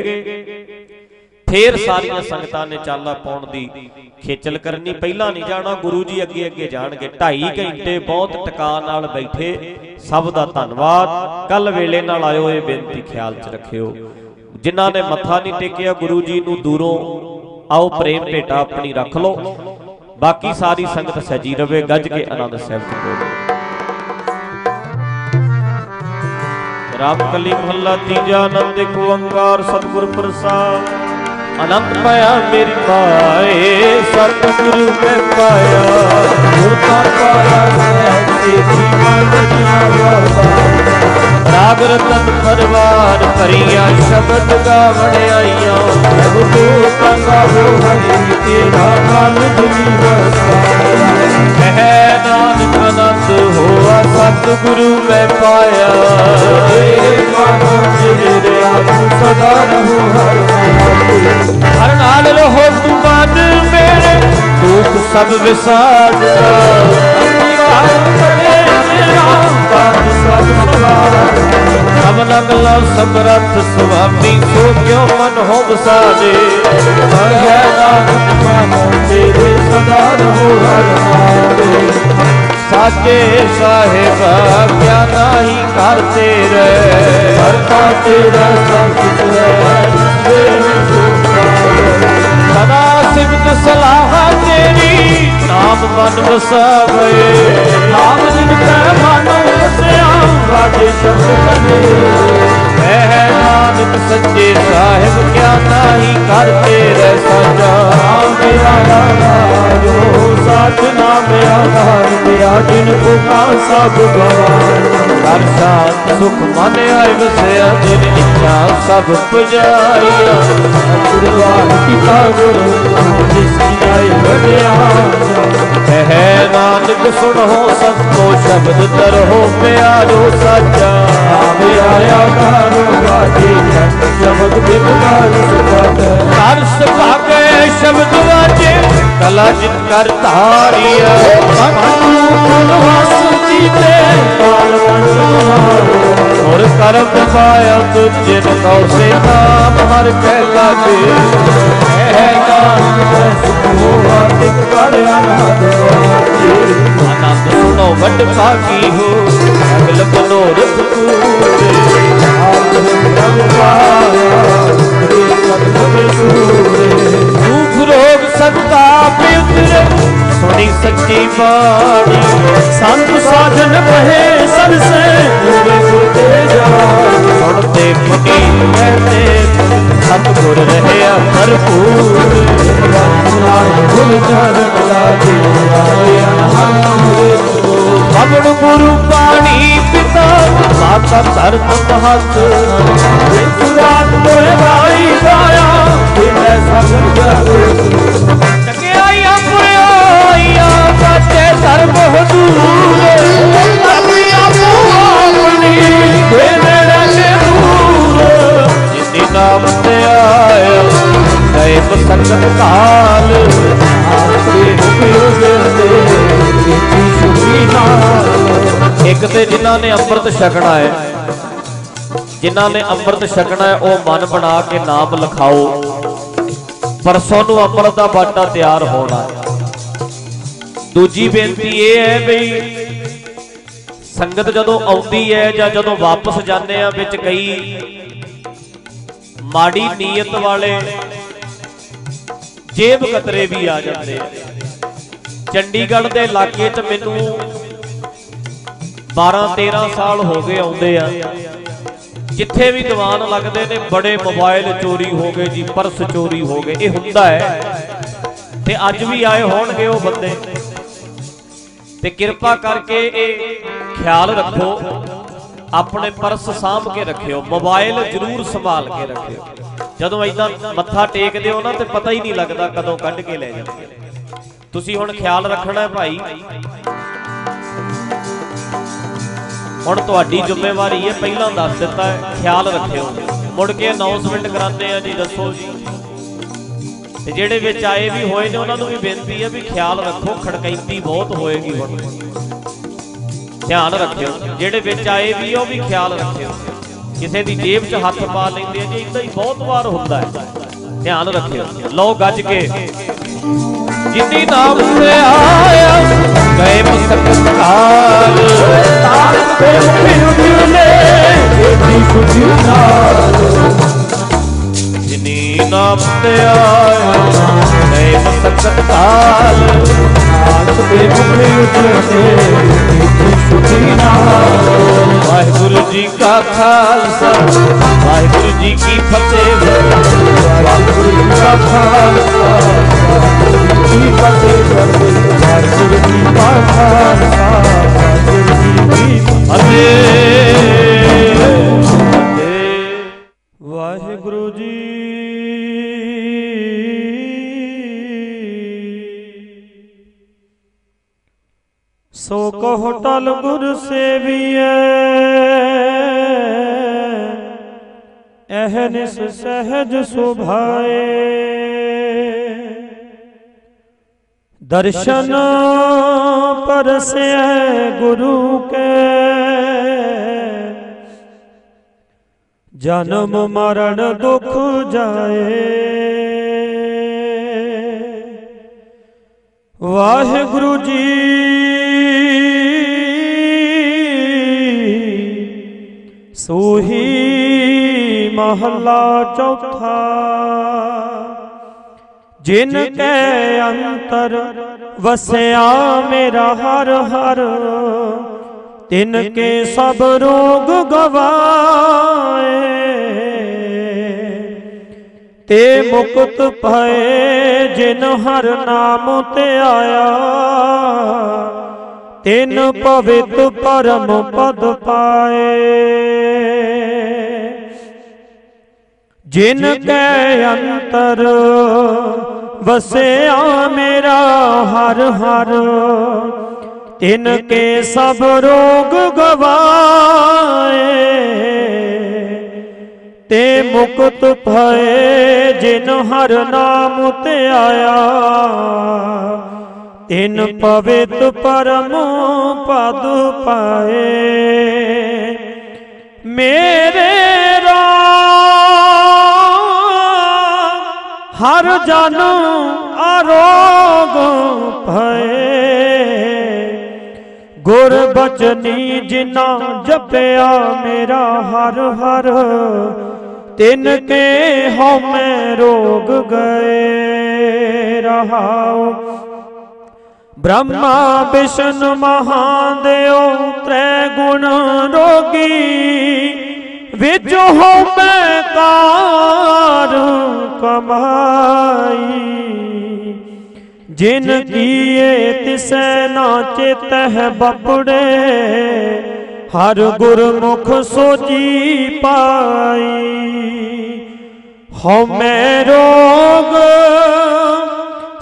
ਫੇਰ ਸਾਰੀਆਂ ਸੰਗਤਾਂ ਨੇ ਚਾਲਾ ਪਾਉਣ ਦੀ ਖੇਚਲ ਕਰਨੀ। ਪਹਿਲਾਂ ਨਹੀਂ ਜਾਣਾ, ਗੁਰੂ ਜੀ ਅੱਗੇ ਅੱਗੇ ਜਾਣਗੇ। 2.5 ਘੰਟੇ ਬਹੁਤ ਟਿਕਾ ਨਾਲ ਬੈਠੇ। ਸਭ ਦਾ ਧੰਨਵਾਦ। ਕੱਲ ਵੇਲੇ ਨਾਲ ਆਇਓ, ਇਹ ਬੇਨਤੀ ਖਿਆਲ 'ਚ ਰੱਖਿਓ। ਜਿਨ੍ਹਾਂ ਨੇ ਮੱਥਾ ਨਹੀਂ ਟੇਕਿਆ, ਗੁਰੂ ਜੀ ਨੂੰ ਦੂਰੋਂ ਆਓ, ਪ੍ਰੇਮ ਭੇਟਾ ਆਪਣੀ ਰੱਖ ਲਓ। ਬਾਕੀ ਸਾਰੀ ਸੰਗਤ ਸਜੀ ਰਵੇ, ਗੱਜ ਕੇ ਆਨੰਦ ਸਾਹਿਬ ਚ ਬੋਲੋ। ਰਾਮ ਕਲੀ ਮਹੱਲਾ, ਤੀਜਾ ਆਨੰਦ, ਇੱਕ ਓੰਕਾਰ, ਸਤਿਗੁਰ ਪ੍ਰਸਾਦ। ਅਨੰਤ ਪਾਇਆ ਮੇਰੀ ਪਾਏ ਸਤਿਗੁਰੂ ਮੈਂ ਪਾਇਆ। ਗੁਰ ਕਾ ਪਾਇਆ ਸਹਿਜੇ ਜੀਵਨ ਜੀਵਾ ਰਾਗ ਰਤਨ ਪਰਵਾਰ ਭਰੀਆਂ ਸ਼ਬਦ ਗਾਵਣ ਆਈਆਂ। ਪ੍ਰਭੂ ਤੂੰ ਸੰਗਾਵੋ ਹਰੀ ਤੇਰਾ ਨਾਮ ਜੁਗੀ ਕਹਿ ਨਾਨਕ ਅਨੰਦ ਹੋਆ ਸਤਿਗੁਰੂ ਮੈਂ ਪਾਇਆ। ਸਦਾ ਰਹੋ ਹਰ ਨਾਲ ਰਹੋ ਤੂੰ ਮਨ ਮੇਰੇ ਦੁੱਖ ਸਭ ਵਿਸਾਰਦਾ ਅੰਤਿ ਵਾਰ ਕਰੇ ਸਭ ਸਵਾਰ ਸੁਆਮੀ ਸੋ ਕਿਉ ਮਨ ਹੋ ਵਸਾਦੇ ਹਰਿ ਨਾਮ ਮਨ ਤੇਰੇ। ਸਦਾ ਰਹੋ ਹਰ ਨਾਮੇ ਸਾਚੇ ਸਾਹਿਬ, ਕਿਆ ਨਾਹੀ ਕਰ ਤੇਰੇ ਹਰਤਾ ਤੇਰਾ ਸਭ ਕੁਝ ਹੈ ਸਦਾ ਸਿਫਤ ਸਲਾਹ ਤੇਰੀ, ਨਾਮ ਮਨ ਵਸਾਵੇ। ਨਾਮ ਜਿਨ ਕੈ ਮਨ ਵਸਿਆ, ਵਾਜੇ ਸ਼ਬਦ ਕਨੇ ਹੈ ਨਾਨਕ ਸੱਚੇ ਸਾਹਿਬ ਕਿਆ ਨਾਹੀ ਕਰ ਤੇਰੇ ਸਾਜਾ ਮੇਰਾ ਆਧਾਰੋ ਸਾਚ ਨਾਮ ਆਧਾਰ ਦਿਆ ਜਿਨ ਕੋ ਕਾ ਸਭ ਹਰ ਸਾਥ ਸੁਖ ਮਨ ਆਇ ਵਸਿਆ ਜਿਨ ਇੱਛਾ ਸਭ ਪੁਜਾਈਆ ਗੁਰਵਾਨ ਕੀਤਾ ਗੁਰੂ ਜਿਸ ਕੀ ਆਈ ਵਧਿਆ ਹੈ ਨਾਨਕ ਸੁਣੋ ਸੰਤੋ ਸ਼ਬਦ ਤਰੋ ਪਿਆਰੋ ਸਾਚਾ। ਆਵੇ ਆਇਆ ਕਾਰੋ ਵਾਜੇ ਸ਼ਬਦ ਬਿਗਾਰ ਸੁਪਤ ਹਰ ਸੁਭਾਗੇ ਸ਼ਬਦ ਵਾਜੇ, ਕਲਾ ਜਿਤ ਕਰ ਧਾਰੀਆ ਮਨ ਵਸ ਜੀਤੇ ਕਾਲ ਔਰ ਕਰਮ ਪਾਇਆ ਤੁਝ ਜਿਨ ਕਉ ਸੇ ਨਾਮ ਹਰ ਕਹਿ ਲਾਗੇ। ਹੈ ਨਾਨਕ ਸੁਖੋ ਆਤਿਕ ਕਰ ਅਨਾਦ ਆਨੰਦ ਸੁਣੋ ਵੱਡ ਭਾਗੀ ਹੋ, ਅਗਲ ਮਨੋਰਥ ਪੂਰੇ ਦੁਖ ਰੋਗ ਸੰਤਾਪ ਉਤਰੇ ਸੁਣੀ ਸੱਚੀ ਬਾਣੀ। ਸੰਤ ਸਾਜਨ ਬਹਿ ਸਭ ਸੇ। ਪੂਰੇ ਗੁਰਤੇ ਜਾ ਸੁਣਦੇ ਮੁਨੀ ਕਹਤੇ ਸਤਿਗੁਰ ਰਹਿਆ ਭਰਪੂਰ। ਨਾਨਕ ਭੁਲ ਚਰਨ ਲਾਗੇ ਆਏ ਅਨਹਦ ਪਵਨ ਗੁਰੂ ਪਾਣੀ ਪਿਤਾ ਮਾਤਾ ਧਰਮ ਮਹਤ। ਸੁਰਾਤ ਕੋਏ ਭਾਈ ਗਾਇਆ ਕਿਨੇ ਸਭ ਜਗ ਟਕਿਆਈਆਂ ਪੁਰਿਆਈਆਂ ਸਾਚੇ ਧਰਮ ਹਦੂਰ ਆਪਣੀ ਆਪਣੀ ਦੇ ਨੇੜੇ ਦੂਰ। ਜਿਨੀ ਨਾਮ ਤੇ ਆਇਆ, ਗਏ ਬਸੰਤ ਕਾਲ। ਇੱਕ ਤੇ ਜਿਨ੍ਹਾਂ ਨੇ ਅੰਮ੍ਰਿਤ ਛਕਣਾ ਹੈ, ਜਿਨ੍ਹਾਂ ਨੇ ਅੰਮ੍ਰਿਤ ਛਕਣਾ ਹੈ, ਉਹ ਮਨ ਬਣਾ ਕੇ ਨਾਮ ਲਿਖਾਓ। ਪਰਸੋਂ ਨੂੰ ਅੰਮ੍ਰਿਤ ਦਾ ਬਾਟਾ ਤਿਆਰ ਹੋਣਾ ਹੈ। ਦੂਜੀ ਬੇਨਤੀ ਇਹ ਹੈ ਬਈ ਸੰਗਤ ਜਦੋਂ ਆਉਂਦੀ ਹੈ ਜਾਂ ਜਦੋਂ ਵਾਪਸ ਜਾਂਦੇ ਆ ਵਿੱਚ ਕਈ ਮਾੜੀ ਨੀਅਤ ਵਾਲੇ ਜੇਬ ਕਤਰੇ ਵੀ ਆ ਜਾਂਦੇ ਚੰਡੀਗੜ੍ਹ ਦੇ ਇਲਾਕੇ 'ਚ ਮੈਨੂੰ 12 13 ਸਾਲ ਹੋ ਗਏ ਆਉਂਦੇ ਆ। ਜਿੱਥੇ ਵੀ ਦੀਵਾਨ ਲੱਗਦੇ ਨੇ, ਬੜੇ ਮੋਬਾਈਲ ਚੋਰੀ ਹੋ ਗਏ ਜੀ, ਪਰਸ ਚੋਰੀ ਹੋ ਗਏ, ਇਹ ਹੁੰਦਾ ਹੈ। ਤੇ ਅੱਜ ਵੀ ਆਏ ਹੋਣਗੇ ਉਹ ਬੰਦੇ। ਤੇ ਕਿਰਪਾ ਕਰਕੇ ਇਹ ਖਿਆਲ ਰੱਖੋ, ਆਪਣੇ ਪਰਸ ਸਾਂਭ ਕੇ ਰੱਖਿਓ ਮੋਬਾਈਲ ਜ਼ਰੂਰ ਸੰਭਾਲ ਕੇ ਰੱਖਿਓ। ਜਦੋਂ ਐਦਾਂ ਮੱਥਾ ਟੇਕਦੇ ਹੋ ਨਾ, ਤੇ ਪਤਾ ਹੀ ਨਹੀਂ ਲੱਗਦਾ ਕਦੋਂ ਕੱਢ ਕੇ ਲੈ ਜਾਂਦੇ। ਤੁਸੀਂ ਹੁਣ ਖਿਆਲ ਰੱਖਣਾ ਭਾਈ। ਹੁਣ ਤੁਹਾਡੀ ਜ਼ਿੰਮੇਵਾਰੀ ਹੈ ਪਹਿਲਾਂ ਦੱਸ ਦਿੱਤਾ ਹੈ ਖਿਆਲ ਰੱਖਿਓ। ਮੁੜ ਕੇ ਅਨਾਉਂਸਮੈਂਟ ਕਰਾਉਂਦੇ ਆ ਜੀ ਦੱਸੋ ਜੀ। ਤੇ ਜਿਹੜੇ ਵਿੱਚ ਆਏ ਵੀ ਹੋਏ ਨੇ ਉਹਨਾਂ ਨੂੰ ਵੀ ਬੇਨਤੀ ਹੈ ਵੀ ਖਿਆਲ ਰੱਖੋ ਖੜਕੈਂਦੀ ਬਹੁਤ ਹੋਏਗੀ ਹੁਣ। ਧਿਆਨ ਰੱਖਿਓ ਜਿਹੜੇ ਵਿੱਚ ਆਏ ਵੀ ਆ, ਉਹ ਵੀ ਖਿਆਲ ਰੱਖਿਓ। ਕਿਸੇ ਦੀ ਜੇਬ 'ਚ ਹੱਥ ਪਾ ਲੈਂਦੇ ਆ ਜੀ ਇਦਾਂ ਹੀ ਬਹੁਤ ਵਾਰ ਹੁੰਦਾ ਹੈ। ਧਿਆਨ ਰੱਖਿਓ। ਲਓ ਗੱਜ ਕੇ। ਜਿੰਨੀ ਨਾਮ ਤੇ ਆਇਆ ਗਏ ਮਸਕਤ ਕਾਲ ਜਿਨੀ ਨਾਮ ਤੇ ਆਇਆ ਗਏ ਮਸਕਤ ਕਾਲ ਤਾਰਕ ਤੇ ਮੁਖੀ ਉਜਲੇ ਏਤੀ ਨਾਲ ਵਾਹਿਗੁਰੂ ਜੀ ਕਾ ਖਾਲਸਾ, ਵਾਹਿਗੁਰੂ ਜੀ ਕੀ ਫਤਿਹ। ਵਾਹਿਗੁਰੂ ਜੀ ਕਾ ਖਾਲਸਾ ਵਾਹਿਗੁਰੂ ਜੀ ਕੀ ਫਤਿਹ। ਵਾਹਿਗੁਰੂ ਜੀ ਕਾ ਖਾਲਸਾ ਵਾਹਿਗੁਰੂ ਜੀ ਕੀ ਫਤਿਹ ਵਾਹਿਗੁਰੂ ਜੀ ਸੋ ਕਹੋ ਟਲ ਗੁਰ ਸੇਵੀਐ ਅਹਨਿਸ ਸਹਿਜ ਸੁਭਾਏ। ਦਰਸ਼ਨ ਪਰਸੈ ਗੁਰੂ ਕੇ। ਜਨਮ ਮਰਨ ਦੁਖ ਜਾਏ। ਵਾਹਿਗੁਰੂ ਜੀ ਸੋਹੀ ਮਹੱਲਾ ਚੌਥਾ, ਜਿਨ ਕੈ ਅੰਤਰ ਵਸਿਆ ਮੇਰਾ ਹਰ ਹਰ। ਤਿਨ ਕੇ ਸਭ ਰੋਗ ਗਵਾਏ, ਤੇ ਮੁਕਤ ਭਏ ਜਿਨ ਹਰ ਨਾਮ ਤੇ ਆਇਆ, ਤਿਨ ਪਵਿੱਤ ਪਰਮ ਪਦ ਪਾਏ। ਜਿਨ ਕੈ ਅੰਤਰ ਵਸਿਆ ਮੇਰਾ ਹਰ ਹਰ ਤਿਨ ਕੇ ਸਭ ਰੋਗ ਗਵਾਏ, ਤੇ ਮੁਕਤ ਭਏ ਜਿਨ ਹਰ ਨਾਮ ਤੇ ਆਇਆ। ਤਿਨ ਪਵਿੱਤ ਪਰਮ ਪਦ ਪਾਏ, ਮੇਰੇ ਰਾਮ, ਹਰ ਜਨ ਅਰੋਗ ਭਏ। ਗੁਰ ਬਚਨੀ ਜਿਨਾ ਜਪਿਆ ਮੇਰਾ ਹਰ ਹਰ, ਤਿਨ ਕੇ ਹਉਮੈ ਰੋਗ ਗਏ ਰਹਾਉ। ਬ੍ਰਹਮਾ ਵਿਸ਼ਨ ਮਹਾਦੇਵ ਤ੍ਰੈ ਗੁਣ ਰੋਗੀ, ਵਿੱਚ ਮੈਂ ਕਾਰ ਕਮਾਈ। ਜਿਨ ਕੀਏ ਤਿਸੈ ਨਾ ਚੇਤਹਿ ਬਪੜੇ, ਹਰ ਗੁਰਮੁਖ ਸੋਜੀ ਪਾਈ। ਹਉਮੈ ਰੋਗ,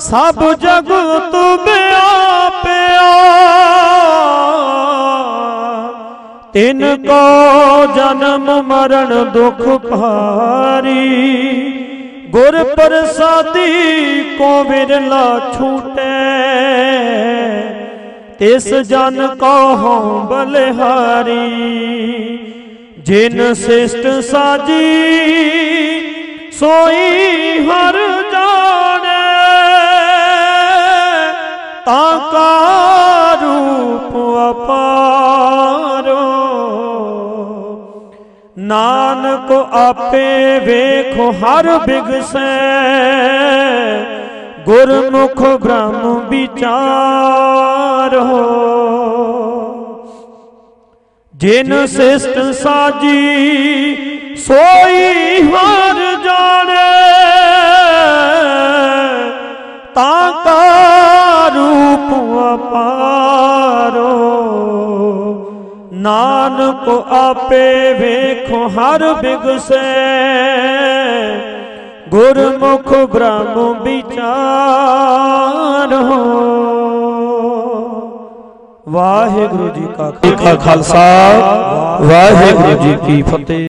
ਸਭ ਜਗ ਜਗਤ ਪਿਆ ਤਿਨ ਕੋ ਜਨਮ ਮਰਨ ਦੁਖ ਭਾਰੀ ਗੁਰ ਪ੍ਰਸਾਦੀ ਕੋ ਵਿਰਲਾ ਛੂਟੈ। ਤਿਸ ਜਨ ਕੋ ਬਲਿਹਾਰੀ, ਜਿਨ ਸਿਸ਼ਟ ਸਾਜੀ, ਸੋਈ ਹਰ ਜਾਣੈ। ਤਾਂ ਕਾ ਰੂਪ ਅਪਾਰੋ ਨਾਨਕ ਆਪੇ ਵੇਖੋ ਹਰ ਬਿਗਸੈ, ਗੁਰਮੁਖ ਬ੍ਰਹਮ ਵਿਚਾਰੋ ਜਿਨ ਸਿਸ਼ਟ ਸਾਜੀ, ਸੋਈ ਹਰ ਜਾਣੇ, ਤਾਂ ਕਾ ਰੂਪ ਅਪਾਰੋ ਨਾਨਕ ਆਪੇ ਵੇਖੋ, ਹਰ ਬਿਗਸੈ। ਗੁਰਮੁਖ ਬ੍ਰਹਮ ਵਿਚਾਰੋ ਵਾਹਿਗੁਰੂ ਜੀ ਕਾ ਖਾਲਸਾ। ਵਾਹਿਗੁਰੂ ਜੀ ਕੀ ਫਤਿਹ।